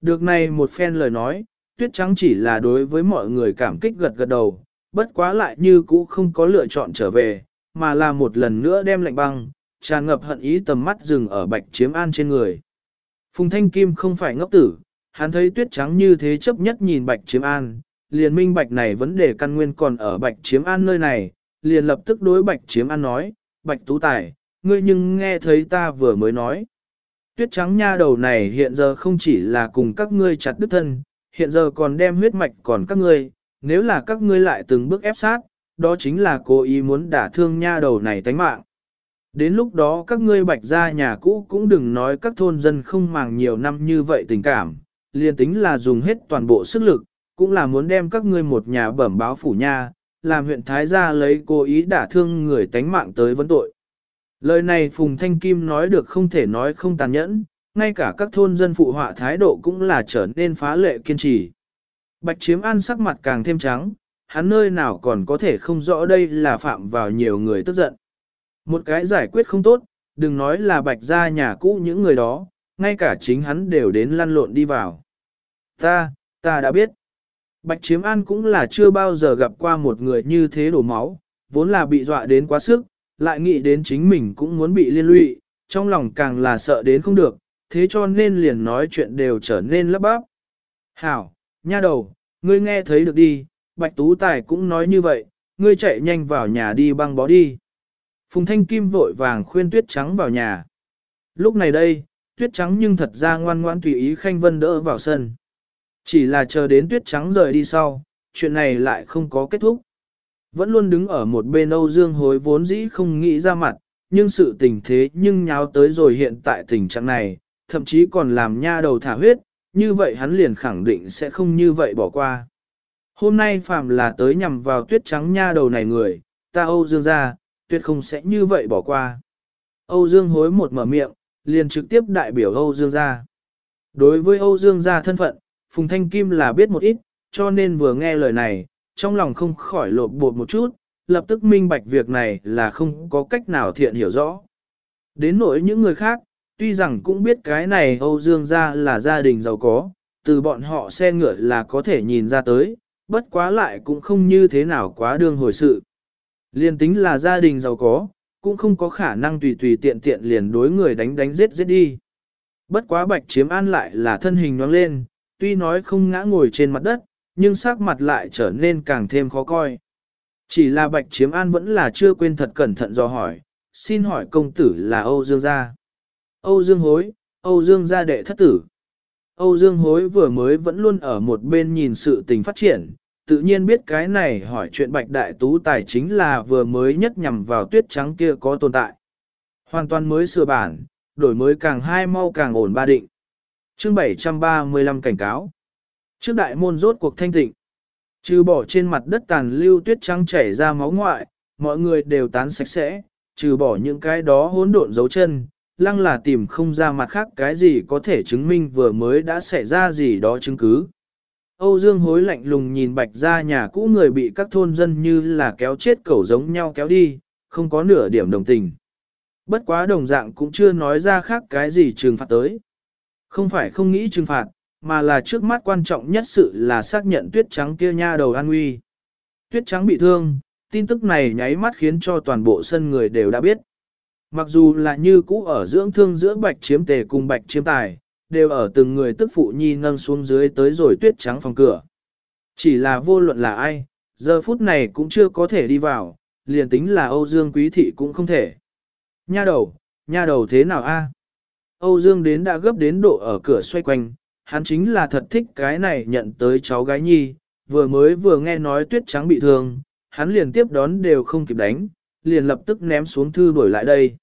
Được này một phen lời nói, tuyết trắng chỉ là đối với mọi người cảm kích gật gật đầu, bất quá lại như cũ không có lựa chọn trở về, mà là một lần nữa đem lạnh băng, tràn ngập hận ý tầm mắt dừng ở bạch chiếm an trên người. Phùng Thanh Kim không phải ngốc tử, hắn thấy tuyết trắng như thế chấp nhất nhìn bạch chiếm an, liền minh bạch này vấn đề căn nguyên còn ở bạch chiếm an nơi này, liền lập tức đối bạch chiếm an nói, bạch tú tài, ngươi nhưng nghe thấy ta vừa mới nói. Tuyết trắng nha đầu này hiện giờ không chỉ là cùng các ngươi chặt đứt thân, hiện giờ còn đem huyết mạch còn các ngươi, nếu là các ngươi lại từng bước ép sát, đó chính là cố ý muốn đả thương nha đầu này tánh mạng. Đến lúc đó các ngươi bạch ra nhà cũ cũng đừng nói các thôn dân không màng nhiều năm như vậy tình cảm, liền tính là dùng hết toàn bộ sức lực, cũng là muốn đem các ngươi một nhà bẩm báo phủ nha, làm huyện Thái gia lấy cố ý đả thương người tánh mạng tới vấn tội. Lời này Phùng Thanh Kim nói được không thể nói không tàn nhẫn, ngay cả các thôn dân phụ họa thái độ cũng là trở nên phá lệ kiên trì. Bạch chiếm An sắc mặt càng thêm trắng, hắn nơi nào còn có thể không rõ đây là phạm vào nhiều người tức giận. Một cái giải quyết không tốt, đừng nói là bạch ra nhà cũ những người đó, ngay cả chính hắn đều đến lăn lộn đi vào. Ta, ta đã biết. Bạch chiếm an cũng là chưa bao giờ gặp qua một người như thế đổ máu, vốn là bị dọa đến quá sức, lại nghĩ đến chính mình cũng muốn bị liên lụy, trong lòng càng là sợ đến không được, thế cho nên liền nói chuyện đều trở nên lấp bắp. Hảo, nha đầu, ngươi nghe thấy được đi, Bạch Tú Tài cũng nói như vậy, ngươi chạy nhanh vào nhà đi băng bó đi. Phùng Thanh Kim vội vàng khuyên Tuyết Trắng vào nhà. Lúc này đây, Tuyết Trắng nhưng thật ra ngoan ngoãn tùy ý Khanh Vân đỡ vào sân. Chỉ là chờ đến Tuyết Trắng rời đi sau, chuyện này lại không có kết thúc. Vẫn luôn đứng ở một bên Âu Dương hối vốn dĩ không nghĩ ra mặt, nhưng sự tình thế nhưng nháo tới rồi hiện tại tình trạng này, thậm chí còn làm nha đầu thả huyết, như vậy hắn liền khẳng định sẽ không như vậy bỏ qua. Hôm nay phạm là tới nhằm vào tuyết trắng nha đầu này người, ta Âu Dương ra, tuyệt không sẽ như vậy bỏ qua. Âu Dương hối một mở miệng, liền trực tiếp đại biểu Âu Dương ra. Đối với Âu Dương gia thân phận, Phùng Thanh Kim là biết một ít, cho nên vừa nghe lời này, trong lòng không khỏi lột bột một chút, lập tức minh bạch việc này là không có cách nào thiện hiểu rõ. Đến nỗi những người khác, tuy rằng cũng biết cái này Âu Dương gia là gia đình giàu có, từ bọn họ xe ngựa là có thể nhìn ra tới, bất quá lại cũng không như thế nào quá đương hồi sự. Liên tính là gia đình giàu có, cũng không có khả năng tùy tùy tiện tiện liền đối người đánh đánh giết giết đi. Bất quá bạch chiếm an lại là thân hình nhoang lên, tuy nói không ngã ngồi trên mặt đất, nhưng sắc mặt lại trở nên càng thêm khó coi. Chỉ là bạch chiếm an vẫn là chưa quên thật cẩn thận do hỏi, xin hỏi công tử là Âu Dương gia. Âu Dương hối, Âu Dương gia đệ thất tử. Âu Dương hối vừa mới vẫn luôn ở một bên nhìn sự tình phát triển, tự nhiên biết cái này hỏi chuyện bạch đại tú tài chính là vừa mới nhất nhằm vào tuyết trắng kia có tồn tại. Hoàn toàn mới sửa bản, đổi mới càng hai mau càng ổn ba định. Chương 735 cảnh cáo. Trước đại môn rốt cuộc thanh tịnh. Trừ bỏ trên mặt đất tàn lưu tuyết trắng chảy ra máu ngoại, mọi người đều tán sạch sẽ, trừ bỏ những cái đó hỗn độn dấu chân, lăng là tìm không ra mặt khác cái gì có thể chứng minh vừa mới đã xảy ra gì đó chứng cứ. Âu Dương hối lạnh lùng nhìn bạch ra nhà cũ người bị các thôn dân như là kéo chết cẩu giống nhau kéo đi, không có nửa điểm đồng tình. Bất quá đồng dạng cũng chưa nói ra khác cái gì trừng phạt tới. Không phải không nghĩ trừng phạt, mà là trước mắt quan trọng nhất sự là xác nhận tuyết trắng kia nha đầu an nguy. Tuyết trắng bị thương, tin tức này nháy mắt khiến cho toàn bộ sân người đều đã biết. Mặc dù là như cũ ở dưỡng thương giữa bạch chiếm tề cùng bạch chiếm tài, đều ở từng người tức phụ nhi nâng xuống dưới tới rồi tuyết trắng phòng cửa. Chỉ là vô luận là ai, giờ phút này cũng chưa có thể đi vào, liền tính là Âu Dương Quý Thị cũng không thể. Nha đầu, nha đầu thế nào a? Âu Dương đến đã gấp đến độ ở cửa xoay quanh, hắn chính là thật thích cái này nhận tới cháu gái nhi, vừa mới vừa nghe nói tuyết trắng bị thương, hắn liền tiếp đón đều không kịp đánh, liền lập tức ném xuống thư đuổi lại đây.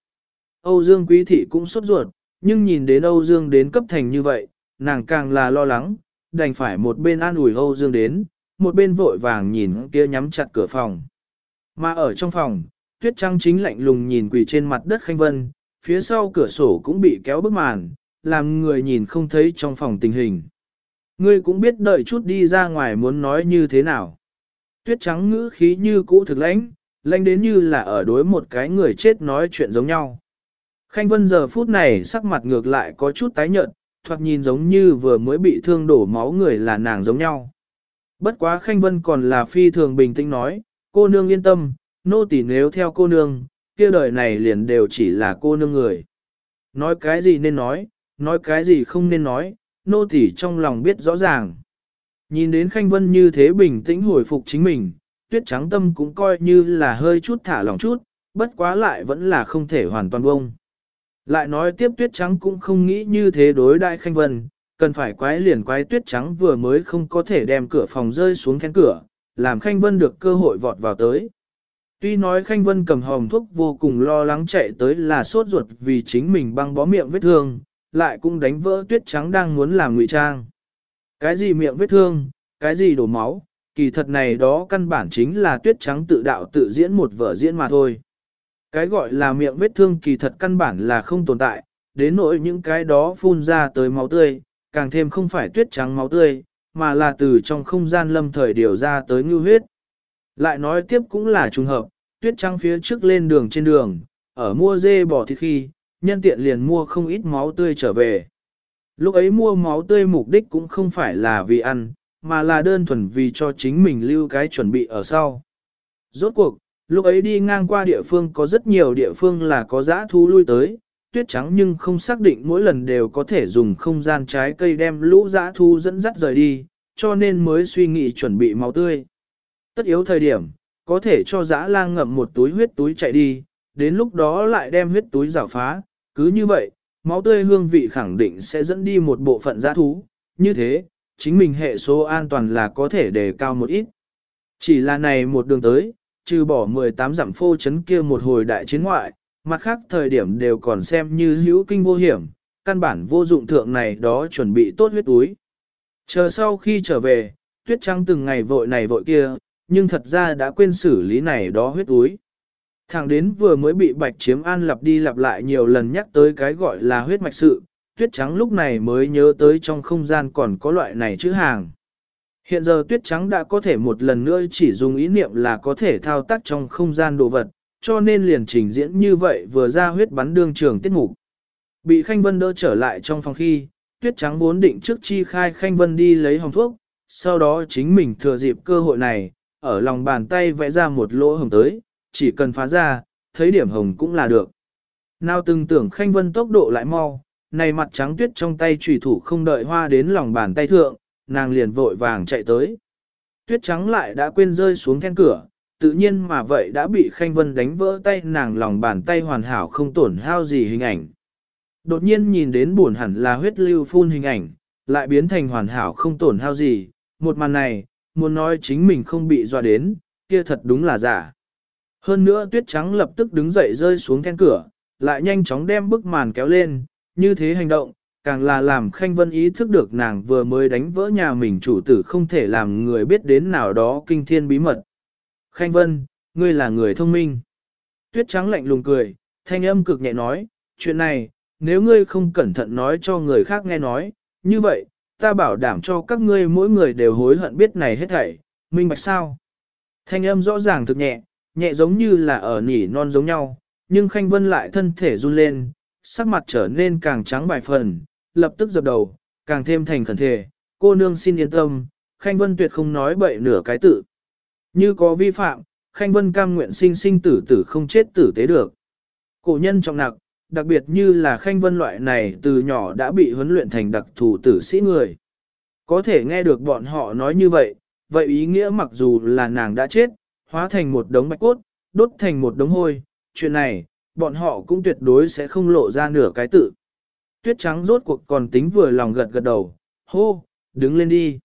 Âu Dương Quý Thị cũng sốt ruột, nhưng nhìn đến Âu Dương đến cấp thành như vậy, nàng càng là lo lắng, đành phải một bên an ủi Âu Dương đến, một bên vội vàng nhìn kia nhắm chặt cửa phòng. Mà ở trong phòng, tuyết trắng chính lạnh lùng nhìn quỳ trên mặt đất khanh vân, phía sau cửa sổ cũng bị kéo bức màn, làm người nhìn không thấy trong phòng tình hình. Ngươi cũng biết đợi chút đi ra ngoài muốn nói như thế nào. Tuyết trắng ngữ khí như cũ thực lãnh, lãnh đến như là ở đối một cái người chết nói chuyện giống nhau. Khanh Vân giờ phút này sắc mặt ngược lại có chút tái nhợt, thoạt nhìn giống như vừa mới bị thương đổ máu người là nàng giống nhau. Bất quá Khanh Vân còn là phi thường bình tĩnh nói, cô nương yên tâm, nô tỳ nếu theo cô nương, kia đời này liền đều chỉ là cô nương người. Nói cái gì nên nói, nói cái gì không nên nói, nô tỳ trong lòng biết rõ ràng. Nhìn đến Khanh Vân như thế bình tĩnh hồi phục chính mình, tuyết trắng tâm cũng coi như là hơi chút thả lòng chút, bất quá lại vẫn là không thể hoàn toàn bông. Lại nói tiếp tuyết trắng cũng không nghĩ như thế đối đại Khanh Vân, cần phải quái liền quái tuyết trắng vừa mới không có thể đem cửa phòng rơi xuống then cửa, làm Khanh Vân được cơ hội vọt vào tới. Tuy nói Khanh Vân cầm hồng thuốc vô cùng lo lắng chạy tới là sốt ruột vì chính mình băng bó miệng vết thương, lại cũng đánh vỡ tuyết trắng đang muốn làm ngụy trang. Cái gì miệng vết thương, cái gì đổ máu, kỳ thật này đó căn bản chính là tuyết trắng tự đạo tự diễn một vở diễn mà thôi. Cái gọi là miệng vết thương kỳ thật căn bản là không tồn tại, đến nỗi những cái đó phun ra tới máu tươi, càng thêm không phải tuyết trắng máu tươi, mà là từ trong không gian lâm thời điều ra tới ngư huyết. Lại nói tiếp cũng là trùng hợp, tuyết trắng phía trước lên đường trên đường, ở mua dê bò thịt khi, nhân tiện liền mua không ít máu tươi trở về. Lúc ấy mua máu tươi mục đích cũng không phải là vì ăn, mà là đơn thuần vì cho chính mình lưu cái chuẩn bị ở sau. Rốt cuộc, lúc ấy đi ngang qua địa phương có rất nhiều địa phương là có dã thú lui tới, tuyết trắng nhưng không xác định mỗi lần đều có thể dùng không gian trái cây đem lũ dã thú dẫn dắt rời đi, cho nên mới suy nghĩ chuẩn bị máu tươi. Tất yếu thời điểm, có thể cho dã lang ngậm một túi huyết túi chạy đi, đến lúc đó lại đem huyết túi rào phá, cứ như vậy, máu tươi hương vị khẳng định sẽ dẫn đi một bộ phận dã thú, như thế, chính mình hệ số an toàn là có thể đề cao một ít. Chỉ là này một đường tới, trừ bỏ 18 dặm phô chấn kia một hồi đại chiến ngoại, mặt khác thời điểm đều còn xem như hữu kinh vô hiểm, căn bản vô dụng thượng này đó chuẩn bị tốt huyết túi. Chờ sau khi trở về, tuyết trắng từng ngày vội này vội kia, nhưng thật ra đã quên xử lý này đó huyết túi. Thẳng đến vừa mới bị bạch chiếm an lặp đi lặp lại nhiều lần nhắc tới cái gọi là huyết mạch sự, tuyết trắng lúc này mới nhớ tới trong không gian còn có loại này chữ hàng. Hiện giờ tuyết trắng đã có thể một lần nữa chỉ dùng ý niệm là có thể thao tác trong không gian đồ vật, cho nên liền trình diễn như vậy vừa ra huyết bắn đương trường tiết mục. Bị Khanh Vân đỡ trở lại trong phòng khi, tuyết trắng vốn định trước chi khai Khanh Vân đi lấy hồng thuốc, sau đó chính mình thừa dịp cơ hội này, ở lòng bàn tay vẽ ra một lỗ hồng tới, chỉ cần phá ra, thấy điểm hồng cũng là được. Nào từng tưởng Khanh Vân tốc độ lại mau, này mặt trắng tuyết trong tay trùy thủ không đợi hoa đến lòng bàn tay thượng, nàng liền vội vàng chạy tới. Tuyết trắng lại đã quên rơi xuống then cửa, tự nhiên mà vậy đã bị Khanh Vân đánh vỡ tay nàng lòng bàn tay hoàn hảo không tổn hao gì hình ảnh. Đột nhiên nhìn đến buồn hẳn là huyết lưu phun hình ảnh, lại biến thành hoàn hảo không tổn hao gì, một màn này, muốn nói chính mình không bị dọa đến, kia thật đúng là giả. Hơn nữa tuyết trắng lập tức đứng dậy rơi xuống then cửa, lại nhanh chóng đem bức màn kéo lên, như thế hành động, càng là làm Khanh Vân ý thức được nàng vừa mới đánh vỡ nhà mình chủ tử không thể làm người biết đến nào đó kinh thiên bí mật. Khanh Vân, ngươi là người thông minh. Tuyết trắng lạnh lùng cười, thanh âm cực nhẹ nói, chuyện này, nếu ngươi không cẩn thận nói cho người khác nghe nói, như vậy, ta bảo đảm cho các ngươi mỗi người đều hối hận biết này hết thảy, minh bạch sao. Thanh âm rõ ràng thực nhẹ, nhẹ giống như là ở nỉ non giống nhau, nhưng Khanh Vân lại thân thể run lên, sắc mặt trở nên càng trắng bài phần, lập tức dập đầu, càng thêm thành khẩn thể, cô nương xin yên tâm, Khanh Vân tuyệt không nói bậy nửa cái tự. Như có vi phạm, Khanh Vân cam nguyện sinh sinh tử tử không chết tử tế được. Cổ nhân trọng nặng, đặc biệt như là Khanh Vân loại này từ nhỏ đã bị huấn luyện thành đặc thù tử sĩ người. Có thể nghe được bọn họ nói như vậy, vậy ý nghĩa mặc dù là nàng đã chết, hóa thành một đống bạch cốt, đốt thành một đống hôi, chuyện này, bọn họ cũng tuyệt đối sẽ không lộ ra nửa cái tự. Tuyết trắng rốt cuộc còn tính vừa lòng gật gật đầu, hô, đứng lên đi.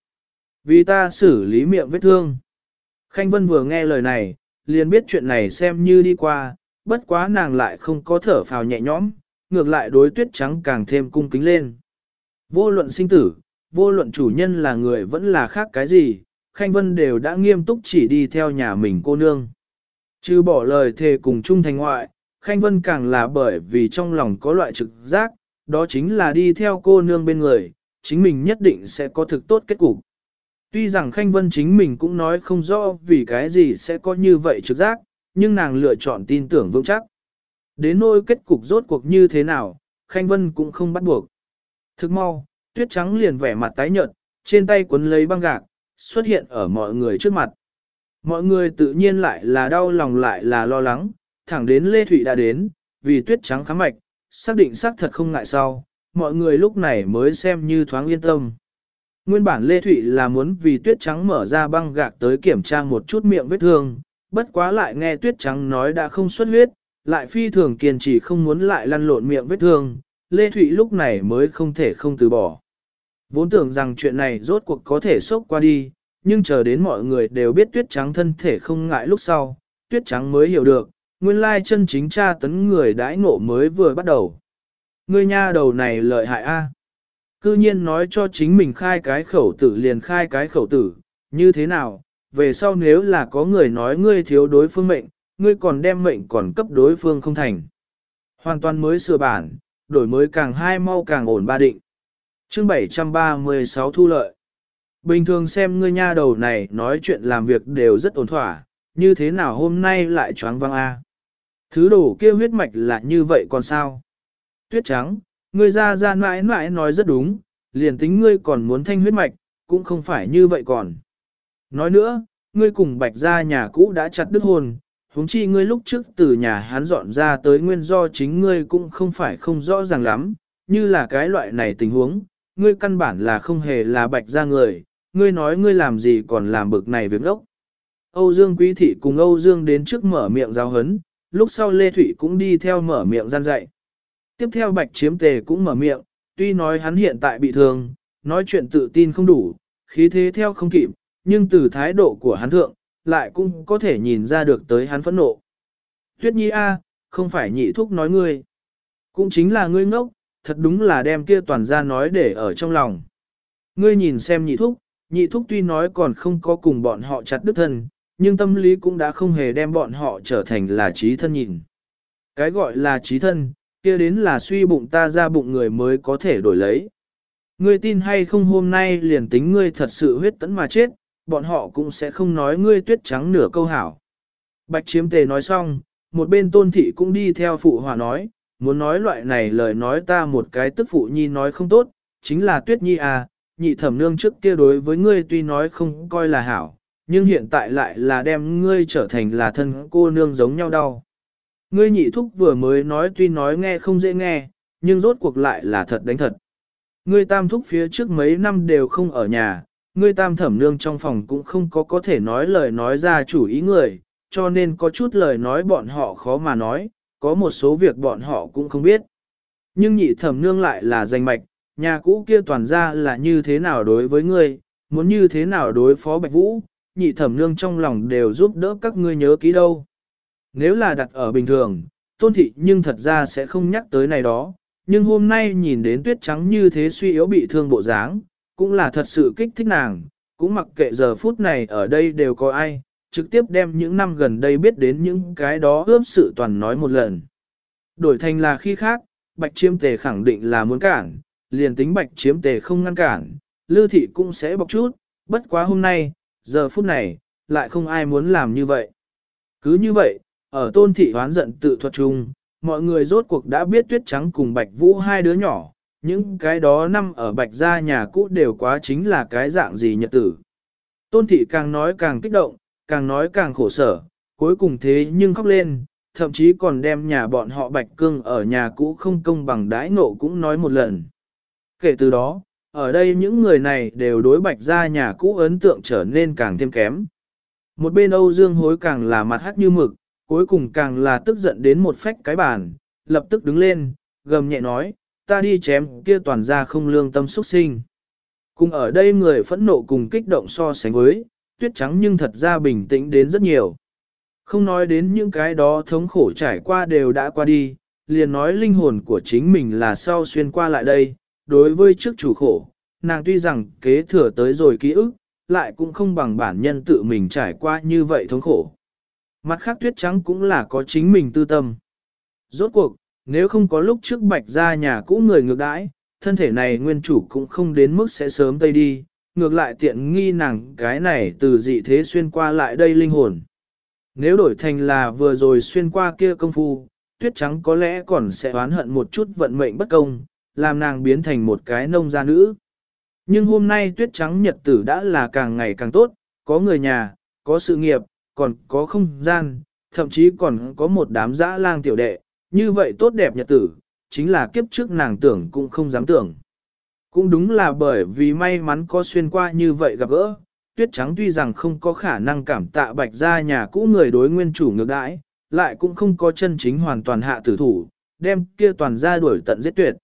Vì ta xử lý miệng vết thương. Khanh Vân vừa nghe lời này, liền biết chuyện này xem như đi qua, bất quá nàng lại không có thở phào nhẹ nhõm, ngược lại đối tuyết trắng càng thêm cung kính lên. Vô luận sinh tử, vô luận chủ nhân là người vẫn là khác cái gì, Khanh Vân đều đã nghiêm túc chỉ đi theo nhà mình cô nương. Chứ bỏ lời thề cùng chung thành ngoại, Khanh Vân càng là bởi vì trong lòng có loại trực giác, đó chính là đi theo cô nương bên người, chính mình nhất định sẽ có thực tốt kết cục. Tuy rằng Khanh Vân chính mình cũng nói không rõ vì cái gì sẽ có như vậy trực giác, nhưng nàng lựa chọn tin tưởng vững chắc. Đến nỗi kết cục rốt cuộc như thế nào, Khanh Vân cũng không bắt buộc. Thức mau, tuyết trắng liền vẻ mặt tái nhợt, trên tay cuốn lấy băng gạc, xuất hiện ở mọi người trước mặt. Mọi người tự nhiên lại là đau lòng lại là lo lắng, thẳng đến Lê Thụy đã đến, vì tuyết trắng khám mạch, xác định xác thật không ngại sau, mọi người lúc này mới xem như thoáng yên tâm. Nguyên bản Lê Thụy là muốn vì tuyết trắng mở ra băng gạc tới kiểm tra một chút miệng vết thương, bất quá lại nghe tuyết trắng nói đã không xuất huyết, lại phi thường kiên trì không muốn lại lăn lộn miệng vết thương, Lê Thụy lúc này mới không thể không từ bỏ. Vốn tưởng rằng chuyện này rốt cuộc có thể sốc qua đi, nhưng chờ đến mọi người đều biết tuyết trắng thân thể không ngại lúc sau, tuyết trắng mới hiểu được, nguyên lai chân chính tra tấn người đãi ngộ mới vừa bắt đầu. Ngươi nha đầu này lợi hại a. Cư nhiên nói cho chính mình khai cái khẩu tử liền khai cái khẩu tử, như thế nào, về sau nếu là có người nói ngươi thiếu đối phương mệnh, ngươi còn đem mệnh còn cấp đối phương không thành. Hoàn toàn mới sửa bản, đổi mới càng hai mau càng ổn ba định. Chương 736 thu lợi. Bình thường xem ngươi nha đầu này nói chuyện làm việc đều rất ổn thỏa, như thế nào hôm nay lại choáng văng a? Thứ đồ kia huyết mạch là như vậy còn sao? Tuyết trắng, ngươi ra ra mãi mãi nói rất đúng, liền tính ngươi còn muốn thanh huyết mạch, cũng không phải như vậy còn. Nói nữa, ngươi cùng bạch gia nhà cũ đã chặt đứt hồn, huống chi ngươi lúc trước từ nhà hắn dọn ra tới nguyên do chính ngươi cũng không phải không rõ ràng lắm, như là cái loại này tình huống, ngươi căn bản là không hề là bạch gia người, ngươi nói ngươi làm gì còn làm bực này việc ốc. Âu Dương Quý Thị cùng Âu Dương đến trước mở miệng giáo hấn, lúc sau Lê Thụy cũng đi theo mở miệng gian dạy. Tiếp theo Bạch Chiếm Tề cũng mở miệng, tuy nói hắn hiện tại bị thương, nói chuyện tự tin không đủ, khí thế theo không kịp, nhưng từ thái độ của hắn thượng, lại cũng có thể nhìn ra được tới hắn phẫn nộ. Tuyết Nhi A, không phải nhị thúc nói ngươi. Cũng chính là ngươi ngốc, thật đúng là đem kia toàn ra nói để ở trong lòng. Ngươi nhìn xem nhị thúc, nhị thúc tuy nói còn không có cùng bọn họ chặt đứt thân, nhưng tâm lý cũng đã không hề đem bọn họ trở thành là trí thân nhìn. Cái gọi là trí thân, kia đến là suy bụng ta ra bụng người mới có thể đổi lấy. Ngươi tin hay không hôm nay liền tính ngươi thật sự huyết tấn mà chết, bọn họ cũng sẽ không nói ngươi tuyết trắng nửa câu hảo. Bạch chiếm tề nói xong, một bên tôn thị cũng đi theo phụ hòa nói, muốn nói loại này lời nói ta một cái tức phụ nhi nói không tốt, chính là tuyết nhi à, nhị thẩm nương trước kia đối với ngươi tuy nói không coi là hảo, nhưng hiện tại lại là đem ngươi trở thành là thân cô nương giống nhau đau. Ngươi nhị thúc vừa mới nói tuy nói nghe không dễ nghe, nhưng rốt cuộc lại là thật đánh thật. Ngươi tam thúc phía trước mấy năm đều không ở nhà, ngươi tam thẩm nương trong phòng cũng không có có thể nói lời nói ra chủ ý người, cho nên có chút lời nói bọn họ khó mà nói, có một số việc bọn họ cũng không biết. Nhưng nhị thẩm nương lại là danh mạch, nhà cũ kia toàn ra là như thế nào đối với ngươi, muốn như thế nào đối phó Bạch Vũ, nhị thẩm nương trong lòng đều giúp đỡ các ngươi nhớ kỹ đâu. Nếu là đặt ở bình thường, tôn thị nhưng thật ra sẽ không nhắc tới này đó, nhưng hôm nay nhìn đến tuyết trắng như thế suy yếu bị thương bộ dáng, cũng là thật sự kích thích nàng, cũng mặc kệ giờ phút này ở đây đều có ai, trực tiếp đem những năm gần đây biết đến những cái đó ướp sự toàn nói một lần. Đổi thành là khi khác, bạch chiêm tề khẳng định là muốn cản, liền tính bạch chiếm tề không ngăn cản, lưu thị cũng sẽ bọc chút, bất quá hôm nay, giờ phút này, lại không ai muốn làm như vậy. Cứ như vậy, ở tôn thị hoán giận tự thuật chung, mọi người rốt cuộc đã biết tuyết trắng cùng bạch vũ hai đứa nhỏ, những cái đó năm ở bạch gia nhà cũ đều quá chính là cái dạng gì nhật tử. Tôn thị càng nói càng kích động, càng nói càng khổ sở, cuối cùng thế nhưng khóc lên, thậm chí còn đem nhà bọn họ bạch cương ở nhà cũ không công bằng đãi ngộ cũng nói một lần. Kể từ đó, ở đây những người này đều đối bạch gia nhà cũ ấn tượng trở nên càng thêm kém. Một bên Âu Dương hối càng là mặt hắt như mực, cuối cùng càng là tức giận đến một phách cái bàn, lập tức đứng lên, gầm nhẹ nói, ta đi chém kia toàn ra không lương tâm xuất sinh. Cùng ở đây người phẫn nộ cùng kích động so sánh với, tuyết trắng nhưng thật ra bình tĩnh đến rất nhiều. Không nói đến những cái đó thống khổ trải qua đều đã qua đi, liền nói linh hồn của chính mình là sau xuyên qua lại đây, đối với trước chủ khổ, nàng tuy rằng kế thừa tới rồi ký ức, lại cũng không bằng bản nhân tự mình trải qua như vậy thống khổ. Mặt khác tuyết trắng cũng là có chính mình tư tâm. Rốt cuộc, nếu không có lúc trước bạch ra nhà cũ người ngược đãi, thân thể này nguyên chủ cũng không đến mức sẽ sớm tây đi, ngược lại tiện nghi nàng cái này từ dị thế xuyên qua lại đây linh hồn. Nếu đổi thành là vừa rồi xuyên qua kia công phu, tuyết trắng có lẽ còn sẽ oán hận một chút vận mệnh bất công, làm nàng biến thành một cái nông gia nữ. Nhưng hôm nay tuyết trắng nhật tử đã là càng ngày càng tốt, có người nhà, có sự nghiệp, còn có không gian, thậm chí còn có một đám dã lang tiểu đệ, như vậy tốt đẹp nhật tử, chính là kiếp trước nàng tưởng cũng không dám tưởng. Cũng đúng là bởi vì may mắn có xuyên qua như vậy gặp gỡ, tuyết trắng tuy rằng không có khả năng cảm tạ bạch ra nhà cũ người đối nguyên chủ ngược đãi, lại cũng không có chân chính hoàn toàn hạ tử thủ, đem kia toàn ra đuổi tận giết tuyệt.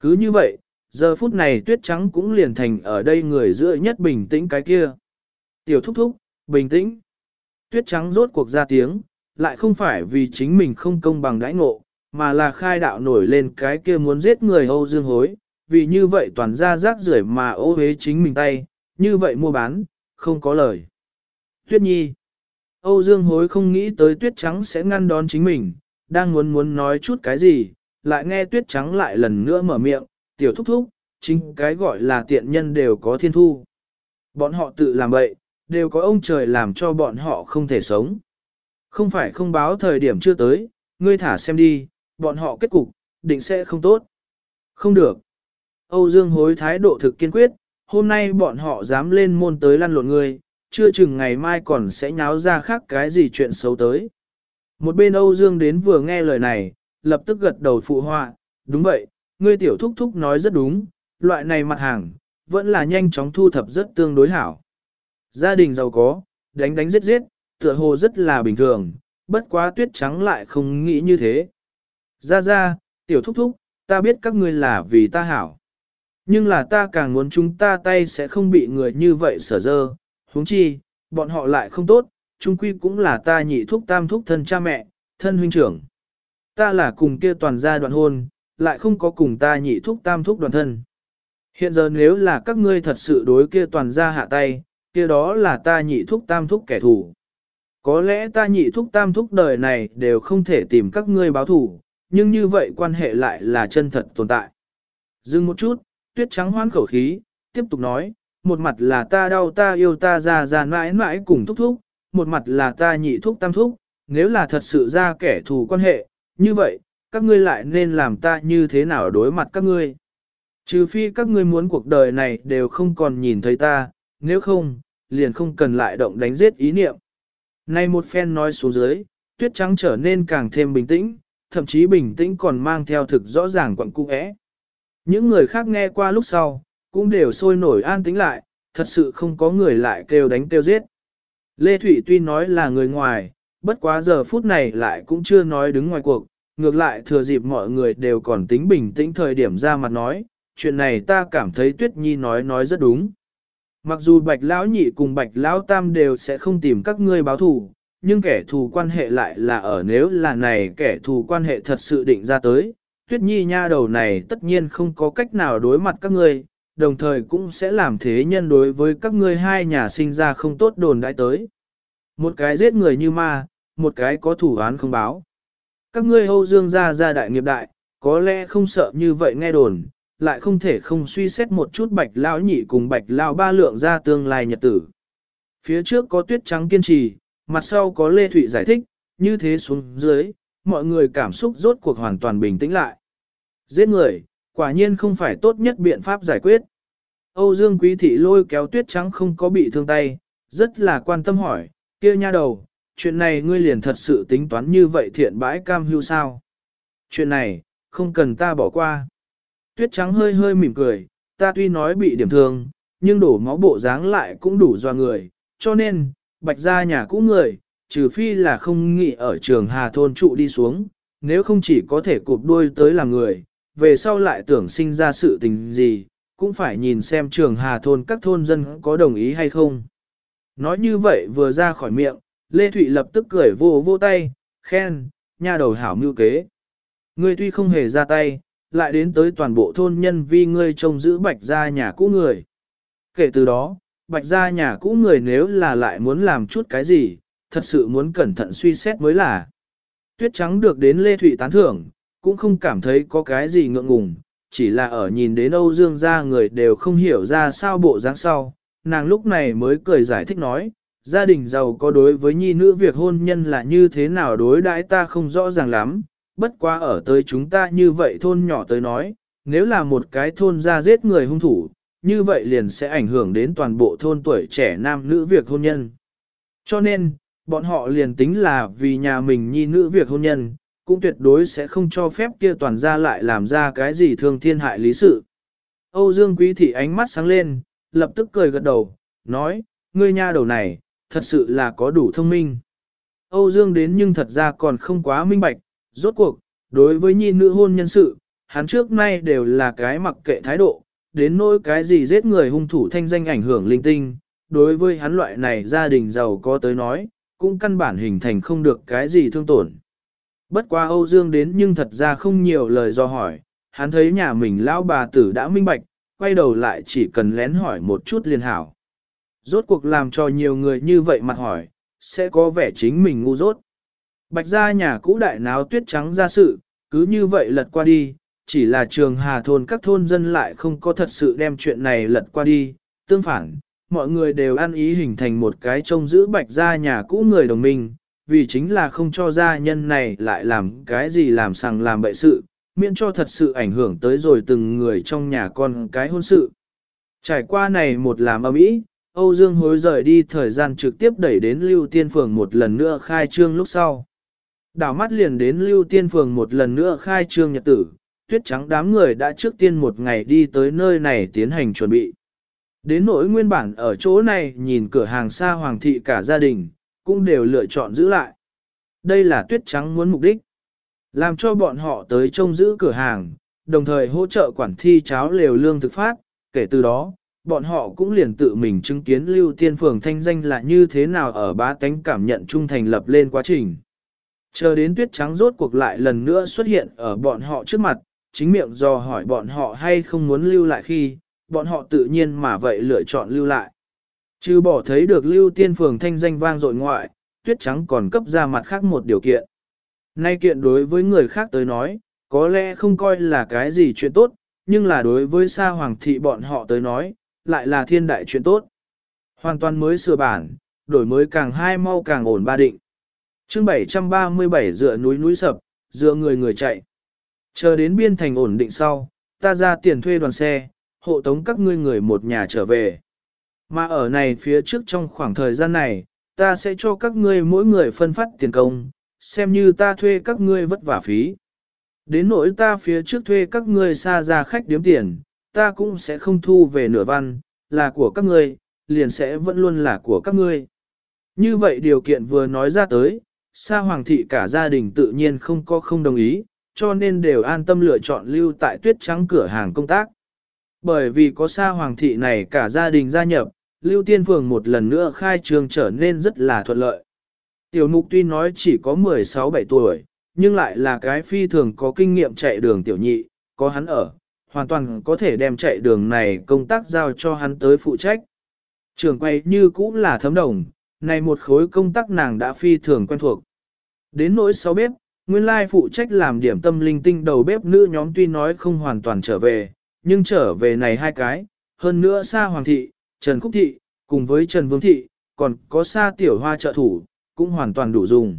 Cứ như vậy, giờ phút này tuyết trắng cũng liền thành ở đây người giữa nhất bình tĩnh cái kia. Tiểu thúc thúc, bình tĩnh. Tuyết trắng rốt cuộc ra tiếng, lại không phải vì chính mình không công bằng đãi ngộ, mà là khai đạo nổi lên cái kia muốn giết người Âu Dương hối, vì như vậy toàn ra rác rưởi mà ô hế chính mình tay, như vậy mua bán, không có lời. Tuyết Nhi Âu Dương hối không nghĩ tới tuyết trắng sẽ ngăn đón chính mình, đang muốn muốn nói chút cái gì, lại nghe tuyết trắng lại lần nữa mở miệng, tiểu thúc thúc, chính cái gọi là tiện nhân đều có thiên thu. Bọn họ tự làm vậy đều có ông trời làm cho bọn họ không thể sống. Không phải không báo thời điểm chưa tới, ngươi thả xem đi, bọn họ kết cục, định sẽ không tốt. Không được. Âu Dương hối thái độ thực kiên quyết, hôm nay bọn họ dám lên môn tới lăn lộn người, chưa chừng ngày mai còn sẽ nháo ra khác cái gì chuyện xấu tới. Một bên Âu Dương đến vừa nghe lời này, lập tức gật đầu phụ họa, đúng vậy, ngươi tiểu thúc thúc nói rất đúng, loại này mặt hàng, vẫn là nhanh chóng thu thập rất tương đối hảo. Gia đình giàu có, đánh đánh giết giết, tựa hồ rất là bình thường, bất quá tuyết trắng lại không nghĩ như thế. Ra ra, tiểu thúc thúc, ta biết các ngươi là vì ta hảo. Nhưng là ta càng muốn chúng ta tay sẽ không bị người như vậy sở dơ, huống chi, bọn họ lại không tốt, chung quy cũng là ta nhị thúc tam thúc thân cha mẹ, thân huynh trưởng. Ta là cùng kia toàn gia đoạn hôn, lại không có cùng ta nhị thúc tam thúc đoàn thân. Hiện giờ nếu là các ngươi thật sự đối kia toàn gia hạ tay, kia đó là ta nhị thúc tam thúc kẻ thù. Có lẽ ta nhị thúc tam thúc đời này đều không thể tìm các ngươi báo thù, nhưng như vậy quan hệ lại là chân thật tồn tại. Dừng một chút, tuyết trắng hoan khẩu khí, tiếp tục nói, một mặt là ta đau ta yêu ta ra ra mãi mãi cùng thúc thúc, một mặt là ta nhị thúc tam thúc, nếu là thật sự ra kẻ thù quan hệ, như vậy, các ngươi lại nên làm ta như thế nào đối mặt các ngươi. Trừ phi các ngươi muốn cuộc đời này đều không còn nhìn thấy ta, nếu không, liền không cần lại động đánh giết ý niệm. Nay một phen nói xuống dưới, tuyết trắng trở nên càng thêm bình tĩnh, thậm chí bình tĩnh còn mang theo thực rõ ràng quặng cung ẽ. Những người khác nghe qua lúc sau, cũng đều sôi nổi an tĩnh lại, thật sự không có người lại kêu đánh kêu giết. Lê Thụy tuy nói là người ngoài, bất quá giờ phút này lại cũng chưa nói đứng ngoài cuộc, ngược lại thừa dịp mọi người đều còn tính bình tĩnh thời điểm ra mặt nói, chuyện này ta cảm thấy Tuyết Nhi nói nói rất đúng. Mặc dù Bạch Lão Nhị cùng Bạch Lão Tam đều sẽ không tìm các ngươi báo thù, nhưng kẻ thù quan hệ lại là ở nếu là này kẻ thù quan hệ thật sự định ra tới, Tuyết Nhi nha đầu này tất nhiên không có cách nào đối mặt các ngươi, đồng thời cũng sẽ làm thế nhân đối với các ngươi hai nhà sinh ra không tốt đồn đãi tới. Một cái giết người như ma, một cái có thủ án không báo. Các ngươi Âu Dương gia gia đại nghiệp đại, có lẽ không sợ như vậy nghe đồn, lại không thể không suy xét một chút bạch lão nhị cùng bạch lão ba lượng ra tương lai nhật tử. Phía trước có tuyết trắng kiên trì, mặt sau có Lê Thụy giải thích, như thế xuống dưới, mọi người cảm xúc rốt cuộc hoàn toàn bình tĩnh lại. Giết người, quả nhiên không phải tốt nhất biện pháp giải quyết. Âu Dương Quý Thị lôi kéo tuyết trắng không có bị thương tay, rất là quan tâm hỏi, kia nha đầu, chuyện này ngươi liền thật sự tính toán như vậy thiện bãi cam hưu sao? Chuyện này, không cần ta bỏ qua. Tuyết trắng hơi hơi mỉm cười, ta tuy nói bị điểm thương, nhưng đổ máu bộ dáng lại cũng đủ doa người, cho nên, bạch ra nhà cũ người, trừ phi là không nghĩ ở trường Hà Thôn trụ đi xuống, nếu không chỉ có thể cụp đuôi tới làm người, về sau lại tưởng sinh ra sự tình gì, cũng phải nhìn xem trường Hà Thôn các thôn dân có đồng ý hay không. Nói như vậy vừa ra khỏi miệng, Lê Thụy lập tức cười vô vô tay, khen, nha đầu hảo mưu kế. Ngươi tuy không hề ra tay, lại đến tới toàn bộ thôn nhân vì ngươi trông giữ bạch gia nhà cũ người. Kể từ đó, bạch gia nhà cũ người nếu là lại muốn làm chút cái gì, thật sự muốn cẩn thận suy xét mới là. Tuyết trắng được đến Lê Thụy tán thưởng, cũng không cảm thấy có cái gì ngượng ngùng, chỉ là ở nhìn đến Âu Dương gia người đều không hiểu ra sao bộ dáng sau, nàng lúc này mới cười giải thích nói, gia đình giàu có đối với nhi nữ việc hôn nhân là như thế nào đối đãi ta không rõ ràng lắm, bất quá ở tới chúng ta như vậy thôn nhỏ tới nói, nếu là một cái thôn ra giết người hung thủ, như vậy liền sẽ ảnh hưởng đến toàn bộ thôn tuổi trẻ nam nữ việc hôn nhân. Cho nên, bọn họ liền tính là vì nhà mình nhi nữ việc hôn nhân, cũng tuyệt đối sẽ không cho phép kia toàn ra lại làm ra cái gì thương thiên hại lý sự. Âu Dương Quý Thị ánh mắt sáng lên, lập tức cười gật đầu, nói, ngươi nha đầu này, thật sự là có đủ thông minh. Âu Dương đến nhưng thật ra còn không quá minh bạch, rốt cuộc, đối với nhi nữ hôn nhân sự, hắn trước nay đều là cái mặc kệ thái độ, đến nỗi cái gì giết người hung thủ thanh danh ảnh hưởng linh tinh, đối với hắn loại này gia đình giàu có tới nói, cũng căn bản hình thành không được cái gì thương tổn. Bất qua Âu Dương đến nhưng thật ra không nhiều lời do hỏi, hắn thấy nhà mình lão bà tử đã minh bạch, quay đầu lại chỉ cần lén hỏi một chút liền hảo. Rốt cuộc làm cho nhiều người như vậy mặt hỏi, sẽ có vẻ chính mình ngu dốt. Bạch ra nhà cũ đại náo tuyết trắng ra sự, cứ như vậy lật qua đi, chỉ là trường hà thôn các thôn dân lại không có thật sự đem chuyện này lật qua đi. Tương phản, mọi người đều ăn ý hình thành một cái trông giữ bạch ra nhà cũ người đồng minh, vì chính là không cho gia nhân này lại làm cái gì làm sằng làm bậy sự, miễn cho thật sự ảnh hưởng tới rồi từng người trong nhà con cái hôn sự. Trải qua này một làm âm ý, Âu Dương hối rời đi thời gian trực tiếp đẩy đến Lưu Tiên Phường một lần nữa khai trương lúc sau. Đảo mắt liền đến Lưu Tiên Phường một lần nữa khai trương nhật tử, tuyết trắng đám người đã trước tiên một ngày đi tới nơi này tiến hành chuẩn bị. Đến nỗi nguyên bản ở chỗ này nhìn cửa hàng xa hoàng thị cả gia đình, cũng đều lựa chọn giữ lại. Đây là tuyết trắng muốn mục đích. Làm cho bọn họ tới trông giữ cửa hàng, đồng thời hỗ trợ quản thi cháo lều lương thực phát, kể từ đó, bọn họ cũng liền tự mình chứng kiến lưu tiên phường thanh danh là như thế nào ở bá tánh cảm nhận trung thành lập lên quá trình. Chờ đến tuyết trắng rốt cuộc lại lần nữa xuất hiện ở bọn họ trước mặt, chính miệng do hỏi bọn họ hay không muốn lưu lại khi, bọn họ tự nhiên mà vậy lựa chọn lưu lại. Chứ bỏ thấy được lưu tiên phường thanh danh vang dội ngoại, tuyết trắng còn cấp ra mặt khác một điều kiện. Nay kiện đối với người khác tới nói, có lẽ không coi là cái gì chuyện tốt, nhưng là đối với sa hoàng thị bọn họ tới nói, lại là thiên đại chuyện tốt. Hoàn toàn mới sửa bản, đổi mới càng hai mau càng ổn ba định. chương 737 dựa núi núi sập, dựa người người chạy. Chờ đến biên thành ổn định sau, ta ra tiền thuê đoàn xe, hộ tống các ngươi người một nhà trở về. Mà ở này phía trước trong khoảng thời gian này, ta sẽ cho các ngươi mỗi người phân phát tiền công, xem như ta thuê các ngươi vất vả phí. Đến nỗi ta phía trước thuê các ngươi xa ra khách điếm tiền, ta cũng sẽ không thu về nửa văn, là của các ngươi, liền sẽ vẫn luôn là của các ngươi. Như vậy điều kiện vừa nói ra tới, Sa Hoàng thị cả gia đình tự nhiên không có không đồng ý, cho nên đều an tâm lựa chọn lưu tại tuyết trắng cửa hàng công tác. Bởi vì có Sa Hoàng thị này cả gia đình gia nhập, Lưu Tiên Phường một lần nữa khai trương trở nên rất là thuận lợi. Tiểu mục tuy nói chỉ có 16-17 tuổi, nhưng lại là cái phi thường có kinh nghiệm chạy đường tiểu nhị, có hắn ở, hoàn toàn có thể đem chạy đường này công tác giao cho hắn tới phụ trách. Trường quay như cũ là thấm đồng, này một khối công tác nàng đã phi thường quen thuộc. Đến nỗi sáu bếp, nguyên lai phụ trách làm điểm tâm linh tinh đầu bếp nữ nhóm tuy nói không hoàn toàn trở về, nhưng trở về này hai cái, hơn nữa xa Hoàng thị, Trần Khúc thị, cùng với Trần Vương thị, còn có xa tiểu hoa trợ thủ, cũng hoàn toàn đủ dùng.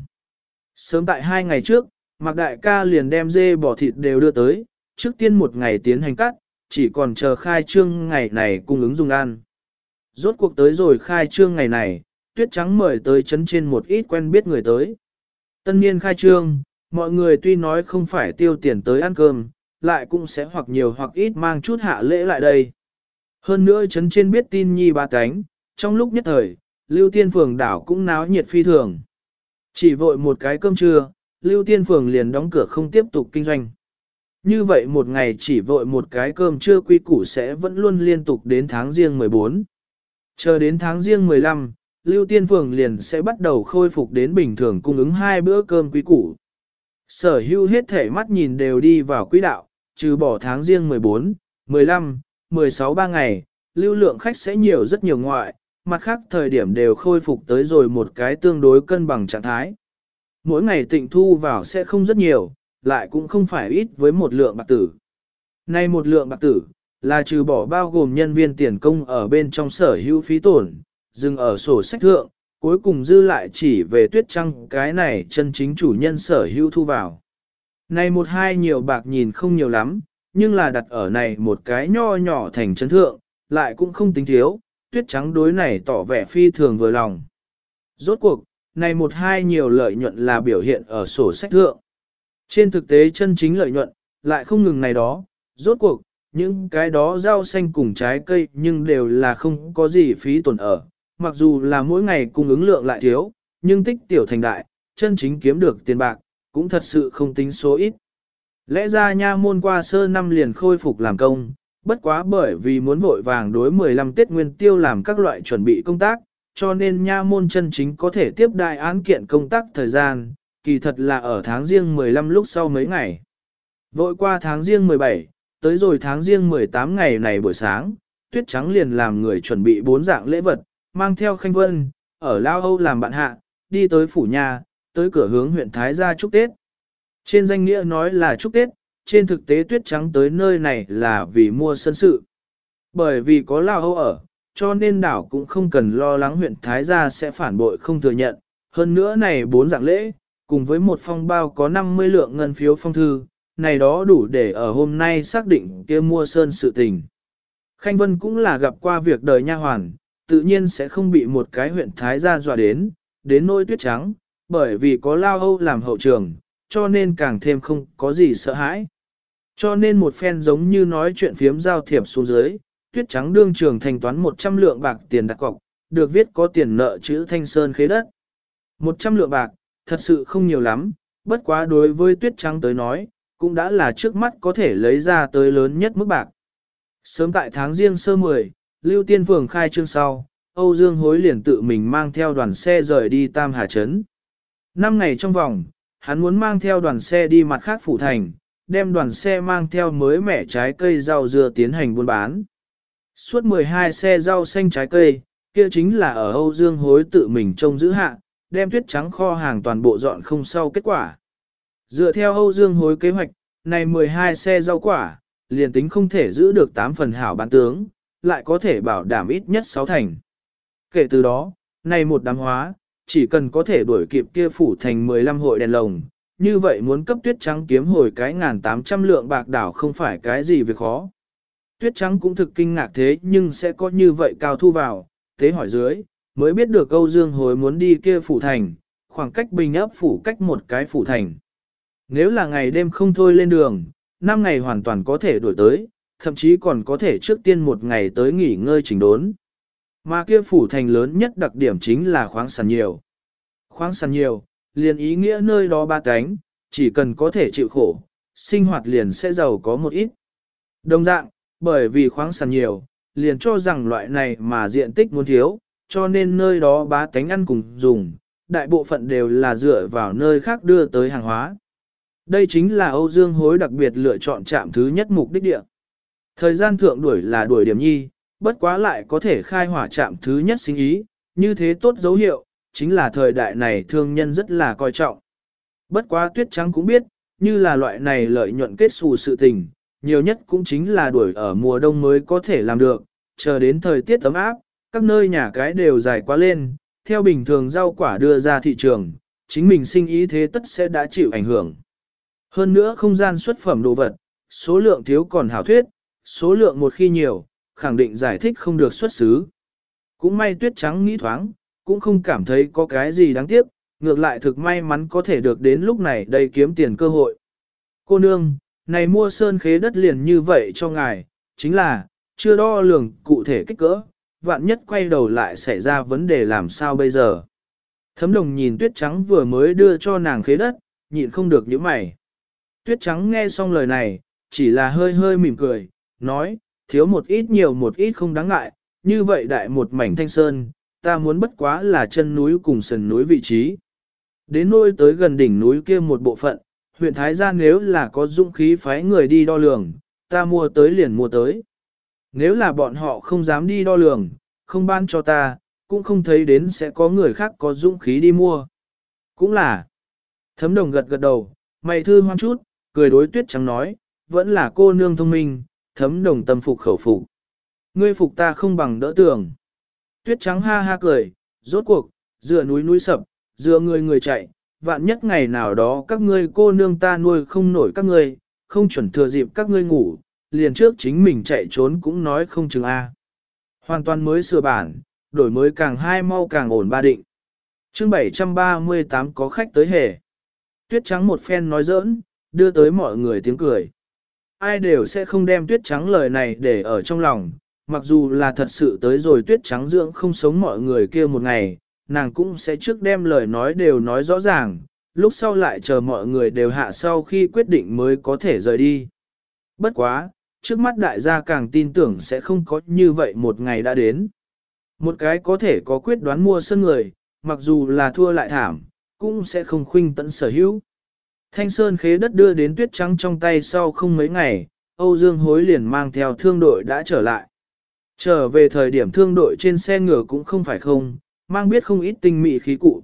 Sớm tại hai ngày trước, Mạc Đại ca liền đem dê bò thịt đều đưa tới, trước tiên một ngày tiến hành cắt, chỉ còn chờ khai trương ngày này cung ứng dùng ăn. Rốt cuộc tới rồi khai trương ngày này, tuyết trắng mời tới chấn trên một ít quen biết người tới. Tân niên khai trương, mọi người tuy nói không phải tiêu tiền tới ăn cơm, lại cũng sẽ hoặc nhiều hoặc ít mang chút hạ lễ lại đây. Hơn nữa chấn trên biết tin nhi ba cánh, trong lúc nhất thời, Lưu Tiên Phường đảo cũng náo nhiệt phi thường. Chỉ vội một cái cơm trưa, Lưu Tiên Phường liền đóng cửa không tiếp tục kinh doanh. Như vậy một ngày chỉ vội một cái cơm trưa quy củ sẽ vẫn luôn liên tục đến tháng riêng 14. Chờ đến tháng riêng 15, Lưu Tiên Phường liền sẽ bắt đầu khôi phục đến bình thường cung ứng hai bữa cơm quý củ. Sở hưu hết thể mắt nhìn đều đi vào quỹ đạo, trừ bỏ tháng riêng 14, 15, 16 ba ngày, lưu lượng khách sẽ nhiều rất nhiều ngoại, mặt khác thời điểm đều khôi phục tới rồi một cái tương đối cân bằng trạng thái. Mỗi ngày tịnh thu vào sẽ không rất nhiều, lại cũng không phải ít với một lượng bạc tử. Nay một lượng bạc tử, là trừ bỏ bao gồm nhân viên tiền công ở bên trong sở hữu phí tổn, dừng ở sổ sách thượng, cuối cùng dư lại chỉ về tuyết trăng cái này chân chính chủ nhân sở hữu thu vào. Này một hai nhiều bạc nhìn không nhiều lắm, nhưng là đặt ở này một cái nho nhỏ thành chấn thượng, lại cũng không tính thiếu, tuyết trắng đối này tỏ vẻ phi thường vừa lòng. Rốt cuộc, này một hai nhiều lợi nhuận là biểu hiện ở sổ sách thượng. Trên thực tế chân chính lợi nhuận, lại không ngừng này đó, rốt cuộc, những cái đó rau xanh cùng trái cây nhưng đều là không có gì phí tổn ở, mặc dù là mỗi ngày cung ứng lượng lại thiếu, nhưng tích tiểu thành đại, chân chính kiếm được tiền bạc, cũng thật sự không tính số ít. Lẽ ra nha môn qua sơ năm liền khôi phục làm công, bất quá bởi vì muốn vội vàng đối 15 Tết Nguyên Tiêu làm các loại chuẩn bị công tác, cho nên nha môn chân chính có thể tiếp đại án kiện công tác thời gian, kỳ thật là ở tháng riêng 15 lúc sau mấy ngày. Vội qua tháng riêng 17, tới rồi tháng riêng 18 ngày này buổi sáng, Tuyết Trắng liền làm người chuẩn bị bốn dạng lễ vật, mang theo khanh vân, ở Lao Âu làm bạn hạ, đi tới phủ nhà, tới cửa hướng huyện Thái gia chúc Tết. Trên danh nghĩa nói là chúc Tết, trên thực tế tuyết trắng tới nơi này là vì mua sân sự. Bởi vì có Lao Âu ở, cho nên đảo cũng không cần lo lắng huyện Thái gia sẽ phản bội không thừa nhận. Hơn nữa này bốn dạng lễ, cùng với một phong bao có 50 lượng ngân phiếu phong thư, này đó đủ để ở hôm nay xác định kia mua sơn sự tình. Khanh Vân cũng là gặp qua việc đời nha hoàn, tự nhiên sẽ không bị một cái huyện Thái gia dọa đến, đến nỗi tuyết trắng, bởi vì có Lao Âu làm hậu trường, cho nên càng thêm không có gì sợ hãi. Cho nên một phen giống như nói chuyện phiếm giao thiệp xuống dưới, tuyết trắng đương trường thanh toán 100 lượng bạc tiền đặt cọc, được viết có tiền nợ chữ thanh sơn khế đất. 100 lượng bạc, thật sự không nhiều lắm, bất quá đối với tuyết trắng tới nói, cũng đã là trước mắt có thể lấy ra tới lớn nhất mức bạc. Sớm tại tháng riêng sơ 10, Lưu Tiên Phường khai trương sau, Âu Dương Hối liền tự mình mang theo đoàn xe rời đi Tam Hà Trấn. Năm ngày trong vòng, hắn muốn mang theo đoàn xe đi mặt khác phủ thành, đem đoàn xe mang theo mới mẻ trái cây rau dưa tiến hành buôn bán. Suốt 12 xe rau xanh trái cây, kia chính là ở Âu Dương Hối tự mình trông giữ hạ, đem tuyết trắng kho hàng toàn bộ dọn không sau kết quả. Dựa theo Âu Dương Hối kế hoạch, này 12 xe rau quả, liền tính không thể giữ được 8 phần hảo bán tướng, lại có thể bảo đảm ít nhất 6 thành. Kể từ đó, này một đám hóa, chỉ cần có thể đuổi kịp kia phủ thành 15 hội đèn lồng, như vậy muốn cấp tuyết trắng kiếm hồi cái ngàn tám trăm lượng bạc đảo không phải cái gì việc khó. Tuyết trắng cũng thực kinh ngạc thế nhưng sẽ có như vậy cao thu vào, thế hỏi dưới, mới biết được câu dương hồi muốn đi kia phủ thành, khoảng cách bình ấp phủ cách một cái phủ thành. Nếu là ngày đêm không thôi lên đường, năm ngày hoàn toàn có thể đuổi tới, thậm chí còn có thể trước tiên một ngày tới nghỉ ngơi chỉnh đốn. Mà kia phủ thành lớn nhất đặc điểm chính là khoáng sản nhiều. Khoáng sản nhiều, liền ý nghĩa nơi đó ba cánh, chỉ cần có thể chịu khổ, sinh hoạt liền sẽ giàu có một ít. Đồng dạng, bởi vì khoáng sản nhiều, liền cho rằng loại này mà diện tích muốn thiếu, cho nên nơi đó bá tánh ăn cùng dùng, đại bộ phận đều là dựa vào nơi khác đưa tới hàng hóa. Đây chính là Âu Dương Hối đặc biệt lựa chọn trạm thứ nhất mục đích địa. Thời gian thượng đuổi là đuổi điểm nhi, bất quá lại có thể khai hỏa trạm thứ nhất sinh ý, như thế tốt dấu hiệu, chính là thời đại này thương nhân rất là coi trọng. Bất quá tuyết trắng cũng biết, như là loại này lợi nhuận kết xù sự tình, nhiều nhất cũng chính là đuổi ở mùa đông mới có thể làm được, chờ đến thời tiết ấm áp, các nơi nhà cái đều dài quá lên, theo bình thường rau quả đưa ra thị trường, chính mình sinh ý thế tất sẽ đã chịu ảnh hưởng. Hơn nữa không gian xuất phẩm đồ vật, số lượng thiếu còn hảo thuyết, số lượng một khi nhiều, khẳng định giải thích không được xuất xứ. Cũng may tuyết trắng nghĩ thoáng, cũng không cảm thấy có cái gì đáng tiếc, ngược lại thực may mắn có thể được đến lúc này đây kiếm tiền cơ hội. Cô nương, này mua sơn khế đất liền như vậy cho ngài, chính là, chưa đo lường cụ thể kích cỡ, vạn nhất quay đầu lại xảy ra vấn đề làm sao bây giờ. Thấm đồng nhìn tuyết trắng vừa mới đưa cho nàng khế đất, nhịn không được những mày. Tuyết trắng nghe xong lời này, chỉ là hơi hơi mỉm cười, nói, thiếu một ít nhiều một ít không đáng ngại, như vậy đại một mảnh thanh sơn, ta muốn bất quá là chân núi cùng sườn núi vị trí. Đến nơi tới gần đỉnh núi kia một bộ phận, huyện Thái Gia nếu là có dũng khí phái người đi đo lường, ta mua tới liền mua tới. Nếu là bọn họ không dám đi đo lường, không ban cho ta, cũng không thấy đến sẽ có người khác có dũng khí đi mua. Cũng là, thấm đồng gật gật đầu, mày thư hoang chút, cười đối tuyết trắng nói, vẫn là cô nương thông minh, thấm đồng tâm phục khẩu phục. Ngươi phục ta không bằng đỡ tưởng. Tuyết trắng ha ha cười, rốt cuộc, dựa núi núi sập, dựa người người chạy, vạn nhất ngày nào đó các ngươi cô nương ta nuôi không nổi các ngươi, không chuẩn thừa dịp các ngươi ngủ, liền trước chính mình chạy trốn cũng nói không chừng A. Hoàn toàn mới sửa bản, đổi mới càng hai mau càng ổn ba định. chương 738 có khách tới hề. Tuyết trắng một phen nói giỡn, đưa tới mọi người tiếng cười. Ai đều sẽ không đem tuyết trắng lời này để ở trong lòng, mặc dù là thật sự tới rồi tuyết trắng dưỡng không sống mọi người kia một ngày, nàng cũng sẽ trước đem lời nói đều nói rõ ràng, lúc sau lại chờ mọi người đều hạ sau khi quyết định mới có thể rời đi. Bất quá, trước mắt đại gia càng tin tưởng sẽ không có như vậy một ngày đã đến. Một cái có thể có quyết đoán mua sân người, mặc dù là thua lại thảm, cũng sẽ không khuynh tận sở hữu. Thanh Sơn khế đất đưa đến tuyết trắng trong tay sau không mấy ngày, Âu Dương hối liền mang theo thương đội đã trở lại. Trở về thời điểm thương đội trên xe ngựa cũng không phải không, mang biết không ít tinh mị khí cụ.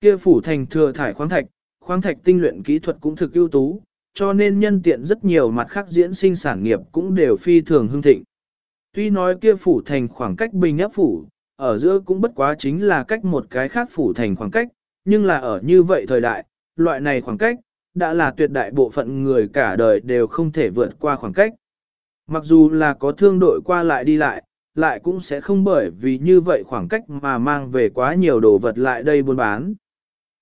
Kia phủ thành thừa thải khoáng thạch, khoáng thạch tinh luyện kỹ thuật cũng thực ưu tú, cho nên nhân tiện rất nhiều mặt khác diễn sinh sản nghiệp cũng đều phi thường hưng thịnh. Tuy nói kia phủ thành khoảng cách bình áp phủ, ở giữa cũng bất quá chính là cách một cái khác phủ thành khoảng cách, nhưng là ở như vậy thời đại, loại này khoảng cách, đã là tuyệt đại bộ phận người cả đời đều không thể vượt qua khoảng cách. Mặc dù là có thương đội qua lại đi lại, lại cũng sẽ không bởi vì như vậy khoảng cách mà mang về quá nhiều đồ vật lại đây buôn bán.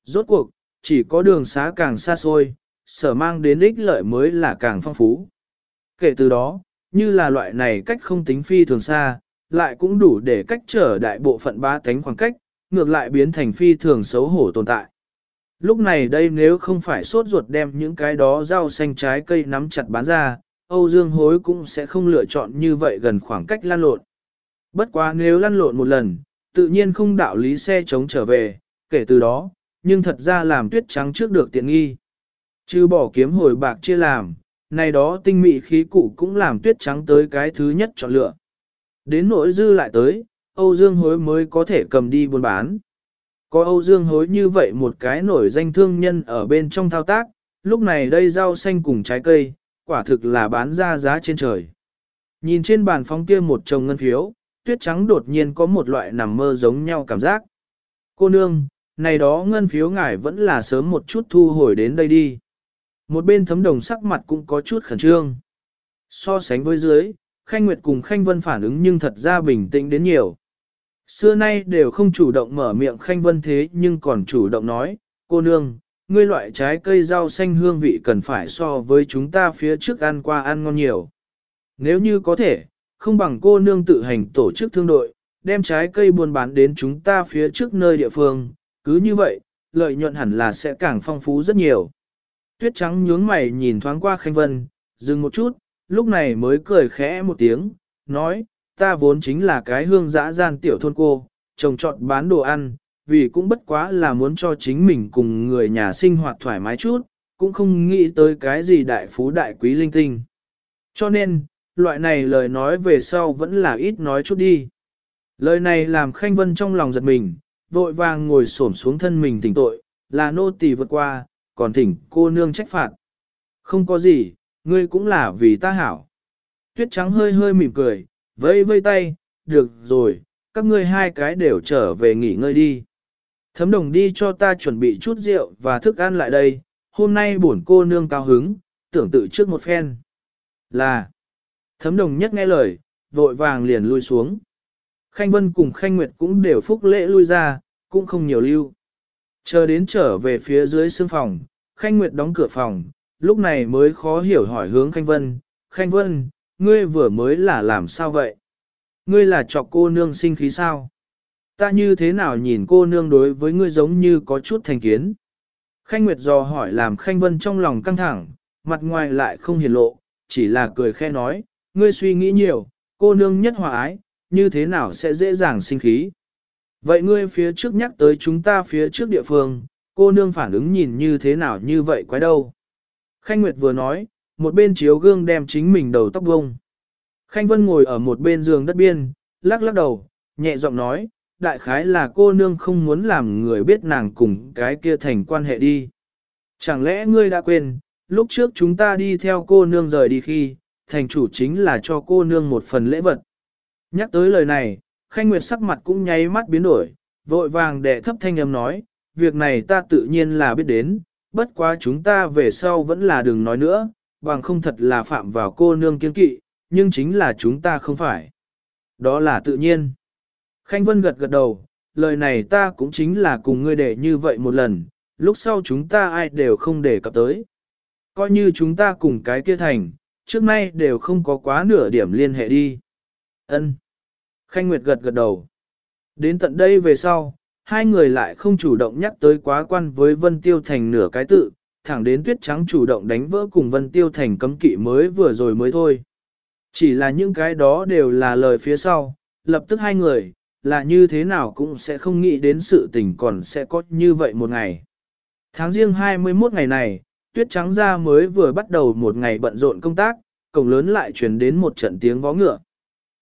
Rốt cuộc, chỉ có đường xá càng xa xôi, sở mang đến ích lợi mới là càng phong phú. Kể từ đó, như là loại này cách không tính phi thường xa, lại cũng đủ để cách trở đại bộ phận ba tánh khoảng cách, ngược lại biến thành phi thường xấu hổ tồn tại. Lúc này đây nếu không phải sốt ruột đem những cái đó rau xanh trái cây nắm chặt bán ra, Âu Dương Hối cũng sẽ không lựa chọn như vậy gần khoảng cách lăn lộn. Bất quá nếu lăn lộn một lần, tự nhiên không đạo lý xe chống trở về, kể từ đó, nhưng thật ra làm tuyết trắng trước được tiện nghi. Chứ bỏ kiếm hồi bạc chia làm, này đó tinh mị khí cụ cũng làm tuyết trắng tới cái thứ nhất chọn lựa. Đến nỗi dư lại tới, Âu Dương hối mới có thể cầm đi buôn bán. Có Âu Dương hối như vậy một cái nổi danh thương nhân ở bên trong thao tác, lúc này đây rau xanh cùng trái cây, quả thực là bán ra giá trên trời. Nhìn trên bàn phóng kia một chồng ngân phiếu, tuyết trắng đột nhiên có một loại nằm mơ giống nhau cảm giác. Cô nương, này đó ngân phiếu ngài vẫn là sớm một chút thu hồi đến đây đi. Một bên thấm đồng sắc mặt cũng có chút khẩn trương. So sánh với dưới, Khanh Nguyệt cùng Khanh Vân phản ứng nhưng thật ra bình tĩnh đến nhiều. Xưa nay đều không chủ động mở miệng Khanh Vân thế nhưng còn chủ động nói, cô nương, ngươi loại trái cây rau xanh hương vị cần phải so với chúng ta phía trước ăn qua ăn ngon nhiều. Nếu như có thể, không bằng cô nương tự hành tổ chức thương đội, đem trái cây buôn bán đến chúng ta phía trước nơi địa phương, cứ như vậy, lợi nhuận hẳn là sẽ càng phong phú rất nhiều. Tuyết trắng nhướng mày nhìn thoáng qua Khanh Vân, dừng một chút, lúc này mới cười khẽ một tiếng, nói, ta vốn chính là cái hương dã gian tiểu thôn cô, trồng trọt bán đồ ăn, vì cũng bất quá là muốn cho chính mình cùng người nhà sinh hoạt thoải mái chút, cũng không nghĩ tới cái gì đại phú đại quý linh tinh. Cho nên, loại này lời nói về sau vẫn là ít nói chút đi. Lời này làm Khanh Vân trong lòng giật mình, vội vàng ngồi xổm xuống thân mình tỉnh tội, là nô tỳ vượt qua, còn thỉnh cô nương trách phạt. Không có gì, ngươi cũng là vì ta hảo. Tuyết trắng hơi hơi mỉm cười, vây vây tay, được rồi, các ngươi hai cái đều trở về nghỉ ngơi đi. Thấm đồng đi cho ta chuẩn bị chút rượu và thức ăn lại đây, hôm nay bổn cô nương cao hứng, tưởng tự trước một phen. Là, thấm đồng nhất nghe lời, vội vàng liền lui xuống. Khanh Vân cùng Khanh Nguyệt cũng đều phúc lễ lui ra, cũng không nhiều lưu. Chờ đến trở về phía dưới sương phòng, Khanh Nguyệt đóng cửa phòng, lúc này mới khó hiểu hỏi hướng Khanh Vân. Khanh Vân, ngươi vừa mới là làm sao vậy? Ngươi là chọc cô nương sinh khí sao? Ta như thế nào nhìn cô nương đối với ngươi giống như có chút thành kiến? Khanh Nguyệt dò hỏi làm Khanh Vân trong lòng căng thẳng, mặt ngoài lại không hiển lộ, chỉ là cười khe nói, ngươi suy nghĩ nhiều, cô nương nhất hòa ái, như thế nào sẽ dễ dàng sinh khí. Vậy ngươi phía trước nhắc tới chúng ta phía trước địa phương, cô nương phản ứng nhìn như thế nào như vậy quái đâu. Khanh Nguyệt vừa nói, một bên chiếu gương đem chính mình đầu tóc bông. Khanh Vân ngồi ở một bên giường đất biên, lắc lắc đầu, nhẹ giọng nói, đại khái là cô nương không muốn làm người biết nàng cùng cái kia thành quan hệ đi. Chẳng lẽ ngươi đã quên, lúc trước chúng ta đi theo cô nương rời đi khi, thành chủ chính là cho cô nương một phần lễ vật. Nhắc tới lời này, Khanh Nguyệt sắc mặt cũng nháy mắt biến đổi, vội vàng đệ thấp thanh âm nói, việc này ta tự nhiên là biết đến, bất quá chúng ta về sau vẫn là đừng nói nữa, bằng không thật là phạm vào cô nương kiên kỵ, nhưng chính là chúng ta không phải. Đó là tự nhiên. Khanh Vân gật gật đầu, lời này ta cũng chính là cùng ngươi để như vậy một lần, lúc sau chúng ta ai đều không để cập tới. Coi như chúng ta cùng cái kia thành, trước nay đều không có quá nửa điểm liên hệ đi. Ân. Khanh Nguyệt gật gật đầu. Đến tận đây về sau, hai người lại không chủ động nhắc tới quá quan với Vân Tiêu Thành nửa cái tự, thẳng đến tuyết trắng chủ động đánh vỡ cùng Vân Tiêu Thành cấm kỵ mới vừa rồi mới thôi. Chỉ là những cái đó đều là lời phía sau, lập tức hai người, là như thế nào cũng sẽ không nghĩ đến sự tình còn sẽ có như vậy một ngày. Tháng riêng 21 ngày này, tuyết trắng ra mới vừa bắt đầu một ngày bận rộn công tác, cổng lớn lại truyền đến một trận tiếng vó ngựa.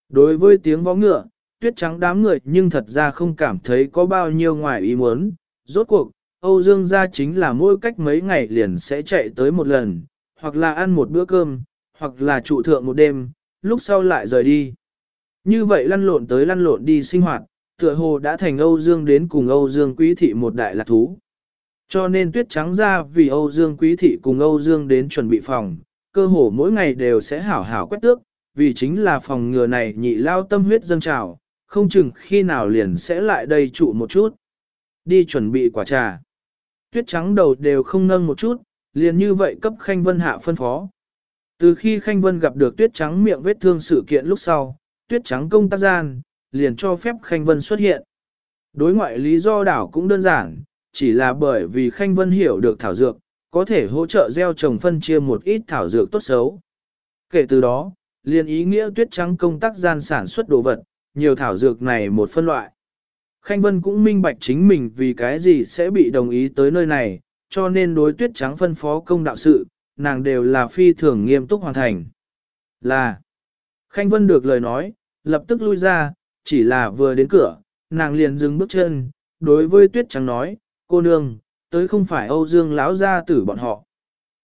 Đối với tiếng vó ngựa, tuyết trắng đám người nhưng thật ra không cảm thấy có bao nhiêu ngoài ý muốn. Rốt cuộc, Âu Dương gia chính là mỗi cách mấy ngày liền sẽ chạy tới một lần, hoặc là ăn một bữa cơm, hoặc là trụ thượng một đêm, lúc sau lại rời đi. Như vậy lăn lộn tới lăn lộn đi sinh hoạt, tựa hồ đã thành Âu Dương đến cùng Âu Dương Quý Thị một đại lạc thú. Cho nên tuyết trắng ra vì Âu Dương Quý Thị cùng Âu Dương đến chuẩn bị phòng, cơ hồ mỗi ngày đều sẽ hảo hảo quét tước, vì chính là phòng ngừa này nhị lao tâm huyết dâng trào, không chừng khi nào liền sẽ lại đây trụ một chút. Đi chuẩn bị quả trà. Tuyết trắng đầu đều không nâng một chút, liền như vậy cấp Khanh Vân hạ phân phó. Từ khi Khanh Vân gặp được tuyết trắng miệng vết thương sự kiện lúc sau, tuyết trắng công tác gian, liền cho phép Khanh Vân xuất hiện. Đối ngoại lý do đảo cũng đơn giản, chỉ là bởi vì Khanh Vân hiểu được thảo dược, có thể hỗ trợ gieo trồng phân chia một ít thảo dược tốt xấu. Kể từ đó, liền ý nghĩa tuyết trắng công tác gian sản xuất đồ vật, nhiều thảo dược này một phân loại. Khanh Vân cũng minh bạch chính mình vì cái gì sẽ bị đồng ý tới nơi này, cho nên đối tuyết trắng phân phó công đạo sự, nàng đều là phi thường nghiêm túc hoàn thành. Là, Khanh Vân được lời nói, lập tức lui ra, chỉ là vừa đến cửa, nàng liền dừng bước chân, đối với tuyết trắng nói, cô nương, tới không phải Âu Dương lão gia tử bọn họ.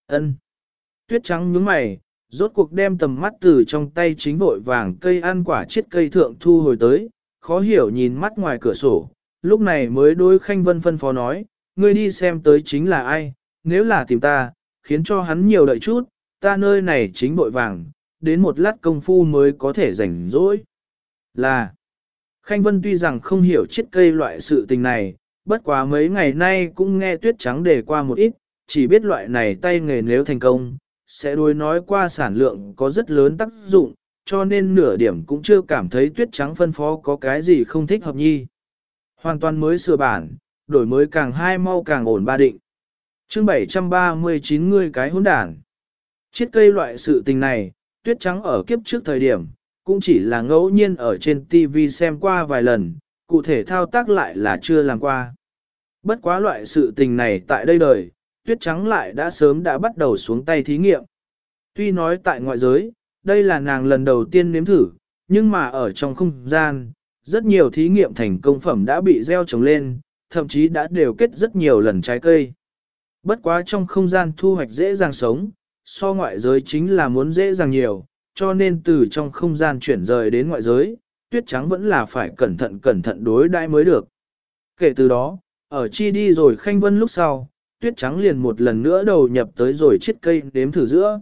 Ân. Tuyết trắng nhướng mày, rốt cuộc đem tầm mắt từ trong tay chính vội vàng cây ăn quả chiết cây thượng thu hồi tới, khó hiểu nhìn mắt ngoài cửa sổ, lúc này mới đối Khanh Vân phân phó nói, ngươi đi xem tới chính là ai, nếu là tìm ta, khiến cho hắn nhiều đợi chút, ta nơi này chính bội vàng, đến một lát công phu mới có thể rảnh rỗi. Là, Khanh Vân tuy rằng không hiểu chiết cây loại sự tình này, bất quá mấy ngày nay cũng nghe tuyết trắng đề qua một ít, chỉ biết loại này tay nghề nếu thành công, sẽ đối nói qua sản lượng có rất lớn tác dụng, cho nên nửa điểm cũng chưa cảm thấy tuyết trắng phân phó có cái gì không thích hợp nhi. Hoàn toàn mới sửa bản, đổi mới càng hai mau càng ổn ba định. chương 739 người cái hỗn đản. Chiết cây loại sự tình này, tuyết trắng ở kiếp trước thời điểm, cũng chỉ là ngẫu nhiên ở trên TV xem qua vài lần, cụ thể thao tác lại là chưa làm qua. Bất quá loại sự tình này tại đây đời, tuyết trắng lại đã sớm đã bắt đầu xuống tay thí nghiệm. Tuy nói tại ngoại giới, đây là nàng lần đầu tiên nếm thử, nhưng mà ở trong không gian, rất nhiều thí nghiệm thành công phẩm đã bị gieo trồng lên, thậm chí đã đều kết rất nhiều lần trái cây. Bất quá trong không gian thu hoạch dễ dàng sống, so ngoại giới chính là muốn dễ dàng nhiều, cho nên từ trong không gian chuyển rời đến ngoại giới, tuyết trắng vẫn là phải cẩn thận cẩn thận đối đãi mới được. Kể từ đó, ở chi đi rồi khanh vân lúc sau, tuyết trắng liền một lần nữa đầu nhập tới rồi chiếc cây nếm thử giữa.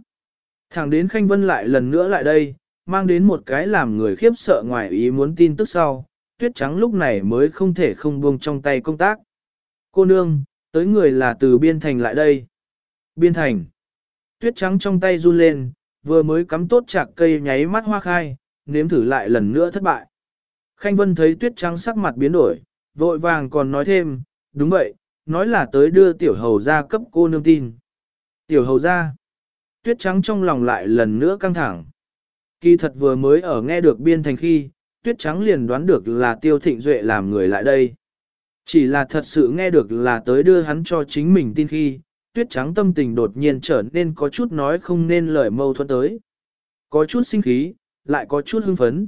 Thẳng đến khanh vân lại lần nữa lại đây, mang đến một cái làm người khiếp sợ ngoài ý muốn tin tức sau, tuyết trắng lúc này mới không thể không buông trong tay công tác. Cô nương, tới người là từ biên thành lại đây. Biên thành. Tuyết trắng trong tay run lên, vừa mới cắm tốt chạc cây nháy mắt hoa khai, nếm thử lại lần nữa thất bại. Khanh Vân thấy tuyết trắng sắc mặt biến đổi, vội vàng còn nói thêm, đúng vậy, nói là tới đưa tiểu hầu ra cấp cô nương tin. Tiểu hầu ra, tuyết trắng trong lòng lại lần nữa căng thẳng. Kỳ thật vừa mới ở nghe được biên thành khi, tuyết trắng liền đoán được là tiêu thịnh duệ làm người lại đây. Chỉ là thật sự nghe được là tới đưa hắn cho chính mình tin khi, tuyết trắng tâm tình đột nhiên trở nên có chút nói không nên lời mâu thuẫn tới. Có chút sinh khí, lại có chút hưng phấn.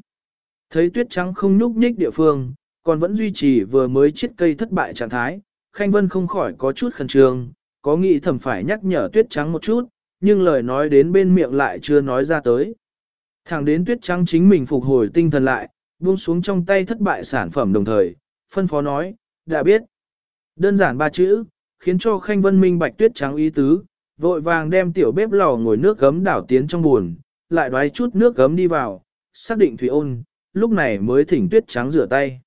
Thấy tuyết trắng không nhúc nhích địa phương, còn vẫn duy trì vừa mới chiết cây thất bại trạng thái, Khanh Vân không khỏi có chút khẩn trương, có nghĩ thầm phải nhắc nhở tuyết trắng một chút, nhưng lời nói đến bên miệng lại chưa nói ra tới. Thẳng đến tuyết trắng chính mình phục hồi tinh thần lại, buông xuống trong tay thất bại sản phẩm đồng thời, phân phó nói, đã biết. Đơn giản ba chữ, khiến cho Khanh Vân minh bạch tuyết trắng ý tứ, vội vàng đem tiểu bếp lò ngồi nước gấm đảo tiến trong buồn, lại đoái chút nước gấm đi vào, xác định thủy ôn, lúc này mới thỉnh tuyết trắng rửa tay.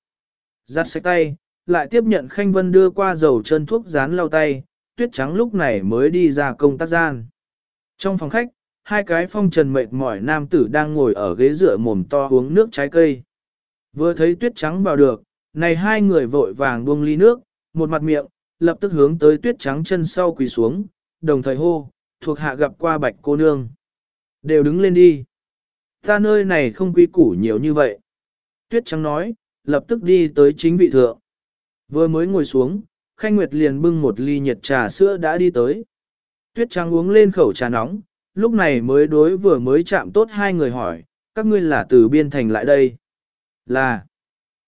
Giặt sạch tay, lại tiếp nhận Khanh Vân đưa qua dầu chân thuốc dán lau tay, tuyết trắng lúc này mới đi ra công tác gian. Trong phòng khách, hai cái phong trần mệt mỏi nam tử đang ngồi ở ghế dựa mồm to uống nước trái cây. Vừa thấy tuyết trắng vào được, này hai người vội vàng buông ly nước, một mặt miệng, lập tức hướng tới tuyết trắng chân sau quỳ xuống, đồng thời hô, thuộc hạ gặp qua bạch cô nương. Đều đứng lên đi. Ta nơi này không quy củ nhiều như vậy. Tuyết trắng nói, lập tức đi tới chính vị thượng. Vừa mới ngồi xuống, Khanh Nguyệt liền bưng một ly nhiệt trà sữa đã đi tới. Tuyết trắng uống lên khẩu trà nóng, lúc này mới đối vừa mới chạm tốt hai người hỏi, các ngươi là từ biên thành lại đây. Là,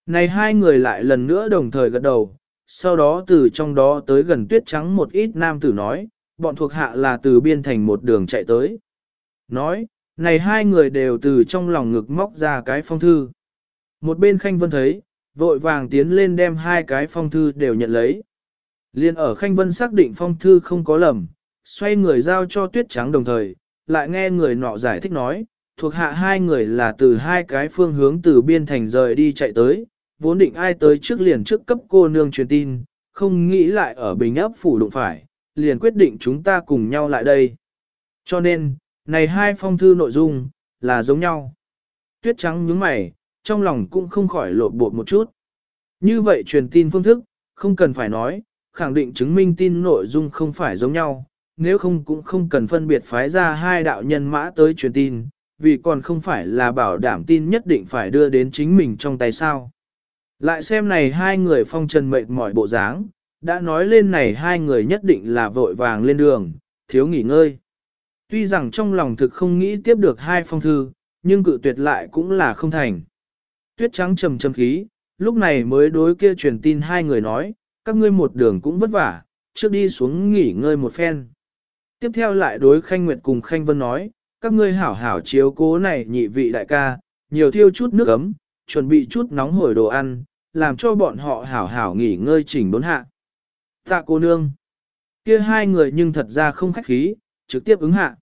này hai người lại lần nữa đồng thời gật đầu, sau đó từ trong đó tới gần tuyết trắng một ít nam tử nói, bọn thuộc hạ là từ biên thành một đường chạy tới. Nói, này hai người đều từ trong lòng ngực móc ra cái phong thư. Một bên Khanh Vân thấy, vội vàng tiến lên đem hai cái phong thư đều nhận lấy. Liên ở Khanh Vân xác định phong thư không có lầm, xoay người giao cho tuyết trắng đồng thời, lại nghe người nọ giải thích nói, thuộc hạ hai người là từ hai cái phương hướng từ biên thành rời đi chạy tới, vốn định ai tới trước liền trước cấp cô nương truyền tin, không nghĩ lại ở bình ấp phủ đụng phải, liền quyết định chúng ta cùng nhau lại đây. Cho nên, này hai phong thư nội dung, là giống nhau. Tuyết trắng nhướng mày, trong lòng cũng không khỏi lộ bột một chút. Như vậy truyền tin phương thức, không cần phải nói, khẳng định chứng minh tin nội dung không phải giống nhau, nếu không cũng không cần phân biệt phái ra hai đạo nhân mã tới truyền tin, vì còn không phải là bảo đảm tin nhất định phải đưa đến chính mình trong tay sao. Lại xem này hai người phong trần mệt mỏi bộ dáng, đã nói lên này hai người nhất định là vội vàng lên đường, thiếu nghỉ ngơi. Tuy rằng trong lòng thực không nghĩ tiếp được hai phong thư, nhưng cự tuyệt lại cũng là không thành. Tuyết trắng trầm trầm khí, lúc này mới đối kia truyền tin hai người nói, các ngươi một đường cũng vất vả, trước đi xuống nghỉ ngơi một phen. Tiếp theo lại đối Khanh Nguyệt cùng Khanh Vân nói, các ngươi hảo hảo chiếu cố này nhị vị đại ca, nhiều thiêu chút nước ấm, chuẩn bị chút nóng hổi đồ ăn, làm cho bọn họ hảo hảo nghỉ ngơi chỉnh đốn hạ. Tạ cô nương. Kia hai người nhưng thật ra không khách khí, trực tiếp ứng hạ.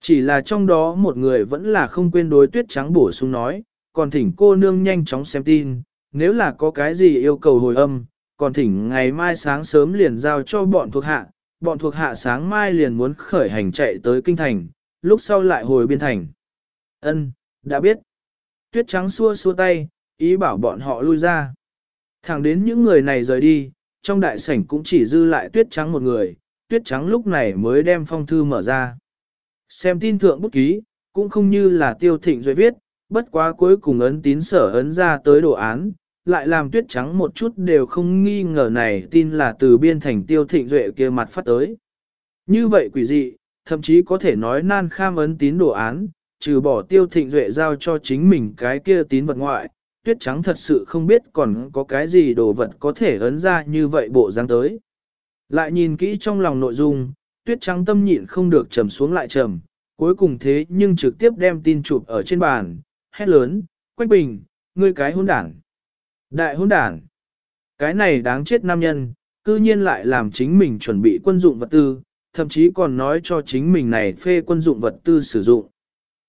Chỉ là trong đó một người vẫn là không quên đối tuyết trắng bổ sung nói, còn thỉnh cô nương nhanh chóng xem tin, nếu là có cái gì yêu cầu hồi âm, còn thỉnh ngày mai sáng sớm liền giao cho bọn thuộc hạ, bọn thuộc hạ sáng mai liền muốn khởi hành chạy tới kinh thành, lúc sau lại hồi biên thành. Ân, đã biết. Tuyết trắng xua xua tay, ý bảo bọn họ lui ra. Thẳng đến những người này rời đi, trong đại sảnh cũng chỉ dư lại tuyết trắng một người, tuyết trắng lúc này mới đem phong thư mở ra. Xem tin thượng bút ký, cũng không như là tiêu thịnh duy viết, bất quá cuối cùng ấn tín sở ấn ra tới đồ án, lại làm tuyết trắng một chút đều không nghi ngờ này tin là từ biên thành tiêu thịnh duệ kia mặt phát tới. Như vậy quỷ dị, thậm chí có thể nói nan kham ấn tín đồ án, trừ bỏ tiêu thịnh duệ giao cho chính mình cái kia tín vật ngoại, tuyết trắng thật sự không biết còn có cái gì đồ vật có thể ấn ra như vậy bộ dáng tới. Lại nhìn kỹ trong lòng nội dung, tuyết trắng tâm nhịn không được trầm xuống lại trầm, cuối cùng thế nhưng trực tiếp đem tin chụp ở trên bàn, hét lớn, Quách Bình, ngươi cái hôn đảng. Đại hôn đàn, Cái này đáng chết nam nhân, cư nhiên lại làm chính mình chuẩn bị quân dụng vật tư, thậm chí còn nói cho chính mình này phê quân dụng vật tư sử dụng.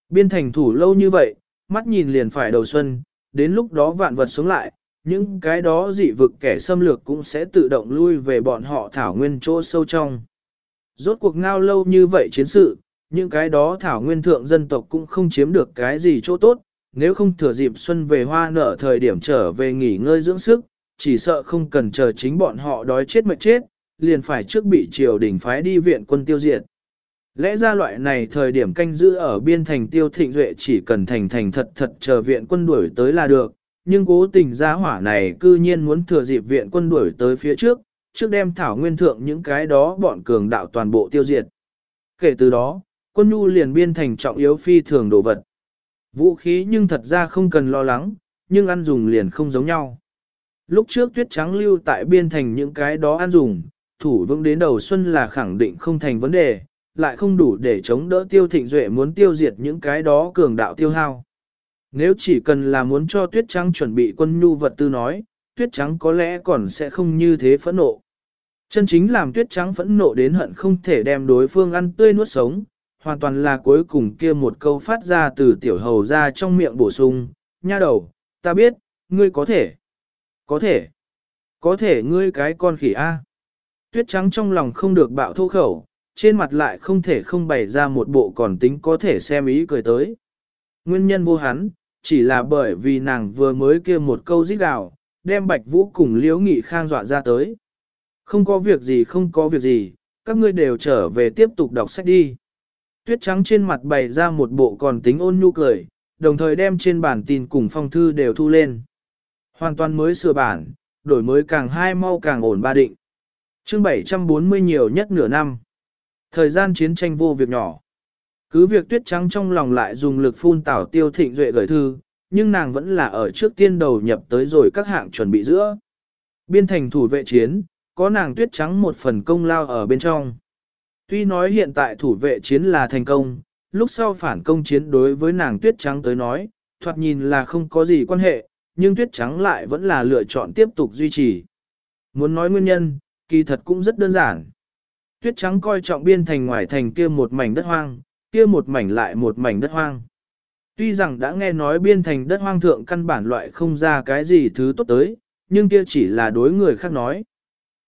Biên thành thủ lâu như vậy, mắt nhìn liền phải đầu xuân, đến lúc đó vạn vật sống lại, những cái đó dị vực kẻ xâm lược cũng sẽ tự động lui về bọn họ thảo nguyên chỗ sâu trong. Rốt cuộc ngao lâu như vậy chiến sự, những cái đó thảo nguyên thượng dân tộc cũng không chiếm được cái gì chỗ tốt, nếu không thừa dịp xuân về hoa nở thời điểm trở về nghỉ ngơi dưỡng sức, chỉ sợ không cần chờ chính bọn họ đói chết mệt chết, liền phải trước bị triều đình phái đi viện quân tiêu diệt. Lẽ ra loại này thời điểm canh giữ ở biên thành tiêu thịnh duệ chỉ cần thành thành thật thật chờ viện quân đuổi tới là được, nhưng cố tình gia hỏa này cư nhiên muốn thừa dịp viện quân đuổi tới phía trước, trước đem thảo nguyên thượng những cái đó bọn cường đạo toàn bộ tiêu diệt. Kể từ đó, quân nhu liền biên thành trọng yếu phi thường đồ vật. Vũ khí nhưng thật ra không cần lo lắng, nhưng ăn dùng liền không giống nhau. Lúc trước tuyết trắng lưu tại biên thành những cái đó ăn dùng, thủ vững đến đầu xuân là khẳng định không thành vấn đề, lại không đủ để chống đỡ tiêu thịnh duệ muốn tiêu diệt những cái đó cường đạo tiêu hao. Nếu chỉ cần là muốn cho tuyết trắng chuẩn bị quân nhu vật tư nói, tuyết trắng có lẽ còn sẽ không như thế phẫn nộ. Chân chính làm tuyết trắng phẫn nộ đến hận không thể đem đối phương ăn tươi nuốt sống, hoàn toàn là cuối cùng kia một câu phát ra từ tiểu hầu ra trong miệng bổ sung, nha đầu, ta biết, ngươi có thể, có thể, có thể ngươi cái con khỉ A. Tuyết trắng trong lòng không được bạo thô khẩu, trên mặt lại không thể không bày ra một bộ còn tính có thể xem ý cười tới. Nguyên nhân vô hắn, chỉ là bởi vì nàng vừa mới kia một câu rít gào, đem bạch vũ cùng liễu nghị khang dọa ra tới. Không có việc gì không có việc gì, các ngươi đều trở về tiếp tục đọc sách đi. Tuyết trắng trên mặt bày ra một bộ còn tính ôn nhu cười, đồng thời đem trên bản tin cùng phong thư đều thu lên. Hoàn toàn mới sửa bản, đổi mới càng hai mau càng ổn ba định. Chương 740 nhiều nhất nửa năm. Thời gian chiến tranh vô việc nhỏ. Cứ việc tuyết trắng trong lòng lại dùng lực phun tảo tiêu thịnh duệ gửi thư, nhưng nàng vẫn là ở trước tiên đầu nhập tới rồi các hạng chuẩn bị giữa. Biên thành thủ vệ chiến, có nàng tuyết trắng một phần công lao ở bên trong. Tuy nói hiện tại thủ vệ chiến là thành công, lúc sau phản công chiến đối với nàng tuyết trắng tới nói, thoạt nhìn là không có gì quan hệ, nhưng tuyết trắng lại vẫn là lựa chọn tiếp tục duy trì. Muốn nói nguyên nhân, kỳ thật cũng rất đơn giản. Tuyết trắng coi trọng biên thành ngoài thành kia một mảnh đất hoang, kia một mảnh lại một mảnh đất hoang. Tuy rằng đã nghe nói biên thành đất hoang thượng căn bản loại không ra cái gì thứ tốt tới, nhưng kia chỉ là đối người khác nói.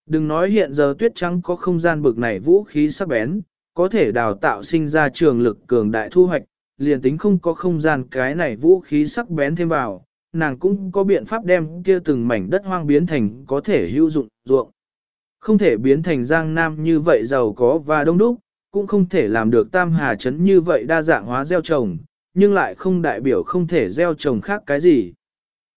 Đừng nói hiện giờ tuyết trắng có không gian bực này vũ khí sắc bén, có thể đào tạo sinh ra trường lực cường đại thu hoạch, liền tính không có không gian cái này vũ khí sắc bén thêm vào, nàng cũng có biện pháp đem kia từng mảnh đất hoang biến thành có thể hữu dụng ruộng. Không thể biến thành giang nam như vậy giàu có và đông đúc, cũng không thể làm được tam hà chấn như vậy đa dạng hóa gieo trồng, nhưng lại không đại biểu không thể gieo trồng khác cái gì.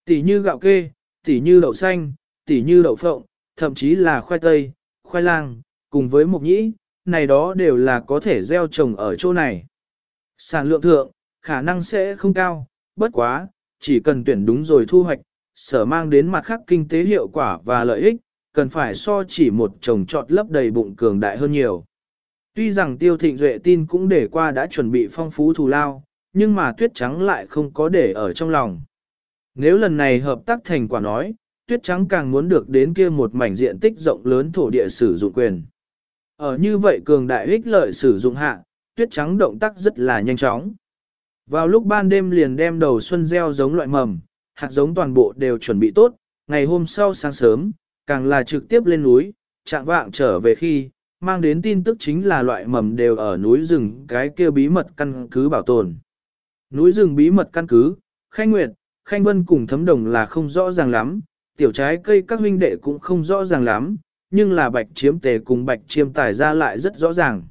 Tỷ như gạo kê, tỷ như đậu xanh, tỷ như đậu phộng, thậm chí là khoai tây, khoai lang, cùng với mộc nhĩ, này đó đều là có thể gieo trồng ở chỗ này. Sản lượng thượng, khả năng sẽ không cao, bất quá, chỉ cần tuyển đúng rồi thu hoạch, sở mang đến mặt khác kinh tế hiệu quả và lợi ích, cần phải so chỉ một trồng trọt lấp đầy bụng cường đại hơn nhiều. Tuy rằng tiêu thịnh duệ tin cũng để qua đã chuẩn bị phong phú thù lao, nhưng mà tuyết trắng lại không có để ở trong lòng. Nếu lần này hợp tác thành quả nói, tuyết trắng càng muốn được đến kia một mảnh diện tích rộng lớn thổ địa sử dụng quyền. Ở như vậy cường đại ích lợi sử dụng hạ, tuyết trắng động tác rất là nhanh chóng. Vào lúc ban đêm liền đem đầu xuân gieo giống loại mầm, hạt giống toàn bộ đều chuẩn bị tốt, ngày hôm sau sáng sớm, càng là trực tiếp lên núi, trạng vạng trở về khi, mang đến tin tức chính là loại mầm đều ở núi rừng cái kia bí mật căn cứ bảo tồn. Núi rừng bí mật căn cứ, Khanh Nguyệt, Khanh Vân cùng thấm đồng là không rõ ràng lắm, tiểu trái cây các huynh đệ cũng không rõ ràng lắm, nhưng là bạch chiếm tề cùng bạch chiêm tài ra lại rất rõ ràng.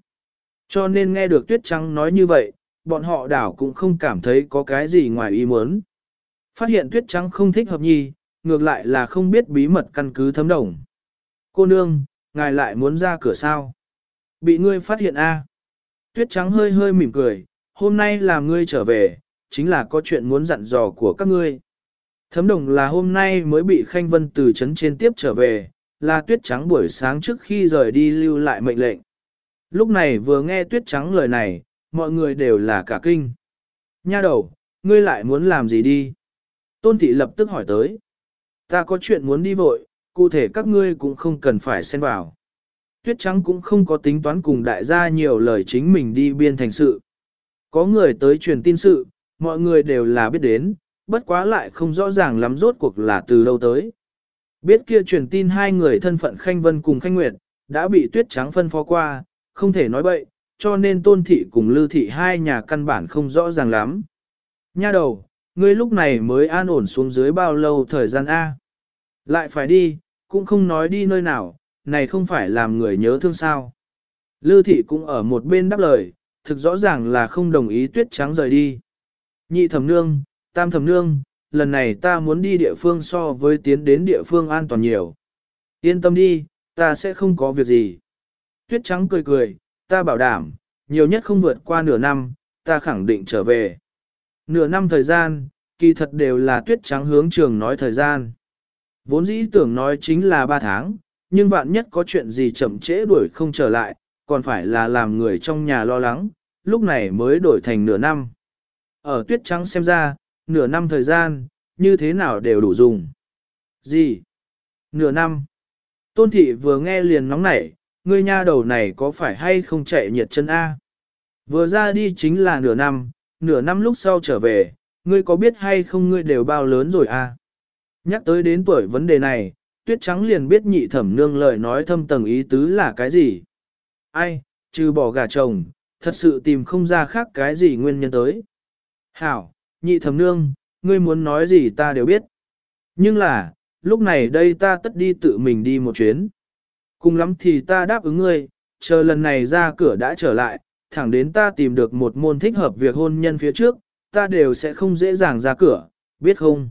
Cho nên nghe được tuyết trắng nói như vậy, bọn họ đảo cũng không cảm thấy có cái gì ngoài ý muốn. Phát hiện tuyết trắng không thích hợp nhi, ngược lại là không biết bí mật căn cứ thấm đồng. Cô nương, ngài lại muốn ra cửa sao? Bị ngươi phát hiện a? Tuyết trắng hơi hơi mỉm cười, hôm nay là ngươi trở về, chính là có chuyện muốn dặn dò của các ngươi. Thấm đồng là hôm nay mới bị Khanh Vân từ trấn trên tiếp trở về, là tuyết trắng buổi sáng trước khi rời đi lưu lại mệnh lệnh. Lúc này vừa nghe tuyết trắng lời này, mọi người đều là cả kinh. Nha đầu, ngươi lại muốn làm gì đi? Tôn thị lập tức hỏi tới. Ta có chuyện muốn đi vội, cụ thể các ngươi cũng không cần phải xen vào. Tuyết trắng cũng không có tính toán cùng đại gia nhiều lời chính mình đi biên thành sự. Có người tới truyền tin sự, mọi người đều là biết đến, bất quá lại không rõ ràng lắm rốt cuộc là từ đâu tới. Biết kia truyền tin hai người thân phận Khanh Vân cùng Khanh Nguyệt, đã bị tuyết trắng phân phó qua, không thể nói bậy, cho nên tôn thị cùng lưu thị hai nhà căn bản không rõ ràng lắm. Nha đầu, ngươi lúc này mới an ổn xuống dưới bao lâu thời gian A. Lại phải đi, cũng không nói đi nơi nào, này không phải làm người nhớ thương sao. Lưu thị cũng ở một bên đáp lời, thực rõ ràng là không đồng ý tuyết trắng rời đi. Nhị thẩm nương, tam thẩm nương, lần này ta muốn đi địa phương so với tiến đến địa phương an toàn nhiều. Yên tâm đi, ta sẽ không có việc gì. Tuyết trắng cười cười, ta bảo đảm, nhiều nhất không vượt qua nửa năm, ta khẳng định trở về. Nửa năm thời gian, kỳ thật đều là tuyết trắng hướng trường nói thời gian. Vốn dĩ tưởng nói chính là ba tháng, nhưng vạn nhất có chuyện gì chậm trễ đuổi không trở lại, còn phải là làm người trong nhà lo lắng, lúc này mới đổi thành nửa năm. Ở tuyết trắng xem ra, nửa năm thời gian, như thế nào đều đủ dùng. Gì? Nửa năm. Tôn thị vừa nghe liền nóng nảy, ngươi nha đầu này có phải hay không chạy nhiệt chân A? Vừa ra đi chính là nửa năm, nửa năm lúc sau trở về, ngươi có biết hay không ngươi đều bao lớn rồi A? Nhắc tới đến tuổi vấn đề này, tuyết trắng liền biết nhị thẩm nương lời nói thâm tầng ý tứ là cái gì. Ai, trừ bỏ gà chồng, thật sự tìm không ra khác cái gì nguyên nhân tới. Hảo, nhị thẩm nương, ngươi muốn nói gì ta đều biết. Nhưng là, lúc này đây ta tất đi tự mình đi một chuyến. Cùng lắm thì ta đáp ứng ngươi, chờ lần này ra cửa đã trở lại, thẳng đến ta tìm được một môn thích hợp việc hôn nhân phía trước, ta đều sẽ không dễ dàng ra cửa, biết không?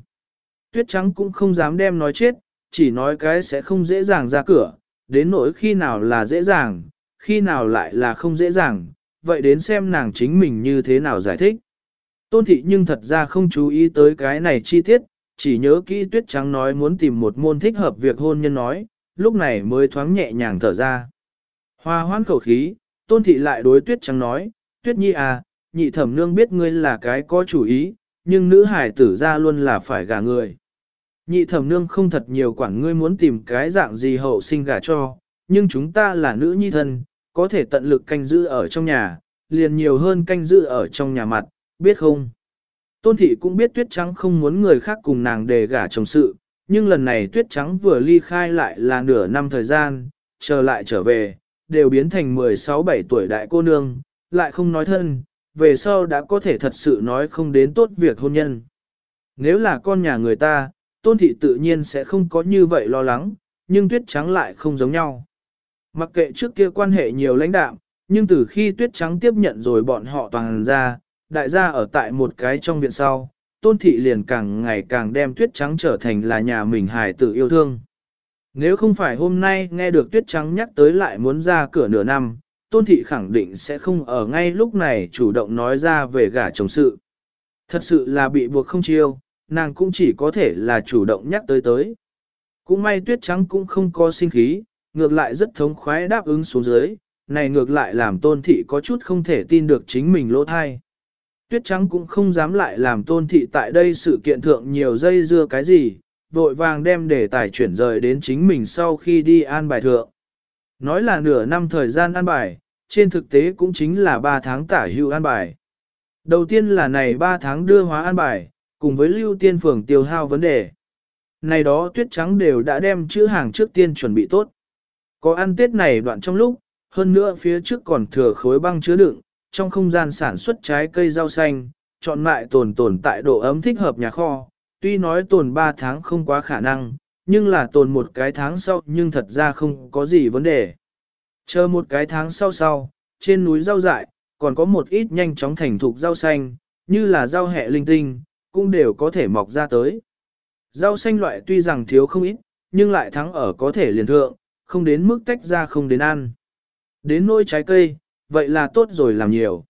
Tuyết trắng cũng không dám đem nói chết, chỉ nói cái sẽ không dễ dàng ra cửa, đến nỗi khi nào là dễ dàng, khi nào lại là không dễ dàng, vậy đến xem nàng chính mình như thế nào giải thích. Tôn thị nhưng thật ra không chú ý tới cái này chi tiết, chỉ nhớ kỹ tuyết trắng nói muốn tìm một môn thích hợp việc hôn nhân nói, lúc này mới thoáng nhẹ nhàng thở ra. Hoa hoan khẩu khí, tôn thị lại đối tuyết trắng nói, tuyết nhi à, nhị thẩm nương biết ngươi là cái có chủ ý, nhưng nữ hải tử ra luôn là phải gả người. Nhị thẩm nương không thật nhiều quản ngươi muốn tìm cái dạng gì hậu sinh gả cho, nhưng chúng ta là nữ nhi thân, có thể tận lực canh giữ ở trong nhà, liền nhiều hơn canh giữ ở trong nhà mặt, biết không? Tôn thị cũng biết tuyết trắng không muốn người khác cùng nàng đề gả chồng sự, nhưng lần này tuyết trắng vừa ly khai lại là nửa năm thời gian, trở lại trở về, đều biến thành 16-17 tuổi đại cô nương, lại không nói thân, về sau đã có thể thật sự nói không đến tốt việc hôn nhân. Nếu là con nhà người ta, tôn thị tự nhiên sẽ không có như vậy lo lắng, nhưng tuyết trắng lại không giống nhau. Mặc kệ trước kia quan hệ nhiều lãnh đạm, nhưng từ khi tuyết trắng tiếp nhận rồi bọn họ toàn ra, đại gia ở tại một cái trong viện sau, tôn thị liền càng ngày càng đem tuyết trắng trở thành là nhà mình hài tử yêu thương. Nếu không phải hôm nay nghe được tuyết trắng nhắc tới lại muốn ra cửa nửa năm, tôn thị khẳng định sẽ không ở ngay lúc này chủ động nói ra về gả chồng sự. Thật sự là bị buộc không chiêu, nàng cũng chỉ có thể là chủ động nhắc tới tới. Cũng may tuyết trắng cũng không có sinh khí, ngược lại rất thống khoái đáp ứng xuống dưới, này ngược lại làm tôn thị có chút không thể tin được chính mình lỗ thai. Tuyết trắng cũng không dám lại làm tôn thị tại đây sự kiện thượng nhiều dây dưa cái gì, vội vàng đem để tài chuyển rời đến chính mình sau khi đi an bài thượng. Nói là nửa năm thời gian an bài, trên thực tế cũng chính là 3 tháng tả hữu an bài. Đầu tiên là này 3 tháng đưa hóa an bài, cùng với lưu tiên phường tiêu hao vấn đề. Này đó tuyết trắng đều đã đem chữ hàng trước tiên chuẩn bị tốt. Có ăn tết này đoạn trong lúc, hơn nữa phía trước còn thừa khối băng chứa đựng, trong không gian sản xuất trái cây rau xanh, chọn mại tồn tồn tại độ ấm thích hợp nhà kho, tuy nói tồn 3 tháng không quá khả năng, nhưng là tồn một cái tháng sau nhưng thật ra không có gì vấn đề. Chờ một cái tháng sau sau, trên núi rau dại, còn có một ít nhanh chóng thành thục rau xanh, như là rau hẹ linh tinh, cũng đều có thể mọc ra tới. Rau xanh loại tuy rằng thiếu không ít, nhưng lại thắng ở có thể liền thượng, không đến mức tách ra không đến ăn. Đến nôi trái cây, vậy là tốt rồi làm nhiều.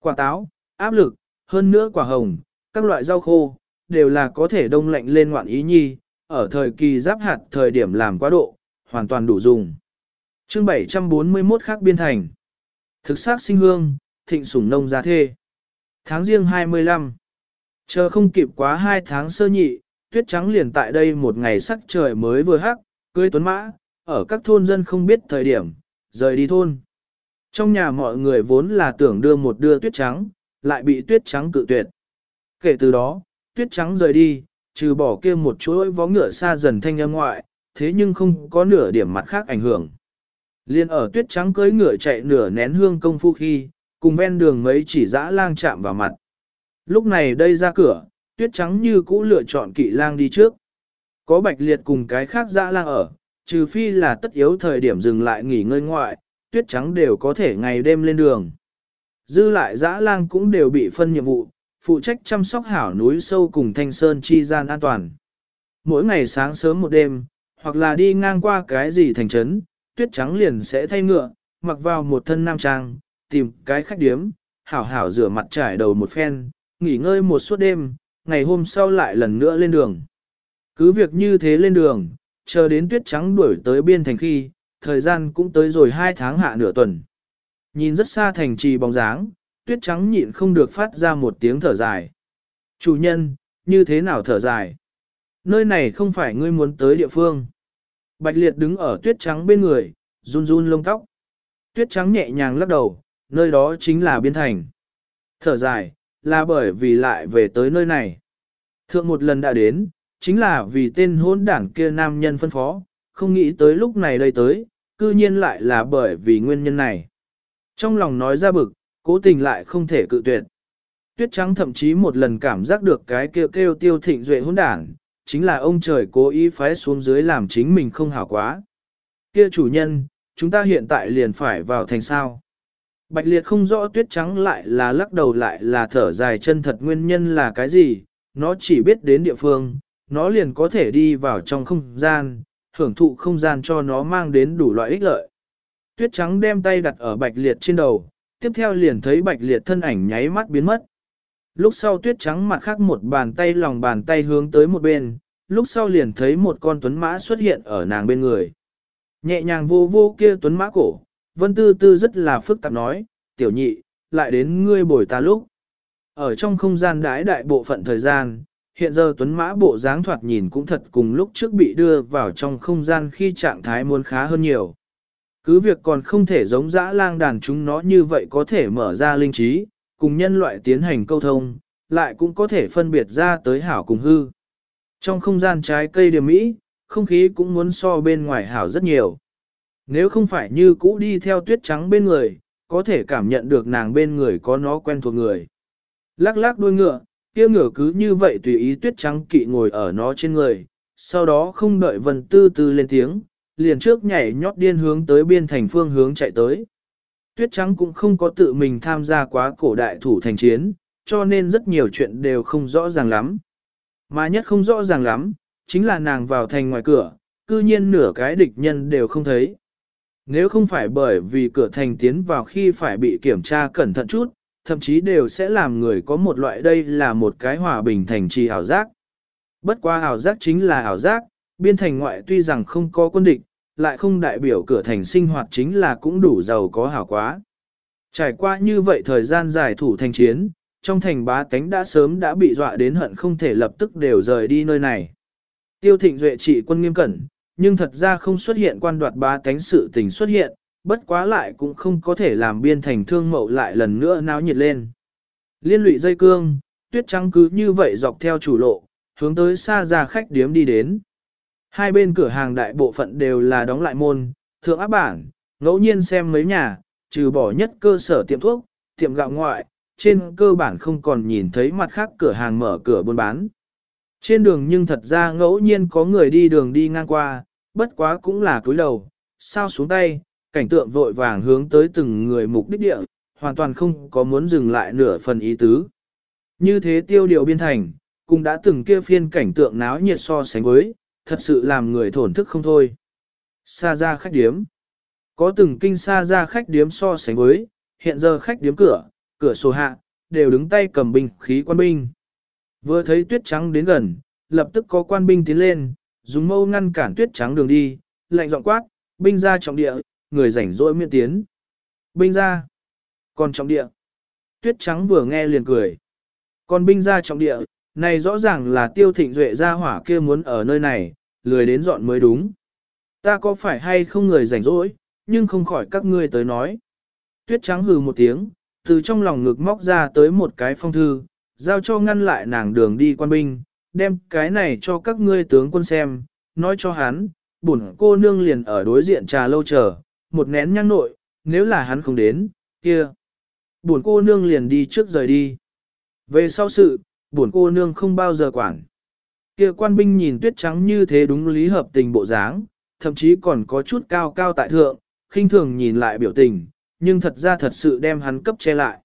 Quả táo, áp lực, hơn nữa quả hồng, các loại rau khô, đều là có thể đông lạnh lên ngoạn ý nhi, ở thời kỳ giáp hạt thời điểm làm quá độ, hoàn toàn đủ dùng. chương 741 khác biên thành. Thực xác sinh hương, thịnh sủng nông gia thê. Tháng riêng 25. Chờ không kịp quá hai tháng sơ nhị, tuyết trắng liền tại đây một ngày sắc trời mới vừa hắc, cưới tuấn mã, ở các thôn dân không biết thời điểm, rời đi thôn. Trong nhà mọi người vốn là tưởng đưa một đưa tuyết trắng, lại bị tuyết trắng cự tuyệt. Kể từ đó, tuyết trắng rời đi, trừ bỏ kia một chuỗi vó ngựa xa dần thanh âm ngoại, thế nhưng không có nửa điểm mặt khác ảnh hưởng. Liên ở tuyết trắng cưỡi ngựa chạy nửa nén hương công phu khi, cùng ven đường mấy chỉ dã lang chạm vào mặt. Lúc này đây ra cửa, tuyết trắng như cũ lựa chọn kỵ lang đi trước. Có bạch liệt cùng cái khác dã lang ở, trừ phi là tất yếu thời điểm dừng lại nghỉ ngơi ngoại, tuyết trắng đều có thể ngày đêm lên đường. Dư lại dã lang cũng đều bị phân nhiệm vụ, phụ trách chăm sóc hảo núi sâu cùng thanh sơn chi gian an toàn. Mỗi ngày sáng sớm một đêm, hoặc là đi ngang qua cái gì thành trấn, tuyết trắng liền sẽ thay ngựa, mặc vào một thân nam trang, tìm cái khách điếm, hảo hảo rửa mặt trải đầu một phen, nghỉ ngơi một suốt đêm, ngày hôm sau lại lần nữa lên đường. Cứ việc như thế lên đường, chờ đến tuyết trắng đuổi tới biên thành khi, thời gian cũng tới rồi hai tháng hạ nửa tuần. Nhìn rất xa thành trì bóng dáng, tuyết trắng nhịn không được phát ra một tiếng thở dài. Chủ nhân, như thế nào thở dài? Nơi này không phải ngươi muốn tới địa phương. Bạch liệt đứng ở tuyết trắng bên người, run run lông tóc. Tuyết trắng nhẹ nhàng lắc đầu, nơi đó chính là biên thành. Thở dài, là bởi vì lại về tới nơi này. Thượng một lần đã đến, chính là vì tên hôn đảng kia nam nhân phân phó, không nghĩ tới lúc này đây tới, cư nhiên lại là bởi vì nguyên nhân này. Trong lòng nói ra bực, cố tình lại không thể cự tuyệt. Tuyết trắng thậm chí một lần cảm giác được cái kêu kêu tiêu thịnh duệ hỗn đảng, chính là ông trời cố ý phái xuống dưới làm chính mình không hảo quá. Kia chủ nhân, chúng ta hiện tại liền phải vào thành sao. Bạch liệt không rõ tuyết trắng lại là lắc đầu lại là thở dài chân thật nguyên nhân là cái gì, nó chỉ biết đến địa phương, nó liền có thể đi vào trong không gian, hưởng thụ không gian cho nó mang đến đủ loại ích lợi. Tuyết trắng đem tay đặt ở bạch liệt trên đầu, tiếp theo liền thấy bạch liệt thân ảnh nháy mắt biến mất. Lúc sau tuyết trắng mặt khác một bàn tay lòng bàn tay hướng tới một bên, lúc sau liền thấy một con tuấn mã xuất hiện ở nàng bên người. Nhẹ nhàng vô vô kia tuấn mã cổ, vân tư tư rất là phức tạp nói, tiểu nhị, lại đến ngươi bồi ta lúc. Ở trong không gian đái đại bộ phận thời gian, hiện giờ tuấn mã bộ dáng thoạt nhìn cũng thật cùng lúc trước bị đưa vào trong không gian khi trạng thái muốn khá hơn nhiều. Cứ việc còn không thể giống dã lang đàn chúng nó như vậy có thể mở ra linh trí, cùng nhân loại tiến hành câu thông, lại cũng có thể phân biệt ra tới hảo cùng hư. Trong không gian trái cây điểm mỹ, không khí cũng muốn so bên ngoài hảo rất nhiều. Nếu không phải như cũ đi theo tuyết trắng bên người, có thể cảm nhận được nàng bên người có nó quen thuộc người. Lắc lắc đuôi ngựa, kia ngựa cứ như vậy tùy ý tuyết trắng kỵ ngồi ở nó trên người, sau đó không đợi vần tư tư lên tiếng, liền trước nhảy nhót điên hướng tới biên thành phương hướng chạy tới. Tuyết trắng cũng không có tự mình tham gia quá cổ đại thủ thành chiến, cho nên rất nhiều chuyện đều không rõ ràng lắm. Mà nhất không rõ ràng lắm, chính là nàng vào thành ngoài cửa, cư nhiên nửa cái địch nhân đều không thấy. Nếu không phải bởi vì cửa thành tiến vào khi phải bị kiểm tra cẩn thận chút, thậm chí đều sẽ làm người có một loại đây là một cái hòa bình thành trì ảo giác. Bất qua ảo giác chính là ảo giác, biên thành ngoại tuy rằng không có quân địch, lại không đại biểu cửa thành sinh hoạt chính là cũng đủ giàu có hảo quá. Trải qua như vậy thời gian dài thủ thành chiến, trong thành bá tánh đã sớm đã bị dọa đến hận không thể lập tức đều rời đi nơi này. Tiêu thịnh duệ trị quân nghiêm cẩn, nhưng thật ra không xuất hiện quan đoạt bá tánh sự tình xuất hiện, bất quá lại cũng không có thể làm biên thành thương mậu lại lần nữa náo nhiệt lên. Liên lụy dây cương, tuyết trắng cứ như vậy dọc theo chủ lộ, hướng tới xa ra khách điếm đi đến. Hai bên cửa hàng đại bộ phận đều là đóng lại môn, thượng áp bản, ngẫu nhiên xem mấy nhà, trừ bỏ nhất cơ sở tiệm thuốc, tiệm gạo ngoại, trên cơ bản không còn nhìn thấy mặt khác cửa hàng mở cửa buôn bán. Trên đường nhưng thật ra ngẫu nhiên có người đi đường đi ngang qua, bất quá cũng là cúi đầu, sao xuống tay, cảnh tượng vội vàng hướng tới từng người mục đích địa, hoàn toàn không có muốn dừng lại nửa phần ý tứ. Như thế tiêu điều biên thành, cũng đã từng kia phiên cảnh tượng náo nhiệt so sánh với, thật sự làm người thổn thức không thôi. Xa ra khách điếm. Có từng kinh xa ra khách điếm so sánh với, hiện giờ khách điếm cửa, cửa sổ hạ, đều đứng tay cầm binh khí quan binh. Vừa thấy tuyết trắng đến gần, lập tức có quan binh tiến lên, dùng mâu ngăn cản tuyết trắng đường đi, lạnh giọng quát, binh ra trọng địa, người rảnh rỗi miễn tiến. Binh ra, còn trọng địa. Tuyết trắng vừa nghe liền cười. Còn binh ra trọng địa, này rõ ràng là tiêu thịnh duệ ra hỏa kia muốn ở nơi này, lười đến dọn mới đúng. Ta có phải hay không người rảnh rỗi, nhưng không khỏi các ngươi tới nói. Tuyết trắng hừ một tiếng, từ trong lòng ngực móc ra tới một cái phong thư, giao cho ngăn lại nàng đường đi quan binh, đem cái này cho các ngươi tướng quân xem, nói cho hắn, bổn cô nương liền ở đối diện trà lâu chờ, một nén nhang nội, nếu là hắn không đến, kia. Bổn cô nương liền đi trước rời đi. Về sau sự, bổn cô nương không bao giờ quản. Kia quan binh nhìn tuyết trắng như thế đúng lý hợp tình bộ dáng, thậm chí còn có chút cao cao tại thượng, khinh thường nhìn lại biểu tình, nhưng thật ra thật sự đem hắn cấp che lại.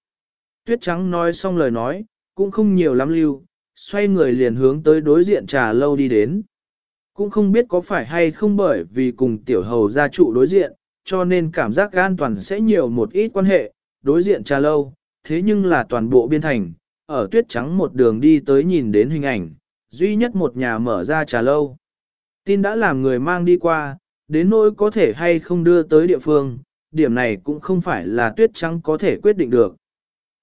Tuyết trắng nói xong lời nói, cũng không nhiều lắm lưu, xoay người liền hướng tới đối diện trà lâu đi đến. Cũng không biết có phải hay không bởi vì cùng tiểu hầu gia trụ đối diện, cho nên cảm giác an toàn sẽ nhiều một ít quan hệ, đối diện trà lâu, thế nhưng là toàn bộ biên thành, ở tuyết trắng một đường đi tới nhìn đến hình ảnh, duy nhất một nhà mở ra trà lâu. Tin đã làm người mang đi qua, đến nỗi có thể hay không đưa tới địa phương, điểm này cũng không phải là tuyết trắng có thể quyết định được.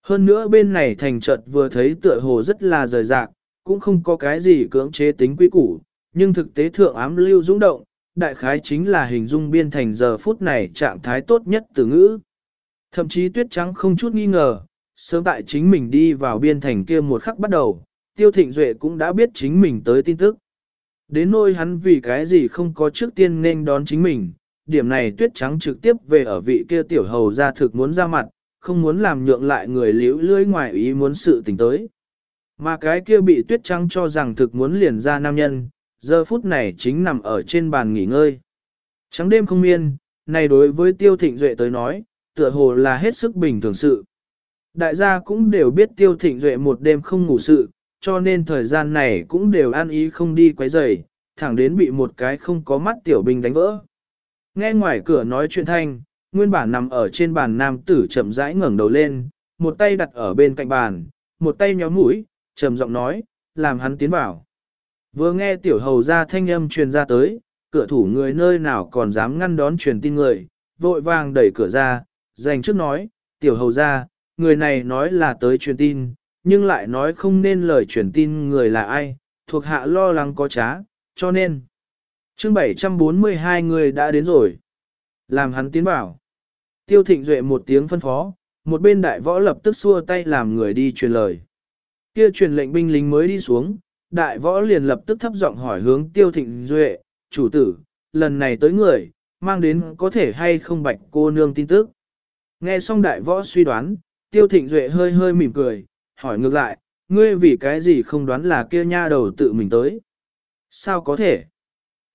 Hơn nữa bên này thành trận vừa thấy tựa hồ rất là rời rạc, cũng không có cái gì cưỡng chế tính quy củ, nhưng thực tế thượng ám lưu dũng động, đại khái chính là hình dung biên thành giờ phút này trạng thái tốt nhất từ ngữ. Thậm chí tuyết trắng không chút nghi ngờ, sớm tại chính mình đi vào biên thành kia một khắc bắt đầu, tiêu thịnh duệ cũng đã biết chính mình tới tin tức. Đến nôi hắn vì cái gì không có trước tiên nên đón chính mình, điểm này tuyết trắng trực tiếp về ở vị kia tiểu hầu ra thực muốn ra mặt, không muốn làm nhượng lại người liễu lưới ngoài ý muốn sự tình tới. Mà cái kia bị tuyết trắng cho rằng thực muốn liền ra nam nhân, giờ phút này chính nằm ở trên bàn nghỉ ngơi. Trắng đêm không miên, này đối với tiêu thịnh duệ tới nói, tựa hồ là hết sức bình thường sự. Đại gia cũng đều biết tiêu thịnh duệ một đêm không ngủ sự, cho nên thời gian này cũng đều an ý không đi quấy rầy, thẳng đến bị một cái không có mắt tiểu binh đánh vỡ. Nghe ngoài cửa nói chuyện thanh, nguyên bản nằm ở trên bàn nam tử chậm rãi ngẩng đầu lên, một tay đặt ở bên cạnh bàn, một tay nhóm mũi, trầm giọng nói, làm hắn tiến vào. Vừa nghe tiểu hầu ra thanh âm truyền ra tới, cửa thủ người nơi nào còn dám ngăn đón truyền tin người, vội vàng đẩy cửa ra, dành trước nói, tiểu hầu ra, người này nói là tới truyền tin, nhưng lại nói không nên lời truyền tin người là ai, thuộc hạ lo lắng có trá, cho nên. chương 742 người đã đến rồi. Làm hắn tiến vào. Tiêu thịnh duệ một tiếng phân phó, một bên đại võ lập tức xua tay làm người đi truyền lời. Kia truyền lệnh binh lính mới đi xuống, đại võ liền lập tức thấp giọng hỏi hướng tiêu thịnh duệ, chủ tử, lần này tới người, mang đến có thể hay không bạch cô nương tin tức. Nghe xong đại võ suy đoán, tiêu thịnh duệ hơi hơi mỉm cười, hỏi ngược lại, ngươi vì cái gì không đoán là kia nha đầu tự mình tới. Sao có thể?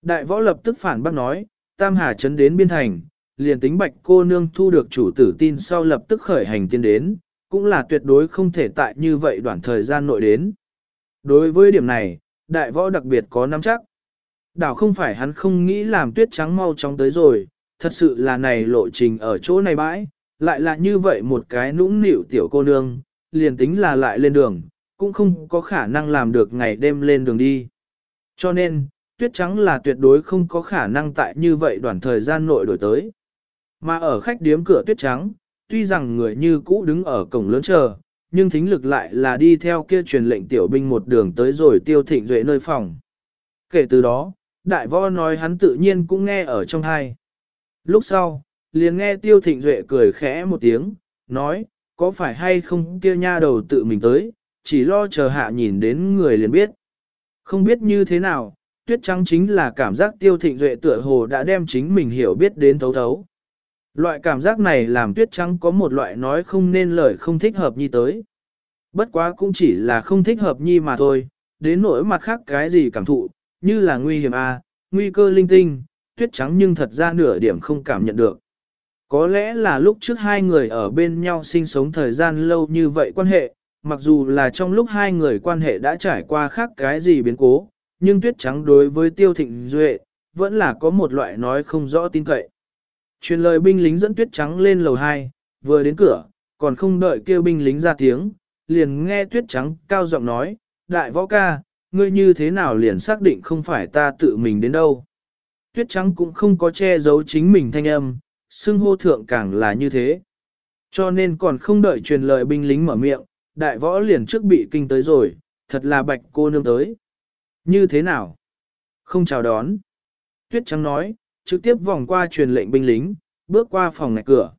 Đại võ lập tức phản bác nói, Tam Hà chấn đến biên thành, liền tính bạch cô nương thu được chủ tử tin sau lập tức khởi hành tiến đến, cũng là tuyệt đối không thể tại như vậy đoạn thời gian nội đến. Đối với điểm này, đại võ đặc biệt có nắm chắc. Đảo không phải hắn không nghĩ làm tuyết trắng mau chóng tới rồi, thật sự là này lộ trình ở chỗ này bãi, lại là như vậy một cái nũng nịu tiểu cô nương, liền tính là lại lên đường, cũng không có khả năng làm được ngày đêm lên đường đi. Cho nên, tuyết trắng là tuyệt đối không có khả năng tại như vậy đoạn thời gian nội đổi tới. Mà ở khách điếm cửa tuyết trắng, tuy rằng người như cũ đứng ở cổng lớn chờ, nhưng thính lực lại là đi theo kia truyền lệnh tiểu binh một đường tới rồi tiêu thịnh duệ nơi phòng. Kể từ đó, đại võ nói hắn tự nhiên cũng nghe ở trong hai. Lúc sau, liền nghe tiêu thịnh duệ cười khẽ một tiếng, nói, có phải hay không kia nha đầu tự mình tới, chỉ lo chờ hạ nhìn đến người liền biết. Không biết như thế nào, tuyết trắng chính là cảm giác tiêu thịnh duệ tựa hồ đã đem chính mình hiểu biết đến thấu thấu. Loại cảm giác này làm tuyết trắng có một loại nói không nên lời không thích hợp nhi tới. Bất quá cũng chỉ là không thích hợp nhi mà thôi, đến nỗi mặt khác cái gì cảm thụ, như là nguy hiểm a, à, nguy cơ linh tinh, tuyết trắng nhưng thật ra nửa điểm không cảm nhận được. Có lẽ là lúc trước hai người ở bên nhau sinh sống thời gian lâu như vậy quan hệ, mặc dù là trong lúc hai người quan hệ đã trải qua khác cái gì biến cố, nhưng tuyết trắng đối với tiêu thịnh duệ, vẫn là có một loại nói không rõ tin cậy. Truyền lời binh lính dẫn tuyết trắng lên lầu 2, vừa đến cửa, còn không đợi kêu binh lính ra tiếng, liền nghe tuyết trắng cao giọng nói, đại võ ca, ngươi như thế nào liền xác định không phải ta tự mình đến đâu. Tuyết trắng cũng không có che giấu chính mình thanh âm, xưng hô thượng càng là như thế. Cho nên còn không đợi truyền lời binh lính mở miệng, đại võ liền trước bị kinh tới rồi, thật là bạch cô nương tới. Như thế nào? Không chào đón. Tuyết trắng nói, trực tiếp vòng qua truyền lệnh binh lính, bước qua phòng ngạch cửa.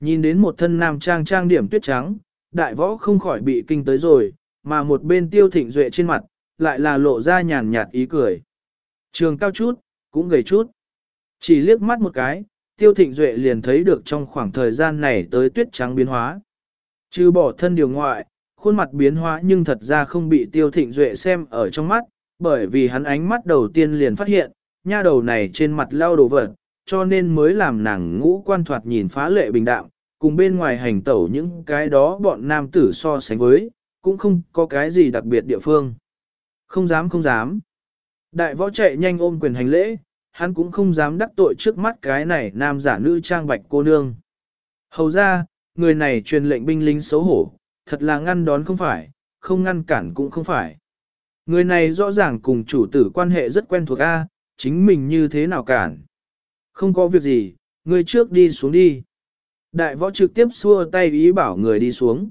Nhìn đến một thân nam trang trang điểm tuyết trắng, đại võ không khỏi bị kinh tới rồi, mà một bên tiêu thịnh duệ trên mặt, lại là lộ ra nhàn nhạt ý cười. Trường cao chút, cũng gầy chút. Chỉ liếc mắt một cái, tiêu thịnh duệ liền thấy được trong khoảng thời gian này tới tuyết trắng biến hóa. Trừ bỏ thân điều ngoại, khuôn mặt biến hóa nhưng thật ra không bị tiêu thịnh duệ xem ở trong mắt, bởi vì hắn ánh mắt đầu tiên liền phát hiện, nha đầu này trên mặt lao đồ vật, cho nên mới làm nàng ngũ quan thoạt nhìn phá lệ bình đạm, cùng bên ngoài hành tẩu những cái đó bọn nam tử so sánh với, cũng không có cái gì đặc biệt địa phương. Không dám không dám. Đại võ chạy nhanh ôm quyền hành lễ, hắn cũng không dám đắc tội trước mắt cái này nam giả nữ trang bạch cô nương. Hầu ra, người này truyền lệnh binh lính xấu hổ, thật là ngăn đón không phải, không ngăn cản cũng không phải. Người này rõ ràng cùng chủ tử quan hệ rất quen thuộc A, chính mình như thế nào cản. Không có việc gì, người trước đi xuống đi. Đại võ trực tiếp xua tay ý bảo người đi xuống.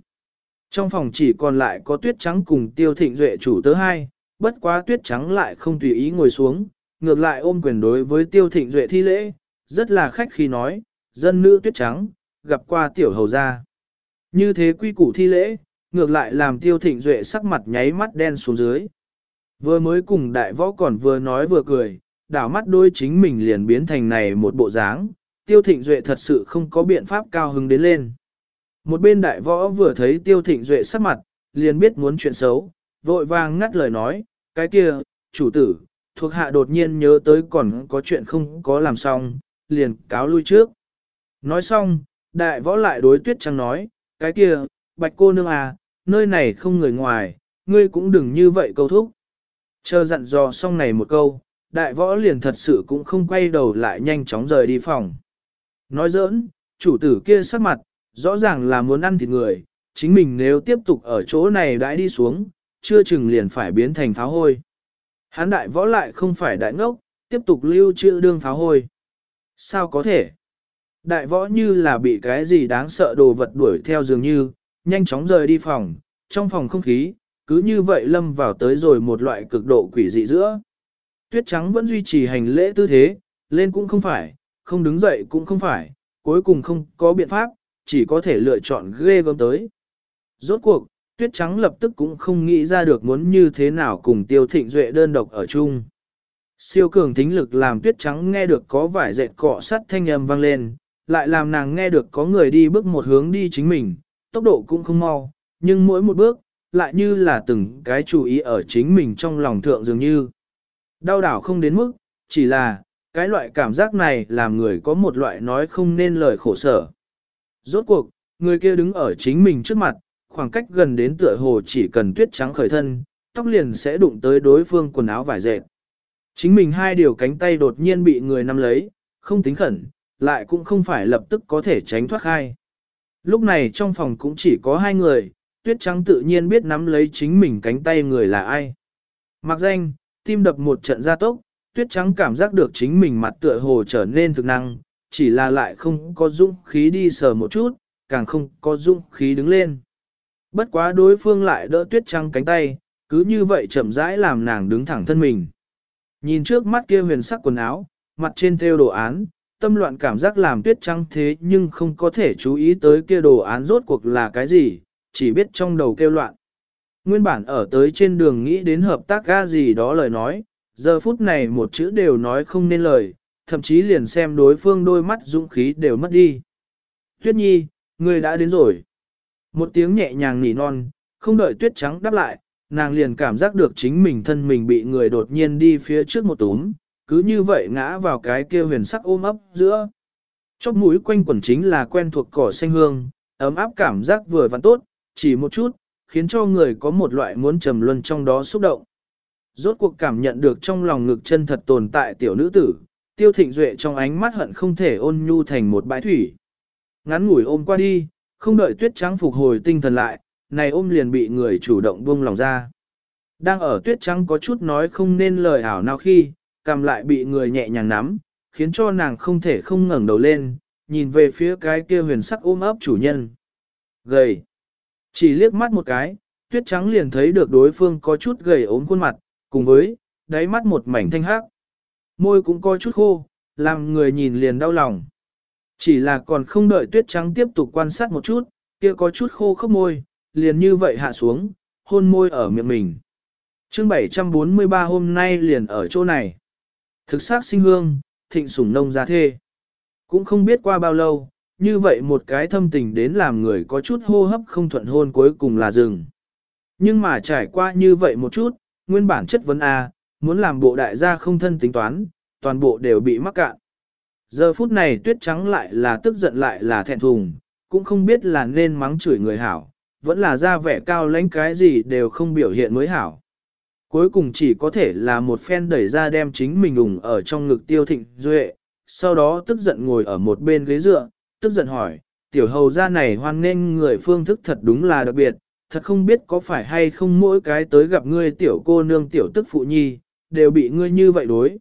Trong phòng chỉ còn lại có tuyết trắng cùng tiêu thịnh duệ chủ tớ hai, bất quá tuyết trắng lại không tùy ý ngồi xuống, ngược lại ôm quyền đối với tiêu thịnh duệ thi lễ, rất là khách khi nói, dân nữ tuyết trắng, gặp qua tiểu hầu gia. Như thế quy củ thi lễ, ngược lại làm tiêu thịnh duệ sắc mặt nháy mắt đen xuống dưới. Vừa mới cùng đại võ còn vừa nói vừa cười, đảo mắt đôi chính mình liền biến thành này một bộ dáng, tiêu thịnh duệ thật sự không có biện pháp cao hứng đến lên. Một bên đại võ vừa thấy tiêu thịnh duệ sắc mặt, liền biết muốn chuyện xấu, vội vàng ngắt lời nói, cái kia, chủ tử, thuộc hạ đột nhiên nhớ tới còn có chuyện không có làm xong, liền cáo lui trước. Nói xong, đại võ lại đối tuyết trăng nói, cái kia, bạch cô nương à, nơi này không người ngoài, ngươi cũng đừng như vậy câu thúc. Chờ dặn dò xong này một câu, đại võ liền thật sự cũng không quay đầu lại nhanh chóng rời đi phòng. Nói giỡn, chủ tử kia sắc mặt, rõ ràng là muốn ăn thịt người, chính mình nếu tiếp tục ở chỗ này đãi đi xuống, chưa chừng liền phải biến thành pháo hôi. Hán đại võ lại không phải đại ngốc, tiếp tục lưu trữ đương pháo hôi. Sao có thể? Đại võ như là bị cái gì đáng sợ đồ vật đuổi theo dường như, nhanh chóng rời đi phòng, trong phòng không khí, cứ như vậy lâm vào tới rồi một loại cực độ quỷ dị giữa. Tuyết trắng vẫn duy trì hành lễ tư thế, lên cũng không phải, không đứng dậy cũng không phải, cuối cùng không có biện pháp, chỉ có thể lựa chọn ghê gớm tới. Rốt cuộc, tuyết trắng lập tức cũng không nghĩ ra được muốn như thế nào cùng tiêu thịnh duệ đơn độc ở chung. Siêu cường thính lực làm tuyết trắng nghe được có vải dệt cọ sắt thanh âm vang lên, lại làm nàng nghe được có người đi bước một hướng đi chính mình, tốc độ cũng không mau, nhưng mỗi một bước, lại như là từng cái chú ý ở chính mình trong lòng thượng dường như. Đau đảo không đến mức, chỉ là, cái loại cảm giác này làm người có một loại nói không nên lời khổ sở. Rốt cuộc, người kia đứng ở chính mình trước mặt, khoảng cách gần đến tựa hồ chỉ cần tuyết trắng khởi thân, tóc liền sẽ đụng tới đối phương quần áo vải dệt. Chính mình hai điều cánh tay đột nhiên bị người nắm lấy, không tính khẩn, lại cũng không phải lập tức có thể tránh thoát khai. Lúc này trong phòng cũng chỉ có hai người, tuyết trắng tự nhiên biết nắm lấy chính mình cánh tay người là ai. Mặc danh, tim đập một trận gia tốc, tuyết trắng cảm giác được chính mình mặt tựa hồ trở nên thực năng, chỉ là lại không có dũng khí đi sờ một chút, càng không có dũng khí đứng lên. Bất quá đối phương lại đỡ tuyết trắng cánh tay, cứ như vậy chậm rãi làm nàng đứng thẳng thân mình. Nhìn trước mắt kia huyền sắc quần áo, mặt trên theo đồ án, tâm loạn cảm giác làm tuyết trắng thế nhưng không có thể chú ý tới kia đồ án rốt cuộc là cái gì, chỉ biết trong đầu kêu loạn. Nguyên bản ở tới trên đường nghĩ đến hợp tác ga gì đó lời nói, giờ phút này một chữ đều nói không nên lời, thậm chí liền xem đối phương đôi mắt dũng khí đều mất đi. Tuyết nhi, người đã đến rồi. Một tiếng nhẹ nhàng nỉ non, không đợi tuyết trắng đáp lại, nàng liền cảm giác được chính mình thân mình bị người đột nhiên đi phía trước một túm, cứ như vậy ngã vào cái kia huyền sắc ôm ấp giữa. Chóp mũi quanh quẩn chính là quen thuộc cỏ xanh hương, ấm áp cảm giác vừa vặn tốt, chỉ một chút, khiến cho người có một loại muốn trầm luân trong đó xúc động. Rốt cuộc cảm nhận được trong lòng ngực chân thật tồn tại tiểu nữ tử, tiêu thịnh duệ trong ánh mắt hận không thể ôn nhu thành một bãi thủy. Ngắn ngủi ôm qua đi, không đợi tuyết trắng phục hồi tinh thần lại, này ôm liền bị người chủ động buông lòng ra. Đang ở tuyết trắng có chút nói không nên lời ảo nào khi, cầm lại bị người nhẹ nhàng nắm, khiến cho nàng không thể không ngẩng đầu lên, nhìn về phía cái kia huyền sắc ôm ấp chủ nhân. Gầy. Chỉ liếc mắt một cái, tuyết trắng liền thấy được đối phương có chút gầy ốm khuôn mặt, cùng với, đáy mắt một mảnh thanh hắc. Môi cũng có chút khô, làm người nhìn liền đau lòng. Chỉ là còn không đợi tuyết trắng tiếp tục quan sát một chút, kia có chút khô khốc môi, liền như vậy hạ xuống, hôn môi ở miệng mình. chương 743 hôm nay liền ở chỗ này. Thực xác sinh hương, thịnh sủng nông gia thê. Cũng không biết qua bao lâu, như vậy một cái thâm tình đến làm người có chút hô hấp không thuận hôn cuối cùng là dừng. Nhưng mà trải qua như vậy một chút, nguyên bản chất vấn A, muốn làm bộ đại gia không thân tính toán, toàn bộ đều bị mắc cạn. Giờ phút này tuyết trắng lại là tức giận lại là thẹn thùng, cũng không biết là nên mắng chửi người hảo, vẫn là ra vẻ cao lãnh cái gì đều không biểu hiện mới hảo. Cuối cùng chỉ có thể là một phen đẩy ra đem chính mình ủng ở trong ngực tiêu thịnh duệ, sau đó tức giận ngồi ở một bên ghế dựa, tức giận hỏi, tiểu hầu gia này hoan nghênh người phương thức thật đúng là đặc biệt, thật không biết có phải hay không mỗi cái tới gặp ngươi tiểu cô nương tiểu tức phụ nhi, đều bị ngươi như vậy đối.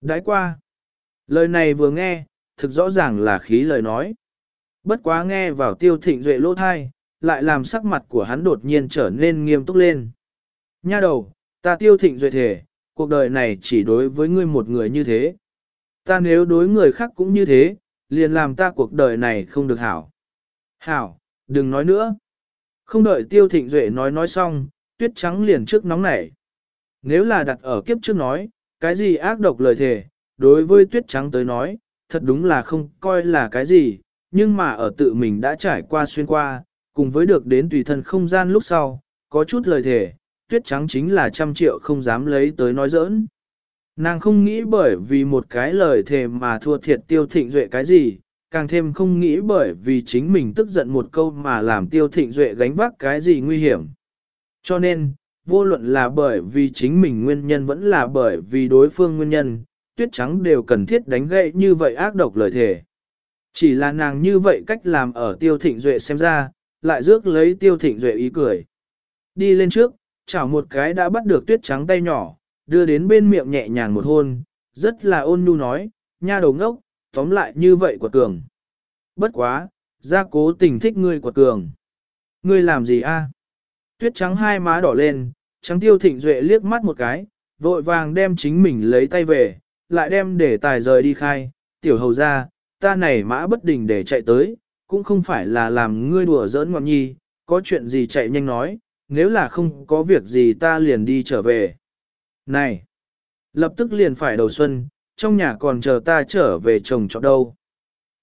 Đãi qua. Lời này vừa nghe, thực rõ ràng là khí lời nói. Bất quá nghe vào tiêu thịnh duệ lỗ thai, lại làm sắc mặt của hắn đột nhiên trở nên nghiêm túc lên. Nha đầu, ta tiêu thịnh duệ thể, cuộc đời này chỉ đối với ngươi một người như thế. Ta nếu đối người khác cũng như thế, liền làm ta cuộc đời này không được hảo. Hảo, đừng nói nữa. Không đợi tiêu thịnh duệ nói nói xong, tuyết trắng liền trước nóng nảy. Nếu là đặt ở kiếp trước nói, cái gì ác độc lời thề, đối với tuyết trắng tới nói, thật đúng là không coi là cái gì, nhưng mà ở tự mình đã trải qua xuyên qua, cùng với được đến tùy thân không gian lúc sau, có chút lời thề, tuyết trắng chính là trăm triệu không dám lấy tới nói giỡn. Nàng không nghĩ bởi vì một cái lời thề mà thua thiệt tiêu thịnh duệ cái gì, càng thêm không nghĩ bởi vì chính mình tức giận một câu mà làm tiêu thịnh duệ gánh vác cái gì nguy hiểm. Cho nên, vô luận là bởi vì chính mình nguyên nhân vẫn là bởi vì đối phương nguyên nhân, tuyết trắng đều cần thiết đánh gậy như vậy ác độc lời thề. Chỉ là nàng như vậy cách làm ở tiêu thịnh duệ xem ra, lại rước lấy tiêu thịnh duệ ý cười. Đi lên trước, chảo một cái đã bắt được tuyết trắng tay nhỏ, đưa đến bên miệng nhẹ nhàng một hôn, rất là ôn nhu nói, nha đầu ngốc, tóm lại như vậy của cường. Bất quá, gia cố tình thích ngươi của cường. Ngươi làm gì a? Tuyết trắng hai má đỏ lên, trắng tiêu thịnh duệ liếc mắt một cái, vội vàng đem chính mình lấy tay về, lại đem để tài rời đi khai, tiểu hầu ra, ta này mã bất đình để chạy tới, cũng không phải là làm ngươi đùa giỡn ngọn nhi, có chuyện gì chạy nhanh nói, nếu là không có việc gì ta liền đi trở về. Này, lập tức liền phải đầu xuân, trong nhà còn chờ ta trở về chồng trọ đâu.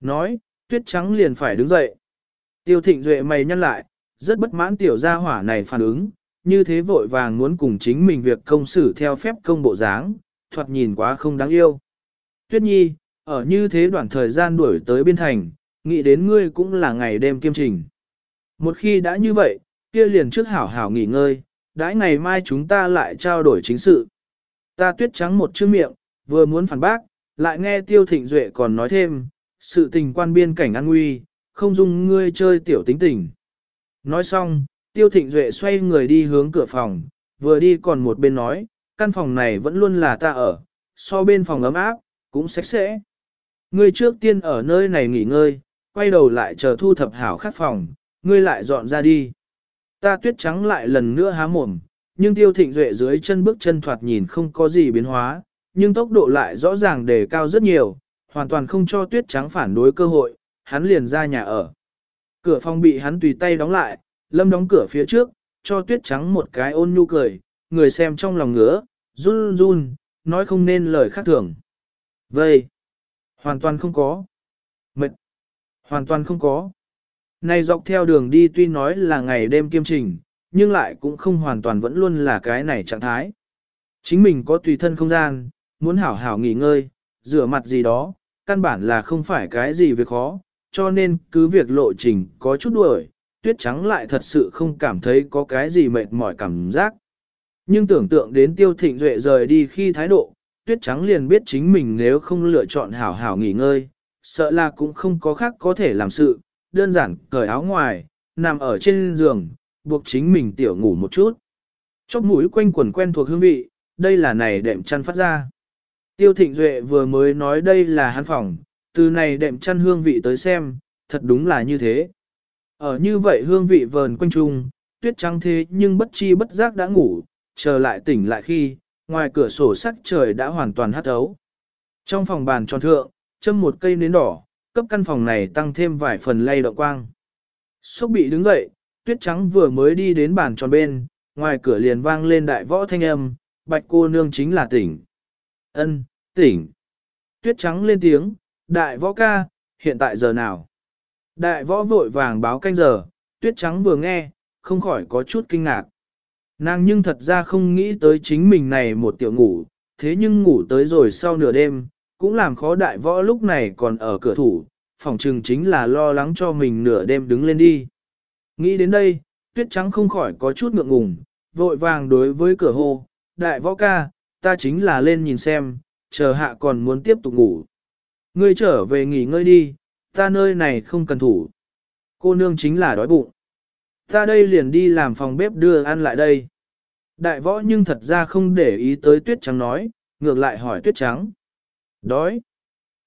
Nói, tuyết trắng liền phải đứng dậy. Tiêu thịnh duệ mày nhăn lại, rất bất mãn tiểu gia hỏa này phản ứng, như thế vội vàng muốn cùng chính mình việc công xử theo phép công bộ dáng, thoạt nhìn quá không đáng yêu. Tuyết nhi, ở như thế đoạn thời gian đuổi tới biên thành, nghĩ đến ngươi cũng là ngày đêm kiêm trình. Một khi đã như vậy, kia liền trước hảo hảo nghỉ ngơi, đãi ngày mai chúng ta lại trao đổi chính sự. Ta tuyết trắng một chữ miệng, vừa muốn phản bác, lại nghe tiêu thịnh duệ còn nói thêm, sự tình quan biên cảnh an nguy, không dung ngươi chơi tiểu tính tình. Nói xong, tiêu thịnh duệ xoay người đi hướng cửa phòng, vừa đi còn một bên nói, căn phòng này vẫn luôn là ta ở, so bên phòng ấm áp, cũng sạch sẽ. Ngươi trước tiên ở nơi này nghỉ ngơi, quay đầu lại chờ thu thập hảo khắc phòng, ngươi lại dọn ra đi. Ta tuyết trắng lại lần nữa há mồm, nhưng tiêu thịnh duệ dưới chân bước chân thoạt nhìn không có gì biến hóa, nhưng tốc độ lại rõ ràng đề cao rất nhiều, hoàn toàn không cho tuyết trắng phản đối cơ hội, hắn liền ra nhà ở. Cửa phòng bị hắn tùy tay đóng lại, lâm đóng cửa phía trước, cho tuyết trắng một cái ôn nhu cười, người xem trong lòng ngứa, run run, nói không nên lời khác thường. Vậy, hoàn toàn không có. Mệt, hoàn toàn không có. Này dọc theo đường đi tuy nói là ngày đêm kiêm trình, nhưng lại cũng không hoàn toàn vẫn luôn là cái này trạng thái. Chính mình có tùy thân không gian, muốn hảo hảo nghỉ ngơi, rửa mặt gì đó, căn bản là không phải cái gì việc khó, cho nên cứ việc lộ trình có chút đuổi, tuyết trắng lại thật sự không cảm thấy có cái gì mệt mỏi cảm giác. Nhưng tưởng tượng đến tiêu thịnh duệ rời đi khi thái độ, tuyết trắng liền biết chính mình nếu không lựa chọn hảo hảo nghỉ ngơi, sợ là cũng không có khác có thể làm sự, đơn giản cởi áo ngoài, nằm ở trên giường, buộc chính mình tiểu ngủ một chút. Chóp mũi quanh quần quen thuộc hương vị, đây là này đệm chăn phát ra. Tiêu Thịnh Duệ vừa mới nói đây là hắn phòng, từ này đệm chăn hương vị tới xem, thật đúng là như thế. Ở như vậy hương vị vờn quanh trung, tuyết trắng thế nhưng bất chi bất giác đã ngủ, chờ lại tỉnh lại khi, ngoài cửa sổ sắc trời đã hoàn toàn hắt thấu. Trong phòng bàn tròn thượng, châm một cây nến đỏ, cấp căn phòng này tăng thêm vài phần lay động quang. Sốc bị đứng dậy, tuyết trắng vừa mới đi đến bàn tròn bên, ngoài cửa liền vang lên đại võ thanh âm, bạch cô nương chính là tỉnh. Ân, tỉnh. Tuyết trắng lên tiếng, đại võ ca, hiện tại giờ nào? Đại võ vội vàng báo canh giờ, tuyết trắng vừa nghe, không khỏi có chút kinh ngạc. Nàng nhưng thật ra không nghĩ tới chính mình này một tiểu ngủ, thế nhưng ngủ tới rồi sau nửa đêm, cũng làm khó đại võ lúc này còn ở cửa thủ, phòng trừng chính là lo lắng cho mình nửa đêm đứng lên đi. Nghĩ đến đây, tuyết trắng không khỏi có chút ngượng ngùng, vội vàng đối với cửa hô, đại võ ca, ta chính là lên nhìn xem, chờ hạ còn muốn tiếp tục ngủ. Ngươi trở về nghỉ ngơi đi, ta nơi này không cần thủ. Cô nương chính là đói bụng. Ta đây liền đi làm phòng bếp đưa ăn lại đây. Đại võ nhưng thật ra không để ý tới tuyết trắng nói, ngược lại hỏi tuyết trắng. Đói.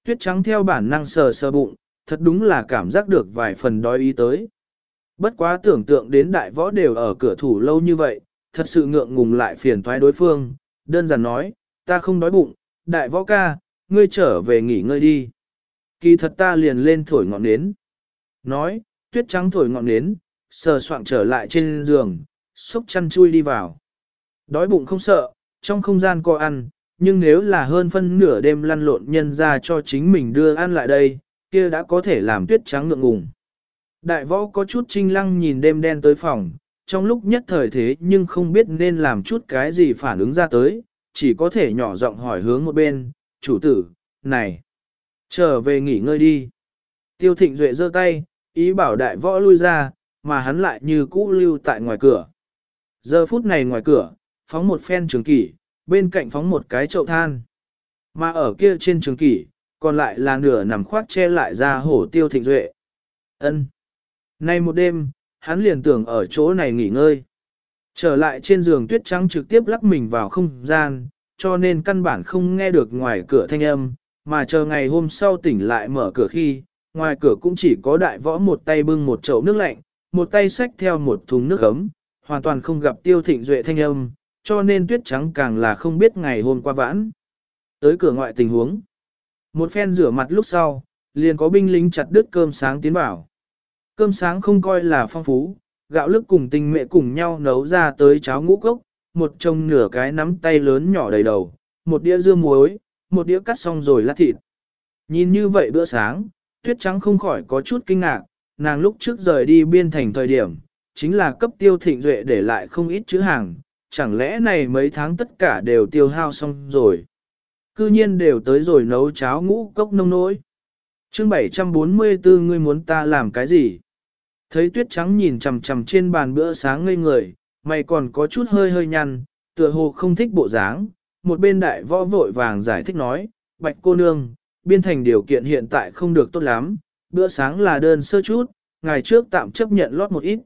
Tuyết trắng theo bản năng sờ sờ bụng, thật đúng là cảm giác được vài phần đói ý tới. Bất quá tưởng tượng đến đại võ đều ở cửa thủ lâu như vậy, thật sự ngượng ngùng lại phiền toái đối phương, đơn giản nói, ta không đói bụng, đại võ ca, ngươi trở về nghỉ ngơi đi. Kỳ thật ta liền lên thổi ngọn nến. Nói, tuyết trắng thổi ngọn nến, sờ soạng trở lại trên giường, xúc chăn chui đi vào. Đói bụng không sợ, trong không gian có ăn, nhưng nếu là hơn phân nửa đêm lăn lộn nhân ra cho chính mình đưa ăn lại đây, kia đã có thể làm tuyết trắng ngượng ngùng. Đại võ có chút trinh lăng nhìn đêm đen tới phòng, trong lúc nhất thời thế nhưng không biết nên làm chút cái gì phản ứng ra tới, chỉ có thể nhỏ giọng hỏi hướng một bên, chủ tử, này, trở về nghỉ ngơi đi. Tiêu thịnh duệ giơ tay, ý bảo đại võ lui ra, mà hắn lại như cũ lưu tại ngoài cửa. Giờ phút này ngoài cửa, phóng một phen trường kỷ, bên cạnh phóng một cái chậu than. Mà ở kia trên trường kỷ, còn lại là nửa nằm khoác che lại ra hổ tiêu thịnh duệ. ân Nay một đêm, hắn liền tưởng ở chỗ này nghỉ ngơi. Trở lại trên giường tuyết trắng trực tiếp lắc mình vào không gian, cho nên căn bản không nghe được ngoài cửa thanh âm, mà chờ ngày hôm sau tỉnh lại mở cửa khi, ngoài cửa cũng chỉ có đại võ một tay bưng một chậu nước lạnh, một tay xách theo một thùng nước ấm, hoàn toàn không gặp tiêu thịnh duệ thanh âm, cho nên tuyết trắng càng là không biết ngày hôm qua vãn. Tới cửa ngoại tình huống, một phen rửa mặt lúc sau, liền có binh lính chặt đứt cơm sáng tiến vào. Cơm sáng không coi là phong phú, gạo lức cùng tinh mẹ cùng nhau nấu ra tới cháo ngũ cốc, một chồng nửa cái nắm tay lớn nhỏ đầy đầu, một đĩa dưa muối, một đĩa cắt xong rồi lát thịt. Nhìn như vậy bữa sáng, tuyết trắng không khỏi có chút kinh ngạc, nàng lúc trước rời đi biên thành thời điểm, chính là cấp tiêu thịnh duệ để lại không ít chữ hàng, chẳng lẽ này mấy tháng tất cả đều tiêu hao xong rồi. Cư nhiên đều tới rồi nấu cháo ngũ cốc nông nỗi. chương 744 ngươi muốn ta làm cái gì? Thấy tuyết trắng nhìn chằm chằm trên bàn bữa sáng ngây người, mày còn có chút hơi hơi nhăn, tựa hồ không thích bộ dáng. Một bên đại võ vội vàng giải thích nói, bạch cô nương, biên thành điều kiện hiện tại không được tốt lắm, bữa sáng là đơn sơ chút, ngày trước tạm chấp nhận lót một ít.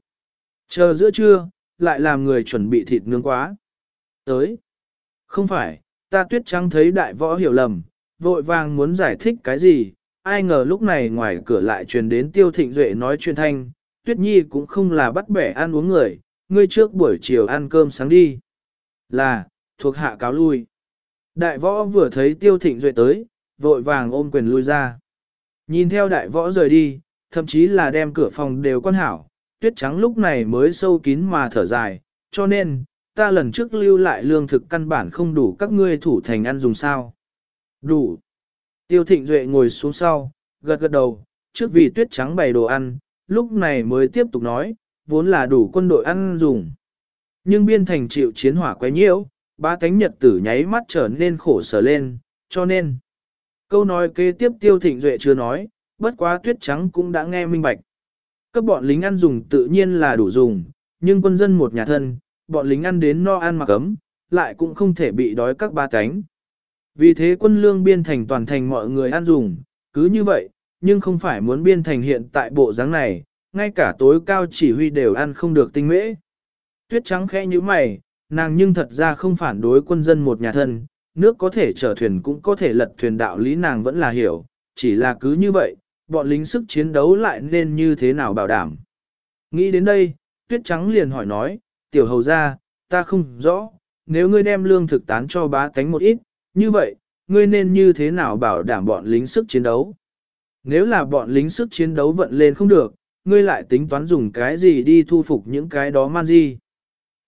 Chờ giữa trưa, lại làm người chuẩn bị thịt nướng quá. Tới. Không phải, ta tuyết trắng thấy đại võ hiểu lầm, vội vàng muốn giải thích cái gì, ai ngờ lúc này ngoài cửa lại truyền đến tiêu thịnh duệ nói chuyện thanh, tuyết nhi cũng không là bắt bẻ ăn uống người, ngươi trước buổi chiều ăn cơm sáng đi. Là, thuộc hạ cáo lui. Đại võ vừa thấy tiêu thịnh duệ tới, vội vàng ôm quyền lui ra. Nhìn theo đại võ rời đi, thậm chí là đem cửa phòng đều quan hảo, tuyết trắng lúc này mới sâu kín mà thở dài, cho nên, ta lần trước lưu lại lương thực căn bản không đủ các ngươi thủ thành ăn dùng sao. Đủ. Tiêu thịnh duệ ngồi xuống sau, gật gật đầu, trước vì tuyết trắng bày đồ ăn, lúc này mới tiếp tục nói, vốn là đủ quân đội ăn dùng. Nhưng biên thành chịu chiến hỏa quấy nhiễu, ba thánh nhật tử nháy mắt trở nên khổ sở lên, cho nên. Câu nói kế tiếp tiêu thịnh duệ chưa nói, bất quá tuyết trắng cũng đã nghe minh bạch. Các bọn lính ăn dùng tự nhiên là đủ dùng, nhưng quân dân một nhà thân, bọn lính ăn đến no ăn mặc ấm, lại cũng không thể bị đói các ba cánh. Vì thế quân lương biên thành toàn thành mọi người ăn dùng, cứ như vậy, nhưng không phải muốn biên thành hiện tại bộ dáng này, ngay cả tối cao chỉ huy đều ăn không được tinh mễ. Tuyết trắng khẽ như mày, nàng nhưng thật ra không phản đối quân dân một nhà thân, nước có thể chở thuyền cũng có thể lật thuyền đạo lý nàng vẫn là hiểu, chỉ là cứ như vậy, bọn lính sức chiến đấu lại nên như thế nào bảo đảm. Nghĩ đến đây, tuyết trắng liền hỏi nói, tiểu hầu ra, ta không rõ, nếu ngươi đem lương thực tán cho bá tánh một ít, như vậy, ngươi nên như thế nào bảo đảm bọn lính sức chiến đấu. Nếu là bọn lính sức chiến đấu vận lên không được, ngươi lại tính toán dùng cái gì đi thu phục những cái đó man di.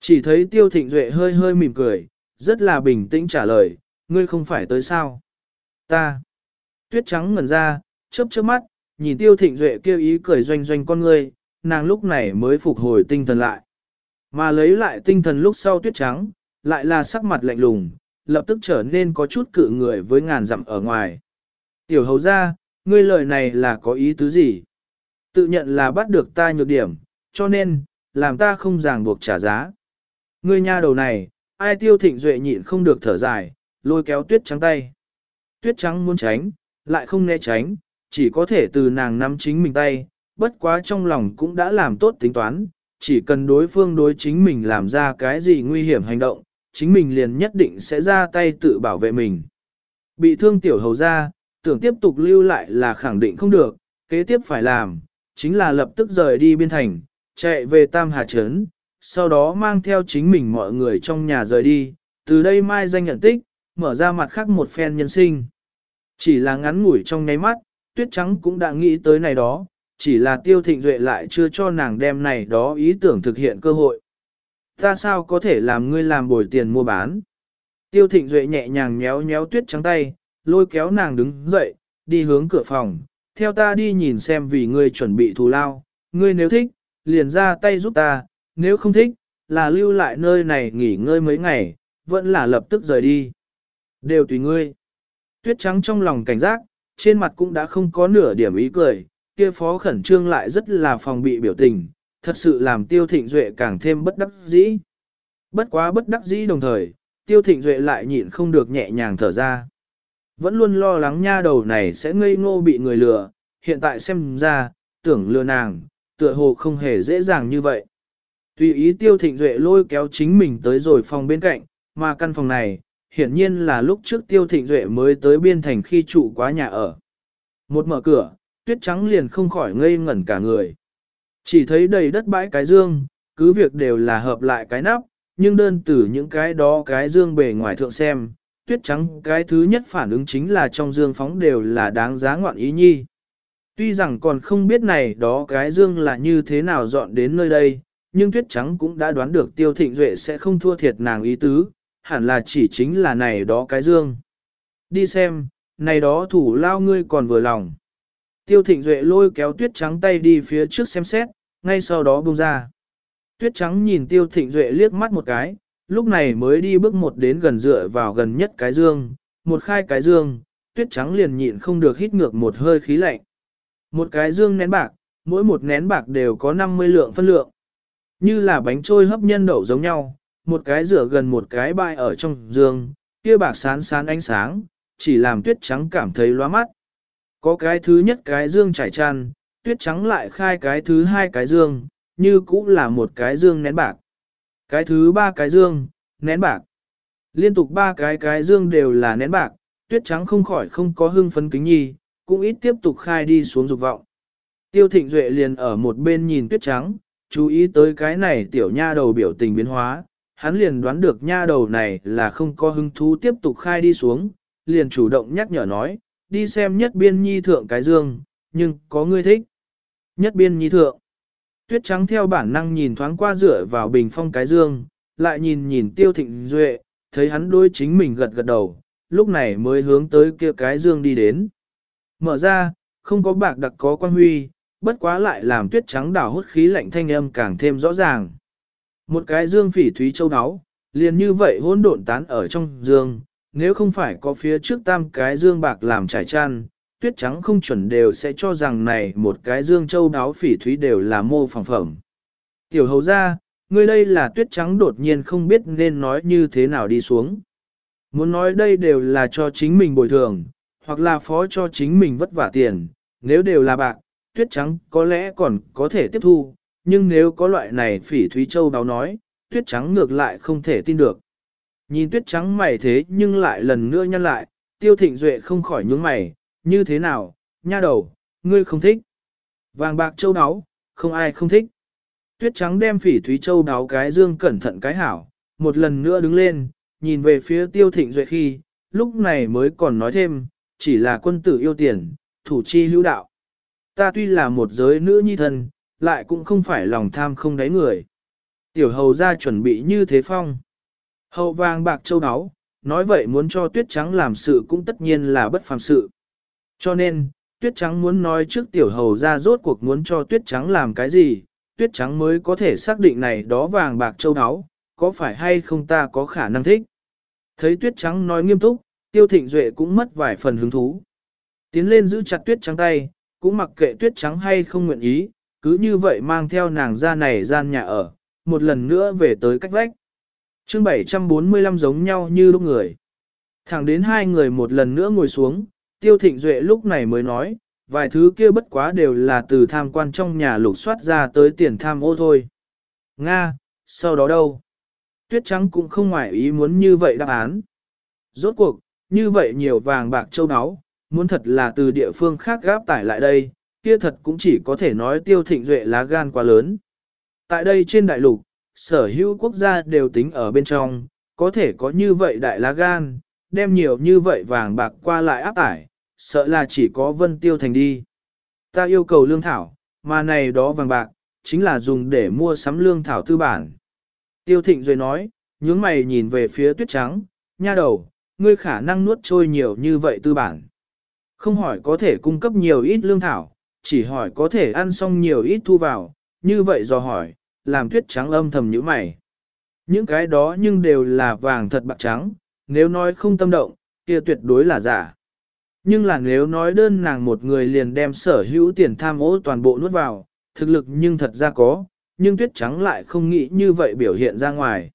Chỉ thấy tiêu thịnh duệ hơi hơi mỉm cười, rất là bình tĩnh trả lời, ngươi không phải tới sao. Ta. Tuyết trắng ngẩn ra, chớp chớp mắt, nhìn tiêu thịnh duệ kêu ý cười doanh doanh con ngươi, nàng lúc này mới phục hồi tinh thần lại. Mà lấy lại tinh thần lúc sau tuyết trắng, lại là sắc mặt lạnh lùng, lập tức trở nên có chút cự người với ngàn dặm ở ngoài. Tiểu hầu ra, ngươi lời này là có ý tứ gì? Tự nhận là bắt được ta nhược điểm, cho nên, làm ta không ràng buộc trả giá. Ngươi nha đầu này, ai tiêu thịnh duệ nhịn không được thở dài, lôi kéo tuyết trắng tay. Tuyết trắng muốn tránh, lại không né tránh, chỉ có thể từ nàng nắm chính mình tay, bất quá trong lòng cũng đã làm tốt tính toán, chỉ cần đối phương đối chính mình làm ra cái gì nguy hiểm hành động, chính mình liền nhất định sẽ ra tay tự bảo vệ mình. Bị thương tiểu hầu ra, tưởng tiếp tục lưu lại là khẳng định không được, kế tiếp phải làm, chính là lập tức rời đi biên thành, chạy về Tam Hà Trấn, sau đó mang theo chính mình mọi người trong nhà rời đi, từ đây mai danh nhận tích, mở ra mặt khác một phen nhân sinh. Chỉ là ngắn ngủi trong nháy mắt, tuyết trắng cũng đã nghĩ tới này đó, chỉ là tiêu thịnh duệ lại chưa cho nàng đem này đó ý tưởng thực hiện cơ hội. Ta sao có thể làm ngươi làm bồi tiền mua bán? Tiêu thịnh duệ nhẹ nhàng nhéo nhéo tuyết trắng tay, lôi kéo nàng đứng dậy, đi hướng cửa phòng, theo ta đi nhìn xem vì ngươi chuẩn bị thù lao, ngươi nếu thích, liền ra tay giúp ta, nếu không thích, là lưu lại nơi này nghỉ ngơi mấy ngày, vẫn là lập tức rời đi. Đều tùy ngươi. Tuyết trắng trong lòng cảnh giác, trên mặt cũng đã không có nửa điểm ý cười, kia phó khẩn trương lại rất là phòng bị biểu tình, thật sự làm tiêu thịnh duệ càng thêm bất đắc dĩ. Bất quá bất đắc dĩ đồng thời, tiêu thịnh duệ lại nhịn không được nhẹ nhàng thở ra. Vẫn luôn lo lắng nha đầu này sẽ ngây ngô bị người lừa, hiện tại xem ra, tưởng lừa nàng, tựa hồ không hề dễ dàng như vậy. Tùy ý tiêu thịnh duệ lôi kéo chính mình tới rồi phòng bên cạnh, mà căn phòng này, hiển nhiên là lúc trước tiêu thịnh duệ mới tới biên thành khi trụ quá nhà ở. Một mở cửa, tuyết trắng liền không khỏi ngây ngẩn cả người. Chỉ thấy đầy đất bãi cái dương, cứ việc đều là hợp lại cái nắp, nhưng đơn từ những cái đó cái dương bề ngoài thượng xem, tuyết trắng cái thứ nhất phản ứng chính là trong dương phóng đều là đáng giá ngoạn ý nhi. Tuy rằng còn không biết này đó cái dương là như thế nào dọn đến nơi đây, nhưng tuyết trắng cũng đã đoán được tiêu thịnh duệ sẽ không thua thiệt nàng ý tứ, hẳn là chỉ chính là này đó cái dương. Đi xem, này đó thủ lao ngươi còn vừa lòng. Tiêu thịnh duệ lôi kéo tuyết trắng tay đi phía trước xem xét, ngay sau đó buông ra. Tuyết trắng nhìn tiêu thịnh duệ liếc mắt một cái, lúc này mới đi bước một đến gần dựa vào gần nhất cái dương, một khai cái dương, tuyết trắng liền nhịn không được hít ngược một hơi khí lạnh. Một cái dương nén bạc, mỗi một nén bạc đều có 50 lượng phân lượng. Như là bánh trôi hấp nhân đậu giống nhau, một cái rửa gần một cái bại ở trong dương, kia bạc sán sán ánh sáng, chỉ làm tuyết trắng cảm thấy loa mắt. Có cái thứ nhất cái dương trải tràn, tuyết trắng lại khai cái thứ hai cái dương, như cũng là một cái dương nén bạc. Cái thứ ba cái dương, nén bạc. Liên tục ba cái cái dương đều là nén bạc, tuyết trắng không khỏi không có hưng phấn kính nhi, cũng ít tiếp tục khai đi xuống dục vọng. Tiêu thịnh duệ liền ở một bên nhìn tuyết trắng, chú ý tới cái này tiểu nha đầu biểu tình biến hóa, hắn liền đoán được nha đầu này là không có hứng thú tiếp tục khai đi xuống, liền chủ động nhắc nhở nói, đi xem nhất biên nhi thượng cái dương, nhưng có ngươi thích. Nhất biên nhi thượng. Tuyết trắng theo bản năng nhìn thoáng qua dựa vào bình phong cái dương, lại nhìn nhìn tiêu thịnh duệ, thấy hắn đôi chính mình gật gật đầu, lúc này mới hướng tới kia cái dương đi đến. Mở ra, không có bạc đặc có quan huy, bất quá lại làm tuyết trắng đảo hút khí lạnh thanh âm càng thêm rõ ràng. Một cái dương phỉ thúy châu áo, liền như vậy hỗn độn tán ở trong dương, nếu không phải có phía trước tam cái dương bạc làm trải chăn, tuyết trắng không chuẩn đều sẽ cho rằng này một cái dương châu đáo phỉ thúy đều là mô phẳng phẩm. Tiểu hầu ra, ngươi đây là tuyết trắng đột nhiên không biết nên nói như thế nào đi xuống. Muốn nói đây đều là cho chính mình bồi thường, hoặc là phó cho chính mình vất vả tiền, nếu đều là bạc, tuyết trắng có lẽ còn có thể tiếp thu, nhưng nếu có loại này phỉ thúy châu đáo nói, tuyết trắng ngược lại không thể tin được. Nhìn tuyết trắng mày thế nhưng lại lần nữa nhăn lại, tiêu thịnh duệ không khỏi nhướng mày, như thế nào, nha đầu, ngươi không thích. Vàng bạc châu đáo, không ai không thích. Tuyết trắng đem phỉ thúy châu đáo cái dương cẩn thận cái hảo, một lần nữa đứng lên, nhìn về phía tiêu thịnh duệ khi, lúc này mới còn nói thêm, chỉ là quân tử yêu tiền, thủ chi hữu đạo. Ta tuy là một giới nữ nhi thân, lại cũng không phải lòng tham không đáy người. Tiểu hầu ra chuẩn bị như thế phong. Hậu vàng bạc châu đáo, nói vậy muốn cho tuyết trắng làm sự cũng tất nhiên là bất phàm sự. Cho nên, tuyết trắng muốn nói trước tiểu hầu ra rốt cuộc muốn cho tuyết trắng làm cái gì, tuyết trắng mới có thể xác định này đó vàng bạc châu áo, có phải hay không ta có khả năng thích. Thấy tuyết trắng nói nghiêm túc, tiêu thịnh duệ cũng mất vài phần hứng thú. Tiến lên giữ chặt tuyết trắng tay, cũng mặc kệ tuyết trắng hay không nguyện ý, cứ như vậy mang theo nàng ra này gian nhà ở, một lần nữa về tới cách vách. chương 745 giống nhau như lúc người. Thẳng đến hai người một lần nữa ngồi xuống, tiêu thịnh duệ lúc này mới nói, vài thứ kia bất quá đều là từ tham quan trong nhà lục soát ra tới tiền tham ô thôi. Nga, sau đó đâu? Tuyết trắng cũng không ngoại ý muốn như vậy đáp án. Rốt cuộc, như vậy nhiều vàng bạc châu áo, muốn thật là từ địa phương khác gáp tải lại đây, kia thật cũng chỉ có thể nói tiêu thịnh duệ lá gan quá lớn. Tại đây trên đại lục, sở hữu quốc gia đều tính ở bên trong, có thể có như vậy đại lá gan, đem nhiều như vậy vàng bạc qua lại áp tải, sợ là chỉ có vân tiêu thành đi. Ta yêu cầu lương thảo, mà này đó vàng bạc, chính là dùng để mua sắm lương thảo tư bản. Tiêu thịnh rồi nói, nhướng mày nhìn về phía tuyết trắng, nha đầu, ngươi khả năng nuốt trôi nhiều như vậy tư bản. Không hỏi có thể cung cấp nhiều ít lương thảo, chỉ hỏi có thể ăn xong nhiều ít thu vào, như vậy do hỏi, làm tuyết trắng âm thầm như mày. Những cái đó nhưng đều là vàng thật bạc trắng, nếu nói không tâm động, kia tuyệt đối là giả. Nhưng là nếu nói đơn nàng một người liền đem sở hữu tiền tham ô toàn bộ nuốt vào, thực lực nhưng thật ra có, nhưng tuyết trắng lại không nghĩ như vậy biểu hiện ra ngoài.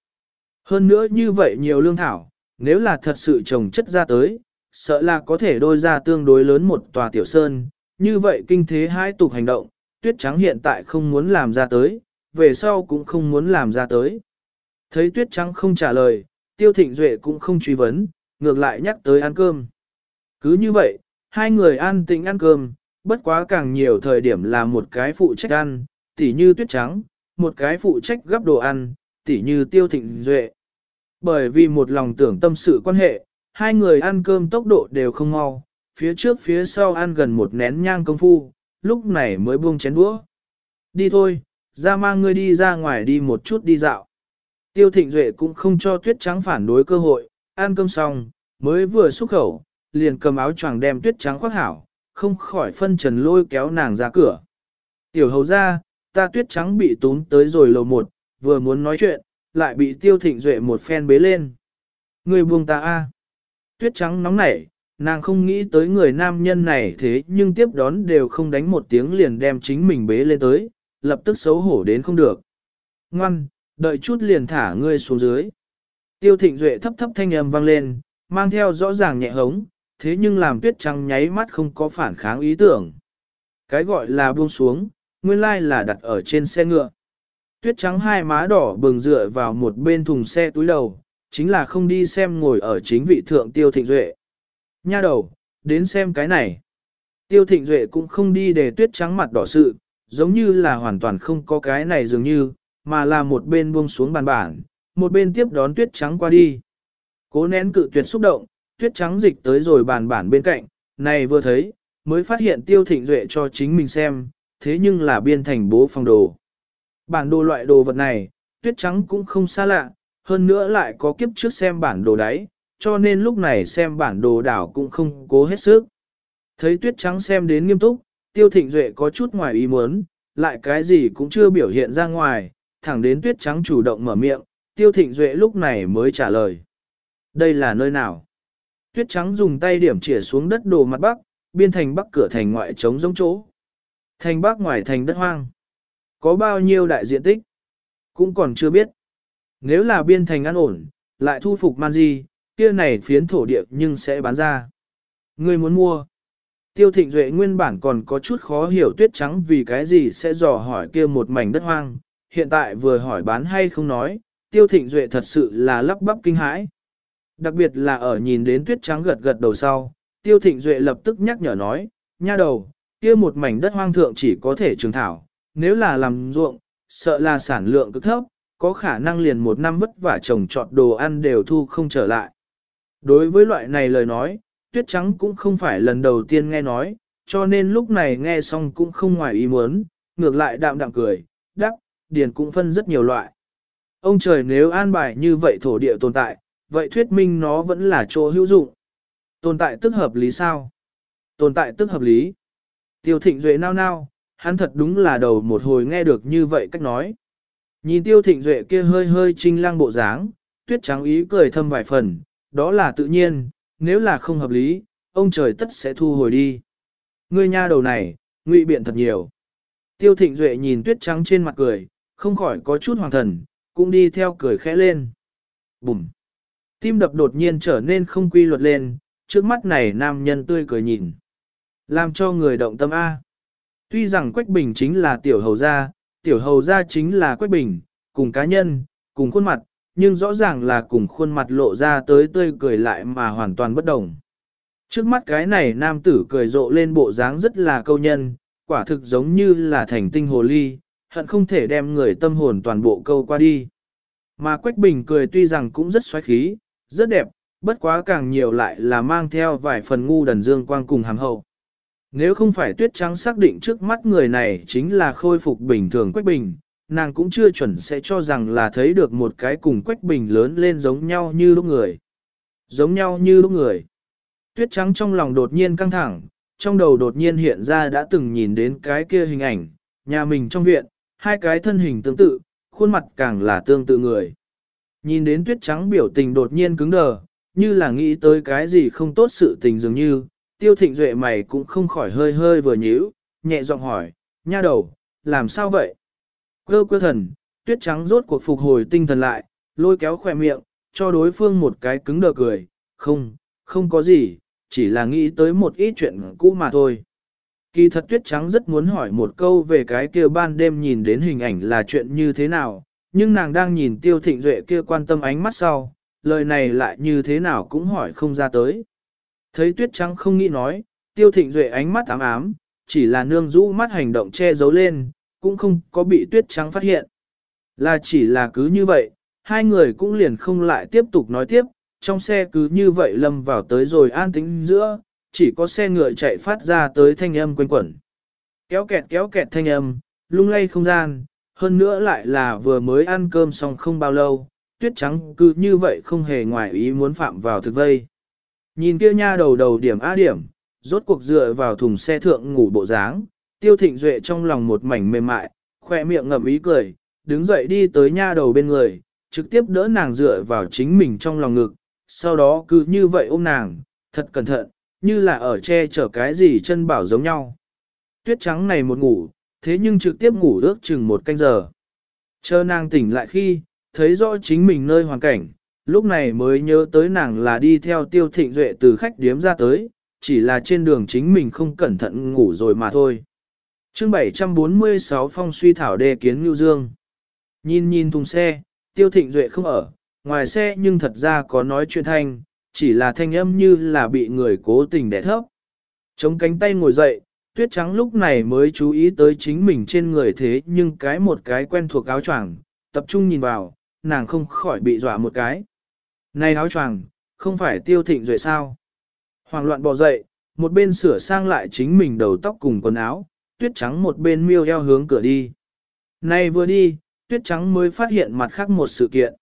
Hơn nữa như vậy nhiều lương thảo, nếu là thật sự trồng chất ra tới, sợ là có thể đôi ra tương đối lớn một tòa tiểu sơn, như vậy kinh thế hai tục hành động, tuyết trắng hiện tại không muốn làm ra tới, về sau cũng không muốn làm ra tới. Thấy tuyết trắng không trả lời, tiêu thịnh duệ cũng không truy vấn, ngược lại nhắc tới ăn cơm. Cứ như vậy, hai người ăn tĩnh ăn cơm, bất quá càng nhiều thời điểm là một cái phụ trách ăn, tỉ như tuyết trắng, một cái phụ trách gấp đồ ăn, tỉ như tiêu thịnh duệ. Bởi vì một lòng tưởng tâm sự quan hệ, hai người ăn cơm tốc độ đều không mau, phía trước phía sau ăn gần một nén nhang công phu, lúc này mới buông chén đũa. Đi thôi, ra mang ngươi đi ra ngoài đi một chút đi dạo. Tiêu thịnh duệ cũng không cho tuyết trắng phản đối cơ hội, ăn cơm xong, mới vừa xúc khẩu, liền cầm áo choàng đem tuyết trắng khoác hảo, không khỏi phân trần lôi kéo nàng ra cửa. Tiểu hầu ra, ta tuyết trắng bị tún tới rồi lầu một, vừa muốn nói chuyện, lại bị tiêu thịnh duệ một phen bế lên. Người buông ta a. Tuyết trắng nóng nảy, nàng không nghĩ tới người nam nhân này thế nhưng tiếp đón đều không đánh một tiếng liền đem chính mình bế lên tới, lập tức xấu hổ đến không được. Ngoan, đợi chút liền thả ngươi xuống dưới. Tiêu thịnh duệ thấp thấp thanh âm vang lên, mang theo rõ ràng nhẹ hống, thế nhưng làm tuyết trắng nháy mắt không có phản kháng ý tưởng. Cái gọi là buông xuống, nguyên lai là đặt ở trên xe ngựa. Tuyết trắng hai má đỏ bừng dựa vào một bên thùng xe túi đầu, chính là không đi xem ngồi ở chính vị thượng tiêu thịnh duệ. Nha đầu, đến xem cái này. Tiêu thịnh duệ cũng không đi để tuyết trắng mặt đỏ sự, giống như là hoàn toàn không có cái này dường như, mà là một bên buông xuống bàn bản, một bên tiếp đón tuyết trắng qua đi. Cố nén cự tuyệt xúc động, tuyết trắng dịch tới rồi bàn bản bên cạnh, này vừa thấy, mới phát hiện tiêu thịnh duệ cho chính mình xem, thế nhưng là biên thành bố phòng đồ. Bản đồ loại đồ vật này, tuyết trắng cũng không xa lạ, hơn nữa lại có kiếp trước xem bản đồ đấy, cho nên lúc này xem bản đồ đảo cũng không cố hết sức. Thấy tuyết trắng xem đến nghiêm túc, tiêu thịnh duệ có chút ngoài ý muốn, lại cái gì cũng chưa biểu hiện ra ngoài, thẳng đến tuyết trắng chủ động mở miệng, tiêu thịnh duệ lúc này mới trả lời. Đây là nơi nào? Tuyết trắng dùng tay điểm chỉa xuống đất đồ mặt bắc, biên thành bắc cửa thành ngoại trống giống chỗ. Thành bắc ngoài thành đất hoang. Có bao nhiêu đại diện tích? Cũng còn chưa biết. Nếu là biên thành an ổn, lại thu phục man di, kia này phiến thổ địa nhưng sẽ bán ra. Người muốn mua. Tiêu thịnh duệ nguyên bản còn có chút khó hiểu tuyết trắng vì cái gì sẽ dò hỏi kia một mảnh đất hoang, hiện tại vừa hỏi bán hay không nói, tiêu thịnh duệ thật sự là lắp bắp kinh hãi. Đặc biệt là ở nhìn đến tuyết trắng gật gật đầu sau, tiêu thịnh duệ lập tức nhắc nhở nói, nha đầu, kia một mảnh đất hoang thượng chỉ có thể trường thảo, nếu là làm ruộng, sợ là sản lượng cực thấp, có khả năng liền một năm vất vả trồng trọt đồ ăn đều thu không trở lại. Đối với loại này lời nói, tuyết trắng cũng không phải lần đầu tiên nghe nói, cho nên lúc này nghe xong cũng không ngoài ý muốn, ngược lại đạm đạm cười, đắc, điền cũng phân rất nhiều loại. Ông trời nếu an bài như vậy thổ địa tồn tại, vậy thuyết minh nó vẫn là chỗ hữu dụng. Tồn tại tức hợp lý sao? Tồn tại tức hợp lý. Tiêu thịnh duệ nao nao, hắn thật đúng là đầu một hồi nghe được như vậy cách nói. Nhìn tiêu thịnh duệ kia hơi hơi trinh lang bộ dáng, tuyết trắng ý cười thâm vài phần, đó là tự nhiên, nếu là không hợp lý, ông trời tất sẽ thu hồi đi. Ngươi nha đầu này, ngụy biện thật nhiều. Tiêu thịnh duệ nhìn tuyết trắng trên mặt cười, không khỏi có chút hoàng thần, cũng đi theo cười khẽ lên. Bùm! Tim đập đột nhiên trở nên không quy luật lên, trước mắt này nam nhân tươi cười nhìn. Làm cho người động tâm A. Tuy rằng Quách Bình chính là tiểu hầu gia, tiểu hầu gia chính là Quách Bình, cùng cá nhân, cùng khuôn mặt, nhưng rõ ràng là cùng khuôn mặt lộ ra tới tươi cười lại mà hoàn toàn bất đồng. Trước mắt cái này nam tử cười rộ lên bộ dáng rất là câu nhân, quả thực giống như là thành tinh hồ ly, hận không thể đem người tâm hồn toàn bộ câu qua đi. Mà Quách Bình cười tuy rằng cũng rất xoáy khí, rất đẹp, bất quá càng nhiều lại là mang theo vài phần ngu đần dương quang cùng hàm hậu. Nếu không phải tuyết trắng xác định trước mắt người này chính là khôi phục bình thường Quách Bình, nàng cũng chưa chuẩn sẽ cho rằng là thấy được một cái cùng Quách Bình lớn lên giống nhau như lúc người. Giống nhau như lúc người. Tuyết trắng trong lòng đột nhiên căng thẳng, trong đầu đột nhiên hiện ra đã từng nhìn đến cái kia hình ảnh, nhà mình trong viện, hai cái thân hình tương tự, khuôn mặt càng là tương tự người. Nhìn đến tuyết trắng biểu tình đột nhiên cứng đờ, như là nghĩ tới cái gì không tốt sự tình dường như, tiêu thịnh duệ mày cũng không khỏi hơi hơi vừa nhíu, nhẹ giọng hỏi, nha đầu, làm sao vậy? Quơ quơ thần, tuyết trắng rốt cuộc phục hồi tinh thần lại, lôi kéo khỏe miệng, cho đối phương một cái cứng đờ cười, không, không có gì, chỉ là nghĩ tới một ít chuyện cũ mà thôi. Kỳ thật tuyết trắng rất muốn hỏi một câu về cái kia ban đêm nhìn đến hình ảnh là chuyện như thế nào, nhưng nàng đang nhìn tiêu thịnh duệ kia quan tâm ánh mắt sau, lời này lại như thế nào cũng hỏi không ra tới. Thấy tuyết trắng không nghĩ nói, tiêu thịnh duệ ánh mắt ám ám, chỉ là nương rũ mắt hành động che giấu lên, cũng không có bị tuyết trắng phát hiện. Là chỉ là cứ như vậy, hai người cũng liền không lại tiếp tục nói tiếp, trong xe cứ như vậy lâm vào tới rồi an tĩnh giữa, chỉ có xe ngựa chạy phát ra tới thanh âm quanh quẩn. Kéo kẹt kéo kẹt thanh âm, lung lay không gian, hơn nữa lại là vừa mới ăn cơm xong không bao lâu, tuyết trắng cứ như vậy không hề ngoài ý muốn phạm vào thực vây. Nhìn kia nha đầu đầu điểm A điểm, rốt cuộc dựa vào thùng xe thượng ngủ bộ dáng, tiêu thịnh duệ trong lòng một mảnh mềm mại, khoe miệng ngậm ý cười, đứng dậy đi tới nha đầu bên người, trực tiếp đỡ nàng dựa vào chính mình trong lòng ngực, sau đó cứ như vậy ôm nàng, thật cẩn thận, như là ở che chở cái gì chân bảo giống nhau. Tuyết trắng này một ngủ, thế nhưng trực tiếp ngủ ước chừng một canh giờ. Chờ nàng tỉnh lại khi, thấy rõ chính mình nơi hoàn cảnh, lúc này mới nhớ tới nàng là đi theo tiêu thịnh duệ từ khách điếm ra tới, chỉ là trên đường chính mình không cẩn thận ngủ rồi mà thôi. chương 746 phong suy thảo đề kiến Ngưu Dương. Nhìn nhìn thùng xe, tiêu thịnh duệ không ở, ngoài xe nhưng thật ra có nói chuyện thanh, chỉ là thanh âm như là bị người cố tình đẻ thấp. Chống cánh tay ngồi dậy, tuyết trắng lúc này mới chú ý tới chính mình trên người thế nhưng cái một cái quen thuộc áo choàng, tập trung nhìn vào, nàng không khỏi bị dọa một cái. Này áo choàng, không phải tiêu thịnh rồi sao? Hoàng loạn bò dậy, một bên sửa sang lại chính mình đầu tóc cùng quần áo, tuyết trắng một bên miêu eo hướng cửa đi. Này vừa đi, tuyết trắng mới phát hiện mặt khác một sự kiện.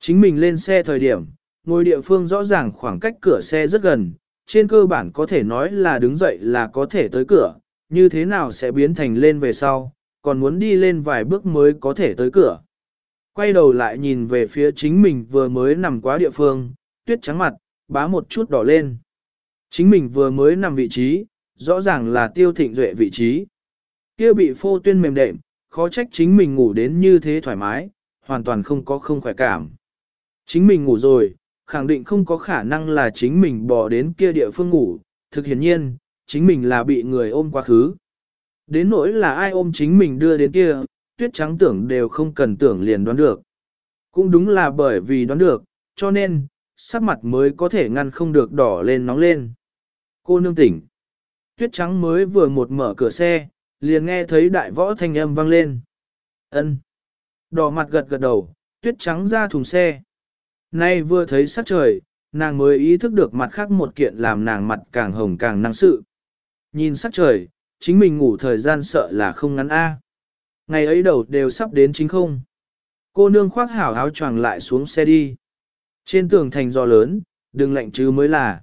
Chính mình lên xe thời điểm, ngồi địa phương rõ ràng khoảng cách cửa xe rất gần, trên cơ bản có thể nói là đứng dậy là có thể tới cửa, như thế nào sẽ biến thành lên về sau, còn muốn đi lên vài bước mới có thể tới cửa. Quay đầu lại nhìn về phía chính mình vừa mới nằm quá địa phương, tuyết trắng mặt, bá một chút đỏ lên. Chính mình vừa mới nằm vị trí, rõ ràng là tiêu thịnh duệ vị trí. kia bị phô tuyên mềm đệm, khó trách chính mình ngủ đến như thế thoải mái, hoàn toàn không có không khỏe cảm. Chính mình ngủ rồi, khẳng định không có khả năng là chính mình bỏ đến kia địa phương ngủ, thực hiển nhiên, chính mình là bị người ôm quá khứ. Đến nỗi là ai ôm chính mình đưa đến kia, tuyết trắng tưởng đều không cần tưởng liền đoán được. Cũng đúng là bởi vì đoán được, cho nên, sắc mặt mới có thể ngăn không được đỏ lên nóng lên. Cô nương tỉnh. Tuyết trắng mới vừa một mở cửa xe, liền nghe thấy đại võ thanh âm vang lên. ân Đỏ mặt gật gật đầu, tuyết trắng ra thùng xe. Nay vừa thấy sắc trời, nàng mới ý thức được mặt khác một kiện làm nàng mặt càng hồng càng năng sự. Nhìn sắc trời, chính mình ngủ thời gian sợ là không ngắn a. Ngày ấy đầu đều sắp đến chính không. Cô nương khoác hảo áo choàng lại xuống xe đi. Trên tường thành gió lớn, đừng lạnh chứ mới là.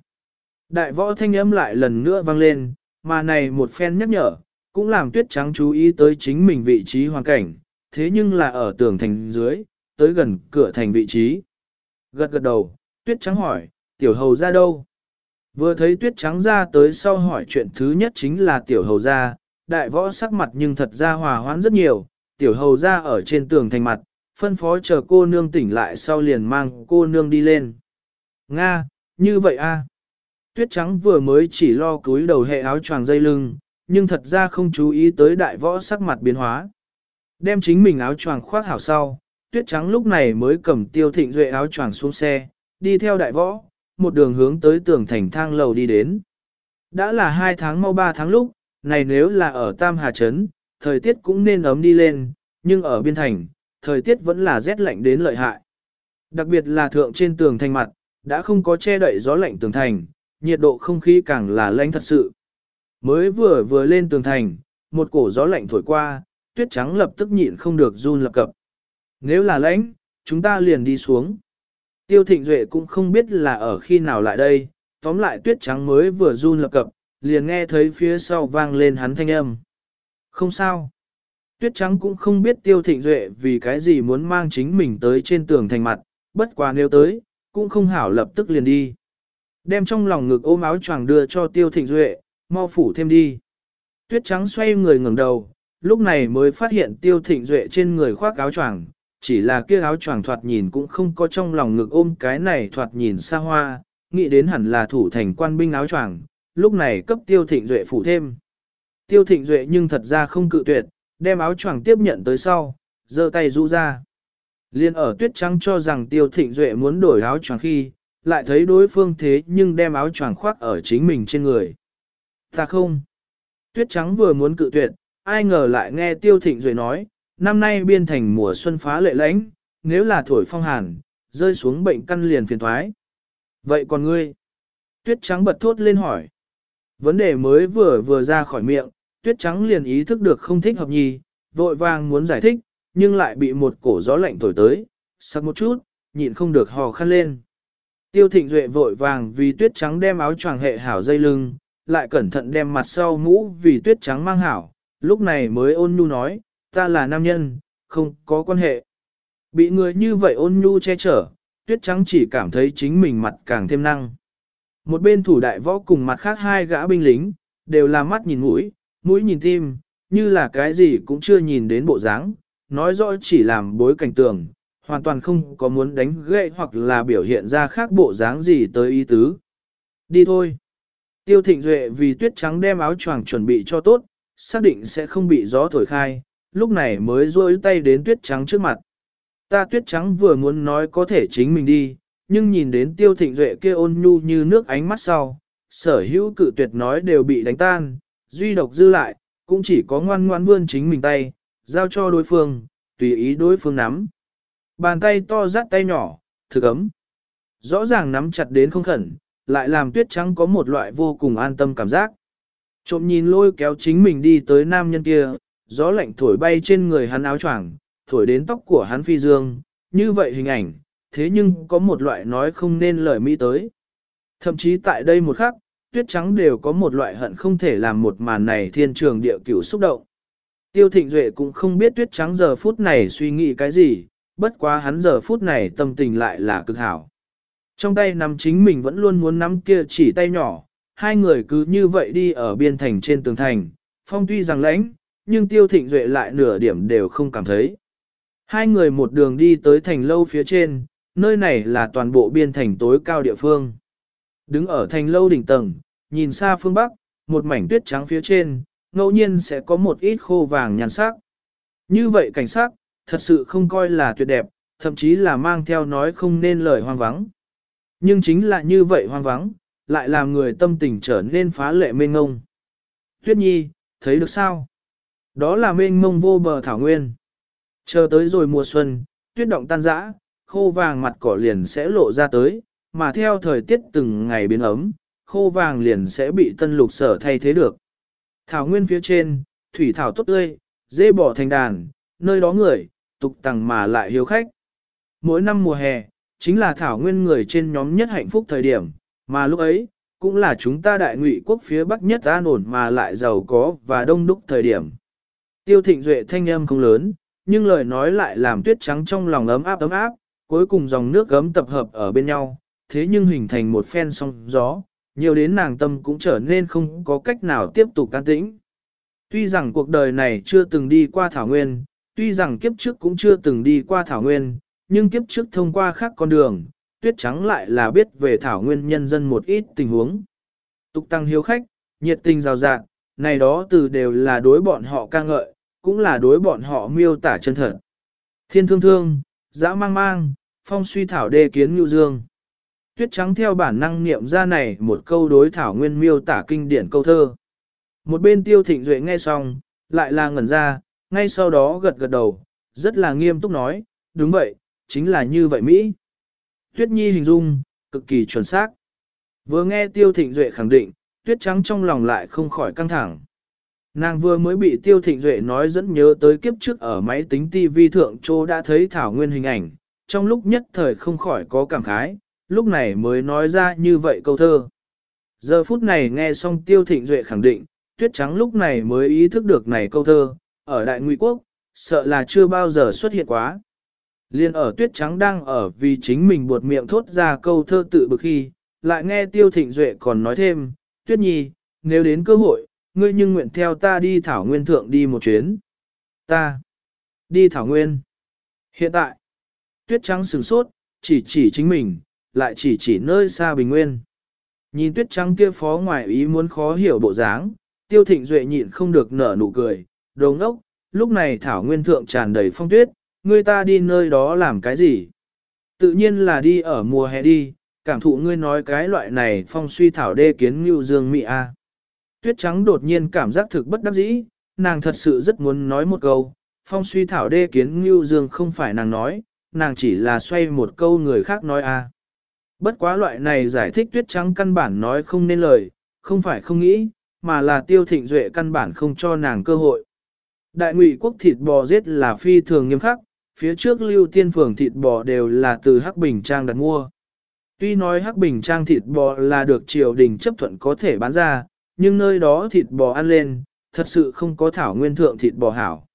Đại võ thanh âm lại lần nữa vang lên, mà này một phen nhắc nhở, cũng làm tuyết trắng chú ý tới chính mình vị trí hoàn cảnh, thế nhưng là ở tường thành dưới, tới gần cửa thành vị trí. Gật gật đầu, tuyết trắng hỏi, tiểu hầu ra đâu? Vừa thấy tuyết trắng ra tới sau hỏi chuyện thứ nhất chính là tiểu hầu ra, đại võ sắc mặt nhưng thật ra hòa hoãn rất nhiều, tiểu hầu ra ở trên tường thành mặt, phân phó chờ cô nương tỉnh lại sau liền mang cô nương đi lên. Nga, như vậy a. Tuyết trắng vừa mới chỉ lo cúi đầu hệ áo choàng dây lưng, nhưng thật ra không chú ý tới đại võ sắc mặt biến hóa. Đem chính mình áo choàng khoác hảo sau, tuyết trắng lúc này mới cầm tiêu thịnh duệ áo choàng xuống xe, đi theo đại võ, một đường hướng tới tường thành thang lầu đi đến. Đã là hai tháng mau ba tháng lúc, này nếu là ở Tam Hà Trấn, thời tiết cũng nên ấm đi lên, nhưng ở biên thành, thời tiết vẫn là rét lạnh đến lợi hại. Đặc biệt là thượng trên tường thành mặt, đã không có che đậy gió lạnh tường thành, nhiệt độ không khí càng là lạnh thật sự. Mới vừa vừa lên tường thành, một cổ gió lạnh thổi qua, tuyết trắng lập tức nhịn không được run lập cập. Nếu là lãnh, chúng ta liền đi xuống. Tiêu thịnh duệ cũng không biết là ở khi nào lại đây, tóm lại tuyết trắng mới vừa run lập cập, liền nghe thấy phía sau vang lên hắn thanh âm. Không sao. Tuyết trắng cũng không biết tiêu thịnh duệ vì cái gì muốn mang chính mình tới trên tường thành mặt, bất quá nếu tới, cũng không hảo lập tức liền đi. Đem trong lòng ngực ôm áo choàng đưa cho tiêu thịnh duệ, mau phủ thêm đi. Tuyết trắng xoay người ngẩng đầu, lúc này mới phát hiện tiêu thịnh duệ trên người khoác áo choàng, chỉ là kia áo choàng thoạt nhìn cũng không có trong lòng ngực ôm cái này thoạt nhìn xa hoa, nghĩ đến hẳn là thủ thành quan binh áo choàng, lúc này cấp tiêu thịnh duệ phủ thêm. Tiêu thịnh duệ nhưng thật ra không cự tuyệt, đem áo choàng tiếp nhận tới sau, giơ tay rũ ra. Liên ở tuyết trắng cho rằng tiêu thịnh duệ muốn đổi áo choàng khi, lại thấy đối phương thế nhưng đem áo choàng khoác ở chính mình trên người. Ta không. Tuyết trắng vừa muốn cự tuyệt, ai ngờ lại nghe tiêu thịnh duệ nói, năm nay biên thành mùa xuân phá lệ lãnh, nếu là thổi phong hàn, rơi xuống bệnh căn liền phiền thoái. Vậy còn ngươi? Tuyết trắng bật thốt lên hỏi. Vấn đề mới vừa vừa ra khỏi miệng, tuyết trắng liền ý thức được không thích hợp nhì, vội vàng muốn giải thích, nhưng lại bị một cổ gió lạnh thổi tới, sắc một chút, nhịn không được hò khăn lên. Tiêu thịnh duệ vội vàng vì tuyết trắng đem áo choàng hệ hảo dây lưng, lại cẩn thận đem mặt sau mũ vì tuyết trắng mang hảo, lúc này mới ôn nhu nói, ta là nam nhân, không có quan hệ. Bị người như vậy ôn nhu che chở, tuyết trắng chỉ cảm thấy chính mình mặt càng thêm năng. Một bên thủ đại võ cùng mặt khác hai gã binh lính, đều là mắt nhìn mũi, mũi nhìn tim, như là cái gì cũng chưa nhìn đến bộ dáng, nói rõ chỉ làm bối cảnh tường, hoàn toàn không có muốn đánh gậy hoặc là biểu hiện ra khác bộ dáng gì tới ý tứ. Đi thôi. Tiêu thịnh duệ vì tuyết trắng đem áo choàng chuẩn bị cho tốt, xác định sẽ không bị gió thổi khai, lúc này mới rôi tay đến tuyết trắng trước mặt. Ta tuyết trắng vừa muốn nói có thể chính mình đi, nhưng nhìn đến tiêu thịnh duệ kia ôn nhu như nước ánh mắt sau, sở hữu cự tuyệt nói đều bị đánh tan, duy độc dư lại, cũng chỉ có ngoan ngoan vươn chính mình tay, giao cho đối phương, tùy ý đối phương nắm. Bàn tay to rát tay nhỏ, thực ấm. Rõ ràng nắm chặt đến không khẩn, lại làm tuyết trắng có một loại vô cùng an tâm cảm giác. Trộm nhìn lôi kéo chính mình đi tới nam nhân kia, gió lạnh thổi bay trên người hắn áo choàng, thổi đến tóc của hắn phi dương, như vậy hình ảnh, thế nhưng có một loại nói không nên lời mỹ tới. Thậm chí tại đây một khắc, tuyết trắng đều có một loại hận không thể làm một màn này thiên trường địa cửu xúc động. Tiêu thịnh duệ cũng không biết tuyết trắng giờ phút này suy nghĩ cái gì, bất quá hắn giờ phút này tâm tình lại là cực hảo. Trong tay nắm chính mình vẫn luôn muốn nắm kia chỉ tay nhỏ, hai người cứ như vậy đi ở biên thành trên tường thành, phong tuy rằng lãnh, nhưng tiêu thịnh duệ lại nửa điểm đều không cảm thấy. Hai người một đường đi tới thành lâu phía trên, nơi này là toàn bộ biên thành tối cao địa phương. Đứng ở thành lâu đỉnh tầng, nhìn xa phương bắc, một mảnh tuyết trắng phía trên, ngẫu nhiên sẽ có một ít khô vàng nhàn sắc. Như vậy cảnh sắc, thật sự không coi là tuyệt đẹp, thậm chí là mang theo nói không nên lời hoang vắng. Nhưng chính là như vậy hoang vắng, lại làm người tâm tình trở nên phá lệ mênh ngông. Tuyết nhi, thấy được sao? Đó là mênh mông vô bờ thảo nguyên. Chờ tới rồi mùa xuân, tuyết động tan rã, khô vàng mặt cỏ liền sẽ lộ ra tới, mà theo thời tiết từng ngày biến ấm, khô vàng liền sẽ bị tân lục sở thay thế được. Thảo nguyên phía trên, thủy thảo tốt tươi, dê bỏ thành đàn, nơi đó người, tục tằng mà lại hiếu khách. Mỗi năm mùa hè, chính là thảo nguyên người trên nhóm nhất hạnh phúc thời điểm, mà lúc ấy, cũng là chúng ta đại ngụy quốc phía bắc nhất an ổn mà lại giàu có và đông đúc thời điểm. Tiêu thịnh duệ thanh âm không lớn, nhưng lời nói lại làm tuyết trắng trong lòng ấm áp ấm áp, cuối cùng dòng nước gấm tập hợp ở bên nhau, thế nhưng hình thành một phen sóng gió, nhiều đến nàng tâm cũng trở nên không có cách nào tiếp tục can tĩnh. Tuy rằng cuộc đời này chưa từng đi qua Thảo Nguyên, tuy rằng kiếp trước cũng chưa từng đi qua Thảo Nguyên, nhưng kiếp trước thông qua khác con đường, tuyết trắng lại là biết về Thảo Nguyên nhân dân một ít tình huống. Tục tăng hiếu khách, nhiệt tình rào rạng, này đó từ đều là đối bọn họ ca ngợi, cũng là đối bọn họ miêu tả chân thật. Thiên thương thương, dã mang mang, phong suy thảo đê kiến ngưu dương. Tuyết trắng theo bản năng niệm ra này một câu đối thảo nguyên miêu tả kinh điển câu thơ. Một bên tiêu thịnh duệ nghe xong, lại là ngẩn ra, ngay sau đó gật gật đầu, rất là nghiêm túc nói, đúng vậy, chính là như vậy Mỹ. Tuyết Nhi hình dung, cực kỳ chuẩn xác. Vừa nghe Tiêu Thịnh Duệ khẳng định, Tuyết Trắng trong lòng lại không khỏi căng thẳng. Nàng vừa mới bị Tiêu Thịnh Duệ nói dẫn nhớ tới kiếp trước ở máy tính TV thượng Châu đã thấy Thảo Nguyên hình ảnh, trong lúc nhất thời không khỏi có cảm khái, lúc này mới nói ra như vậy câu thơ. Giờ phút này nghe xong Tiêu Thịnh Duệ khẳng định, Tuyết Trắng lúc này mới ý thức được này câu thơ, ở Đại Ngụy Quốc, sợ là chưa bao giờ xuất hiện quá. Liên ở Tuyết Trắng đang ở vì chính mình buột miệng thốt ra câu thơ tự bực khi, lại nghe Tiêu Thịnh Duệ còn nói thêm, Tuyết Nhi, nếu đến cơ hội, ngươi nhưng nguyện theo ta đi Thảo Nguyên Thượng đi một chuyến. Ta, đi Thảo Nguyên. Hiện tại, Tuyết Trắng sửng sốt, chỉ chỉ chính mình, lại chỉ chỉ nơi xa Bình Nguyên. Nhìn Tuyết Trắng kia phó ngoài ý muốn khó hiểu bộ dáng, Tiêu Thịnh Duệ nhịn không được nở nụ cười, đồ ngốc, lúc này Thảo Nguyên Thượng tràn đầy phong tuyết, ngươi ta đi nơi đó làm cái gì? Tự nhiên là đi ở mùa hè đi, cảm thụ ngươi nói cái loại này phong suy thảo đê kiến ngưu dương mị a. Tuyết trắng đột nhiên cảm giác thực bất đắc dĩ, nàng thật sự rất muốn nói một câu, phong suy thảo đê kiến ngưu dương không phải nàng nói, nàng chỉ là xoay một câu người khác nói à. Bất quá loại này giải thích tuyết trắng căn bản nói không nên lời, không phải không nghĩ, mà là tiêu thịnh duệ căn bản không cho nàng cơ hội. Đại ngụy quốc thịt bò giết là phi thường nghiêm khắc, phía trước lưu tiên phường thịt bò đều là từ Hắc Bình Trang đặt mua. Tuy nói Hắc Bình Trang thịt bò là được triều đình chấp thuận có thể bán ra, nhưng nơi đó thịt bò ăn lên, thật sự không có thảo nguyên thượng thịt bò hảo.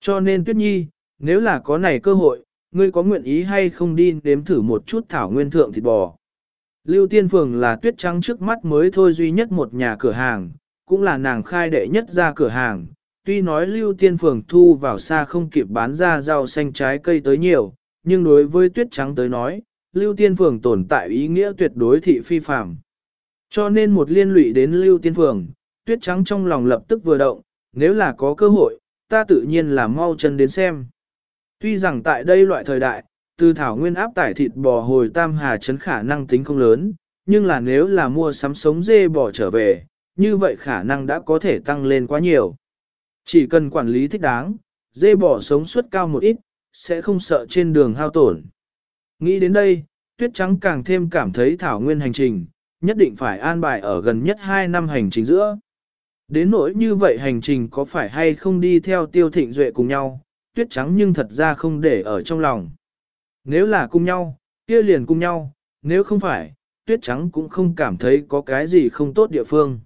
Cho nên Tuyết Nhi, nếu là có này cơ hội, ngươi có nguyện ý hay không đi đếm thử một chút thảo nguyên thượng thịt bò. Lưu Tiên Phường là tuyết trắng trước mắt mới thôi duy nhất một nhà cửa hàng, cũng là nàng khai đệ nhất ra cửa hàng, tuy nói lưu tiên phường thu vào xa không kịp bán ra rau xanh trái cây tới nhiều, nhưng đối với tuyết trắng tới nói, lưu tiên phường tồn tại ý nghĩa tuyệt đối thị phi phạm. Cho nên một liên lụy đến lưu tiên phường, tuyết trắng trong lòng lập tức vừa động, nếu là có cơ hội, ta tự nhiên là mau chân đến xem. Tuy rằng tại đây loại thời đại, từ thảo nguyên áp tải thịt bò hồi tam hà chấn khả năng tính không lớn, nhưng là nếu là mua sắm sống dê bò trở về, như vậy khả năng đã có thể tăng lên quá nhiều. Chỉ cần quản lý thích đáng, dê bò sống suất cao một ít, sẽ không sợ trên đường hao tổn. Nghĩ đến đây, tuyết trắng càng thêm cảm thấy thảo nguyên hành trình, nhất định phải an bài ở gần nhất 2 năm hành trình giữa. Đến nỗi như vậy hành trình có phải hay không đi theo tiêu thịnh duệ cùng nhau, tuyết trắng nhưng thật ra không để ở trong lòng. Nếu là cùng nhau, kia liền cùng nhau, nếu không phải, tuyết trắng cũng không cảm thấy có cái gì không tốt địa phương.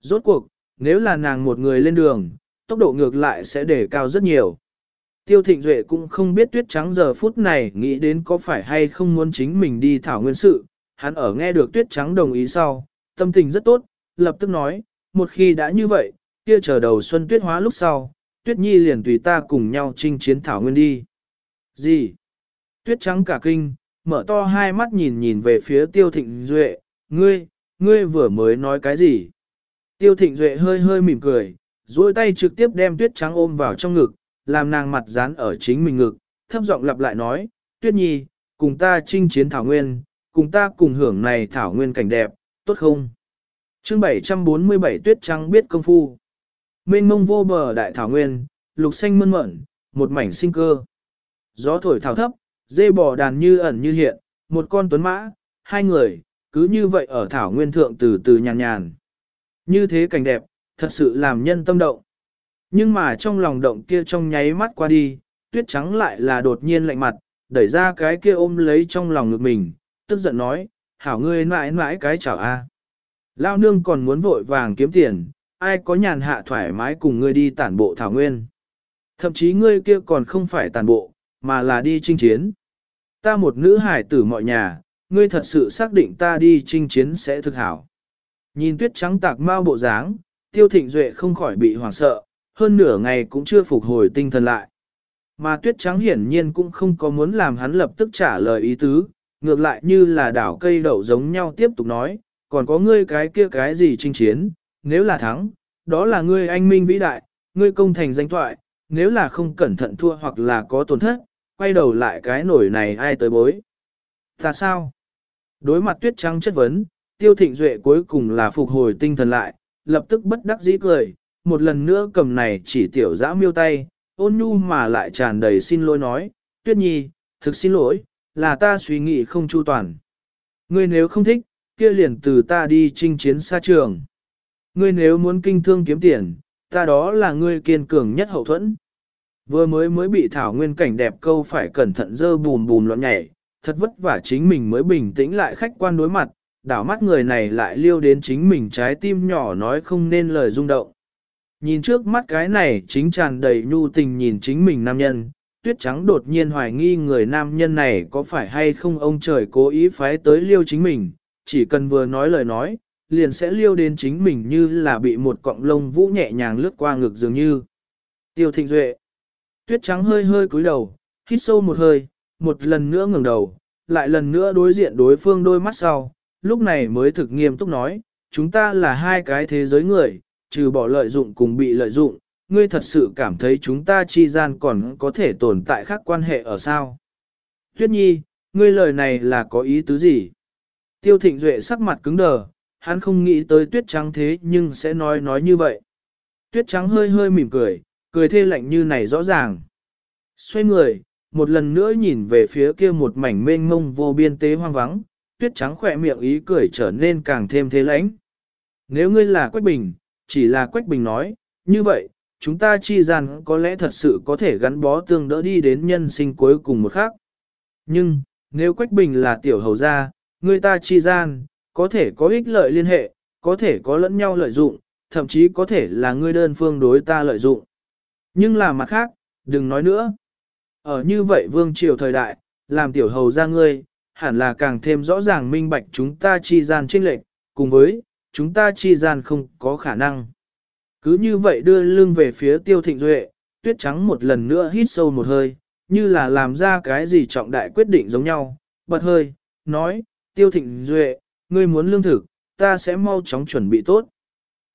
Rốt cuộc, nếu là nàng một người lên đường, tốc độ ngược lại sẽ để cao rất nhiều. Tiêu Thịnh Duệ cũng không biết tuyết trắng giờ phút này nghĩ đến có phải hay không muốn chính mình đi thảo nguyên sự, hắn ở nghe được tuyết trắng đồng ý sau, tâm tình rất tốt, lập tức nói, một khi đã như vậy, kia chờ đầu xuân tuyết hóa lúc sau, tuyết nhi liền tùy ta cùng nhau chinh chiến thảo nguyên đi. Gì? Tuyết trắng cả kinh, mở to hai mắt nhìn nhìn về phía tiêu thịnh duệ, ngươi, ngươi vừa mới nói cái gì? Tiêu thịnh duệ hơi hơi mỉm cười, duỗi tay trực tiếp đem tuyết trắng ôm vào trong ngực, làm nàng mặt dán ở chính mình ngực, thấp giọng lặp lại nói, tuyết nhi, cùng ta chinh chiến thảo nguyên, cùng ta cùng hưởng này thảo nguyên cảnh đẹp, tốt không? chương 747 tuyết trắng biết công phu. Mênh mông vô bờ đại thảo nguyên, lục xanh mơn mởn, một mảnh sinh cơ. Gió thổi thảo thấp, dê bò đàn như ẩn như hiện, một con tuấn mã, hai người, cứ như vậy ở thảo nguyên thượng từ từ nhàn nhàn. Như thế cảnh đẹp, thật sự làm nhân tâm động. Nhưng mà trong lòng động kia trong nháy mắt qua đi, tuyết trắng lại là đột nhiên lạnh mặt, đẩy ra cái kia ôm lấy trong lòng ngực mình, tức giận nói, hảo ngươi mãi mãi cái chảo a. Lao nương còn muốn vội vàng kiếm tiền, ai có nhàn hạ thoải mái cùng ngươi đi tản bộ thảo nguyên. Thậm chí ngươi kia còn không phải tản bộ, mà là đi chinh chiến. Ta một nữ hải tử mọi nhà, ngươi thật sự xác định ta đi chinh chiến sẽ thực hảo. Nhìn tuyết trắng tạc mau bộ dáng, tiêu thịnh duệ không khỏi bị hoảng sợ, hơn nửa ngày cũng chưa phục hồi tinh thần lại. Mà tuyết trắng hiển nhiên cũng không có muốn làm hắn lập tức trả lời ý tứ, ngược lại như là đảo cây đậu giống nhau tiếp tục nói, còn có ngươi cái kia cái gì chinh chiến, nếu là thắng, đó là ngươi anh minh vĩ đại, ngươi công thành danh thoại, nếu là không cẩn thận thua hoặc là có tổn thất, quay đầu lại cái nổi này ai tới bối. Ta sao? Đối mặt tuyết trắng chất vấn, tiêu thịnh duệ cuối cùng là phục hồi tinh thần lại, lập tức bất đắc dĩ cười, một lần nữa cầm này chỉ tiểu dã miêu tay, ôn nhu mà lại tràn đầy xin lỗi nói, tuyết nhi, thực xin lỗi, là ta suy nghĩ không chu toàn. Ngươi nếu không thích, kia liền từ ta đi chinh chiến xa trường. Ngươi nếu muốn kinh thương kiếm tiền, ta đó là ngươi kiên cường nhất hậu thuẫn. Vừa mới mới bị thảo nguyên cảnh đẹp câu phải cẩn thận dơ bùm bùm loạn nhảy, thật vất vả chính mình mới bình tĩnh lại khách quan đối mặt, đảo mắt người này lại liêu đến chính mình trái tim nhỏ nói không nên lời rung động. Nhìn trước mắt cái này chính tràn đầy nhu tình nhìn chính mình nam nhân, tuyết trắng đột nhiên hoài nghi người nam nhân này có phải hay không ông trời cố ý phái tới liêu chính mình, chỉ cần vừa nói lời nói, liền sẽ liêu đến chính mình như là bị một cọng lông vũ nhẹ nhàng lướt qua ngực dường như. Tiêu thịnh duệ. Tuyết trắng hơi hơi cúi đầu, hít sâu một hơi, một lần nữa ngẩng đầu, lại lần nữa đối diện đối phương đôi mắt sau, lúc này mới thực nghiêm túc nói, chúng ta là hai cái thế giới người, trừ bỏ lợi dụng cùng bị lợi dụng, ngươi thật sự cảm thấy chúng ta chi gian còn có thể tồn tại khác quan hệ ở sao? Tuyết nhi, ngươi lời này là có ý tứ gì? Tiêu thịnh duệ sắc mặt cứng đờ, hắn không nghĩ tới tuyết trắng thế nhưng sẽ nói nói như vậy. Tuyết trắng hơi hơi mỉm cười, cười thê lạnh như này rõ ràng. Xoay người, một lần nữa nhìn về phía kia một mảnh mênh mông vô biên tế hoang vắng, tuyết trắng khỏe miệng ý cười trở nên càng thêm thế lãnh. Nếu ngươi là Quách Bình, chỉ là Quách Bình nói, như vậy, chúng ta chi gian có lẽ thật sự có thể gắn bó tương đỡ đi đến nhân sinh cuối cùng một khác. Nhưng, nếu Quách Bình là tiểu hầu gia, người ta chi gian, có thể có ích lợi liên hệ, có thể có lẫn nhau lợi dụng, thậm chí có thể là ngươi đơn phương đối ta lợi dụng. Nhưng là mặt khác, đừng nói nữa. Ở như vậy vương triều thời đại, làm tiểu hầu ra ngươi, hẳn là càng thêm rõ ràng minh bạch chúng ta chi gian chênh lệch, cùng với, chúng ta chi gian không có khả năng. Cứ như vậy đưa lưng về phía tiêu thịnh duệ, tuyết trắng một lần nữa hít sâu một hơi, như là làm ra cái gì trọng đại quyết định giống nhau, bật hơi, nói, tiêu thịnh duệ, ngươi muốn lương thực, ta sẽ mau chóng chuẩn bị tốt.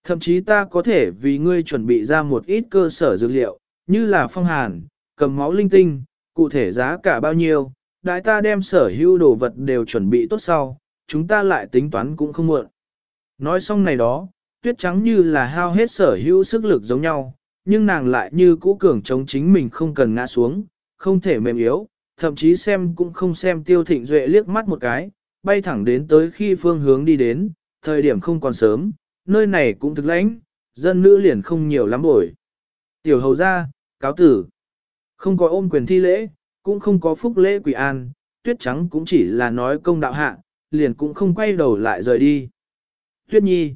Thậm chí ta có thể vì ngươi chuẩn bị ra một ít cơ sở dược liệu, như là phong hàn, cầm máu linh tinh, cụ thể giá cả bao nhiêu, đại ta đem sở hữu đồ vật đều chuẩn bị tốt sau, chúng ta lại tính toán cũng không muộn. Nói xong này đó, tuyết trắng như là hao hết sở hữu sức lực giống nhau, nhưng nàng lại như cũ cường chống chính mình không cần ngã xuống, không thể mềm yếu, thậm chí xem cũng không xem tiêu thịnh duệ liếc mắt một cái, bay thẳng đến tới khi phương hướng đi đến, thời điểm không còn sớm, nơi này cũng thực lãnh, dân nữ liền không nhiều lắm bổi. Tiểu hầu ra, cáo tử. Không có ôm quyền thi lễ, cũng không có phúc lễ quỷ an, tuyết trắng cũng chỉ là nói công đạo hạ, liền cũng không quay đầu lại rời đi. Tuyết nhi.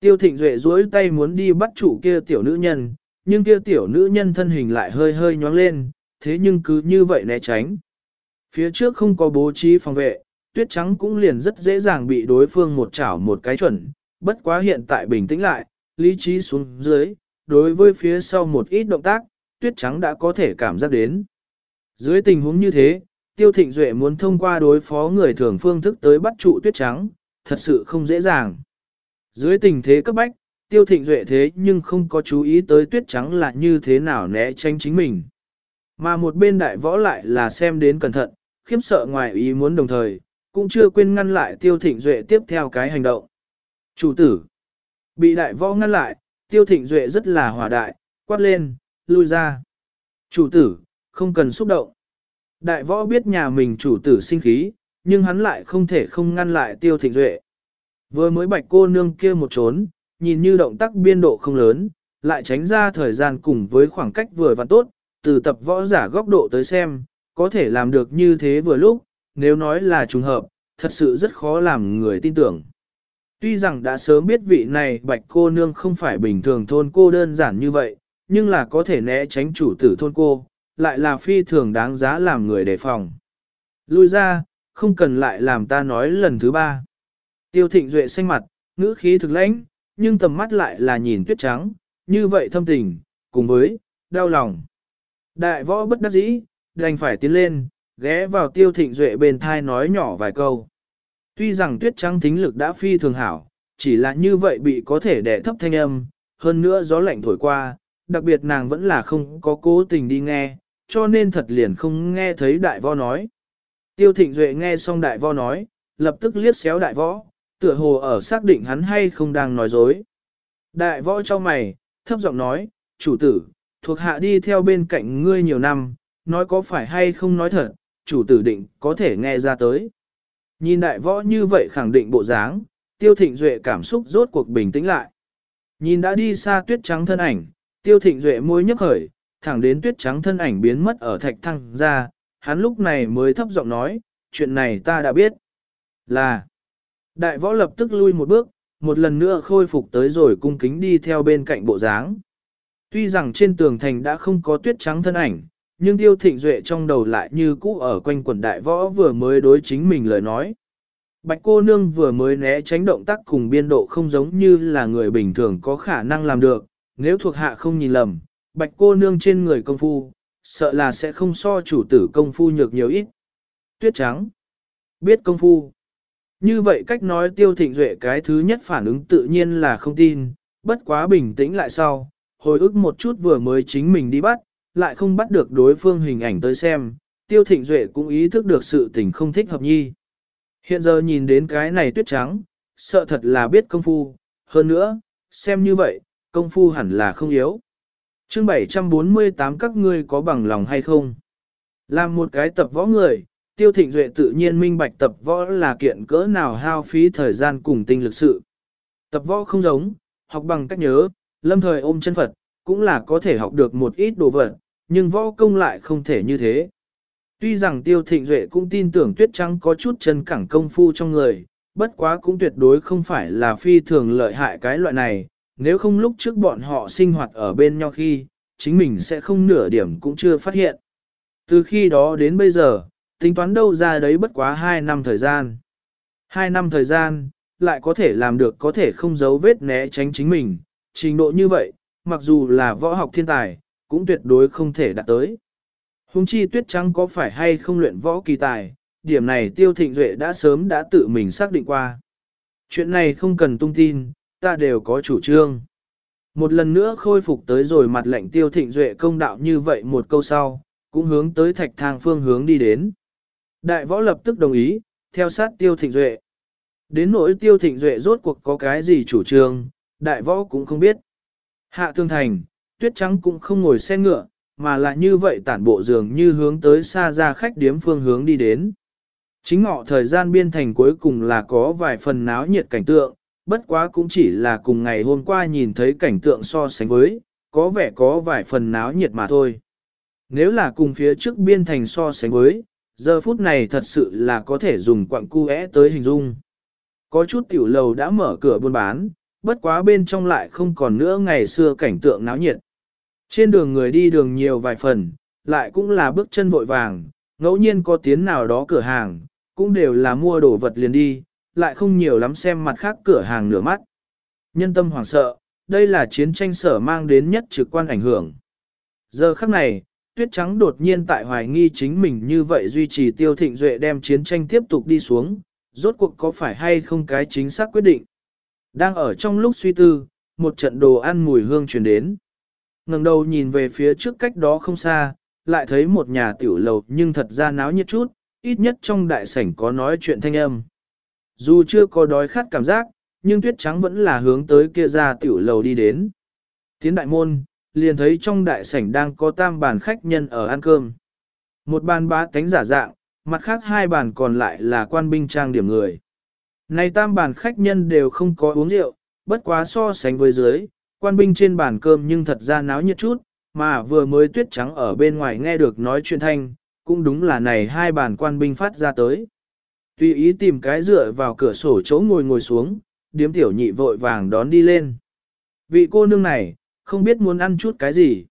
Tiêu thịnh duệ duỗi tay muốn đi bắt chủ kia tiểu nữ nhân, nhưng kia tiểu nữ nhân thân hình lại hơi hơi nhoáng lên, thế nhưng cứ như vậy né tránh. Phía trước không có bố trí phòng vệ, tuyết trắng cũng liền rất dễ dàng bị đối phương một chảo một cái chuẩn, bất quá hiện tại bình tĩnh lại, lý trí xuống dưới, đối với phía sau một ít động tác, tuyết trắng đã có thể cảm giác đến. Dưới tình huống như thế, Tiêu Thịnh Duệ muốn thông qua đối phó người thường phương thức tới bắt trụ tuyết trắng, thật sự không dễ dàng. Dưới tình thế cấp bách, Tiêu Thịnh Duệ thế nhưng không có chú ý tới tuyết trắng là như thế nào né tránh chính mình. Mà một bên đại võ lại là xem đến cẩn thận, khiếp sợ ngoài ý muốn đồng thời, cũng chưa quên ngăn lại Tiêu Thịnh Duệ tiếp theo cái hành động. Chủ tử, bị đại võ ngăn lại, Tiêu Thịnh Duệ rất là hòa đại, quát lên, lui ra. Chủ tử, không cần xúc động. Đại võ biết nhà mình chủ tử sinh khí, nhưng hắn lại không thể không ngăn lại tiêu thịnh duệ. Vừa mới bạch cô nương kia một trốn, nhìn như động tác biên độ không lớn, lại tránh ra thời gian cùng với khoảng cách vừa và tốt, từ tập võ giả góc độ tới xem, có thể làm được như thế vừa lúc, nếu nói là trùng hợp, thật sự rất khó làm người tin tưởng. Tuy rằng đã sớm biết vị này bạch cô nương không phải bình thường thôn cô đơn giản như vậy, nhưng là có thể né tránh chủ tử thôn cô, lại là phi thường đáng giá làm người đề phòng. Lui ra, không cần lại làm ta nói lần thứ ba. Tiêu thịnh duệ xanh mặt, ngữ khí thực lãnh, nhưng tầm mắt lại là nhìn tuyết trắng, như vậy thâm tình, cùng với, đau lòng. Đại võ bất đắc dĩ, đành phải tiến lên, ghé vào tiêu thịnh duệ bên thai nói nhỏ vài câu. Tuy rằng tuyết trắng thính lực đã phi thường hảo, chỉ là như vậy bị có thể đẻ thấp thanh âm, hơn nữa gió lạnh thổi qua, đặc biệt nàng vẫn là không có cố tình đi nghe, cho nên thật liền không nghe thấy đại võ nói. Tiêu thịnh duệ nghe xong đại võ nói, lập tức liếc xéo đại võ, tựa hồ ở xác định hắn hay không đang nói dối. Đại võ cho mày, thấp giọng nói, chủ tử, thuộc hạ đi theo bên cạnh ngươi nhiều năm, nói có phải hay không nói thật, chủ tử định có thể nghe ra tới. Nhìn đại võ như vậy khẳng định bộ dáng, tiêu thịnh duệ cảm xúc rốt cuộc bình tĩnh lại. Nhìn đã đi xa tuyết trắng thân ảnh, tiêu thịnh duệ môi nhấp khởi, thẳng đến tuyết trắng thân ảnh biến mất ở thạch thăng ra, hắn lúc này mới thấp giọng nói, chuyện này ta đã biết. Là, đại võ lập tức lui một bước, một lần nữa khôi phục tới rồi cung kính đi theo bên cạnh bộ dáng. Tuy rằng trên tường thành đã không có tuyết trắng thân ảnh, nhưng tiêu thịnh duệ trong đầu lại như cũ ở quanh quần đại võ vừa mới đối chính mình lời nói. Bạch cô nương vừa mới né tránh động tác cùng biên độ không giống như là người bình thường có khả năng làm được, nếu thuộc hạ không nhìn lầm, bạch cô nương trên người công phu, sợ là sẽ không so chủ tử công phu nhược nhiều ít. Tuyết trắng, biết công phu. Như vậy cách nói tiêu thịnh duệ cái thứ nhất phản ứng tự nhiên là không tin, bất quá bình tĩnh lại sau, hồi ức một chút vừa mới chính mình đi bắt, lại không bắt được đối phương hình ảnh tới xem, tiêu thịnh duệ cũng ý thức được sự tình không thích hợp nhi. Hiện giờ nhìn đến cái này tuyết trắng, sợ thật là biết công phu, hơn nữa, xem như vậy, công phu hẳn là không yếu. chương 748 các ngươi có bằng lòng hay không? Làm một cái tập võ người, tiêu thịnh duệ tự nhiên minh bạch tập võ là kiện cỡ nào hao phí thời gian cùng tinh lực sự. Tập võ không giống, học bằng cách nhớ, lâm thời ôm chân Phật, cũng là có thể học được một ít đồ vật, nhưng võ công lại không thể như thế. Tuy rằng tiêu thịnh duệ cũng tin tưởng tuyết trắng có chút chân cẳng công phu trong người, bất quá cũng tuyệt đối không phải là phi thường lợi hại cái loại này, nếu không lúc trước bọn họ sinh hoạt ở bên nhau khi, chính mình sẽ không nửa điểm cũng chưa phát hiện. Từ khi đó đến bây giờ, tính toán đâu ra đấy bất quá 2 năm thời gian. 2 năm thời gian, lại có thể làm được có thể không giấu vết né tránh chính mình, trình độ như vậy, mặc dù là võ học thiên tài, cũng tuyệt đối không thể đạt tới. Hùng chi tuyết trắng có phải hay không luyện võ kỳ tài, điểm này tiêu thịnh duệ đã sớm đã tự mình xác định qua. Chuyện này không cần tung tin, ta đều có chủ trương. Một lần nữa khôi phục tới rồi mặt lệnh tiêu thịnh duệ công đạo như vậy một câu sau, cũng hướng tới thạch thang phương hướng đi đến. Đại võ lập tức đồng ý, theo sát tiêu thịnh duệ. Đến nỗi tiêu thịnh duệ rốt cuộc có cái gì chủ trương, đại võ cũng không biết. Hạ tương thành, tuyết trắng cũng không ngồi xe ngựa, mà lại như vậy tản bộ dường như hướng tới xa ra khách điếm phương hướng đi đến. Chính ngọ thời gian biên thành cuối cùng là có vài phần náo nhiệt cảnh tượng, bất quá cũng chỉ là cùng ngày hôm qua nhìn thấy cảnh tượng so sánh với, có vẻ có vài phần náo nhiệt mà thôi. Nếu là cùng phía trước biên thành so sánh với, giờ phút này thật sự là có thể dùng quặng cu tới hình dung. Có chút tiểu lầu đã mở cửa buôn bán, bất quá bên trong lại không còn nữa ngày xưa cảnh tượng náo nhiệt. Trên đường người đi đường nhiều vài phần, lại cũng là bước chân vội vàng, ngẫu nhiên có tiến nào đó cửa hàng, cũng đều là mua đồ vật liền đi, lại không nhiều lắm xem mặt khác cửa hàng nửa mắt. Nhân tâm hoảng sợ, đây là chiến tranh sở mang đến nhất trực quan ảnh hưởng. Giờ khắc này, tuyết trắng đột nhiên tại hoài nghi chính mình như vậy duy trì tiêu thịnh duệ đem chiến tranh tiếp tục đi xuống, rốt cuộc có phải hay không cái chính xác quyết định. Đang ở trong lúc suy tư, một trận đồ ăn mùi hương truyền đến. ngẩng đầu nhìn về phía trước cách đó không xa, lại thấy một nhà tiểu lầu nhưng thật ra náo nhiệt chút, ít nhất trong đại sảnh có nói chuyện thanh âm. Dù chưa có đói khát cảm giác, nhưng tuyết trắng vẫn là hướng tới kia ra tiểu lầu đi đến. Tiến đại môn, liền thấy trong đại sảnh đang có tam bàn khách nhân ở ăn cơm. Một bàn bá tánh giả dạng, mặt khác hai bàn còn lại là quan binh trang điểm người. Này tam bàn khách nhân đều không có uống rượu, bất quá so sánh với dưới, quan binh trên bàn cơm nhưng thật ra náo nhiệt chút, mà vừa mới tuyết trắng ở bên ngoài nghe được nói chuyện thanh, cũng đúng là này hai bàn quan binh phát ra tới. Tùy ý tìm cái dựa vào cửa sổ chỗ ngồi ngồi xuống, điếm tiểu nhị vội vàng đón đi lên. Vị cô nương này, không biết muốn ăn chút cái gì.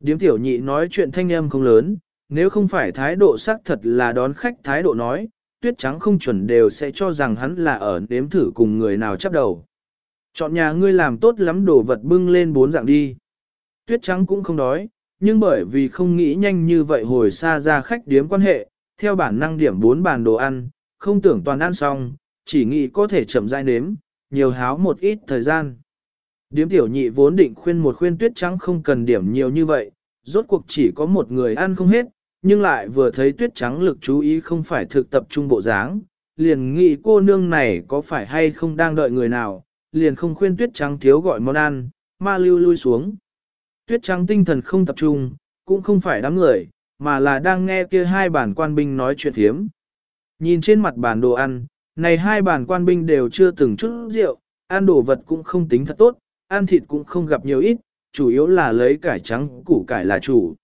Điếm tiểu nhị nói chuyện thanh âm không lớn, nếu không phải thái độ xác thật là đón khách thái độ nói, tuyết trắng không chuẩn đều sẽ cho rằng hắn là ở nếm thử cùng người nào chấp đầu. Chọn nhà ngươi làm tốt lắm đồ vật bưng lên bốn dạng đi. Tuyết trắng cũng không đói, nhưng bởi vì không nghĩ nhanh như vậy hồi xa ra khách điếm quan hệ, theo bản năng điểm bốn bàn đồ ăn, không tưởng toàn ăn xong, chỉ nghĩ có thể chậm rãi nếm, nhiều háo một ít thời gian. Điếm tiểu nhị vốn định khuyên một khuyên tuyết trắng không cần điểm nhiều như vậy, rốt cuộc chỉ có một người ăn không hết, nhưng lại vừa thấy tuyết trắng lực chú ý không phải thực tập trung bộ dáng, liền nghĩ cô nương này có phải hay không đang đợi người nào, liền không khuyên tuyết trắng thiếu gọi món ăn, ma lưu lui xuống. tuyết trắng tinh thần không tập trung, cũng không phải đám người, mà là đang nghe kia hai bản quan binh nói chuyện thiếm. Nhìn trên mặt bản đồ ăn, này hai bản quan binh đều chưa từng chút rượu, ăn đồ vật cũng không tính thật tốt, ăn thịt cũng không gặp nhiều ít, chủ yếu là lấy cải trắng củ cải là chủ.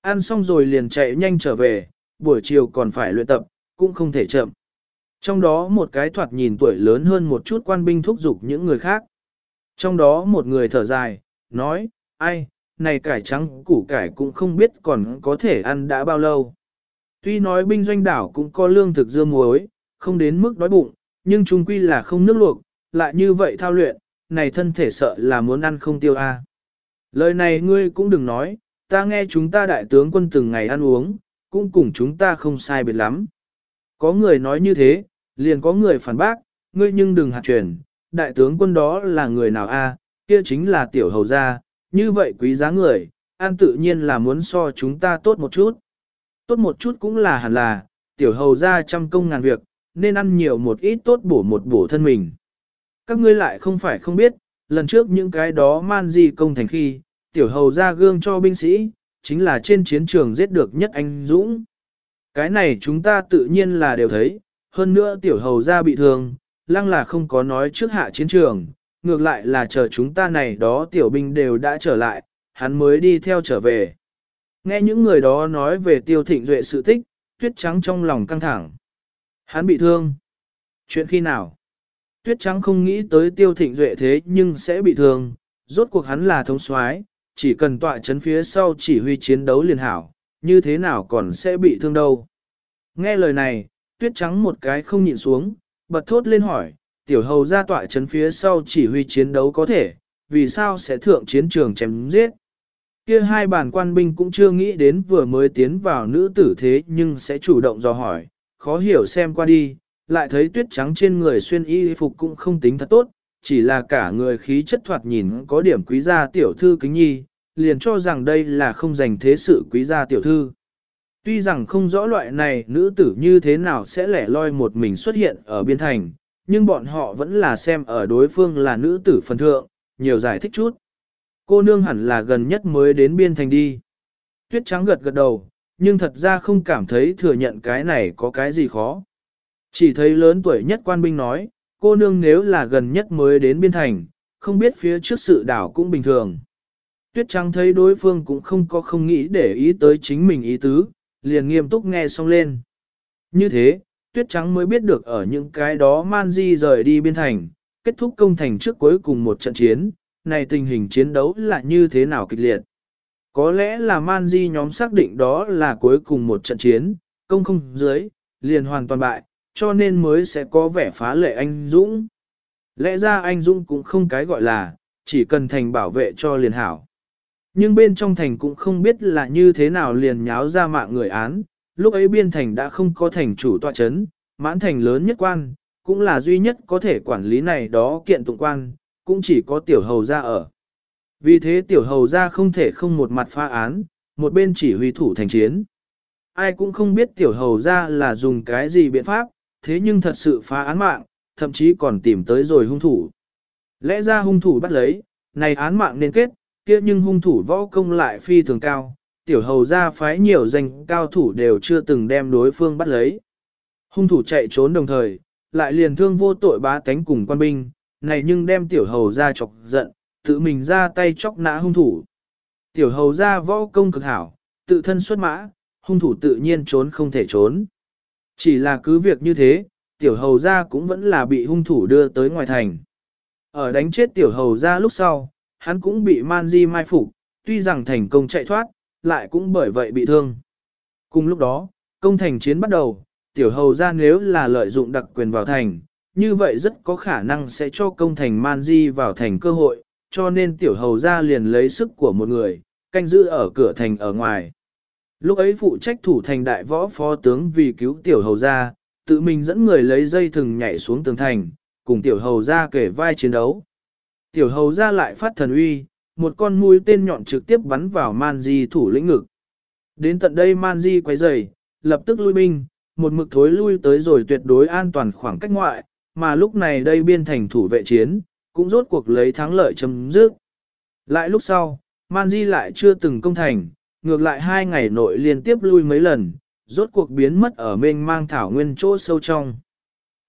Ăn xong rồi liền chạy nhanh trở về, buổi chiều còn phải luyện tập, cũng không thể chậm. Trong đó một cái thoạt nhìn tuổi lớn hơn một chút quan binh thúc giục những người khác. Trong đó một người thở dài, nói, ai, này cải trắng củ cải cũng không biết còn có thể ăn đã bao lâu. Tuy nói binh doanh đảo cũng có lương thực dưa muối, không đến mức đói bụng, nhưng chung quy là không nước luộc, lại như vậy thao luyện, này thân thể sợ là muốn ăn không tiêu a. Lời này ngươi cũng đừng nói, ta nghe chúng ta đại tướng quân từng ngày ăn uống, cũng cùng chúng ta không sai biệt lắm. Có người nói như thế, liền có người phản bác, ngươi nhưng đừng hạt truyền, đại tướng quân đó là người nào a? kia chính là tiểu hầu gia, như vậy quý giá người, ăn tự nhiên là muốn so chúng ta tốt một chút. Tốt một chút cũng là hẳn là, tiểu hầu gia trăm công ngàn việc, nên ăn nhiều một ít tốt bổ một bổ thân mình. Các ngươi lại không phải không biết, lần trước những cái đó man di công thành khi, tiểu hầu ra gương cho binh sĩ, chính là trên chiến trường giết được nhất anh Dũng. Cái này chúng ta tự nhiên là đều thấy, hơn nữa tiểu hầu ra bị thương, lăng là không có nói trước hạ chiến trường, ngược lại là chờ chúng ta này đó tiểu binh đều đã trở lại, hắn mới đi theo trở về. Nghe những người đó nói về tiêu thịnh duệ sự tích, tuyết trắng trong lòng căng thẳng. Hắn bị thương. Chuyện khi nào? Tuyết trắng không nghĩ tới tiêu thịnh duệ thế nhưng sẽ bị thương, rốt cuộc hắn là thống soái, chỉ cần tọa chấn phía sau chỉ huy chiến đấu liền hảo, như thế nào còn sẽ bị thương đâu. Nghe lời này, tuyết trắng một cái không nhịn xuống, bật thốt lên hỏi, tiểu hầu ra tọa chấn phía sau chỉ huy chiến đấu có thể, vì sao sẽ thượng chiến trường chém giết. Kia hai bản quan binh cũng chưa nghĩ đến vừa mới tiến vào nữ tử thế nhưng sẽ chủ động dò hỏi, khó hiểu xem qua đi, lại thấy tuyết trắng trên người xuyên y phục cũng không tính thật tốt, chỉ là cả người khí chất thoạt nhìn có điểm quý gia tiểu thư kính nhi, liền cho rằng đây là không dành thế sự quý gia tiểu thư. Tuy rằng không rõ loại này nữ tử như thế nào sẽ lẻ loi một mình xuất hiện ở biên thành, nhưng bọn họ vẫn là xem ở đối phương là nữ tử phần thượng, nhiều giải thích chút. Cô nương hẳn là gần nhất mới đến biên thành đi. Tuyết trắng gật gật đầu, nhưng thật ra không cảm thấy thừa nhận cái này có cái gì khó. Chỉ thấy lớn tuổi nhất quan binh nói, cô nương nếu là gần nhất mới đến biên thành, không biết phía trước sự đảo cũng bình thường. Tuyết trắng thấy đối phương cũng không có không nghĩ để ý tới chính mình ý tứ, liền nghiêm túc nghe xong lên. Như thế, tuyết trắng mới biết được ở những cái đó man di rời đi biên thành, kết thúc công thành trước cuối cùng một trận chiến, này tình hình chiến đấu là như thế nào kịch liệt. Có lẽ là man di nhóm xác định đó là cuối cùng một trận chiến, công không dưới, liền hoàn toàn bại, cho nên mới sẽ có vẻ phá lệ anh Dũng. Lẽ ra anh Dũng cũng không cái gọi là, chỉ cần thành bảo vệ cho liền hảo. Nhưng bên trong thành cũng không biết là như thế nào liền nháo ra mạng người án, lúc ấy biên thành đã không có thành chủ tọa chấn, mãn thành lớn nhất quan, cũng là duy nhất có thể quản lý này đó kiện tụng quan, cũng chỉ có tiểu hầu ra ở. Vì thế tiểu hầu ra không thể không một mặt pha án, một bên chỉ huy thủ thành chiến. Ai cũng không biết tiểu hầu ra là dùng cái gì biện pháp, thế nhưng thật sự phá án mạng, thậm chí còn tìm tới rồi hung thủ. Lẽ ra hung thủ bắt lấy, này án mạng nên kết, kia nhưng hung thủ võ công lại phi thường cao, tiểu hầu ra phái nhiều danh cao thủ đều chưa từng đem đối phương bắt lấy. Hung thủ chạy trốn đồng thời, lại liền thương vô tội bá tánh cùng quan binh, này nhưng đem tiểu hầu ra chọc giận, tự mình ra tay chọc nã hung thủ. Tiểu hầu ra võ công cực hảo, tự thân xuất mã, hung thủ tự nhiên trốn không thể trốn. Chỉ là cứ việc như thế, tiểu hầu ra cũng vẫn là bị hung thủ đưa tới ngoài thành. Ở đánh chết tiểu hầu ra lúc sau, hắn cũng bị man di mai phục, tuy rằng thành công chạy thoát, lại cũng bởi vậy bị thương. Cùng lúc đó, công thành chiến bắt đầu, tiểu hầu ra nếu là lợi dụng đặc quyền vào thành, như vậy rất có khả năng sẽ cho công thành man di vào thành cơ hội, cho nên tiểu hầu ra liền lấy sức của một người, canh giữ ở cửa thành ở ngoài. Lúc ấy phụ trách thủ thành đại võ phó tướng vì cứu tiểu hầu ra, tự mình dẫn người lấy dây thừng nhảy xuống tường thành, cùng tiểu hầu ra kể vai chiến đấu. Tiểu hầu ra lại phát thần uy, một con mũi tên nhọn trực tiếp bắn vào man di thủ lĩnh ngực. Đến tận đây man di quay rầy, lập tức lui binh, một mực thối lui tới rồi tuyệt đối an toàn khoảng cách ngoại, mà lúc này đây biên thành thủ vệ chiến, cũng rốt cuộc lấy thắng lợi chấm dứt. Lại lúc sau, Man Di lại chưa từng công thành, ngược lại hai ngày nội liên tiếp lui mấy lần, rốt cuộc biến mất ở mênh mang thảo nguyên chỗ sâu trong.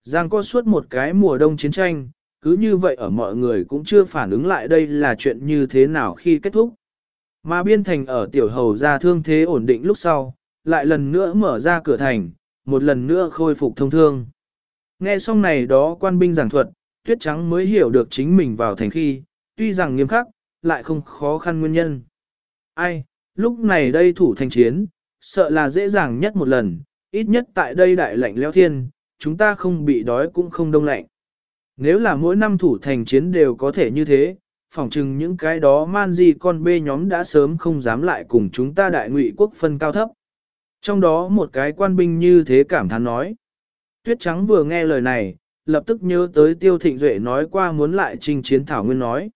Giang có suốt một cái mùa đông chiến tranh, cứ như vậy ở mọi người cũng chưa phản ứng lại đây là chuyện như thế nào khi kết thúc. Mà biên thành ở tiểu hầu ra thương thế ổn định lúc sau, lại lần nữa mở ra cửa thành, một lần nữa khôi phục thông thương. Nghe xong này đó quan binh giảng thuật, tuyết trắng mới hiểu được chính mình vào thành khi, tuy rằng nghiêm khắc, lại không khó khăn nguyên nhân. Ai, lúc này đây thủ thành chiến, sợ là dễ dàng nhất một lần, ít nhất tại đây đại lạnh leo thiên, chúng ta không bị đói cũng không đông lạnh. Nếu là mỗi năm thủ thành chiến đều có thể như thế, phỏng chừng những cái đó man di con bê nhóm đã sớm không dám lại cùng chúng ta đại ngụy quốc phân cao thấp. Trong đó một cái quan binh như thế cảm thán nói. Tuyết trắng vừa nghe lời này, lập tức nhớ tới tiêu thịnh duệ nói qua muốn lại trình chiến thảo nguyên nói.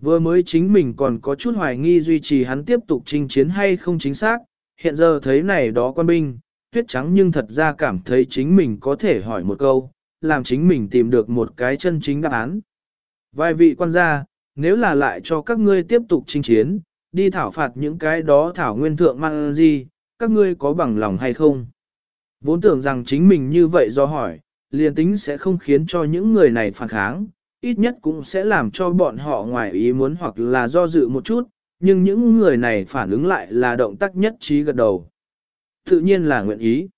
Vừa mới chính mình còn có chút hoài nghi duy trì hắn tiếp tục chinh chiến hay không chính xác, hiện giờ thấy này đó quan binh, tuyết trắng nhưng thật ra cảm thấy chính mình có thể hỏi một câu, làm chính mình tìm được một cái chân chính đáp án. Vài vị quan gia, nếu là lại cho các ngươi tiếp tục chinh chiến, đi thảo phạt những cái đó thảo nguyên thượng mang gì, các ngươi có bằng lòng hay không? Vốn tưởng rằng chính mình như vậy do hỏi, liền tính sẽ không khiến cho những người này phản kháng, ít nhất cũng sẽ làm cho bọn họ ngoài ý muốn hoặc là do dự một chút, nhưng những người này phản ứng lại là động tác nhất trí gật đầu. Tự nhiên là nguyện ý.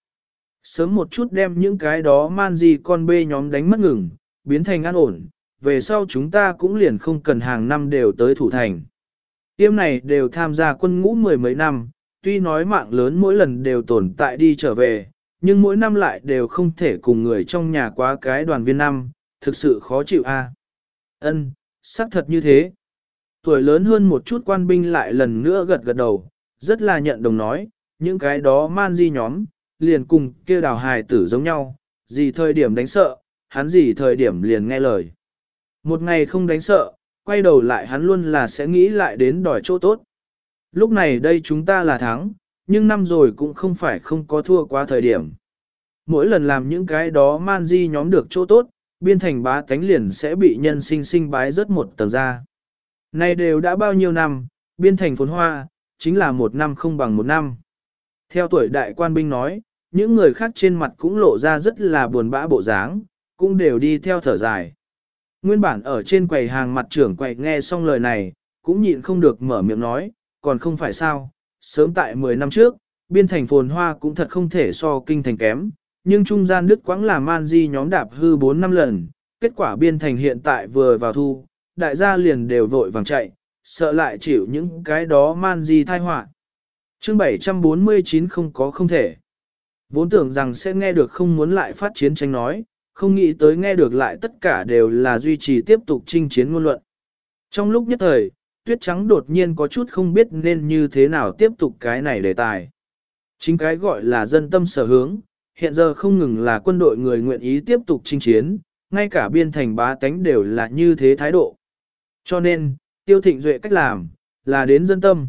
Sớm một chút đem những cái đó man gì con bê nhóm đánh mất ngừng, biến thành an ổn, về sau chúng ta cũng liền không cần hàng năm đều tới thủ thành. Tiêm này đều tham gia quân ngũ mười mấy năm, tuy nói mạng lớn mỗi lần đều tồn tại đi trở về, nhưng mỗi năm lại đều không thể cùng người trong nhà quá cái đoàn viên năm, thực sự khó chịu a. Ân, xác thật như thế. Tuổi lớn hơn một chút quan binh lại lần nữa gật gật đầu, rất là nhận đồng nói, những cái đó man di nhóm, liền cùng kia đào hài tử giống nhau, gì thời điểm đánh sợ, hắn gì thời điểm liền nghe lời. Một ngày không đánh sợ, quay đầu lại hắn luôn là sẽ nghĩ lại đến đòi chỗ tốt. Lúc này đây chúng ta là thắng, nhưng năm rồi cũng không phải không có thua quá thời điểm. Mỗi lần làm những cái đó man di nhóm được chỗ tốt, biên thành bá tánh liền sẽ bị nhân sinh sinh bái rất một tầng ra. Này đều đã bao nhiêu năm, biên thành phồn hoa, chính là một năm không bằng một năm. Theo tuổi đại quan binh nói, những người khác trên mặt cũng lộ ra rất là buồn bã bộ dáng, cũng đều đi theo thở dài. Nguyên bản ở trên quầy hàng mặt trưởng quầy nghe xong lời này, cũng nhịn không được mở miệng nói, còn không phải sao, sớm tại 10 năm trước, biên thành phồn hoa cũng thật không thể so kinh thành kém, nhưng trung gian Đức quãng là man di nhóm đạp hư 4 năm lần, kết quả biên thành hiện tại vừa vào thu, đại gia liền đều vội vàng chạy, sợ lại chịu những cái đó man di thai họa. Chương 749 không có không thể. Vốn tưởng rằng sẽ nghe được không muốn lại phát chiến tranh nói, không nghĩ tới nghe được lại tất cả đều là duy trì tiếp tục chinh chiến ngôn luận. Trong lúc nhất thời, tuyết trắng đột nhiên có chút không biết nên như thế nào tiếp tục cái này đề tài. Chính cái gọi là dân tâm sở hướng, hiện giờ không ngừng là quân đội người nguyện ý tiếp tục chinh chiến, ngay cả biên thành bá tánh đều là như thế thái độ. Cho nên, tiêu thịnh duệ cách làm, là đến dân tâm.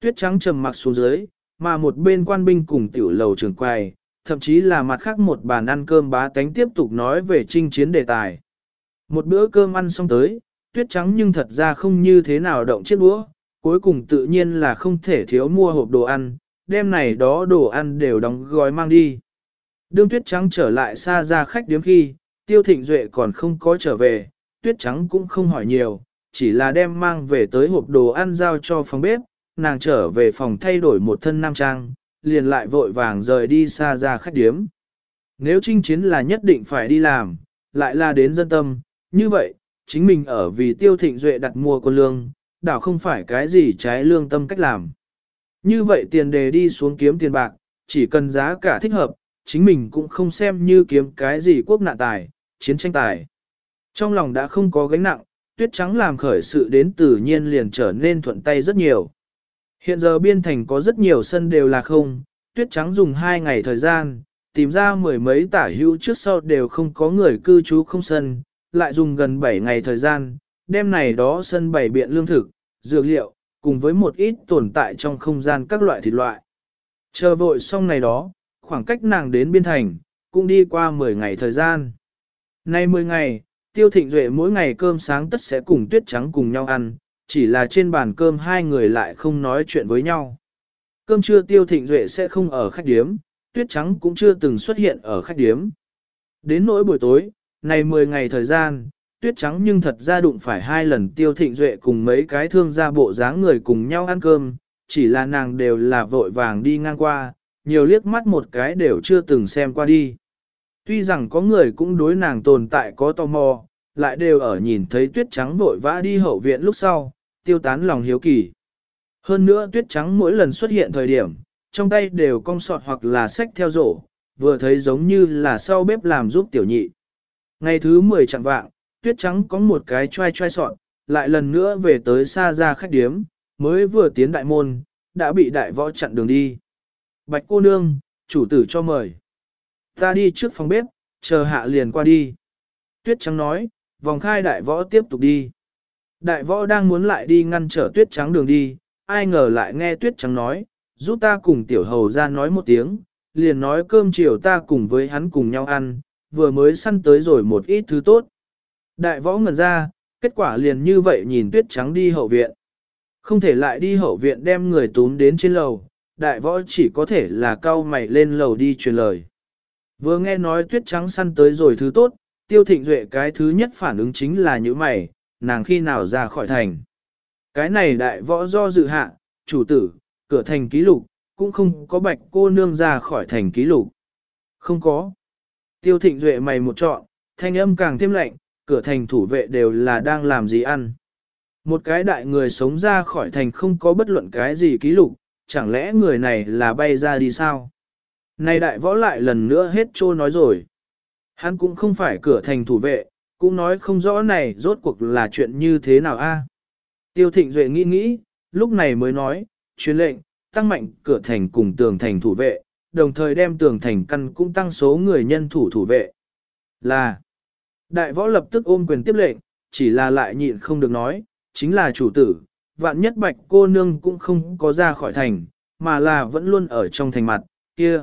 Tuyết trắng trầm mặc xuống dưới, mà một bên quan binh cùng tiểu lầu trường quay, thậm chí là mặt khác một bàn ăn cơm bá tánh tiếp tục nói về chinh chiến đề tài. Một bữa cơm ăn xong tới, tuyết trắng nhưng thật ra không như thế nào động chiếc đũa, cuối cùng tự nhiên là không thể thiếu mua hộp đồ ăn, đêm này đó đồ ăn đều đóng gói mang đi. Đương tuyết trắng trở lại xa ra khách điếm khi, tiêu thịnh duệ còn không có trở về, tuyết trắng cũng không hỏi nhiều, chỉ là đem mang về tới hộp đồ ăn giao cho phòng bếp, nàng trở về phòng thay đổi một thân nam trang, liền lại vội vàng rời đi xa ra khách điếm. Nếu chinh chiến là nhất định phải đi làm, lại là đến dân tâm, như vậy, chính mình ở vì tiêu thịnh duệ đặt mua con lương, đảo không phải cái gì trái lương tâm cách làm. Như vậy tiền đề đi xuống kiếm tiền bạc, chỉ cần giá cả thích hợp, chính mình cũng không xem như kiếm cái gì quốc nạn tài, chiến tranh tài. Trong lòng đã không có gánh nặng, tuyết trắng làm khởi sự đến tự nhiên liền trở nên thuận tay rất nhiều. Hiện giờ biên thành có rất nhiều sân đều là không, tuyết trắng dùng hai ngày thời gian, tìm ra mười mấy tả hữu trước sau đều không có người cư trú không sân, lại dùng gần 7 ngày thời gian, đêm này đó sân bày biện lương thực, dược liệu, cùng với một ít tồn tại trong không gian các loại thịt loại. Chờ vội xong này đó, khoảng cách nàng đến biên thành, cũng đi qua 10 ngày thời gian. Nay 10 ngày, tiêu thịnh duệ mỗi ngày cơm sáng tất sẽ cùng tuyết trắng cùng nhau ăn, chỉ là trên bàn cơm hai người lại không nói chuyện với nhau. Cơm trưa tiêu thịnh duệ sẽ không ở khách điếm, tuyết trắng cũng chưa từng xuất hiện ở khách điếm. Đến nỗi buổi tối, này 10 ngày thời gian, tuyết trắng nhưng thật ra đụng phải hai lần tiêu thịnh duệ cùng mấy cái thương gia bộ dáng người cùng nhau ăn cơm, chỉ là nàng đều là vội vàng đi ngang qua, nhiều liếc mắt một cái đều chưa từng xem qua đi. Tuy rằng có người cũng đối nàng tồn tại có tò mò, lại đều ở nhìn thấy tuyết trắng vội vã đi hậu viện lúc sau, tiêu tán lòng hiếu kỳ. Hơn nữa tuyết trắng mỗi lần xuất hiện thời điểm, trong tay đều cong sọt hoặc là sách theo rổ, vừa thấy giống như là sau bếp làm giúp tiểu nhị. Ngày thứ 10 chẳng vạng, tuyết trắng có một cái choai choai sọt, lại lần nữa về tới xa ra khách điếm, mới vừa tiến đại môn, đã bị đại võ chặn đường đi. Bạch cô nương, chủ tử cho mời. Ta đi trước phòng bếp, chờ hạ liền qua đi. Tuyết trắng nói, vòng khai đại võ tiếp tục đi. Đại võ đang muốn lại đi ngăn trở tuyết trắng đường đi, ai ngờ lại nghe tuyết trắng nói, giúp ta cùng tiểu hầu ra nói một tiếng, liền nói cơm chiều ta cùng với hắn cùng nhau ăn, vừa mới săn tới rồi một ít thứ tốt. Đại võ ngẩn ra, kết quả liền như vậy nhìn tuyết trắng đi hậu viện. Không thể lại đi hậu viện đem người tún đến trên lầu, đại võ chỉ có thể là cao mày lên lầu đi truyền lời. Vừa nghe nói tuyết trắng săn tới rồi thứ tốt, tiêu thịnh duệ cái thứ nhất phản ứng chính là những mày, nàng khi nào ra khỏi thành. Cái này đại võ do dự hạ, chủ tử, cửa thành ký lục, cũng không có bạch cô nương ra khỏi thành ký lục. Không có. Tiêu thịnh duệ mày một trọn, thanh âm càng thêm lạnh, cửa thành thủ vệ đều là đang làm gì ăn. Một cái đại người sống ra khỏi thành không có bất luận cái gì ký lục, chẳng lẽ người này là bay ra đi sao? Này đại võ lại lần nữa hết trô nói rồi. Hắn cũng không phải cửa thành thủ vệ, cũng nói không rõ này rốt cuộc là chuyện như thế nào a. Tiêu thịnh duệ nghĩ nghĩ, lúc này mới nói, truyền lệnh, tăng mạnh cửa thành cùng tường thành thủ vệ, đồng thời đem tường thành căn cũng tăng số người nhân thủ thủ vệ. Là, đại võ lập tức ôm quyền tiếp lệnh, chỉ là lại nhịn không được nói, chính là chủ tử, vạn nhất bạch cô nương cũng không có ra khỏi thành, mà là vẫn luôn ở trong thành mặt, kia.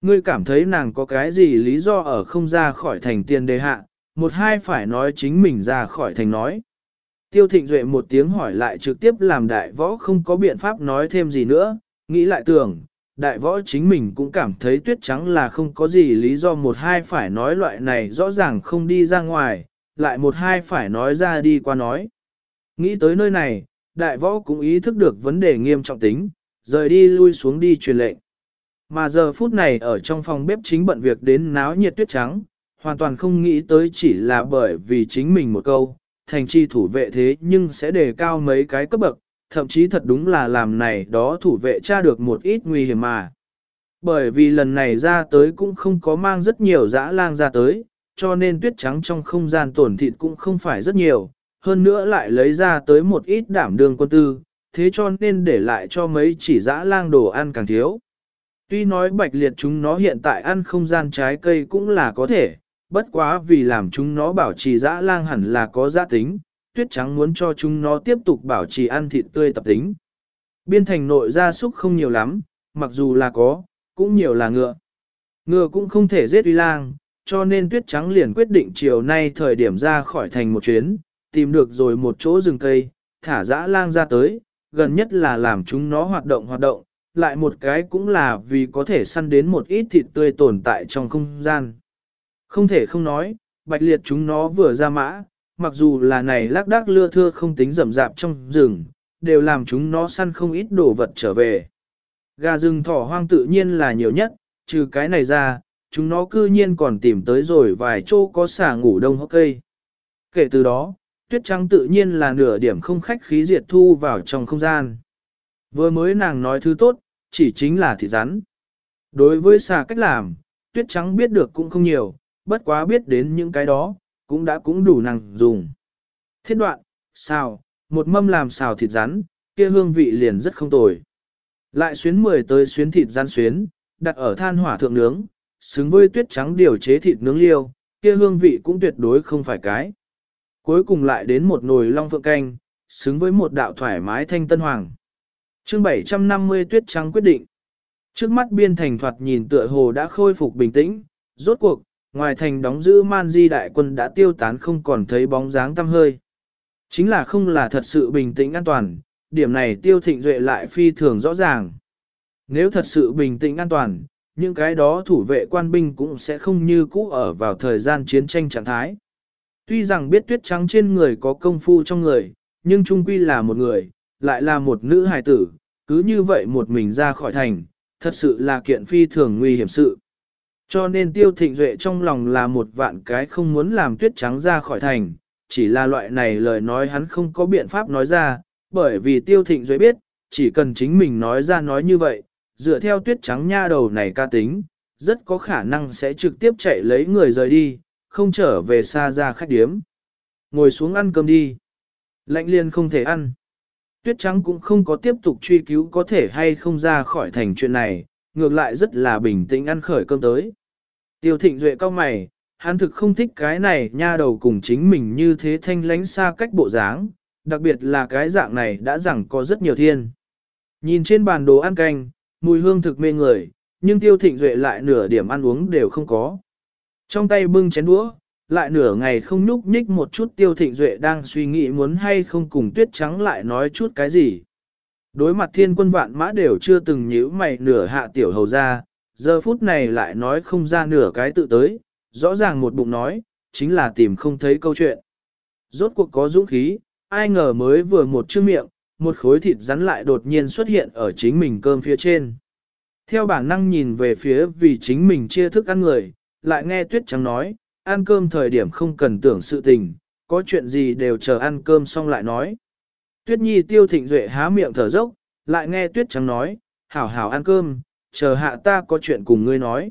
Ngươi cảm thấy nàng có cái gì lý do ở không ra khỏi thành tiền đề hạ, một hai phải nói chính mình ra khỏi thành nói. Tiêu thịnh duệ một tiếng hỏi lại trực tiếp làm đại võ không có biện pháp nói thêm gì nữa, nghĩ lại tưởng, đại võ chính mình cũng cảm thấy tuyết trắng là không có gì lý do một hai phải nói loại này rõ ràng không đi ra ngoài, lại một hai phải nói ra đi qua nói. Nghĩ tới nơi này, đại võ cũng ý thức được vấn đề nghiêm trọng tính, rời đi lui xuống đi truyền lệnh. Mà giờ phút này ở trong phòng bếp chính bận việc đến náo nhiệt tuyết trắng, hoàn toàn không nghĩ tới chỉ là bởi vì chính mình một câu, thành chi thủ vệ thế nhưng sẽ đề cao mấy cái cấp bậc, thậm chí thật đúng là làm này đó thủ vệ tra được một ít nguy hiểm mà. Bởi vì lần này ra tới cũng không có mang rất nhiều dã lang ra tới, cho nên tuyết trắng trong không gian tổn thịt cũng không phải rất nhiều, hơn nữa lại lấy ra tới một ít đảm đường quân tư, thế cho nên để lại cho mấy chỉ dã lang đồ ăn càng thiếu. Tuy nói bạch liệt chúng nó hiện tại ăn không gian trái cây cũng là có thể, bất quá vì làm chúng nó bảo trì dã lang hẳn là có giá tính, tuyết trắng muốn cho chúng nó tiếp tục bảo trì ăn thịt tươi tập tính. Biên thành nội gia súc không nhiều lắm, mặc dù là có, cũng nhiều là ngựa. Ngựa cũng không thể giết uy lang, cho nên tuyết trắng liền quyết định chiều nay thời điểm ra khỏi thành một chuyến, tìm được rồi một chỗ rừng cây, thả dã lang ra tới, gần nhất là làm chúng nó hoạt động hoạt động, lại một cái cũng là vì có thể săn đến một ít thịt tươi tồn tại trong không gian. Không thể không nói, bạch liệt chúng nó vừa ra mã, mặc dù là này lác đác lưa thưa không tính rậm rạp trong rừng, đều làm chúng nó săn không ít đồ vật trở về. Gà rừng thỏ hoang tự nhiên là nhiều nhất, trừ cái này ra, chúng nó cư nhiên còn tìm tới rồi vài chỗ có xả ngủ đông hốc cây. Kể từ đó, tuyết trắng tự nhiên là nửa điểm không khách khí diệt thu vào trong không gian. Vừa mới nàng nói thứ tốt, chỉ chính là thịt rắn. Đối với xà cách làm, tuyết trắng biết được cũng không nhiều, bất quá biết đến những cái đó, cũng đã cũng đủ nàng dùng. Thiết đoạn, xào, một mâm làm xào thịt rắn, kia hương vị liền rất không tồi. Lại xuyến 10 tới xuyến thịt rắn xuyến, đặt ở than hỏa thượng nướng, xứng với tuyết trắng điều chế thịt nướng liêu, kia hương vị cũng tuyệt đối không phải cái. Cuối cùng lại đến một nồi long phượng canh, xứng với một đạo thoải mái thanh tân hoàng. chương 750 tuyết trắng quyết định. Trước mắt biên thành thoạt nhìn tựa hồ đã khôi phục bình tĩnh, rốt cuộc, ngoài thành đóng giữ man di đại quân đã tiêu tán không còn thấy bóng dáng tăm hơi. Chính là không là thật sự bình tĩnh an toàn, điểm này tiêu thịnh duệ lại phi thường rõ ràng. Nếu thật sự bình tĩnh an toàn, những cái đó thủ vệ quan binh cũng sẽ không như cũ ở vào thời gian chiến tranh trạng thái. Tuy rằng biết tuyết trắng trên người có công phu trong người, nhưng trung quy là một người, lại là một nữ hài tử, cứ như vậy một mình ra khỏi thành, thật sự là kiện phi thường nguy hiểm sự. Cho nên tiêu thịnh duệ trong lòng là một vạn cái không muốn làm tuyết trắng ra khỏi thành, chỉ là loại này lời nói hắn không có biện pháp nói ra, bởi vì tiêu thịnh duệ biết, chỉ cần chính mình nói ra nói như vậy, dựa theo tuyết trắng nha đầu này ca tính, rất có khả năng sẽ trực tiếp chạy lấy người rời đi, không trở về xa ra khách điếm. Ngồi xuống ăn cơm đi. Lạnh liên không thể ăn. Tuyết trắng cũng không có tiếp tục truy cứu có thể hay không ra khỏi thành chuyện này, ngược lại rất là bình tĩnh ăn khởi cơm tới. Tiêu thịnh duệ cao mày, hắn thực không thích cái này nha đầu cùng chính mình như thế thanh lánh xa cách bộ dáng, đặc biệt là cái dạng này đã rằng có rất nhiều thiên. Nhìn trên bàn đồ ăn canh, mùi hương thực mê người, nhưng tiêu thịnh duệ lại nửa điểm ăn uống đều không có. Trong tay bưng chén đũa, lại nửa ngày không nhúc nhích một chút tiêu thịnh duệ đang suy nghĩ muốn hay không cùng tuyết trắng lại nói chút cái gì. Đối mặt thiên quân vạn mã đều chưa từng nhíu mày nửa hạ tiểu hầu ra, giờ phút này lại nói không ra nửa cái tự tới, rõ ràng một bụng nói, chính là tìm không thấy câu chuyện. Rốt cuộc có dũng khí, ai ngờ mới vừa một chữ miệng, một khối thịt rắn lại đột nhiên xuất hiện ở chính mình cơm phía trên. Theo bản năng nhìn về phía vì chính mình chia thức ăn người, lại nghe tuyết trắng nói, ăn cơm thời điểm không cần tưởng sự tình, có chuyện gì đều chờ ăn cơm xong lại nói. Tuyết nhi tiêu thịnh duệ há miệng thở dốc, lại nghe tuyết trắng nói, hảo hảo ăn cơm, chờ hạ ta có chuyện cùng ngươi nói.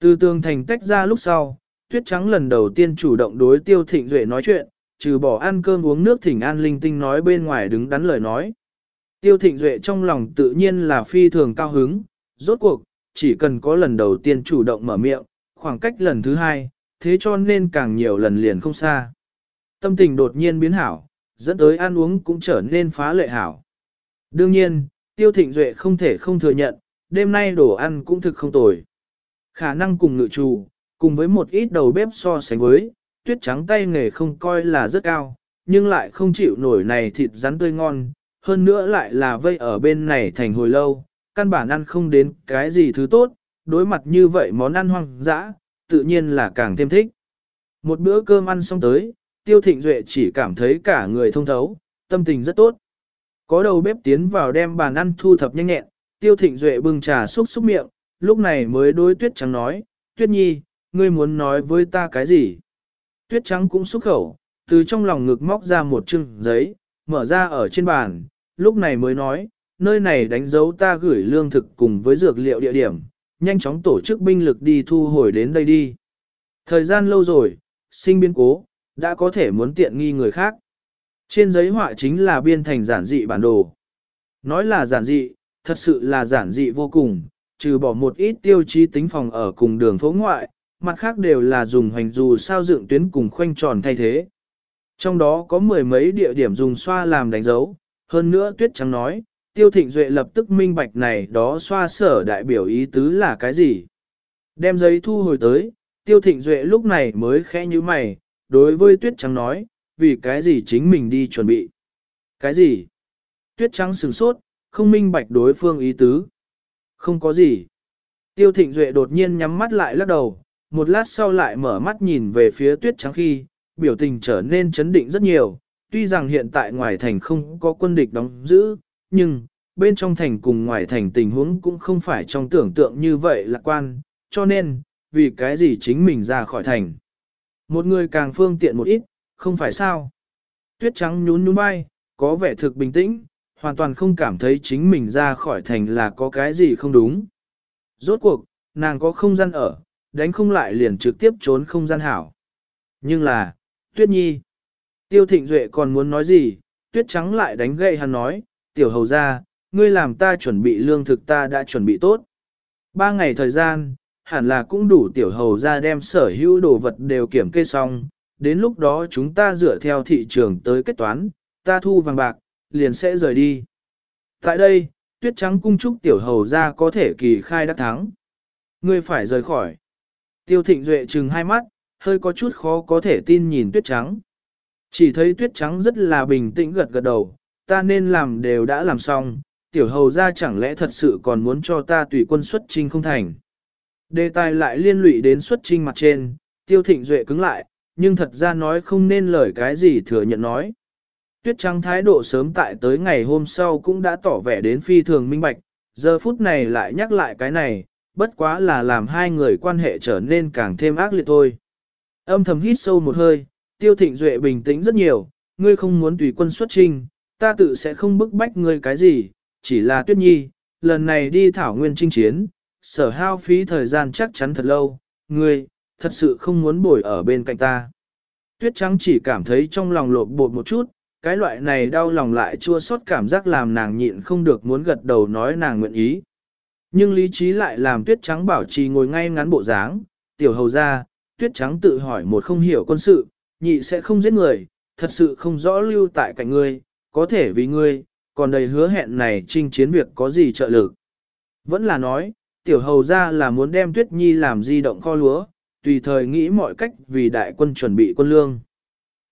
Từ tường thành tách ra lúc sau, tuyết trắng lần đầu tiên chủ động đối tiêu thịnh duệ nói chuyện, trừ bỏ ăn cơm uống nước thỉnh an linh tinh nói bên ngoài đứng đắn lời nói. Tiêu thịnh duệ trong lòng tự nhiên là phi thường cao hứng, rốt cuộc, chỉ cần có lần đầu tiên chủ động mở miệng, khoảng cách lần thứ hai, thế cho nên càng nhiều lần liền không xa. Tâm tình đột nhiên biến hảo, dẫn tới ăn uống cũng trở nên phá lệ hảo. Đương nhiên, tiêu thịnh duệ không thể không thừa nhận, đêm nay đồ ăn cũng thực không tồi. Khả năng cùng ngự trù, cùng với một ít đầu bếp so sánh với, tuyết trắng tay nghề không coi là rất cao, nhưng lại không chịu nổi này thịt rắn tươi ngon, hơn nữa lại là vây ở bên này thành hồi lâu, căn bản ăn không đến cái gì thứ tốt, đối mặt như vậy món ăn hoang dã, tự nhiên là càng thêm thích. Một bữa cơm ăn xong tới, Tiêu Thịnh Duệ chỉ cảm thấy cả người thông thấu, tâm tình rất tốt. Có đầu bếp tiến vào đem bàn ăn thu thập nhanh nhẹn, Tiêu Thịnh Duệ bưng trà xúc xúc miệng, lúc này mới đối Tuyết Trắng nói, Tuyết Nhi, ngươi muốn nói với ta cái gì? Tuyết Trắng cũng xúc khẩu, từ trong lòng ngực móc ra một chừng giấy, mở ra ở trên bàn, lúc này mới nói, nơi này đánh dấu ta gửi lương thực cùng với dược liệu địa điểm, nhanh chóng tổ chức binh lực đi thu hồi đến đây đi. Thời gian lâu rồi, sinh biến cố, đã có thể muốn tiện nghi người khác. Trên giấy họa chính là biên thành giản dị bản đồ. Nói là giản dị, thật sự là giản dị vô cùng, trừ bỏ một ít tiêu chí tính phòng ở cùng đường phố ngoại, mặt khác đều là dùng hành dù sao dựng tuyến cùng khoanh tròn thay thế. Trong đó có mười mấy địa điểm dùng xoa làm đánh dấu, hơn nữa tuyết trắng nói, tiêu thịnh duệ lập tức minh bạch này đó xoa sở đại biểu ý tứ là cái gì. Đem giấy thu hồi tới, tiêu thịnh duệ lúc này mới khẽ như mày, đối với tuyết trắng nói, vì cái gì chính mình đi chuẩn bị. Cái gì? Tuyết trắng sửng sốt, không minh bạch đối phương ý tứ. Không có gì. Tiêu thịnh duệ đột nhiên nhắm mắt lại lắc đầu, một lát sau lại mở mắt nhìn về phía tuyết trắng khi, biểu tình trở nên chấn định rất nhiều. Tuy rằng hiện tại ngoài thành không có quân địch đóng giữ, nhưng, bên trong thành cùng ngoài thành tình huống cũng không phải trong tưởng tượng như vậy lạc quan, cho nên, vì cái gì chính mình ra khỏi thành. Một người càng phương tiện một ít, không phải sao. Tuyết trắng nhún nhún vai, có vẻ thực bình tĩnh, hoàn toàn không cảm thấy chính mình ra khỏi thành là có cái gì không đúng. Rốt cuộc, nàng có không gian ở, đánh không lại liền trực tiếp trốn không gian hảo. Nhưng là, Tuyết Nhi, Tiêu Thịnh Duệ còn muốn nói gì, Tuyết Trắng lại đánh gậy hắn nói, tiểu hầu ra, ngươi làm ta chuẩn bị lương thực ta đã chuẩn bị tốt. Ba ngày thời gian, hẳn là cũng đủ tiểu hầu ra đem sở hữu đồ vật đều kiểm kê xong, đến lúc đó chúng ta dựa theo thị trường tới kết toán, ta thu vàng bạc, liền sẽ rời đi. Tại đây, tuyết trắng cung trúc tiểu hầu ra có thể kỳ khai đắc thắng. Ngươi phải rời khỏi. Tiêu thịnh duệ trừng hai mắt, hơi có chút khó có thể tin nhìn tuyết trắng. Chỉ thấy tuyết trắng rất là bình tĩnh gật gật đầu, ta nên làm đều đã làm xong, tiểu hầu ra chẳng lẽ thật sự còn muốn cho ta tùy quân xuất trinh không thành. Đề tài lại liên lụy đến xuất trinh mặt trên, tiêu thịnh duệ cứng lại, nhưng thật ra nói không nên lời cái gì thừa nhận nói. Tuyết trắng thái độ sớm tại tới ngày hôm sau cũng đã tỏ vẻ đến phi thường minh bạch, giờ phút này lại nhắc lại cái này, bất quá là làm hai người quan hệ trở nên càng thêm ác liệt thôi. Âm thầm hít sâu một hơi, tiêu thịnh duệ bình tĩnh rất nhiều, ngươi không muốn tùy quân xuất trinh, ta tự sẽ không bức bách ngươi cái gì, chỉ là tuyết nhi, lần này đi thảo nguyên chinh chiến, sở hao phí thời gian chắc chắn thật lâu, ngươi, thật sự không muốn bồi ở bên cạnh ta. Tuyết trắng chỉ cảm thấy trong lòng lột bột một chút, cái loại này đau lòng lại chua xót cảm giác làm nàng nhịn không được muốn gật đầu nói nàng nguyện ý. Nhưng lý trí lại làm tuyết trắng bảo trì ngồi ngay ngắn bộ dáng, tiểu hầu ra, tuyết trắng tự hỏi một không hiểu quân sự, nhị sẽ không giết người, thật sự không rõ lưu tại cạnh ngươi, có thể vì ngươi, còn đầy hứa hẹn này trinh chiến việc có gì trợ lực. Vẫn là nói, tiểu hầu ra là muốn đem tuyết nhi làm di động kho lúa, tùy thời nghĩ mọi cách vì đại quân chuẩn bị quân lương.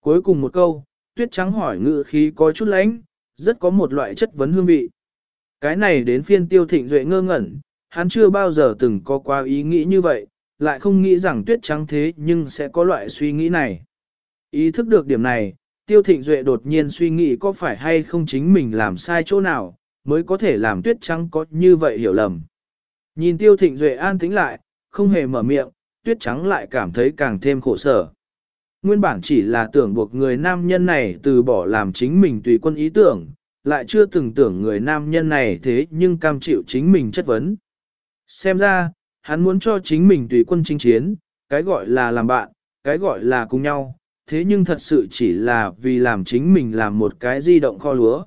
Cuối cùng một câu, tuyết trắng hỏi ngự khí có chút lánh, rất có một loại chất vấn hương vị. Cái này đến phiên tiêu thịnh duệ ngơ ngẩn, hắn chưa bao giờ từng có qua ý nghĩ như vậy, lại không nghĩ rằng tuyết trắng thế nhưng sẽ có loại suy nghĩ này. Ý thức được điểm này, tiêu thịnh duệ đột nhiên suy nghĩ có phải hay không chính mình làm sai chỗ nào, mới có thể làm tuyết trắng có như vậy hiểu lầm. Nhìn tiêu thịnh duệ an tĩnh lại, không hề mở miệng, tuyết trắng lại cảm thấy càng thêm khổ sở. Nguyên bản chỉ là tưởng buộc người nam nhân này từ bỏ làm chính mình tùy quân ý tưởng, lại chưa từng tưởng người nam nhân này thế nhưng cam chịu chính mình chất vấn. Xem ra, hắn muốn cho chính mình tùy quân chinh chiến, cái gọi là làm bạn, cái gọi là cùng nhau, thế nhưng thật sự chỉ là vì làm chính mình làm một cái di động kho lúa.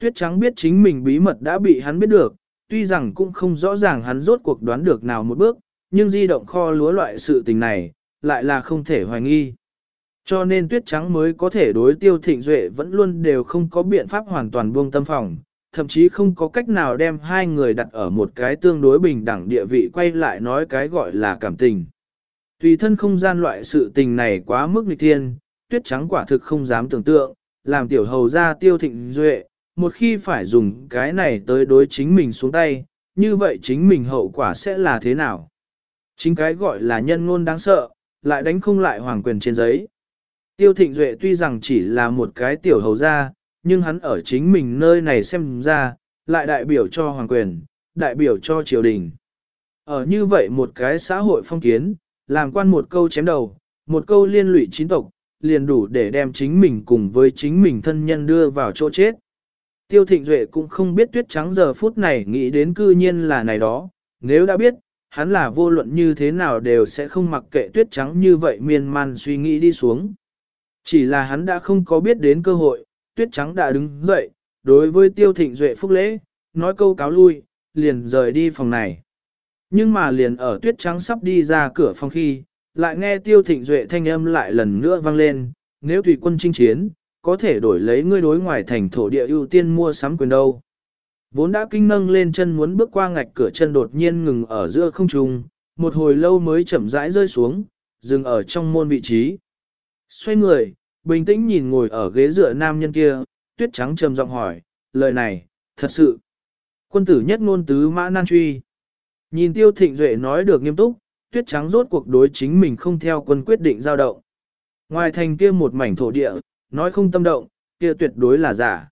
Tuyết trắng biết chính mình bí mật đã bị hắn biết được, tuy rằng cũng không rõ ràng hắn rốt cuộc đoán được nào một bước, nhưng di động kho lúa loại sự tình này, lại là không thể hoài nghi. Cho nên tuyết trắng mới có thể đối tiêu thịnh duệ vẫn luôn đều không có biện pháp hoàn toàn buông tâm phòng, thậm chí không có cách nào đem hai người đặt ở một cái tương đối bình đẳng địa vị quay lại nói cái gọi là cảm tình. Tùy thân không gian loại sự tình này quá mức nghịch thiên, tuyết trắng quả thực không dám tưởng tượng, làm tiểu hầu ra tiêu thịnh duệ, một khi phải dùng cái này tới đối chính mình xuống tay, như vậy chính mình hậu quả sẽ là thế nào? Chính cái gọi là nhân ngôn đáng sợ, lại đánh không lại hoàng quyền trên giấy. Tiêu thịnh duệ tuy rằng chỉ là một cái tiểu hầu gia, nhưng hắn ở chính mình nơi này xem ra, lại đại biểu cho hoàng quyền, đại biểu cho triều đình. Ở như vậy một cái xã hội phong kiến, làm quan một câu chém đầu, một câu liên lụy chính tộc, liền đủ để đem chính mình cùng với chính mình thân nhân đưa vào chỗ chết. Tiêu thịnh duệ cũng không biết tuyết trắng giờ phút này nghĩ đến cư nhiên là này đó, nếu đã biết, hắn là vô luận như thế nào đều sẽ không mặc kệ tuyết trắng như vậy miên man suy nghĩ đi xuống. Chỉ là hắn đã không có biết đến cơ hội, tuyết trắng đã đứng dậy, đối với tiêu thịnh duệ phúc lễ, nói câu cáo lui, liền rời đi phòng này. Nhưng mà liền ở tuyết trắng sắp đi ra cửa phòng khi, lại nghe tiêu thịnh duệ thanh âm lại lần nữa vang lên, nếu tùy quân chinh chiến, có thể đổi lấy ngươi đối ngoài thành thổ địa ưu tiên mua sắm quyền đâu. Vốn đã kinh nâng lên chân muốn bước qua ngạch cửa chân đột nhiên ngừng ở giữa không trung, một hồi lâu mới chậm rãi rơi xuống, dừng ở trong môn vị trí. Xoay người, bình tĩnh nhìn ngồi ở ghế dựa nam nhân kia, tuyết trắng trầm giọng hỏi, lời này, thật sự. Quân tử nhất ngôn tứ mã nan truy. Nhìn tiêu thịnh duệ nói được nghiêm túc, tuyết trắng rốt cuộc đối chính mình không theo quân quyết định giao động. Ngoài thành kia một mảnh thổ địa, nói không tâm động, kia tuyệt đối là giả.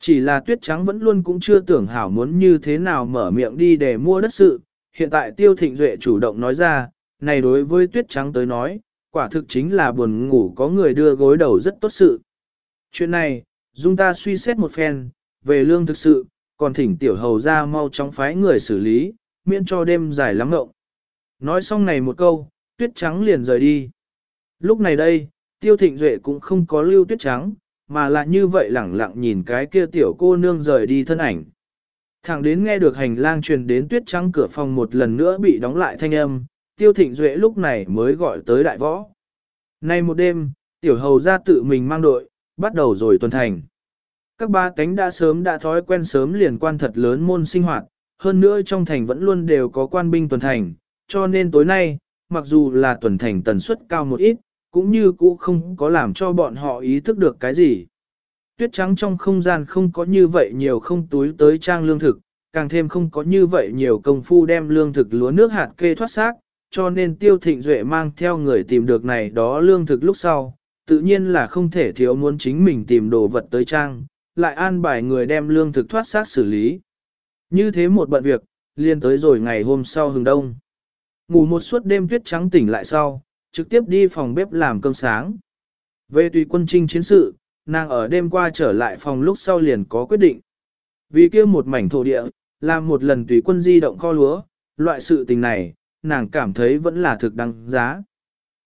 Chỉ là tuyết trắng vẫn luôn cũng chưa tưởng hảo muốn như thế nào mở miệng đi để mua đất sự, hiện tại tiêu thịnh duệ chủ động nói ra, này đối với tuyết trắng tới nói, quả thực chính là buồn ngủ có người đưa gối đầu rất tốt sự. Chuyện này, dung ta suy xét một phen, về lương thực sự, còn thỉnh tiểu hầu ra mau chóng phái người xử lý, miễn cho đêm dài lắm ngộng. Nói xong này một câu, tuyết trắng liền rời đi. Lúc này đây, tiêu thịnh duệ cũng không có lưu tuyết trắng, mà là như vậy lẳng lặng nhìn cái kia tiểu cô nương rời đi thân ảnh. Thẳng đến nghe được hành lang truyền đến tuyết trắng cửa phòng một lần nữa bị đóng lại thanh âm, tiêu thịnh duệ lúc này mới gọi tới đại võ. Nay một đêm, tiểu hầu ra tự mình mang đội, bắt đầu rồi tuần thành. Các ba cánh đã sớm đã thói quen sớm liền quan thật lớn môn sinh hoạt, hơn nữa trong thành vẫn luôn đều có quan binh tuần thành, cho nên tối nay, mặc dù là tuần thành tần suất cao một ít, cũng như cũ không có làm cho bọn họ ý thức được cái gì. Tuyết trắng trong không gian không có như vậy nhiều không túi tới trang lương thực, càng thêm không có như vậy nhiều công phu đem lương thực lúa nước hạt kê thoát xác, cho nên tiêu thịnh duệ mang theo người tìm được này đó lương thực lúc sau, tự nhiên là không thể thiếu muốn chính mình tìm đồ vật tới trang, lại an bài người đem lương thực thoát xác xử lý. Như thế một bận việc, liên tới rồi ngày hôm sau hừng đông. Ngủ một suốt đêm tuyết trắng tỉnh lại sau, trực tiếp đi phòng bếp làm cơm sáng. Về tùy quân trinh chiến sự, nàng ở đêm qua trở lại phòng lúc sau liền có quyết định. Vì kia một mảnh thổ địa, làm một lần tùy quân di động kho lúa, loại sự tình này, nàng cảm thấy vẫn là thực đăng giá.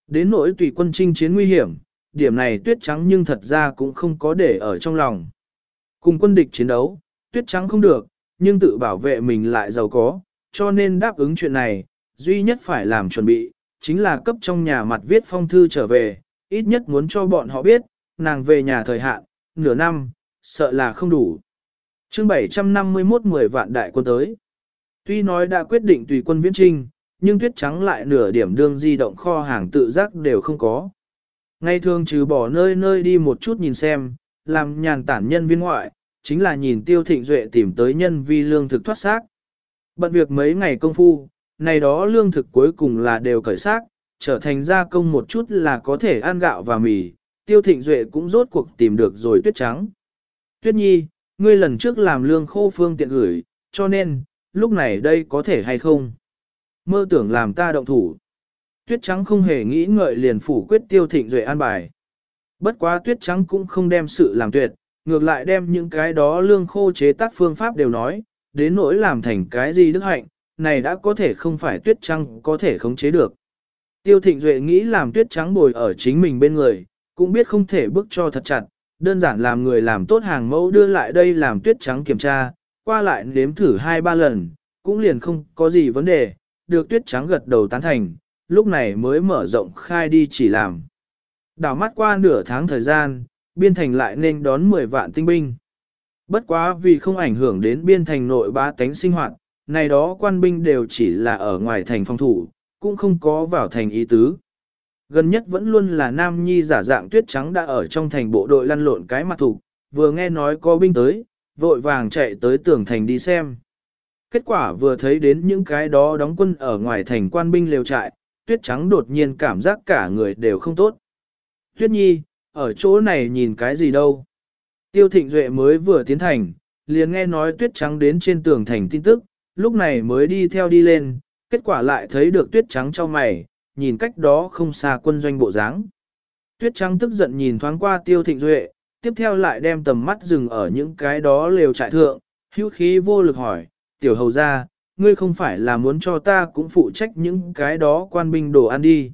Đến nỗi tùy quân trinh chiến nguy hiểm, điểm này tuyết trắng nhưng thật ra cũng không có để ở trong lòng. Cùng quân địch chiến đấu, tuyết trắng không được, nhưng tự bảo vệ mình lại giàu có, cho nên đáp ứng chuyện này, duy nhất phải làm chuẩn bị, chính là cấp trong nhà mặt viết phong thư trở về, ít nhất muốn cho bọn họ biết, nàng về nhà thời hạn, nửa năm, sợ là không đủ. chương 751 10 vạn đại quân tới. Tuy nói đã quyết định tùy quân viễn trinh, nhưng tuyết trắng lại nửa điểm đương di động kho hàng tự giác đều không có. Ngay thường trừ bỏ nơi nơi đi một chút nhìn xem, làm nhàn tản nhân viên ngoại, chính là nhìn tiêu thịnh duệ tìm tới nhân vi lương thực thoát xác. Bận việc mấy ngày công phu, này đó lương thực cuối cùng là đều cởi xác, trở thành gia công một chút là có thể ăn gạo và mì, tiêu thịnh duệ cũng rốt cuộc tìm được rồi tuyết trắng. Tuyết nhi, ngươi lần trước làm lương khô phương tiện gửi, cho nên, lúc này đây có thể hay không? Mơ tưởng làm ta động thủ. Tuyết trắng không hề nghĩ ngợi liền phủ quyết tiêu thịnh duệ an bài. Bất quá tuyết trắng cũng không đem sự làm tuyệt, ngược lại đem những cái đó lương khô chế tác phương pháp đều nói, đến nỗi làm thành cái gì đức hạnh, này đã có thể không phải tuyết trắng có thể khống chế được. Tiêu thịnh duệ nghĩ làm tuyết trắng bồi ở chính mình bên người, cũng biết không thể bước cho thật chặt, đơn giản làm người làm tốt hàng mẫu đưa lại đây làm tuyết trắng kiểm tra, qua lại nếm thử hai ba lần, cũng liền không có gì vấn đề, được tuyết trắng gật đầu tán thành, lúc này mới mở rộng khai đi chỉ làm. Đảo mắt qua nửa tháng thời gian, biên thành lại nên đón 10 vạn tinh binh. Bất quá vì không ảnh hưởng đến biên thành nội bá tánh sinh hoạt, này đó quan binh đều chỉ là ở ngoài thành phòng thủ, cũng không có vào thành ý tứ. Gần nhất vẫn luôn là nam nhi giả dạng tuyết trắng đã ở trong thành bộ đội lăn lộn cái mặt thủ, vừa nghe nói có binh tới, vội vàng chạy tới tường thành đi xem. Kết quả vừa thấy đến những cái đó đóng quân ở ngoài thành quan binh liều trại, tuyết trắng đột nhiên cảm giác cả người đều không tốt. Tuyết nhi, ở chỗ này nhìn cái gì đâu? Tiêu thịnh duệ mới vừa tiến thành, liền nghe nói tuyết trắng đến trên tường thành tin tức, lúc này mới đi theo đi lên, kết quả lại thấy được tuyết trắng trong mày, nhìn cách đó không xa quân doanh bộ dáng. Tuyết trắng tức giận nhìn thoáng qua tiêu thịnh duệ, tiếp theo lại đem tầm mắt dừng ở những cái đó lều trại thượng, hữu khí vô lực hỏi, tiểu hầu ra, ngươi không phải là muốn cho ta cũng phụ trách những cái đó quan binh đồ ăn đi.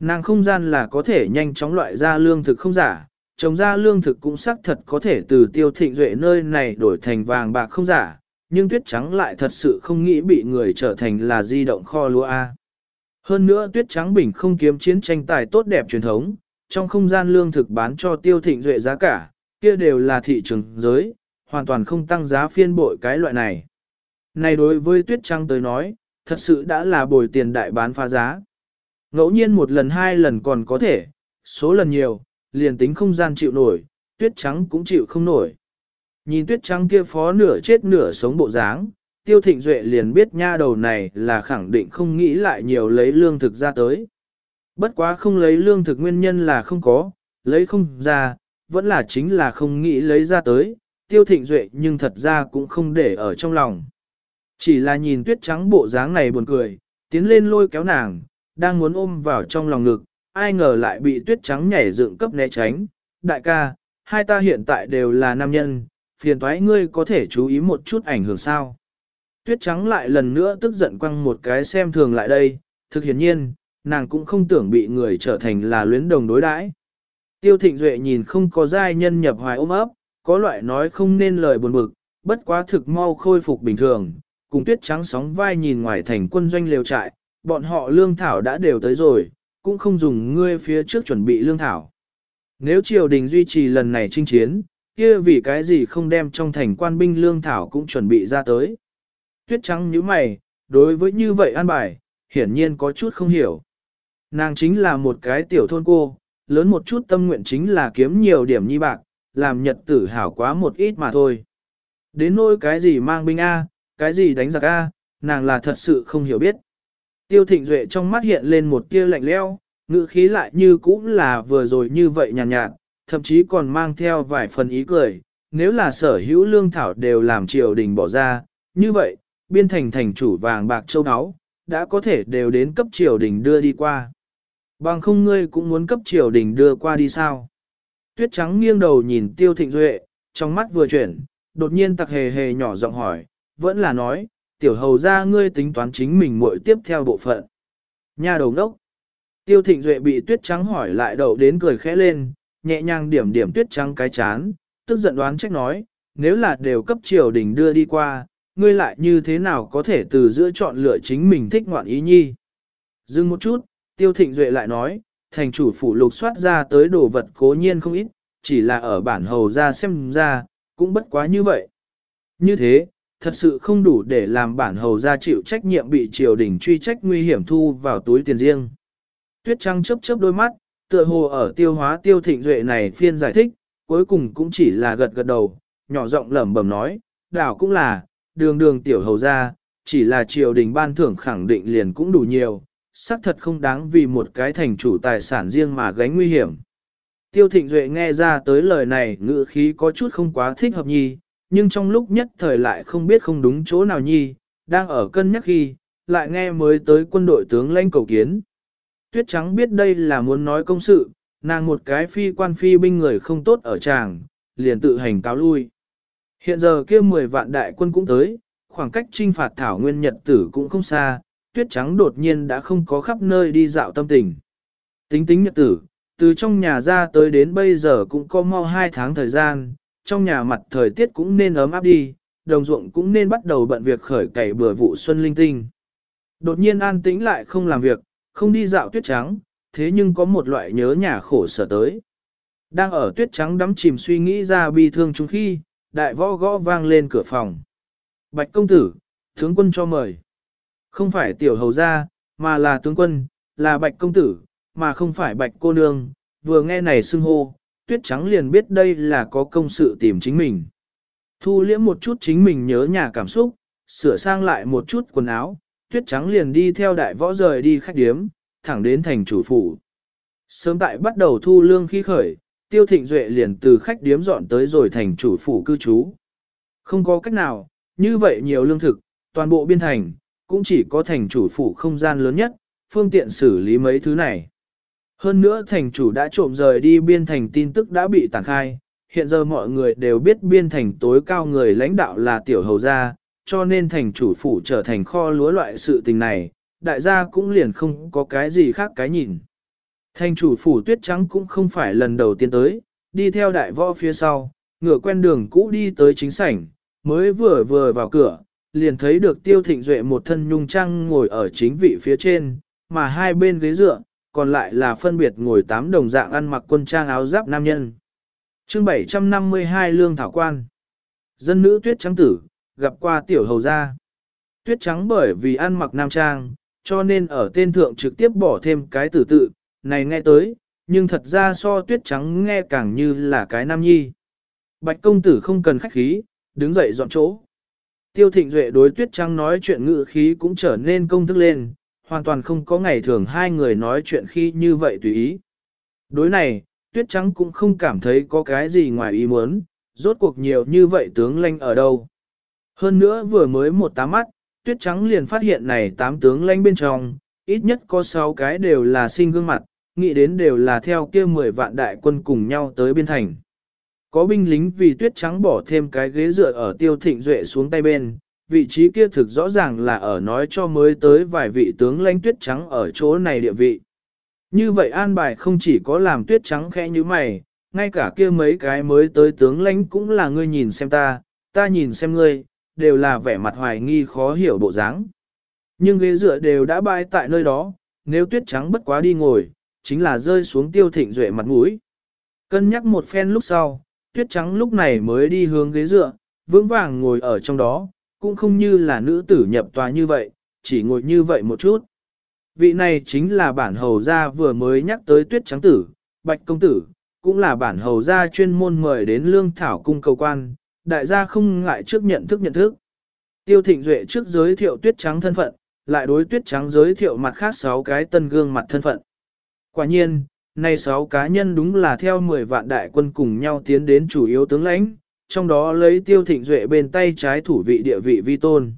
Nàng không gian là có thể nhanh chóng loại ra lương thực không giả, trồng ra lương thực cũng xác thật có thể từ tiêu thịnh duệ nơi này đổi thành vàng bạc không giả, nhưng tuyết trắng lại thật sự không nghĩ bị người trở thành là di động kho lúa A. Hơn nữa tuyết trắng bình không kiếm chiến tranh tài tốt đẹp truyền thống, trong không gian lương thực bán cho tiêu thịnh duệ giá cả, kia đều là thị trường giới, hoàn toàn không tăng giá phiên bội cái loại này. Này đối với tuyết trắng tới nói, thật sự đã là bồi tiền đại bán phá giá. Ngẫu nhiên một lần hai lần còn có thể, số lần nhiều, liền tính không gian chịu nổi, tuyết trắng cũng chịu không nổi. Nhìn tuyết trắng kia phó nửa chết nửa sống bộ dáng, tiêu thịnh duệ liền biết nha đầu này là khẳng định không nghĩ lại nhiều lấy lương thực ra tới. Bất quá không lấy lương thực nguyên nhân là không có, lấy không ra, vẫn là chính là không nghĩ lấy ra tới, tiêu thịnh duệ nhưng thật ra cũng không để ở trong lòng. Chỉ là nhìn tuyết trắng bộ dáng này buồn cười, tiến lên lôi kéo nàng, đang muốn ôm vào trong lòng ngực, ai ngờ lại bị tuyết trắng nhảy dựng cấp né tránh. Đại ca, hai ta hiện tại đều là nam nhân, phiền thoái ngươi có thể chú ý một chút ảnh hưởng sao. Tuyết trắng lại lần nữa tức giận quăng một cái xem thường lại đây, thực hiển nhiên, nàng cũng không tưởng bị người trở thành là luyến đồng đối đãi. Tiêu thịnh duệ nhìn không có giai nhân nhập hoài ôm ấp, có loại nói không nên lời buồn bực, bất quá thực mau khôi phục bình thường, cùng tuyết trắng sóng vai nhìn ngoài thành quân doanh liều trại, bọn họ lương thảo đã đều tới rồi, cũng không dùng ngươi phía trước chuẩn bị lương thảo. Nếu triều đình duy trì lần này chinh chiến, kia vì cái gì không đem trong thành quan binh lương thảo cũng chuẩn bị ra tới. Tuyết trắng như mày, đối với như vậy an bài, hiển nhiên có chút không hiểu. Nàng chính là một cái tiểu thôn cô, lớn một chút tâm nguyện chính là kiếm nhiều điểm nhi bạc, làm nhật tử hảo quá một ít mà thôi. Đến nỗi cái gì mang binh A, cái gì đánh giặc A, nàng là thật sự không hiểu biết. Tiêu thịnh duệ trong mắt hiện lên một tia lạnh lẽo, ngữ khí lại như cũng là vừa rồi như vậy nhàn nhạt, nhạt, thậm chí còn mang theo vài phần ý cười. Nếu là sở hữu lương thảo đều làm triều đình bỏ ra, như vậy, biên thành thành chủ vàng bạc châu áo, đã có thể đều đến cấp triều đình đưa đi qua. Bằng không ngươi cũng muốn cấp triều đình đưa qua đi sao? Tuyết trắng nghiêng đầu nhìn tiêu thịnh duệ, trong mắt vừa chuyển, đột nhiên tặc hề hề nhỏ giọng hỏi, vẫn là nói, tiểu hầu ra ngươi tính toán chính mình muội tiếp theo bộ phận. Nhà đầu đốc. Tiêu thịnh duệ bị tuyết trắng hỏi lại đầu đến cười khẽ lên, nhẹ nhàng điểm điểm tuyết trắng cái chán, tức giận đoán trách nói, nếu là đều cấp triều đình đưa đi qua, ngươi lại như thế nào có thể từ giữa chọn lựa chính mình thích ngoạn ý nhi. Dừng một chút, tiêu thịnh duệ lại nói, thành chủ phủ lục soát ra tới đồ vật cố nhiên không ít, chỉ là ở bản hầu ra xem ra, cũng bất quá như vậy. Như thế, thật sự không đủ để làm bản hầu ra chịu trách nhiệm bị triều đình truy trách nguy hiểm thu vào túi tiền riêng. Tuyết trăng chớp chớp đôi mắt, tựa hồ ở tiêu hóa tiêu thịnh duệ này phiên giải thích, cuối cùng cũng chỉ là gật gật đầu, nhỏ giọng lẩm bẩm nói, đảo cũng là, đường đường tiểu hầu ra, chỉ là triều đình ban thưởng khẳng định liền cũng đủ nhiều, xác thật không đáng vì một cái thành chủ tài sản riêng mà gánh nguy hiểm. Tiêu thịnh duệ nghe ra tới lời này ngữ khí có chút không quá thích hợp nhi, nhưng trong lúc nhất thời lại không biết không đúng chỗ nào nhi, đang ở cân nhắc khi, lại nghe mới tới quân đội tướng lãnh cầu kiến. Tuyết trắng biết đây là muốn nói công sự, nàng một cái phi quan phi binh người không tốt ở tràng, liền tự hành cáo lui. Hiện giờ kia 10 vạn đại quân cũng tới, khoảng cách trinh phạt thảo nguyên nhật tử cũng không xa, tuyết trắng đột nhiên đã không có khắp nơi đi dạo tâm tình. Tính tính nhật tử, từ trong nhà ra tới đến bây giờ cũng có mau 2 tháng thời gian, trong nhà mặt thời tiết cũng nên ấm áp đi, đồng ruộng cũng nên bắt đầu bận việc khởi cày bừa vụ xuân linh tinh. Đột nhiên an tĩnh lại không làm việc, không đi dạo tuyết trắng, thế nhưng có một loại nhớ nhà khổ sở tới. Đang ở tuyết trắng đắm chìm suy nghĩ ra bi thương chúng khi, đại võ gõ vang lên cửa phòng. Bạch công tử, tướng quân cho mời. Không phải tiểu hầu gia, mà là tướng quân, là bạch công tử, mà không phải bạch cô nương, vừa nghe này xưng hô, tuyết trắng liền biết đây là có công sự tìm chính mình. Thu liễm một chút chính mình nhớ nhà cảm xúc, sửa sang lại một chút quần áo, tuyết trắng liền đi theo đại võ rời đi khách điếm, thẳng đến thành chủ phủ. Sớm tại bắt đầu thu lương khi khởi, tiêu thịnh duệ liền từ khách điếm dọn tới rồi thành chủ phủ cư trú. Không có cách nào, như vậy nhiều lương thực, toàn bộ biên thành, cũng chỉ có thành chủ phủ không gian lớn nhất, phương tiện xử lý mấy thứ này. Hơn nữa thành chủ đã trộm rời đi biên thành tin tức đã bị tản khai, hiện giờ mọi người đều biết biên thành tối cao người lãnh đạo là tiểu hầu gia, cho nên thành chủ phủ trở thành kho lúa loại sự tình này, đại gia cũng liền không có cái gì khác cái nhìn. Thành chủ phủ tuyết trắng cũng không phải lần đầu tiên tới, đi theo đại võ phía sau, ngựa quen đường cũ đi tới chính sảnh, mới vừa vừa vào cửa, liền thấy được tiêu thịnh duệ một thân nhung trăng ngồi ở chính vị phía trên, mà hai bên ghế dựa, còn lại là phân biệt ngồi tám đồng dạng ăn mặc quân trang áo giáp nam nhân. chương 752 Lương Thảo Quan Dân nữ tuyết trắng tử, gặp qua tiểu hầu gia. Tuyết trắng bởi vì ăn mặc nam trang, cho nên ở tên thượng trực tiếp bỏ thêm cái tử tự, này nghe tới, nhưng thật ra so tuyết trắng nghe càng như là cái nam nhi. Bạch công tử không cần khách khí, đứng dậy dọn chỗ. Tiêu thịnh duệ đối tuyết trắng nói chuyện ngự khí cũng trở nên công thức lên, hoàn toàn không có ngày thường hai người nói chuyện khi như vậy tùy ý. Đối này, tuyết trắng cũng không cảm thấy có cái gì ngoài ý muốn, rốt cuộc nhiều như vậy tướng lanh ở đâu. Hơn nữa vừa mới một tám mắt, tuyết trắng liền phát hiện này tám tướng lanh bên trong, ít nhất có sáu cái đều là sinh gương mặt, nghĩ đến đều là theo kia 10 vạn đại quân cùng nhau tới biên thành. Có binh lính vì tuyết trắng bỏ thêm cái ghế dựa ở tiêu thịnh duệ xuống tay bên, vị trí kia thực rõ ràng là ở nói cho mới tới vài vị tướng lãnh tuyết trắng ở chỗ này địa vị. Như vậy an bài không chỉ có làm tuyết trắng khẽ như mày, ngay cả kia mấy cái mới tới tướng lãnh cũng là ngươi nhìn xem ta, ta nhìn xem ngươi, đều là vẻ mặt hoài nghi khó hiểu bộ dáng. Nhưng ghế dựa đều đã bay tại nơi đó, nếu tuyết trắng bất quá đi ngồi, chính là rơi xuống tiêu thịnh duệ mặt mũi. Cân nhắc một phen lúc sau, tuyết trắng lúc này mới đi hướng ghế dựa, vững vàng ngồi ở trong đó, cũng không như là nữ tử nhập tòa như vậy, chỉ ngồi như vậy một chút. Vị này chính là bản hầu gia vừa mới nhắc tới tuyết trắng tử, bạch công tử, cũng là bản hầu gia chuyên môn mời đến lương thảo cung cầu quan, đại gia không ngại trước nhận thức nhận thức. Tiêu Thịnh Duệ trước giới thiệu tuyết trắng thân phận, lại đối tuyết trắng giới thiệu mặt khác 6 cái tân gương mặt thân phận. Quả nhiên, nay 6 cá nhân đúng là theo 10 vạn đại quân cùng nhau tiến đến chủ yếu tướng lãnh, trong đó lấy Tiêu Thịnh Duệ bên tay trái thủ vị địa vị vi tôn.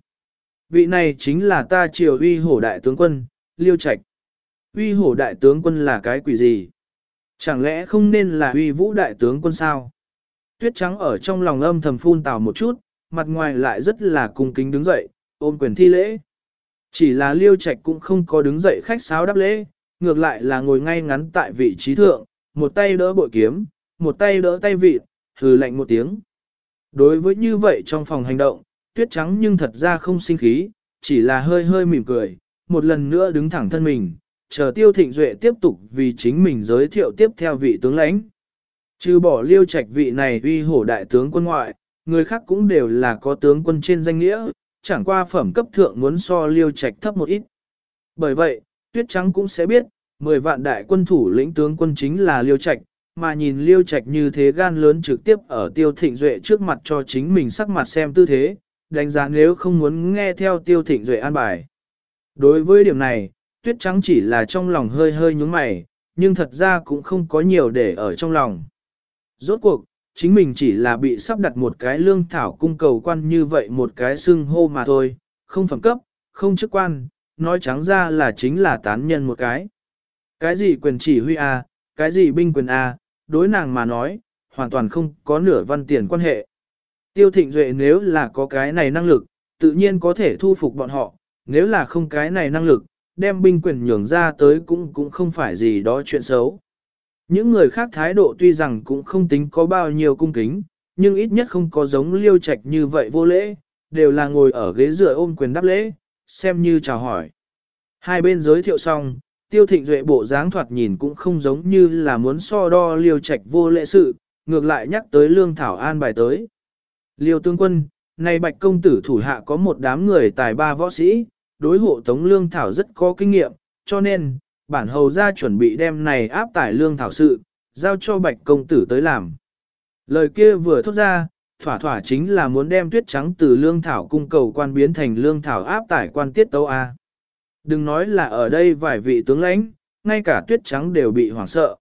Vị này chính là ta triều uy hổ đại tướng quân, Liêu Trạch. Uy hổ đại tướng quân là cái quỷ gì? Chẳng lẽ không nên là uy vũ đại tướng quân sao? Tuyết trắng ở trong lòng âm thầm phun tào một chút, mặt ngoài lại rất là cung kính đứng dậy, ôm quyền thi lễ. Chỉ là liêu trạch cũng không có đứng dậy khách sáo đáp lễ, ngược lại là ngồi ngay ngắn tại vị trí thượng, một tay đỡ bội kiếm, một tay đỡ tay vịt, hừ lạnh một tiếng. Đối với như vậy trong phòng hành động, tuyết trắng nhưng thật ra không sinh khí, chỉ là hơi hơi mỉm cười, một lần nữa đứng thẳng thân mình, chờ tiêu thịnh duệ tiếp tục vì chính mình giới thiệu tiếp theo vị tướng lãnh. Trừ bỏ liêu trạch vị này uy hổ đại tướng quân ngoại, người khác cũng đều là có tướng quân trên danh nghĩa, chẳng qua phẩm cấp thượng muốn so liêu trạch thấp một ít. Bởi vậy, tuyết trắng cũng sẽ biết, 10 vạn đại quân thủ lĩnh tướng quân chính là liêu trạch, mà nhìn liêu trạch như thế gan lớn trực tiếp ở tiêu thịnh duệ trước mặt cho chính mình sắc mặt xem tư thế, đánh giá nếu không muốn nghe theo tiêu thịnh duệ an bài. Đối với điểm này, tuyết trắng chỉ là trong lòng hơi hơi nhúng mày, nhưng thật ra cũng không có nhiều để ở trong lòng. Rốt cuộc, chính mình chỉ là bị sắp đặt một cái lương thảo cung cầu quan như vậy một cái xưng hô mà thôi, không phẩm cấp, không chức quan, nói trắng ra là chính là tán nhân một cái. Cái gì quyền chỉ huy A, cái gì binh quyền A, đối nàng mà nói, hoàn toàn không có nửa văn tiền quan hệ. Tiêu thịnh duệ nếu là có cái này năng lực, tự nhiên có thể thu phục bọn họ, nếu là không cái này năng lực, đem binh quyền nhường ra tới cũng cũng không phải gì đó chuyện xấu. Những người khác thái độ tuy rằng cũng không tính có bao nhiêu cung kính, nhưng ít nhất không có giống liêu trạch như vậy vô lễ, đều là ngồi ở ghế dựa ôm quyền đáp lễ, xem như chào hỏi. Hai bên giới thiệu xong, tiêu thịnh duệ bộ dáng thoạt nhìn cũng không giống như là muốn so đo liêu trạch vô lễ sự, ngược lại nhắc tới lương thảo an bài tới. Liêu tướng quân, này bạch công tử thủ hạ có một đám người tài ba võ sĩ, đối hộ tống lương thảo rất có kinh nghiệm, cho nên, bản hầu ra chuẩn bị đem này áp tải lương thảo sự, giao cho bạch công tử tới làm. Lời kia vừa thốt ra, thỏa thỏa chính là muốn đem tuyết trắng từ lương thảo cung cầu quan biến thành lương thảo áp tải quan tiết tấu A. Đừng nói là ở đây vài vị tướng lãnh, ngay cả tuyết trắng đều bị hoảng sợ.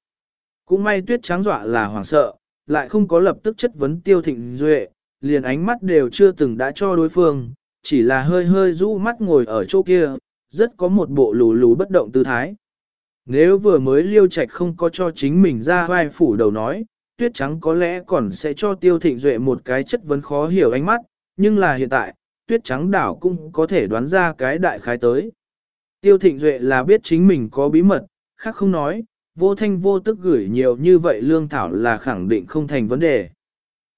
Cũng may tuyết trắng dọa là hoảng sợ, lại không có lập tức chất vấn tiêu thịnh duệ, liền ánh mắt đều chưa từng đã cho đối phương, chỉ là hơi hơi rũ mắt ngồi ở chỗ kia, rất có một bộ lù lù bất động tư thái. Nếu vừa mới liêu trạch không có cho chính mình ra vai phủ đầu nói, tuyết trắng có lẽ còn sẽ cho tiêu thịnh duệ một cái chất vấn khó hiểu ánh mắt, nhưng là hiện tại, tuyết trắng đảo cũng có thể đoán ra cái đại khái tới. Tiêu thịnh duệ là biết chính mình có bí mật, khác không nói, vô thanh vô tức gửi nhiều như vậy lương thảo là khẳng định không thành vấn đề.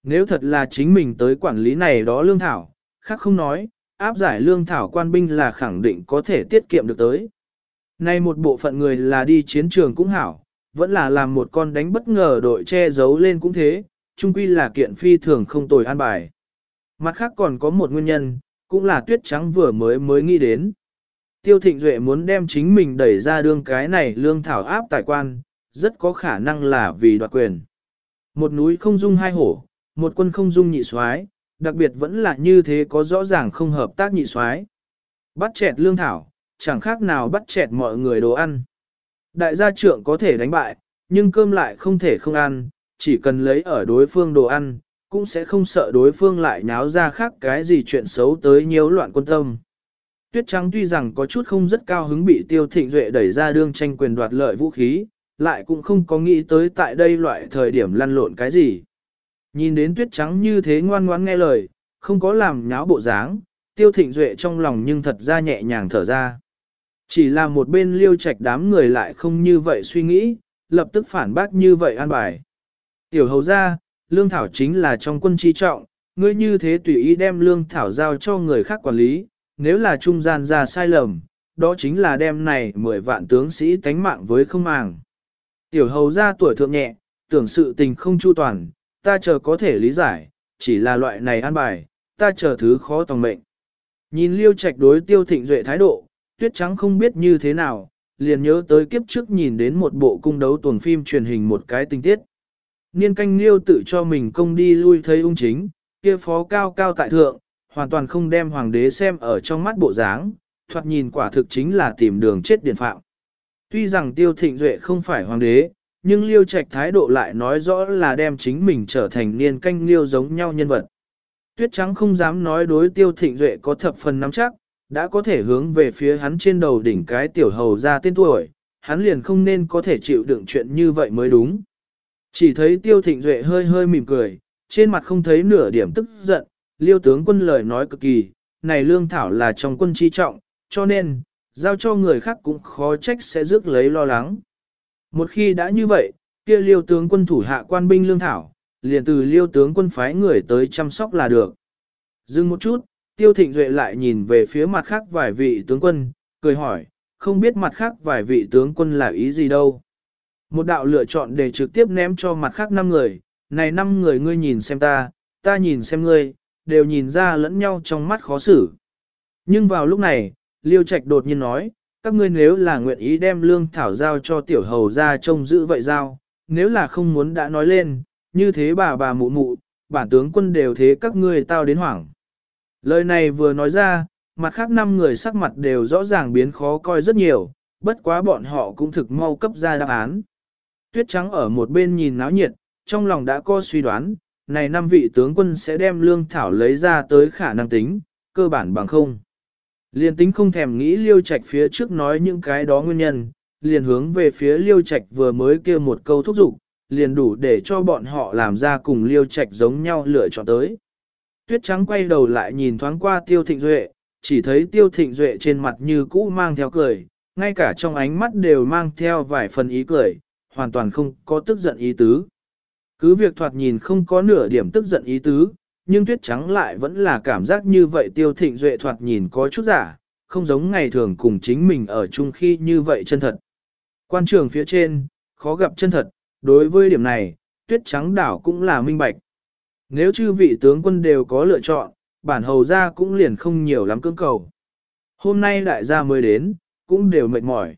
Nếu thật là chính mình tới quản lý này đó lương thảo, khác không nói, áp giải lương thảo quan binh là khẳng định có thể tiết kiệm được tới. Nay một bộ phận người là đi chiến trường cũng hảo, vẫn là làm một con đánh bất ngờ đội che giấu lên cũng thế, chung quy là kiện phi thường không tồi an bài. Mặt khác còn có một nguyên nhân, cũng là tuyết trắng vừa mới mới nghĩ đến. Tiêu thịnh duệ muốn đem chính mình đẩy ra đương cái này lương thảo áp tài quan, rất có khả năng là vì đoạt quyền. Một núi không dung hai hổ, một quân không dung nhị soái, đặc biệt vẫn là như thế có rõ ràng không hợp tác nhị soái. Bắt chẹt lương thảo, chẳng khác nào bắt chẹt mọi người đồ ăn. Đại gia trưởng có thể đánh bại, nhưng cơm lại không thể không ăn, chỉ cần lấy ở đối phương đồ ăn, cũng sẽ không sợ đối phương lại nháo ra khác cái gì chuyện xấu tới nhiễu loạn quân tâm. Tuyết Trắng tuy rằng có chút không rất cao hứng bị Tiêu Thịnh Duệ đẩy ra đương tranh quyền đoạt lợi vũ khí, lại cũng không có nghĩ tới tại đây loại thời điểm lăn lộn cái gì. Nhìn đến Tuyết Trắng như thế ngoan ngoãn nghe lời, không có làm nháo bộ dáng, Tiêu Thịnh Duệ trong lòng nhưng thật ra nhẹ nhàng thở ra. Chỉ là một bên liêu trạch đám người lại không như vậy suy nghĩ, lập tức phản bác như vậy an bài. Tiểu hầu ra, lương thảo chính là trong quân chi trọng, ngươi như thế tùy ý đem lương thảo giao cho người khác quản lý, nếu là trung gian ra sai lầm, đó chính là đem này 10 vạn tướng sĩ tánh mạng với không màng. Tiểu hầu ra tuổi thượng nhẹ, tưởng sự tình không chu toàn, ta chờ có thể lý giải, chỉ là loại này an bài, ta chờ thứ khó tòng mệnh. Nhìn liêu trạch đối tiêu thịnh duệ thái độ, tuyết trắng không biết như thế nào, liền nhớ tới kiếp trước nhìn đến một bộ cung đấu tuần phim truyền hình một cái tình tiết. Niên canh liêu tự cho mình công đi lui thấy ung chính, kia phó cao cao tại thượng, hoàn toàn không đem hoàng đế xem ở trong mắt bộ dáng, thoạt nhìn quả thực chính là tìm đường chết điển phạm. Tuy rằng tiêu thịnh duệ không phải hoàng đế, nhưng liêu trạch thái độ lại nói rõ là đem chính mình trở thành niên canh liêu giống nhau nhân vật. Tuyết trắng không dám nói đối tiêu thịnh duệ có thập phần nắm chắc, đã có thể hướng về phía hắn trên đầu đỉnh cái tiểu hầu ra tên tuổi, hắn liền không nên có thể chịu đựng chuyện như vậy mới đúng. Chỉ thấy tiêu thịnh duệ hơi hơi mỉm cười, trên mặt không thấy nửa điểm tức giận, liêu tướng quân lời nói cực kỳ, này lương thảo là trong quân chi trọng, cho nên, giao cho người khác cũng khó trách sẽ rước lấy lo lắng. Một khi đã như vậy, kia liêu tướng quân thủ hạ quan binh lương thảo, liền từ liêu tướng quân phái người tới chăm sóc là được. Dừng một chút, tiêu thịnh duệ lại nhìn về phía mặt khác vài vị tướng quân, cười hỏi, không biết mặt khác vài vị tướng quân là ý gì đâu. Một đạo lựa chọn để trực tiếp ném cho mặt khác năm người, này năm người ngươi nhìn xem ta, ta nhìn xem ngươi, đều nhìn ra lẫn nhau trong mắt khó xử. Nhưng vào lúc này, Liêu Trạch đột nhiên nói, các ngươi nếu là nguyện ý đem lương thảo giao cho tiểu hầu ra trông giữ vậy giao, nếu là không muốn đã nói lên, như thế bà bà mụ mụ, bản tướng quân đều thế các ngươi tao đến hoảng. Lời này vừa nói ra, mặt khác năm người sắc mặt đều rõ ràng biến khó coi rất nhiều, bất quá bọn họ cũng thực mau cấp ra đáp án. Tuyết trắng ở một bên nhìn náo nhiệt, trong lòng đã có suy đoán, này năm vị tướng quân sẽ đem lương thảo lấy ra tới khả năng tính, cơ bản bằng không. Liên tính không thèm nghĩ liêu trạch phía trước nói những cái đó nguyên nhân, liền hướng về phía liêu trạch vừa mới kêu một câu thúc giục, liền đủ để cho bọn họ làm ra cùng liêu trạch giống nhau lựa chọn tới. Tuyết trắng quay đầu lại nhìn thoáng qua tiêu thịnh duệ, chỉ thấy tiêu thịnh duệ trên mặt như cũ mang theo cười, ngay cả trong ánh mắt đều mang theo vài phần ý cười, hoàn toàn không có tức giận ý tứ. Cứ việc thoạt nhìn không có nửa điểm tức giận ý tứ, nhưng tuyết trắng lại vẫn là cảm giác như vậy tiêu thịnh duệ thoạt nhìn có chút giả, không giống ngày thường cùng chính mình ở chung khi như vậy chân thật. Quan trường phía trên, khó gặp chân thật, đối với điểm này, tuyết trắng đảo cũng là minh bạch. Nếu chư vị tướng quân đều có lựa chọn, bản hầu ra cũng liền không nhiều lắm cưỡng cầu. Hôm nay đại gia mới đến, cũng đều mệt mỏi.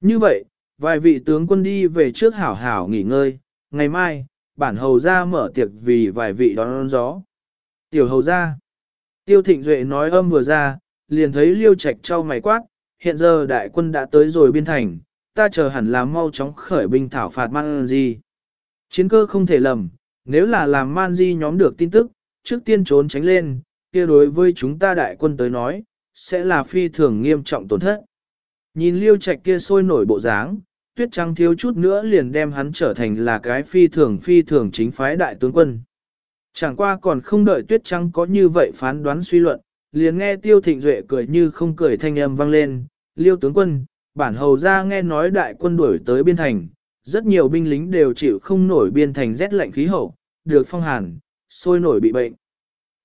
Như vậy, vài vị tướng quân đi về trước hảo hảo nghỉ ngơi, ngày mai, bản hầu ra mở tiệc vì vài vị đón, đón gió. Tiểu hầu ra. Tiêu thịnh duệ nói âm vừa ra, liền thấy liêu trạch trao mày quát, hiện giờ đại quân đã tới rồi biên thành, ta chờ hẳn là mau chóng khởi binh thảo phạt man di. Chiến cơ không thể lầm, nếu là làm man di nhóm được tin tức, trước tiên trốn tránh lên, kia đối với chúng ta đại quân tới nói, sẽ là phi thường nghiêm trọng tổn thất. Nhìn liêu trạch kia sôi nổi bộ dáng, tuyết trắng thiếu chút nữa liền đem hắn trở thành là cái phi thường phi thường chính phái đại tướng quân. Chẳng qua còn không đợi tuyết trắng có như vậy phán đoán suy luận, liền nghe tiêu thịnh duệ cười như không cười thanh âm vang lên, liêu tướng quân, bản hầu ra nghe nói đại quân đuổi tới biên thành, rất nhiều binh lính đều chịu không nổi biên thành rét lạnh khí hậu, được phong hàn, sôi nổi bị bệnh.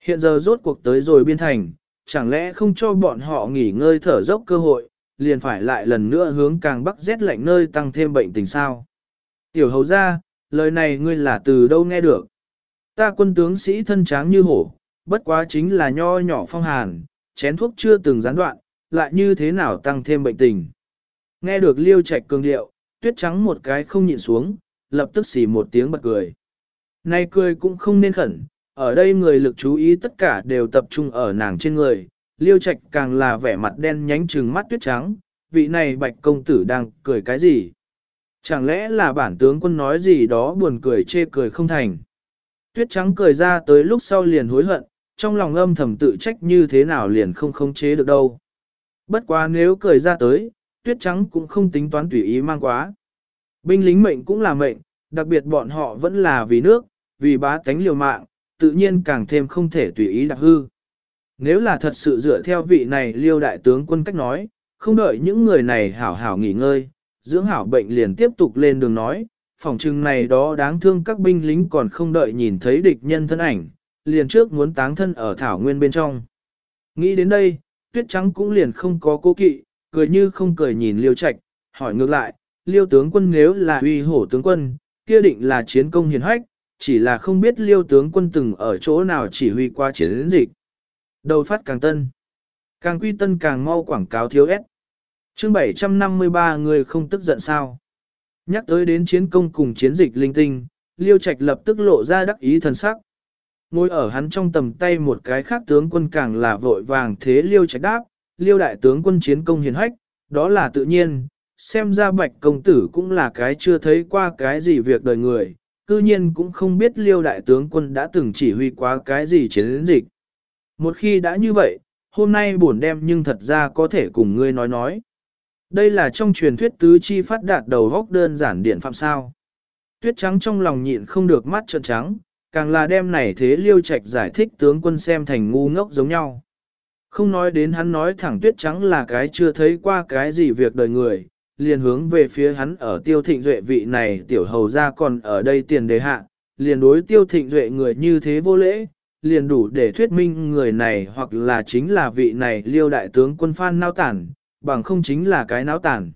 Hiện giờ rốt cuộc tới rồi biên thành, chẳng lẽ không cho bọn họ nghỉ ngơi thở dốc cơ hội, liền phải lại lần nữa hướng càng bắc rét lạnh nơi tăng thêm bệnh tình sao. Tiểu hầu ra, lời này ngươi là từ đâu nghe được? Ta quân tướng sĩ thân tráng như hổ, bất quá chính là nho nhỏ phong hàn, chén thuốc chưa từng gián đoạn, lại như thế nào tăng thêm bệnh tình. Nghe được liêu trạch cường điệu, tuyết trắng một cái không nhịn xuống, lập tức xỉ một tiếng bật cười. Nay cười cũng không nên khẩn, ở đây người lực chú ý tất cả đều tập trung ở nàng trên người, liêu trạch càng là vẻ mặt đen nhánh trừng mắt tuyết trắng, vị này bạch công tử đang cười cái gì? Chẳng lẽ là bản tướng quân nói gì đó buồn cười chê cười không thành? Tuyết trắng cười ra tới lúc sau liền hối hận, trong lòng âm thầm tự trách như thế nào liền không khống chế được đâu. Bất quá nếu cười ra tới, tuyết trắng cũng không tính toán tùy ý mang quá. Binh lính mệnh cũng là mệnh, đặc biệt bọn họ vẫn là vì nước, vì bá tánh liều mạng, tự nhiên càng thêm không thể tùy ý đặc hư. Nếu là thật sự dựa theo vị này liêu đại tướng quân cách nói, không đợi những người này hảo hảo nghỉ ngơi, dưỡng hảo bệnh liền tiếp tục lên đường nói, phòng trưng này đó đáng thương các binh lính còn không đợi nhìn thấy địch nhân thân ảnh, liền trước muốn táng thân ở thảo nguyên bên trong. Nghĩ đến đây, tuyết trắng cũng liền không có cố kỵ, cười như không cười nhìn liêu trạch, hỏi ngược lại, liêu tướng quân nếu là uy hổ tướng quân, kia định là chiến công hiền hách, chỉ là không biết liêu tướng quân từng ở chỗ nào chỉ huy qua chiến dịch. Đầu phát càng tân, càng quy tân càng mau quảng cáo thiếu ép. chương 753 người không tức giận sao? Nhắc tới đến chiến công cùng chiến dịch linh tinh, Liêu Trạch lập tức lộ ra đắc ý thần sắc. Ngồi ở hắn trong tầm tay một cái khác tướng quân càng là vội vàng thế Liêu Trạch đáp, Liêu đại tướng quân chiến công hiền hách, đó là tự nhiên, xem ra bạch công tử cũng là cái chưa thấy qua cái gì việc đời người, cư nhiên cũng không biết Liêu đại tướng quân đã từng chỉ huy quá cái gì chiến dịch. Một khi đã như vậy, hôm nay buồn đem nhưng thật ra có thể cùng ngươi nói nói. Đây là trong truyền thuyết tứ chi phát đạt đầu góc đơn giản điện phạm sao. Tuyết trắng trong lòng nhịn không được mắt trợn trắng, càng là đem này thế liêu trạch giải thích tướng quân xem thành ngu ngốc giống nhau. Không nói đến hắn nói thẳng tuyết trắng là cái chưa thấy qua cái gì việc đời người, liền hướng về phía hắn ở tiêu thịnh duệ vị này tiểu hầu ra còn ở đây tiền đề hạ, liền đối tiêu thịnh duệ người như thế vô lễ, liền đủ để thuyết minh người này hoặc là chính là vị này liêu đại tướng quân phan nao tản, bằng không chính là cái náo tản.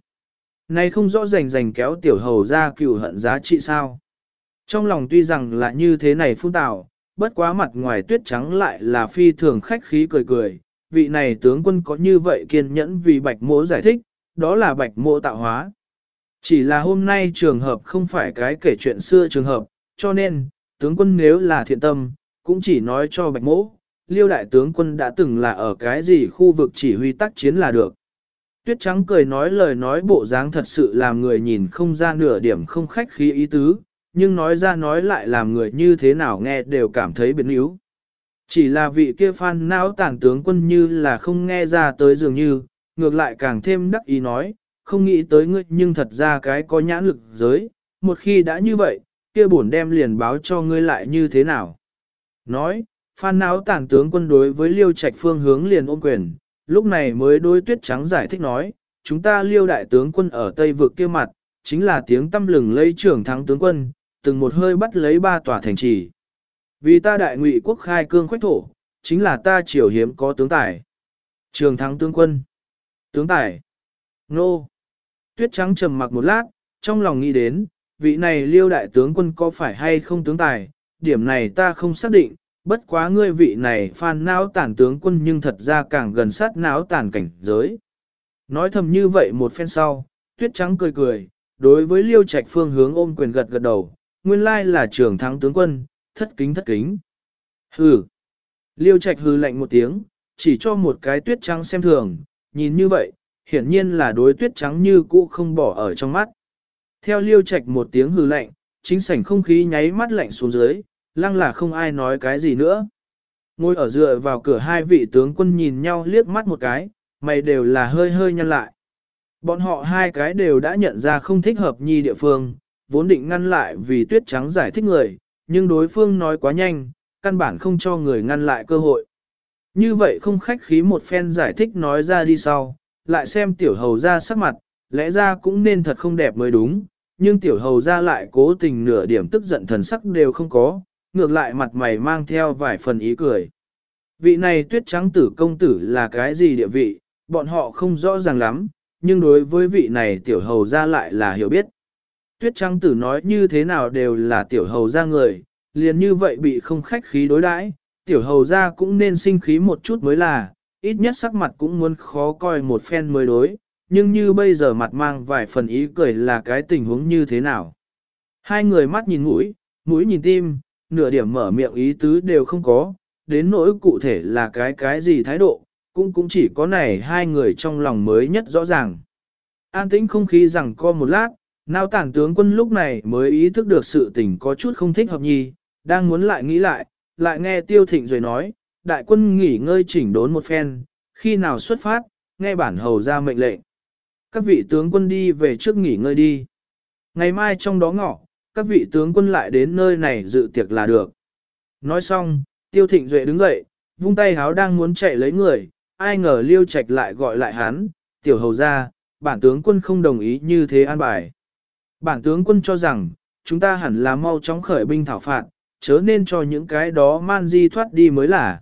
Này không rõ rành rành kéo tiểu hầu ra cựu hận giá trị sao. Trong lòng tuy rằng là như thế này phun tạo, bất quá mặt ngoài tuyết trắng lại là phi thường khách khí cười cười, vị này tướng quân có như vậy kiên nhẫn vì bạch mỗ giải thích, đó là bạch mỗ tạo hóa. Chỉ là hôm nay trường hợp không phải cái kể chuyện xưa trường hợp, cho nên, tướng quân nếu là thiện tâm, cũng chỉ nói cho bạch mỗ, liêu đại tướng quân đã từng là ở cái gì khu vực chỉ huy tác chiến là được. Tuyết trắng cười nói lời nói bộ dáng thật sự làm người nhìn không ra nửa điểm không khách khí ý tứ, nhưng nói ra nói lại làm người như thế nào nghe đều cảm thấy biến yếu. Chỉ là vị kia phan não tản tướng quân như là không nghe ra tới dường như, ngược lại càng thêm đắc ý nói, không nghĩ tới ngươi nhưng thật ra cái có nhãn lực giới, một khi đã như vậy, kia bổn đem liền báo cho ngươi lại như thế nào. Nói, phan não tản tướng quân đối với liêu trạch phương hướng liền ôm quyền, lúc này mới đối tuyết trắng giải thích nói, chúng ta liêu đại tướng quân ở Tây vực kia mặt, chính là tiếng tâm lừng lấy trưởng thắng tướng quân, từng một hơi bắt lấy ba tòa thành trì. Vì ta đại ngụy quốc khai cương khoách thổ, chính là ta triều hiếm có tướng tài. Trường thắng tướng quân. Tướng tài. Nô. Tuyết trắng trầm mặc một lát, trong lòng nghĩ đến, vị này liêu đại tướng quân có phải hay không tướng tài, điểm này ta không xác định, bất quá ngươi vị này phan não tản tướng quân nhưng thật ra càng gần sát não tản cảnh giới. Nói thầm như vậy một phen sau, tuyết trắng cười cười, đối với liêu trạch phương hướng ôm quyền gật gật đầu, nguyên lai là trưởng thắng tướng quân, thất kính thất kính. Hừ. Liêu trạch hừ lạnh một tiếng, chỉ cho một cái tuyết trắng xem thường, nhìn như vậy, hiển nhiên là đối tuyết trắng như cũ không bỏ ở trong mắt. Theo liêu trạch một tiếng hừ lạnh, chính sảnh không khí nháy mắt lạnh xuống dưới, lăng là không ai nói cái gì nữa. Ngồi ở dựa vào cửa hai vị tướng quân nhìn nhau liếc mắt một cái, mày đều là hơi hơi nhăn lại. Bọn họ hai cái đều đã nhận ra không thích hợp nhi địa phương, vốn định ngăn lại vì tuyết trắng giải thích người, nhưng đối phương nói quá nhanh, căn bản không cho người ngăn lại cơ hội. Như vậy không khách khí một phen giải thích nói ra đi sau, lại xem tiểu hầu ra sắc mặt, lẽ ra cũng nên thật không đẹp mới đúng, nhưng tiểu hầu ra lại cố tình nửa điểm tức giận thần sắc đều không có, ngược lại mặt mày mang theo vài phần ý cười. Vị này tuyết trắng tử công tử là cái gì địa vị, bọn họ không rõ ràng lắm, nhưng đối với vị này tiểu hầu ra lại là hiểu biết. Tuyết trắng tử nói như thế nào đều là tiểu hầu ra người, liền như vậy bị không khách khí đối đãi, tiểu hầu ra cũng nên sinh khí một chút mới là, ít nhất sắc mặt cũng muốn khó coi một phen mới đối, nhưng như bây giờ mặt mang vài phần ý cười là cái tình huống như thế nào. Hai người mắt nhìn mũi, mũi nhìn tim, nửa điểm mở miệng ý tứ đều không có, đến nỗi cụ thể là cái cái gì thái độ, cũng cũng chỉ có này hai người trong lòng mới nhất rõ ràng. An tĩnh không khí rằng co một lát, nào tản tướng quân lúc này mới ý thức được sự tình có chút không thích hợp nhì, đang muốn lại nghĩ lại, lại nghe tiêu thịnh rồi nói, đại quân nghỉ ngơi chỉnh đốn một phen, khi nào xuất phát, nghe bản hầu ra mệnh lệnh. Các vị tướng quân đi về trước nghỉ ngơi đi. Ngày mai trong đó ngọ, các vị tướng quân lại đến nơi này dự tiệc là được. Nói xong, tiêu thịnh duệ đứng dậy, vung tay háo đang muốn chạy lấy người, ai ngờ liêu trạch lại gọi lại hắn, tiểu hầu ra, bản tướng quân không đồng ý như thế an bài. Bản tướng quân cho rằng, chúng ta hẳn là mau chóng khởi binh thảo phạt, chớ nên cho những cái đó man di thoát đi mới là.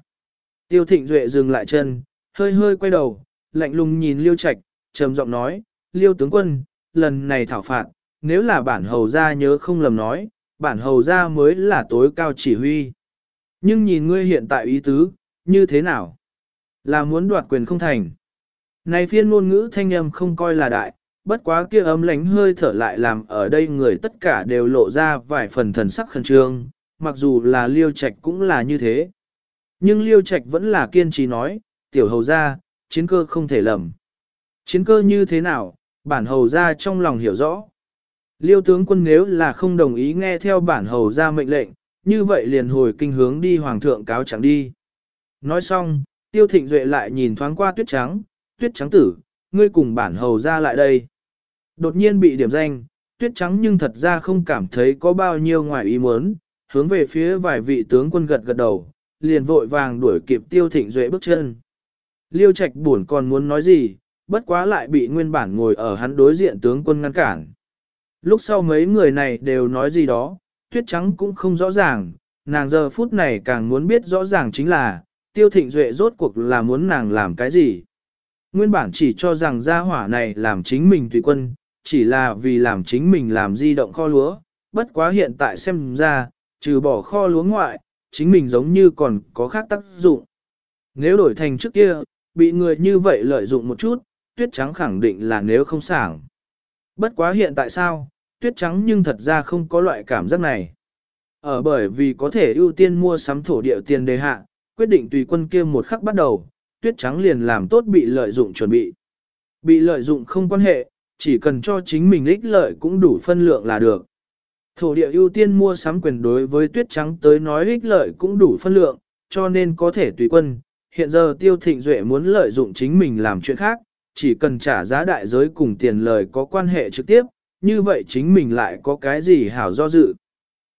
Tiêu thịnh duệ dừng lại chân, hơi hơi quay đầu, lạnh lùng nhìn liêu trạch, trầm giọng nói, liêu tướng quân, lần này thảo phạt, nếu là bản hầu gia nhớ không lầm nói, bản hầu gia mới là tối cao chỉ huy. Nhưng nhìn ngươi hiện tại ý tứ, như thế nào? Là muốn đoạt quyền không thành. Này phiên ngôn ngữ thanh âm không coi là đại, bất quá kia ấm lánh hơi thở lại làm ở đây người tất cả đều lộ ra vài phần thần sắc khẩn trương, mặc dù là liêu trạch cũng là như thế. Nhưng liêu trạch vẫn là kiên trì nói, tiểu hầu ra, chiến cơ không thể lầm. Chiến cơ như thế nào, bản hầu ra trong lòng hiểu rõ. Liêu tướng quân nếu là không đồng ý nghe theo bản hầu ra mệnh lệnh, như vậy liền hồi kinh hướng đi hoàng thượng cáo chẳng đi. Nói xong, tiêu thịnh duệ lại nhìn thoáng qua tuyết trắng, tuyết trắng tử, ngươi cùng bản hầu ra lại đây. Đột nhiên bị điểm danh, tuyết trắng nhưng thật ra không cảm thấy có bao nhiêu ngoài ý muốn, hướng về phía vài vị tướng quân gật gật đầu, liền vội vàng đuổi kịp tiêu thịnh duệ bước chân. Liêu trạch buồn còn muốn nói gì, bất quá lại bị nguyên bản ngồi ở hắn đối diện tướng quân ngăn cản. Lúc sau mấy người này đều nói gì đó, tuyết trắng cũng không rõ ràng, nàng giờ phút này càng muốn biết rõ ràng chính là, tiêu thịnh duệ rốt cuộc là muốn nàng làm cái gì. Nguyên bản chỉ cho rằng gia hỏa này làm chính mình tùy quân, chỉ là vì làm chính mình làm di động kho lúa, bất quá hiện tại xem ra, trừ bỏ kho lúa ngoại, chính mình giống như còn có khác tác dụng. Nếu đổi thành trước kia, bị người như vậy lợi dụng một chút, tuyết trắng khẳng định là nếu không sảng. Bất quá hiện tại sao, tuyết trắng nhưng thật ra không có loại cảm giác này. Ở bởi vì có thể ưu tiên mua sắm thổ địa tiền đề hạ, quyết định tùy quân kia một khắc bắt đầu, tuyết trắng liền làm tốt bị lợi dụng chuẩn bị. Bị lợi dụng không quan hệ, chỉ cần cho chính mình ích lợi cũng đủ phân lượng là được. Thổ địa ưu tiên mua sắm quyền đối với tuyết trắng tới nói ích lợi cũng đủ phân lượng, cho nên có thể tùy quân. Hiện giờ tiêu thịnh duệ muốn lợi dụng chính mình làm chuyện khác, chỉ cần trả giá đại giới cùng tiền lời có quan hệ trực tiếp, như vậy chính mình lại có cái gì hảo do dự.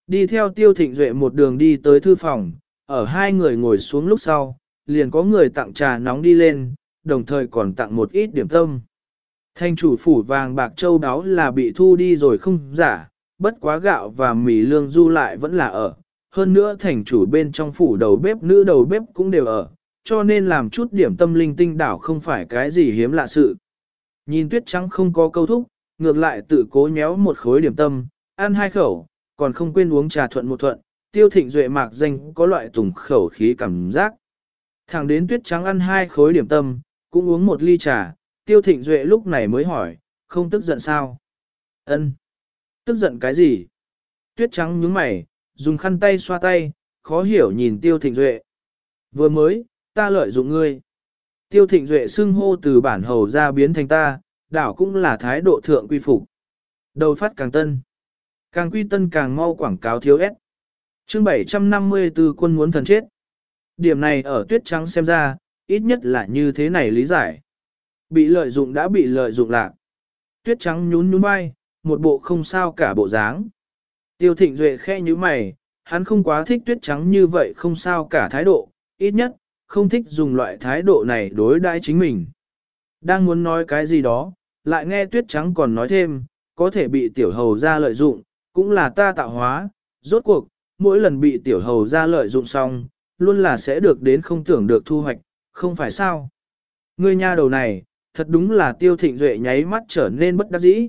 Đi theo tiêu thịnh duệ một đường đi tới thư phòng, ở hai người ngồi xuống lúc sau, liền có người tặng trà nóng đi lên, đồng thời còn tặng một ít điểm tâm. Thanh chủ phủ vàng bạc châu đáo là bị thu đi rồi không giả, bất quá gạo và mì lương du lại vẫn là ở. Hơn nữa thành chủ bên trong phủ đầu bếp nữ đầu bếp cũng đều ở, cho nên làm chút điểm tâm linh tinh đảo không phải cái gì hiếm lạ sự. Nhìn tuyết trắng không có câu thúc, ngược lại tự cố nhéo một khối điểm tâm, ăn hai khẩu, còn không quên uống trà thuận một thuận, tiêu thịnh duệ mạc danh có loại tùng khẩu khí cảm giác. Thẳng đến tuyết trắng ăn hai khối điểm tâm, cũng uống một ly trà, tiêu thịnh duệ lúc này mới hỏi, không tức giận sao? Ân, Tức giận cái gì? Tuyết trắng nhướng mày, dùng khăn tay xoa tay, khó hiểu nhìn tiêu thịnh duệ. Vừa mới, ta lợi dụng ngươi. Tiêu thịnh duệ xưng hô từ bản hầu ra biến thành ta, đảo cũng là thái độ thượng quy phục. Đầu phát càng tân. Càng quy tân càng mau quảng cáo thiếu ép. Chương 754 quân muốn thần chết. Điểm này ở tuyết trắng xem ra, ít nhất là như thế này lý giải. Bị lợi dụng đã bị lợi dụng lạc. Tuyết trắng nhún nhún vai, một bộ không sao cả bộ dáng. Tiêu thịnh duệ khe như mày, hắn không quá thích tuyết trắng như vậy không sao cả thái độ, ít nhất, không thích dùng loại thái độ này đối đãi chính mình. Đang muốn nói cái gì đó, lại nghe tuyết trắng còn nói thêm, có thể bị tiểu hầu ra lợi dụng, cũng là ta tạo hóa, rốt cuộc, mỗi lần bị tiểu hầu ra lợi dụng xong, luôn là sẽ được đến không tưởng được thu hoạch, không phải sao. Ngươi nha đầu này, thật đúng là tiêu thịnh duệ nháy mắt trở nên bất đắc dĩ.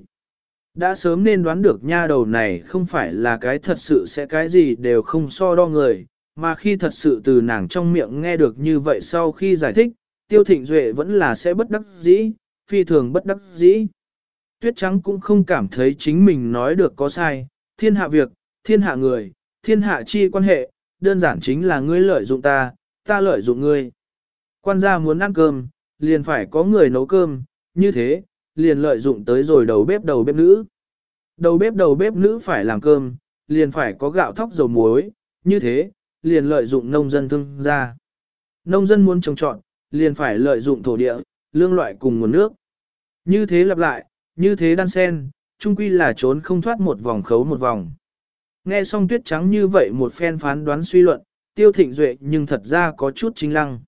Đã sớm nên đoán được nha đầu này không phải là cái thật sự sẽ cái gì đều không so đo người, mà khi thật sự từ nàng trong miệng nghe được như vậy sau khi giải thích, tiêu thịnh duệ vẫn là sẽ bất đắc dĩ, phi thường bất đắc dĩ. Tuyết trắng cũng không cảm thấy chính mình nói được có sai, thiên hạ việc, thiên hạ người, thiên hạ chi quan hệ, đơn giản chính là ngươi lợi dụng ta, ta lợi dụng ngươi. Quan gia muốn ăn cơm, liền phải có người nấu cơm, như thế, liền lợi dụng tới rồi đầu bếp đầu bếp nữ. Đầu bếp đầu bếp nữ phải làm cơm, liền phải có gạo thóc dầu muối, như thế, liền lợi dụng nông dân thương gia. Nông dân muốn trồng trọt, liền phải lợi dụng thổ địa, lương loại cùng nguồn nước. Như thế lặp lại, như thế đan sen, chung quy là trốn không thoát một vòng khấu một vòng. Nghe xong tuyết trắng như vậy một phen phán đoán suy luận, tiêu thịnh duệ nhưng thật ra có chút chính lăng.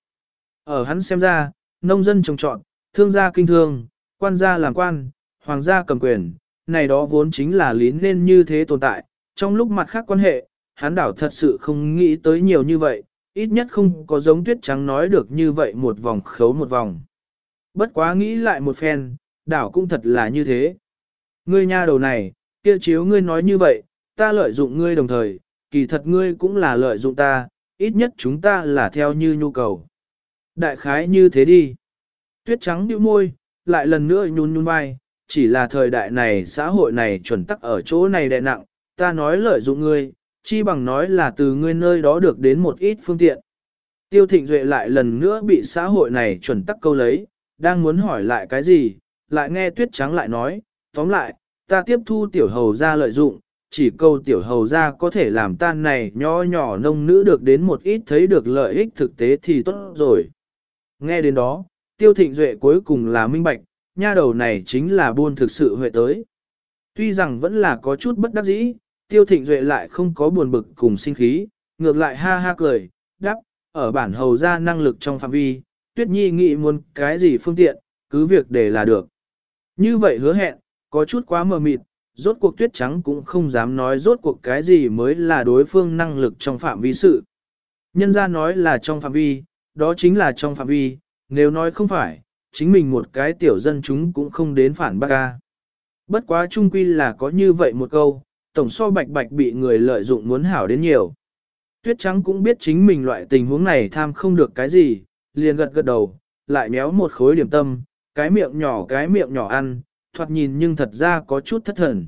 Ở hắn xem ra, nông dân trồng trọt, thương gia kinh thương, quan gia làm quan, hoàng gia cầm quyền, này đó vốn chính là lý nên như thế tồn tại, trong lúc mặt khác quan hệ, hắn đảo thật sự không nghĩ tới nhiều như vậy, ít nhất không có giống tuyết trắng nói được như vậy một vòng khấu một vòng. Bất quá nghĩ lại một phen, đảo cũng thật là như thế. Ngươi nha đầu này, kia chiếu ngươi nói như vậy, ta lợi dụng ngươi đồng thời, kỳ thật ngươi cũng là lợi dụng ta, ít nhất chúng ta là theo như nhu cầu. Đại khái như thế đi. Tuyết trắng điệu môi, lại lần nữa nhún nhún vai, chỉ là thời đại này xã hội này chuẩn tắc ở chỗ này đè nặng, ta nói lợi dụng ngươi, chi bằng nói là từ ngươi nơi đó được đến một ít phương tiện. Tiêu thịnh duệ lại lần nữa bị xã hội này chuẩn tắc câu lấy, đang muốn hỏi lại cái gì, lại nghe tuyết trắng lại nói, tóm lại, ta tiếp thu tiểu hầu ra lợi dụng, chỉ câu tiểu hầu ra có thể làm tan này nhỏ nhỏ nông nữ được đến một ít thấy được lợi ích thực tế thì tốt rồi. Nghe đến đó, tiêu thịnh duệ cuối cùng là minh bạch, nha đầu này chính là buôn thực sự huệ tới. Tuy rằng vẫn là có chút bất đắc dĩ, tiêu thịnh duệ lại không có buồn bực cùng sinh khí, ngược lại ha ha cười, đáp ở bản hầu ra năng lực trong phạm vi, tuyết nhi nghĩ muốn cái gì phương tiện, cứ việc để là được. Như vậy hứa hẹn, có chút quá mờ mịt, rốt cuộc tuyết trắng cũng không dám nói rốt cuộc cái gì mới là đối phương năng lực trong phạm vi sự. Nhân ra nói là trong phạm vi, đó chính là trong phạm vi, nếu nói không phải, chính mình một cái tiểu dân chúng cũng không đến phản bác ca. Bất quá trung quy là có như vậy một câu, tổng so bạch bạch bị người lợi dụng muốn hảo đến nhiều. Tuyết trắng cũng biết chính mình loại tình huống này tham không được cái gì, liền gật gật đầu, lại méo một khối điểm tâm, cái miệng nhỏ cái miệng nhỏ ăn, thoạt nhìn nhưng thật ra có chút thất thần.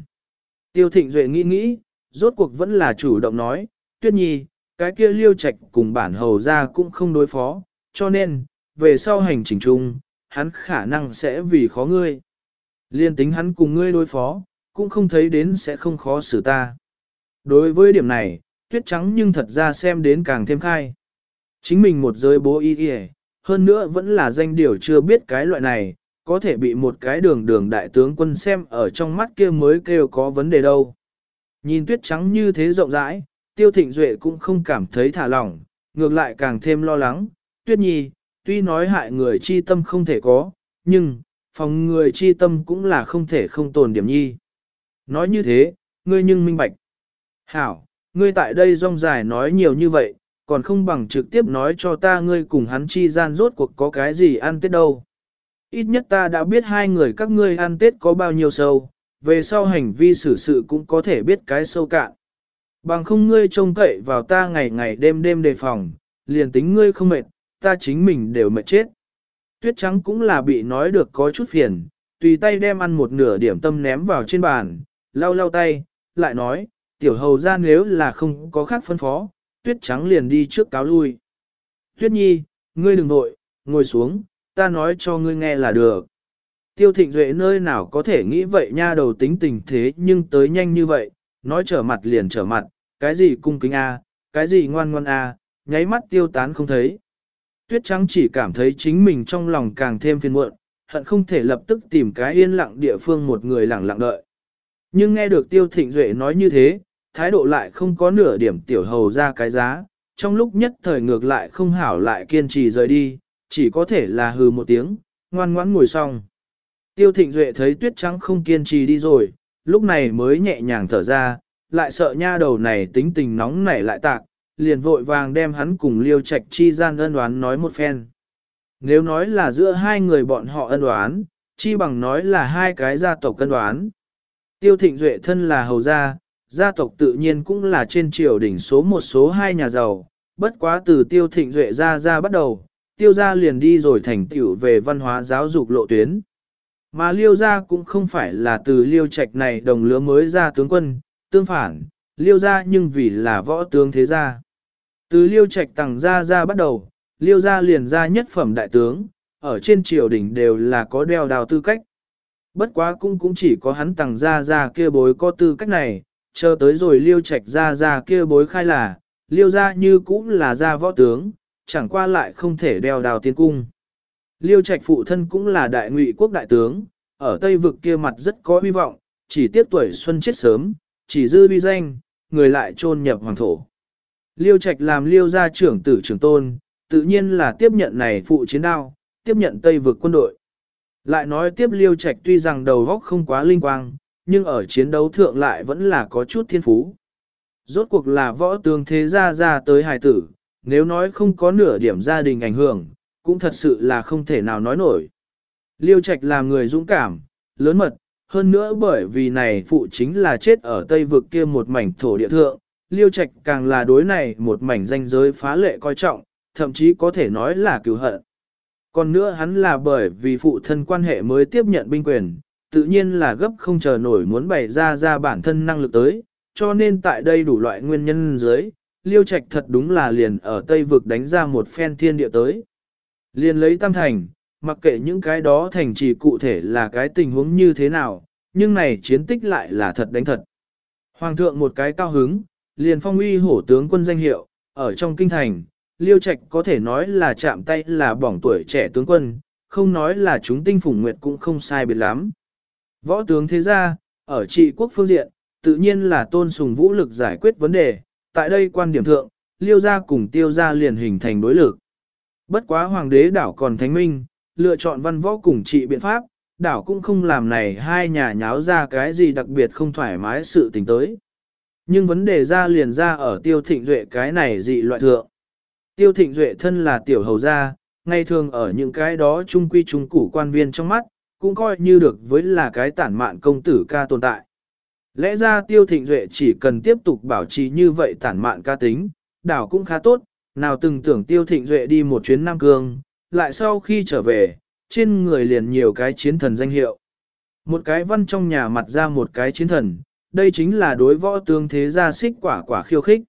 Tiêu thịnh duệ nghĩ nghĩ, rốt cuộc vẫn là chủ động nói, tuyết nhi, cái kia liêu trạch cùng bản hầu ra cũng không đối phó, cho nên, về sau hành trình chung, hắn khả năng sẽ vì khó ngươi. Liên tính hắn cùng ngươi đối phó, cũng không thấy đến sẽ không khó xử ta. Đối với điểm này, tuyết trắng nhưng thật ra xem đến càng thêm khai. Chính mình một giới bố y y hơn nữa vẫn là danh điều chưa biết cái loại này, có thể bị một cái đường đường đại tướng quân xem ở trong mắt kia mới kêu có vấn đề đâu. Nhìn tuyết trắng như thế rộng rãi, tiêu thịnh duệ cũng không cảm thấy thả lỏng, ngược lại càng thêm lo lắng. Tuyết nhi, tuy nói hại người chi tâm không thể có, nhưng, phòng người chi tâm cũng là không thể không tồn điểm nhi. Nói như thế, ngươi nhưng minh bạch. Hảo, ngươi tại đây rong dài nói nhiều như vậy, còn không bằng trực tiếp nói cho ta ngươi cùng hắn chi gian rốt cuộc có cái gì ăn tết đâu. Ít nhất ta đã biết hai người các ngươi ăn tết có bao nhiêu sâu, về sau hành vi xử sự cũng có thể biết cái sâu cạn. Bằng không ngươi trông cậy vào ta ngày ngày đêm đêm đề phòng, liền tính ngươi không mệt, ta chính mình đều mệt chết. Tuyết trắng cũng là bị nói được có chút phiền, tùy tay đem ăn một nửa điểm tâm ném vào trên bàn, lau lau tay, lại nói, tiểu hầu ra nếu là không có khác phân phó, tuyết trắng liền đi trước cáo lui. Tuyết nhi, ngươi đừng nội, ngồi xuống, ta nói cho ngươi nghe là được. Tiêu thịnh duệ nơi nào có thể nghĩ vậy nha đầu tính tình thế nhưng tới nhanh như vậy, nói trở mặt liền trở mặt, cái gì cung kính a, cái gì ngoan ngoan a, nháy mắt tiêu tán không thấy. Tuyết trắng chỉ cảm thấy chính mình trong lòng càng thêm phiền muộn, hận không thể lập tức tìm cái yên lặng địa phương một người lặng lặng đợi. Nhưng nghe được tiêu thịnh duệ nói như thế, thái độ lại không có nửa điểm tiểu hầu ra cái giá, trong lúc nhất thời ngược lại không hảo lại kiên trì rời đi, chỉ có thể là hừ một tiếng, ngoan ngoãn ngồi xong. Tiêu thịnh duệ thấy tuyết trắng không kiên trì đi rồi, lúc này mới nhẹ nhàng thở ra, lại sợ nha đầu này tính tình nóng nảy lại tạc, liền vội vàng đem hắn cùng liêu trạch chi gian ân đoán nói một phen. Nếu nói là giữa hai người bọn họ ân đoán, chi bằng nói là hai cái gia tộc cân đoán. Tiêu thịnh duệ thân là hầu gia, gia tộc tự nhiên cũng là trên triều đỉnh số một số hai nhà giàu, bất quá từ tiêu thịnh duệ ra ra bắt đầu, tiêu gia liền đi rồi thành tựu về văn hóa giáo dục lộ tuyến. Mà liêu gia cũng không phải là từ liêu trạch này đồng lứa mới ra tướng quân, tương phản, liêu gia nhưng vì là võ tướng thế gia. Từ liêu trạch tặng ra ra bắt đầu, liêu gia liền ra nhất phẩm đại tướng, ở trên triều đỉnh đều là có đeo đào tư cách. Bất quá cũng cũng chỉ có hắn tặng ra ra kia bối có tư cách này, chờ tới rồi liêu trạch ra ra kia bối khai là, liêu gia như cũng là gia võ tướng, chẳng qua lại không thể đeo đào tiên cung. Liêu trạch phụ thân cũng là đại ngụy quốc đại tướng, ở Tây vực kia mặt rất có hy vọng, chỉ tiếc tuổi xuân chết sớm, chỉ dư uy danh, người lại trôn nhập hoàng thổ. Liêu trạch làm liêu gia trưởng tử trưởng tôn, tự nhiên là tiếp nhận này phụ chiến đao, tiếp nhận Tây vực quân đội. Lại nói tiếp liêu trạch tuy rằng đầu góc không quá linh quang, nhưng ở chiến đấu thượng lại vẫn là có chút thiên phú. Rốt cuộc là võ tướng thế gia ra tới hài tử, nếu nói không có nửa điểm gia đình ảnh hưởng, cũng thật sự là không thể nào nói nổi. Liêu Trạch là người dũng cảm, lớn mật, hơn nữa bởi vì này phụ chính là chết ở Tây vực kia một mảnh thổ địa thượng, Liêu Trạch càng là đối này một mảnh danh giới phá lệ coi trọng, thậm chí có thể nói là cứu hận. Còn nữa hắn là bởi vì phụ thân quan hệ mới tiếp nhận binh quyền, tự nhiên là gấp không chờ nổi muốn bày ra ra bản thân năng lực tới, cho nên tại đây đủ loại nguyên nhân dưới, liêu trạch thật đúng là liền ở Tây vực đánh ra một phen thiên địa tới. Liền lấy tam thành, mặc kệ những cái đó thành trì cụ thể là cái tình huống như thế nào, nhưng này chiến tích lại là thật đánh thật. Hoàng thượng một cái cao hứng, liền phong uy hổ tướng quân danh hiệu, ở trong kinh thành, liêu trạch có thể nói là chạm tay là bỏng tuổi trẻ tướng quân, không nói là chúng tinh phủng nguyệt cũng không sai biệt lắm. Võ tướng thế gia, ở trị quốc phương diện, tự nhiên là tôn sùng vũ lực giải quyết vấn đề, tại đây quan điểm thượng, liêu gia cùng tiêu gia liền hình thành đối lực. Bất quá hoàng đế đảo còn thánh minh, lựa chọn văn võ cùng trị biện pháp, đảo cũng không làm này hai nhà nháo ra cái gì đặc biệt không thoải mái sự tình tới. Nhưng vấn đề ra liền ra ở tiêu thịnh duệ cái này dị loại thượng. Tiêu thịnh duệ thân là tiểu hầu gia, ngày thường ở những cái đó trung quy trung củ quan viên trong mắt, cũng coi như được với là cái tản mạn công tử ca tồn tại. Lẽ ra tiêu thịnh duệ chỉ cần tiếp tục bảo trì như vậy tản mạn ca tính, đảo cũng khá tốt, nào từng tưởng tiêu thịnh duệ đi một chuyến Nam Cương, lại sau khi trở về, trên người liền nhiều cái chiến thần danh hiệu. Một cái văn trong nhà mặt ra một cái chiến thần, đây chính là đối võ tướng thế gia xích quả quả khiêu khích.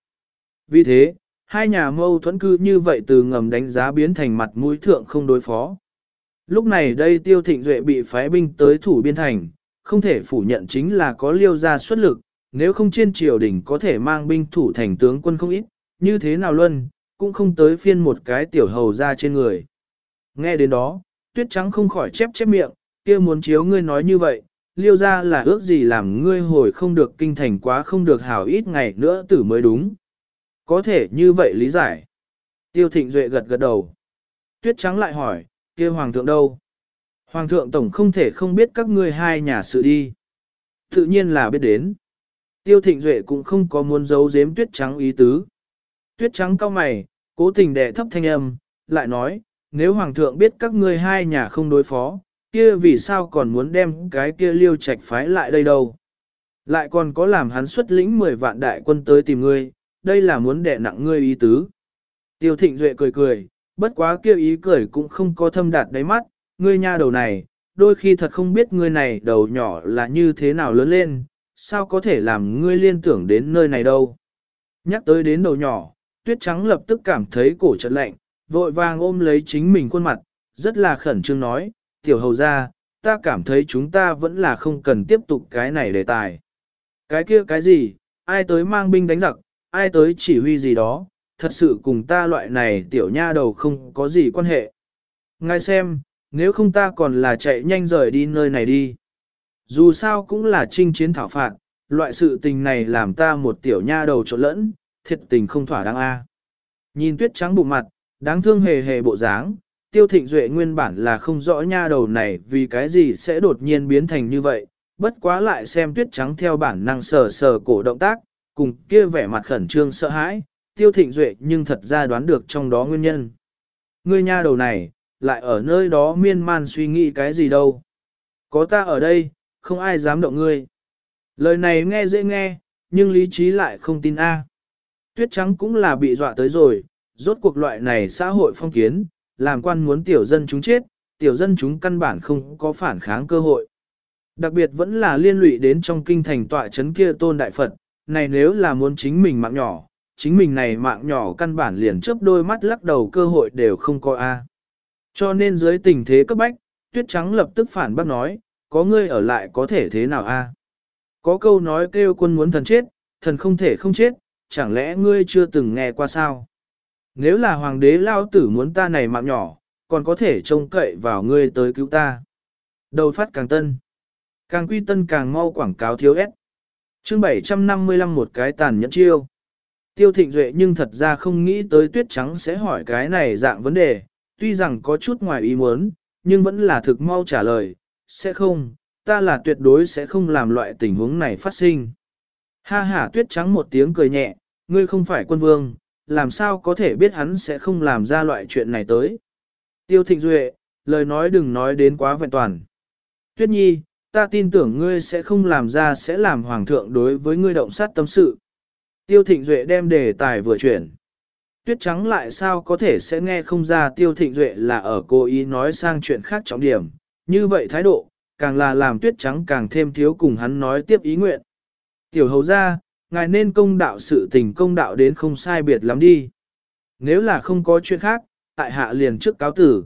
Vì thế, hai nhà mâu thuẫn cư như vậy từ ngầm đánh giá biến thành mặt mũi thượng không đối phó. Lúc này đây tiêu thịnh duệ bị phái binh tới thủ biên thành, không thể phủ nhận chính là có liêu ra xuất lực, nếu không trên triều đình có thể mang binh thủ thành tướng quân không ít, như thế nào luôn, cũng không tới phiên một cái tiểu hầu ra trên người. Nghe đến đó, tuyết trắng không khỏi chép chép miệng, kia muốn chiếu ngươi nói như vậy, liêu ra là ước gì làm ngươi hồi không được kinh thành quá không được hảo ít ngày nữa tử mới đúng. Có thể như vậy lý giải. Tiêu thịnh duệ gật gật đầu. Tuyết trắng lại hỏi, kia hoàng thượng đâu? Hoàng thượng tổng không thể không biết các ngươi hai nhà sự đi. Tự nhiên là biết đến. Tiêu thịnh duệ cũng không có muốn giấu giếm tuyết trắng ý tứ. Tuyết trắng cao mày, cố tình đẻ thấp thanh âm, lại nói, nếu hoàng thượng biết các ngươi hai nhà không đối phó, kia vì sao còn muốn đem cái kia liêu trạch phái lại đây đâu? Lại còn có làm hắn xuất lĩnh 10 vạn đại quân tới tìm ngươi, đây là muốn đè nặng ngươi ý tứ. Tiêu thịnh duệ cười cười, bất quá kêu ý cười cũng không có thâm đạt đáy mắt, ngươi nha đầu này, đôi khi thật không biết ngươi này đầu nhỏ là như thế nào lớn lên, sao có thể làm ngươi liên tưởng đến nơi này đâu. Nhắc tới đến đầu nhỏ, tuyết trắng lập tức cảm thấy cổ chật lạnh, vội vàng ôm lấy chính mình khuôn mặt, rất là khẩn trương nói, tiểu hầu ra, ta cảm thấy chúng ta vẫn là không cần tiếp tục cái này đề tài. Cái kia cái gì, ai tới mang binh đánh giặc, ai tới chỉ huy gì đó, thật sự cùng ta loại này tiểu nha đầu không có gì quan hệ. Ngài xem, nếu không ta còn là chạy nhanh rời đi nơi này đi. Dù sao cũng là chinh chiến thảo phạt, loại sự tình này làm ta một tiểu nha đầu trộn lẫn, thiệt tình không thỏa đáng a. Nhìn tuyết trắng bụng mặt, đáng thương hề hề bộ dáng, tiêu thịnh duệ nguyên bản là không rõ nha đầu này vì cái gì sẽ đột nhiên biến thành như vậy, bất quá lại xem tuyết trắng theo bản năng sờ sờ cổ động tác, cùng kia vẻ mặt khẩn trương sợ hãi, tiêu thịnh duệ nhưng thật ra đoán được trong đó nguyên nhân. Ngươi nha đầu này, lại ở nơi đó miên man suy nghĩ cái gì đâu. Có ta ở đây, không ai dám động ngươi. Lời này nghe dễ nghe, nhưng lý trí lại không tin A. Tuyết trắng cũng là bị dọa tới rồi, rốt cuộc loại này xã hội phong kiến, làm quan muốn tiểu dân chúng chết, tiểu dân chúng căn bản không có phản kháng cơ hội. Đặc biệt vẫn là liên lụy đến trong kinh thành tọa chấn kia tôn đại Phật, này nếu là muốn chính mình mạng nhỏ, chính mình này mạng nhỏ căn bản liền chớp đôi mắt lắc đầu cơ hội đều không có A. Cho nên dưới tình thế cấp bách, tuyết trắng lập tức phản bác nói, có ngươi ở lại có thể thế nào A. Có câu nói kêu quân muốn thần chết, thần không thể không chết, chẳng lẽ ngươi chưa từng nghe qua sao? Nếu là hoàng đế lao tử muốn ta này mạng nhỏ, còn có thể trông cậy vào ngươi tới cứu ta. Đầu phát càng tân. Càng quy tân càng mau quảng cáo thiếu ép chương 755 một cái tàn nhẫn chiêu. Tiêu thịnh duệ nhưng thật ra không nghĩ tới tuyết trắng sẽ hỏi cái này dạng vấn đề, tuy rằng có chút ngoài ý muốn, nhưng vẫn là thực mau trả lời, sẽ không, ta là tuyệt đối sẽ không làm loại tình huống này phát sinh. Ha ha tuyết trắng một tiếng cười nhẹ, ngươi không phải quân vương, làm sao có thể biết hắn sẽ không làm ra loại chuyện này tới. Tiêu thịnh duệ, lời nói đừng nói đến quá vẹn toàn. Tuyết nhi, ta tin tưởng ngươi sẽ không làm ra sẽ làm hoàng thượng đối với ngươi động sát tâm sự. Tiêu thịnh duệ đem đề tài vừa chuyển. Tuyết trắng lại sao có thể sẽ nghe không ra tiêu thịnh duệ là ở cố ý nói sang chuyện khác trọng điểm, như vậy thái độ, càng là làm tuyết trắng càng thêm thiếu cùng hắn nói tiếp ý nguyện. Tiểu hầu ra, ngài nên công đạo sự tình công đạo đến không sai biệt lắm đi. Nếu là không có chuyện khác, tại hạ liền trước cáo tử.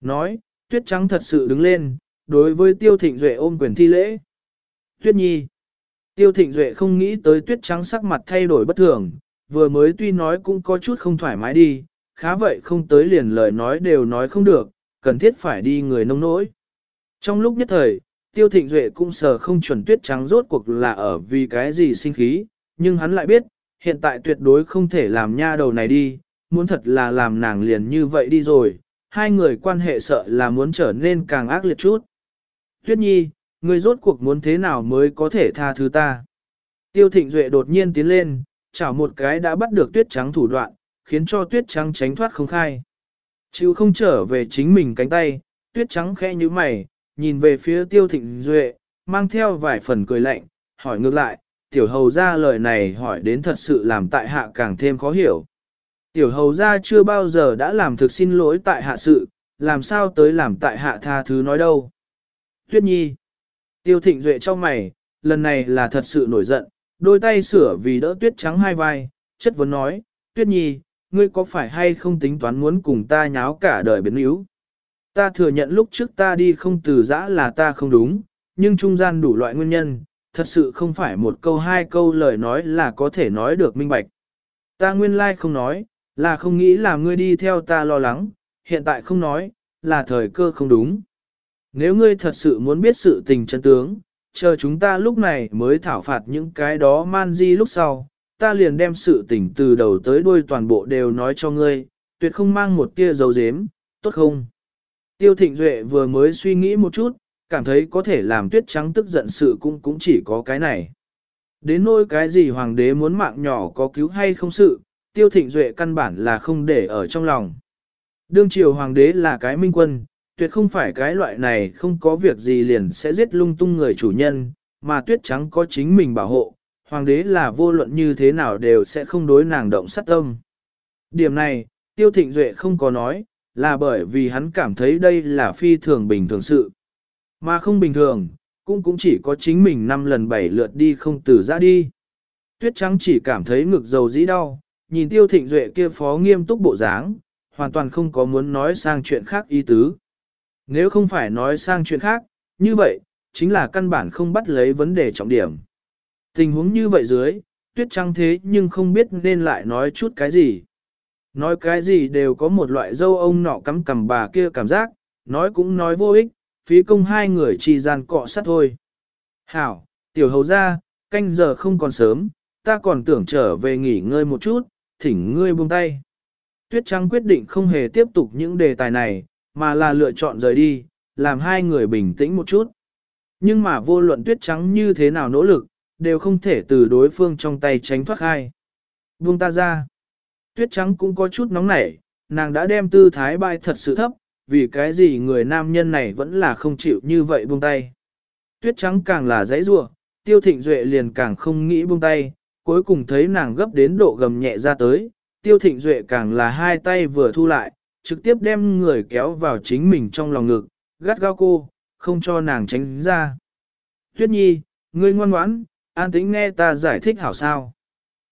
Nói, tuyết trắng thật sự đứng lên, đối với tiêu thịnh duệ ôm quyền thi lễ. Tuyết nhi. Tiêu thịnh duệ không nghĩ tới tuyết trắng sắc mặt thay đổi bất thường, vừa mới tuy nói cũng có chút không thoải mái đi, khá vậy không tới liền lời nói đều nói không được, cần thiết phải đi người nông nỗi. Trong lúc nhất thời, tiêu thịnh duệ cũng sờ không chuẩn tuyết trắng rốt cuộc là ở vì cái gì sinh khí, nhưng hắn lại biết, hiện tại tuyệt đối không thể làm nha đầu này đi, muốn thật là làm nàng liền như vậy đi rồi, hai người quan hệ sợ là muốn trở nên càng ác liệt chút. Tuyết nhi, ngươi rốt cuộc muốn thế nào mới có thể tha thứ ta? Tiêu thịnh duệ đột nhiên tiến lên, chảo một cái đã bắt được tuyết trắng thủ đoạn, khiến cho tuyết trắng tránh thoát không khai. Chịu không trở về chính mình cánh tay, tuyết trắng khẽ như mày, nhìn về phía tiêu thịnh duệ, mang theo vài phần cười lạnh, hỏi ngược lại, tiểu hầu ra lời này hỏi đến thật sự làm tại hạ càng thêm khó hiểu. Tiểu hầu ra chưa bao giờ đã làm thực xin lỗi tại hạ sự, làm sao tới làm tại hạ tha thứ nói đâu. Tuyết nhi, tiêu thịnh duệ trong mày, lần này là thật sự nổi giận, đôi tay sửa vì đỡ tuyết trắng hai vai, chất vấn nói, tuyết nhi, ngươi có phải hay không tính toán muốn cùng ta nháo cả đời biến yếu? Ta thừa nhận lúc trước ta đi không từ giã là ta không đúng, nhưng trung gian đủ loại nguyên nhân, thật sự không phải một câu hai câu lời nói là có thể nói được minh bạch. Ta nguyên lai like không nói, là không nghĩ là ngươi đi theo ta lo lắng, hiện tại không nói, là thời cơ không đúng. Nếu ngươi thật sự muốn biết sự tình chân tướng, chờ chúng ta lúc này mới thảo phạt những cái đó man di lúc sau, ta liền đem sự tình từ đầu tới đuôi toàn bộ đều nói cho ngươi, tuyệt không mang một tia dấu dếm, tốt không? Tiêu Thịnh Duệ vừa mới suy nghĩ một chút, cảm thấy có thể làm tuyết trắng tức giận sự cũng cũng chỉ có cái này. Đến nỗi cái gì hoàng đế muốn mạng nhỏ có cứu hay không sự, Tiêu Thịnh Duệ căn bản là không để ở trong lòng. Đương triều hoàng đế là cái minh quân, tuyệt không phải cái loại này không có việc gì liền sẽ giết lung tung người chủ nhân, mà tuyết trắng có chính mình bảo hộ, hoàng đế là vô luận như thế nào đều sẽ không đối nàng động sát tâm. Điểm này, tiêu thịnh duệ không có nói, là bởi vì hắn cảm thấy đây là phi thường bình thường sự. Mà không bình thường, cũng cũng chỉ có chính mình năm lần bảy lượt đi không từ ra đi. Tuyết trắng chỉ cảm thấy ngực dầu dĩ đau, nhìn tiêu thịnh duệ kia phó nghiêm túc bộ dáng, hoàn toàn không có muốn nói sang chuyện khác ý tứ. Nếu không phải nói sang chuyện khác, như vậy, chính là căn bản không bắt lấy vấn đề trọng điểm. Tình huống như vậy dưới, tuyết trăng thế nhưng không biết nên lại nói chút cái gì. Nói cái gì đều có một loại dâu ông nọ cắm cầm bà kia cảm giác, nói cũng nói vô ích, phí công hai người chỉ gian cọ sắt thôi. Hảo, tiểu hầu ra, canh giờ không còn sớm, ta còn tưởng trở về nghỉ ngơi một chút, thỉnh ngươi buông tay. Tuyết Trắng quyết định không hề tiếp tục những đề tài này, mà là lựa chọn rời đi, làm hai người bình tĩnh một chút. Nhưng mà vô luận tuyết trắng như thế nào nỗ lực, đều không thể từ đối phương trong tay tránh thoát hai. Buông ta ra. Tuyết trắng cũng có chút nóng nảy, nàng đã đem tư thái bay thật sự thấp, vì cái gì người nam nhân này vẫn là không chịu như vậy buông tay. Tuyết trắng càng là dãy rua, tiêu thịnh duệ liền càng không nghĩ buông tay, cuối cùng thấy nàng gấp đến độ gầm nhẹ ra tới, tiêu thịnh duệ càng là hai tay vừa thu lại, trực tiếp đem người kéo vào chính mình trong lòng ngực, gắt gao cô, không cho nàng tránh ra. Tuyết nhi, ngươi ngoan ngoãn, an tĩnh nghe ta giải thích hảo sao.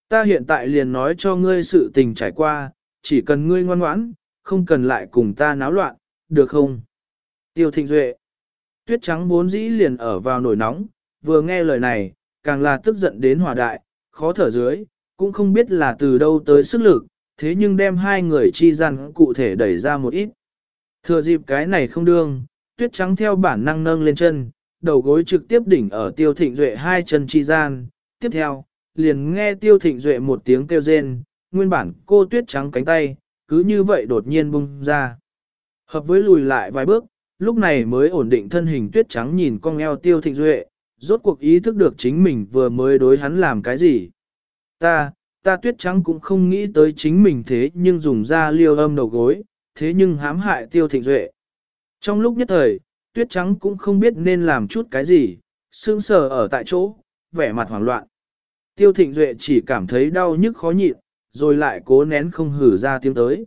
Ta hiện tại liền nói cho ngươi sự tình trải qua, chỉ cần ngươi ngoan ngoãn, không cần lại cùng ta náo loạn, được không? Tiêu thịnh duệ. Tuyết trắng vốn dĩ liền ở vào nổi nóng, vừa nghe lời này, càng là tức giận đến hòa đại, khó thở dưới, cũng không biết là từ đâu tới sức lực, thế nhưng đem hai người chi gian cụ thể đẩy ra một ít. Thừa dịp cái này không đương, tuyết trắng theo bản năng nâng lên chân, đầu gối trực tiếp đỉnh ở tiêu thịnh duệ hai chân chi gian. Tiếp theo, liền nghe tiêu thịnh duệ một tiếng kêu rên, nguyên bản cô tuyết trắng cánh tay, cứ như vậy đột nhiên bung ra. Hợp với lùi lại vài bước, lúc này mới ổn định thân hình tuyết trắng nhìn con eo tiêu thịnh duệ, rốt cuộc ý thức được chính mình vừa mới đối hắn làm cái gì. Ta, ta tuyết trắng cũng không nghĩ tới chính mình thế nhưng dùng ra liêu âm đầu gối, thế nhưng hãm hại tiêu thịnh duệ. Trong lúc nhất thời, tuyết trắng cũng không biết nên làm chút cái gì, sương sờ ở tại chỗ, vẻ mặt hoảng loạn. Tiêu thịnh duệ chỉ cảm thấy đau nhức khó nhịn, rồi lại cố nén không hử ra tiếng tới.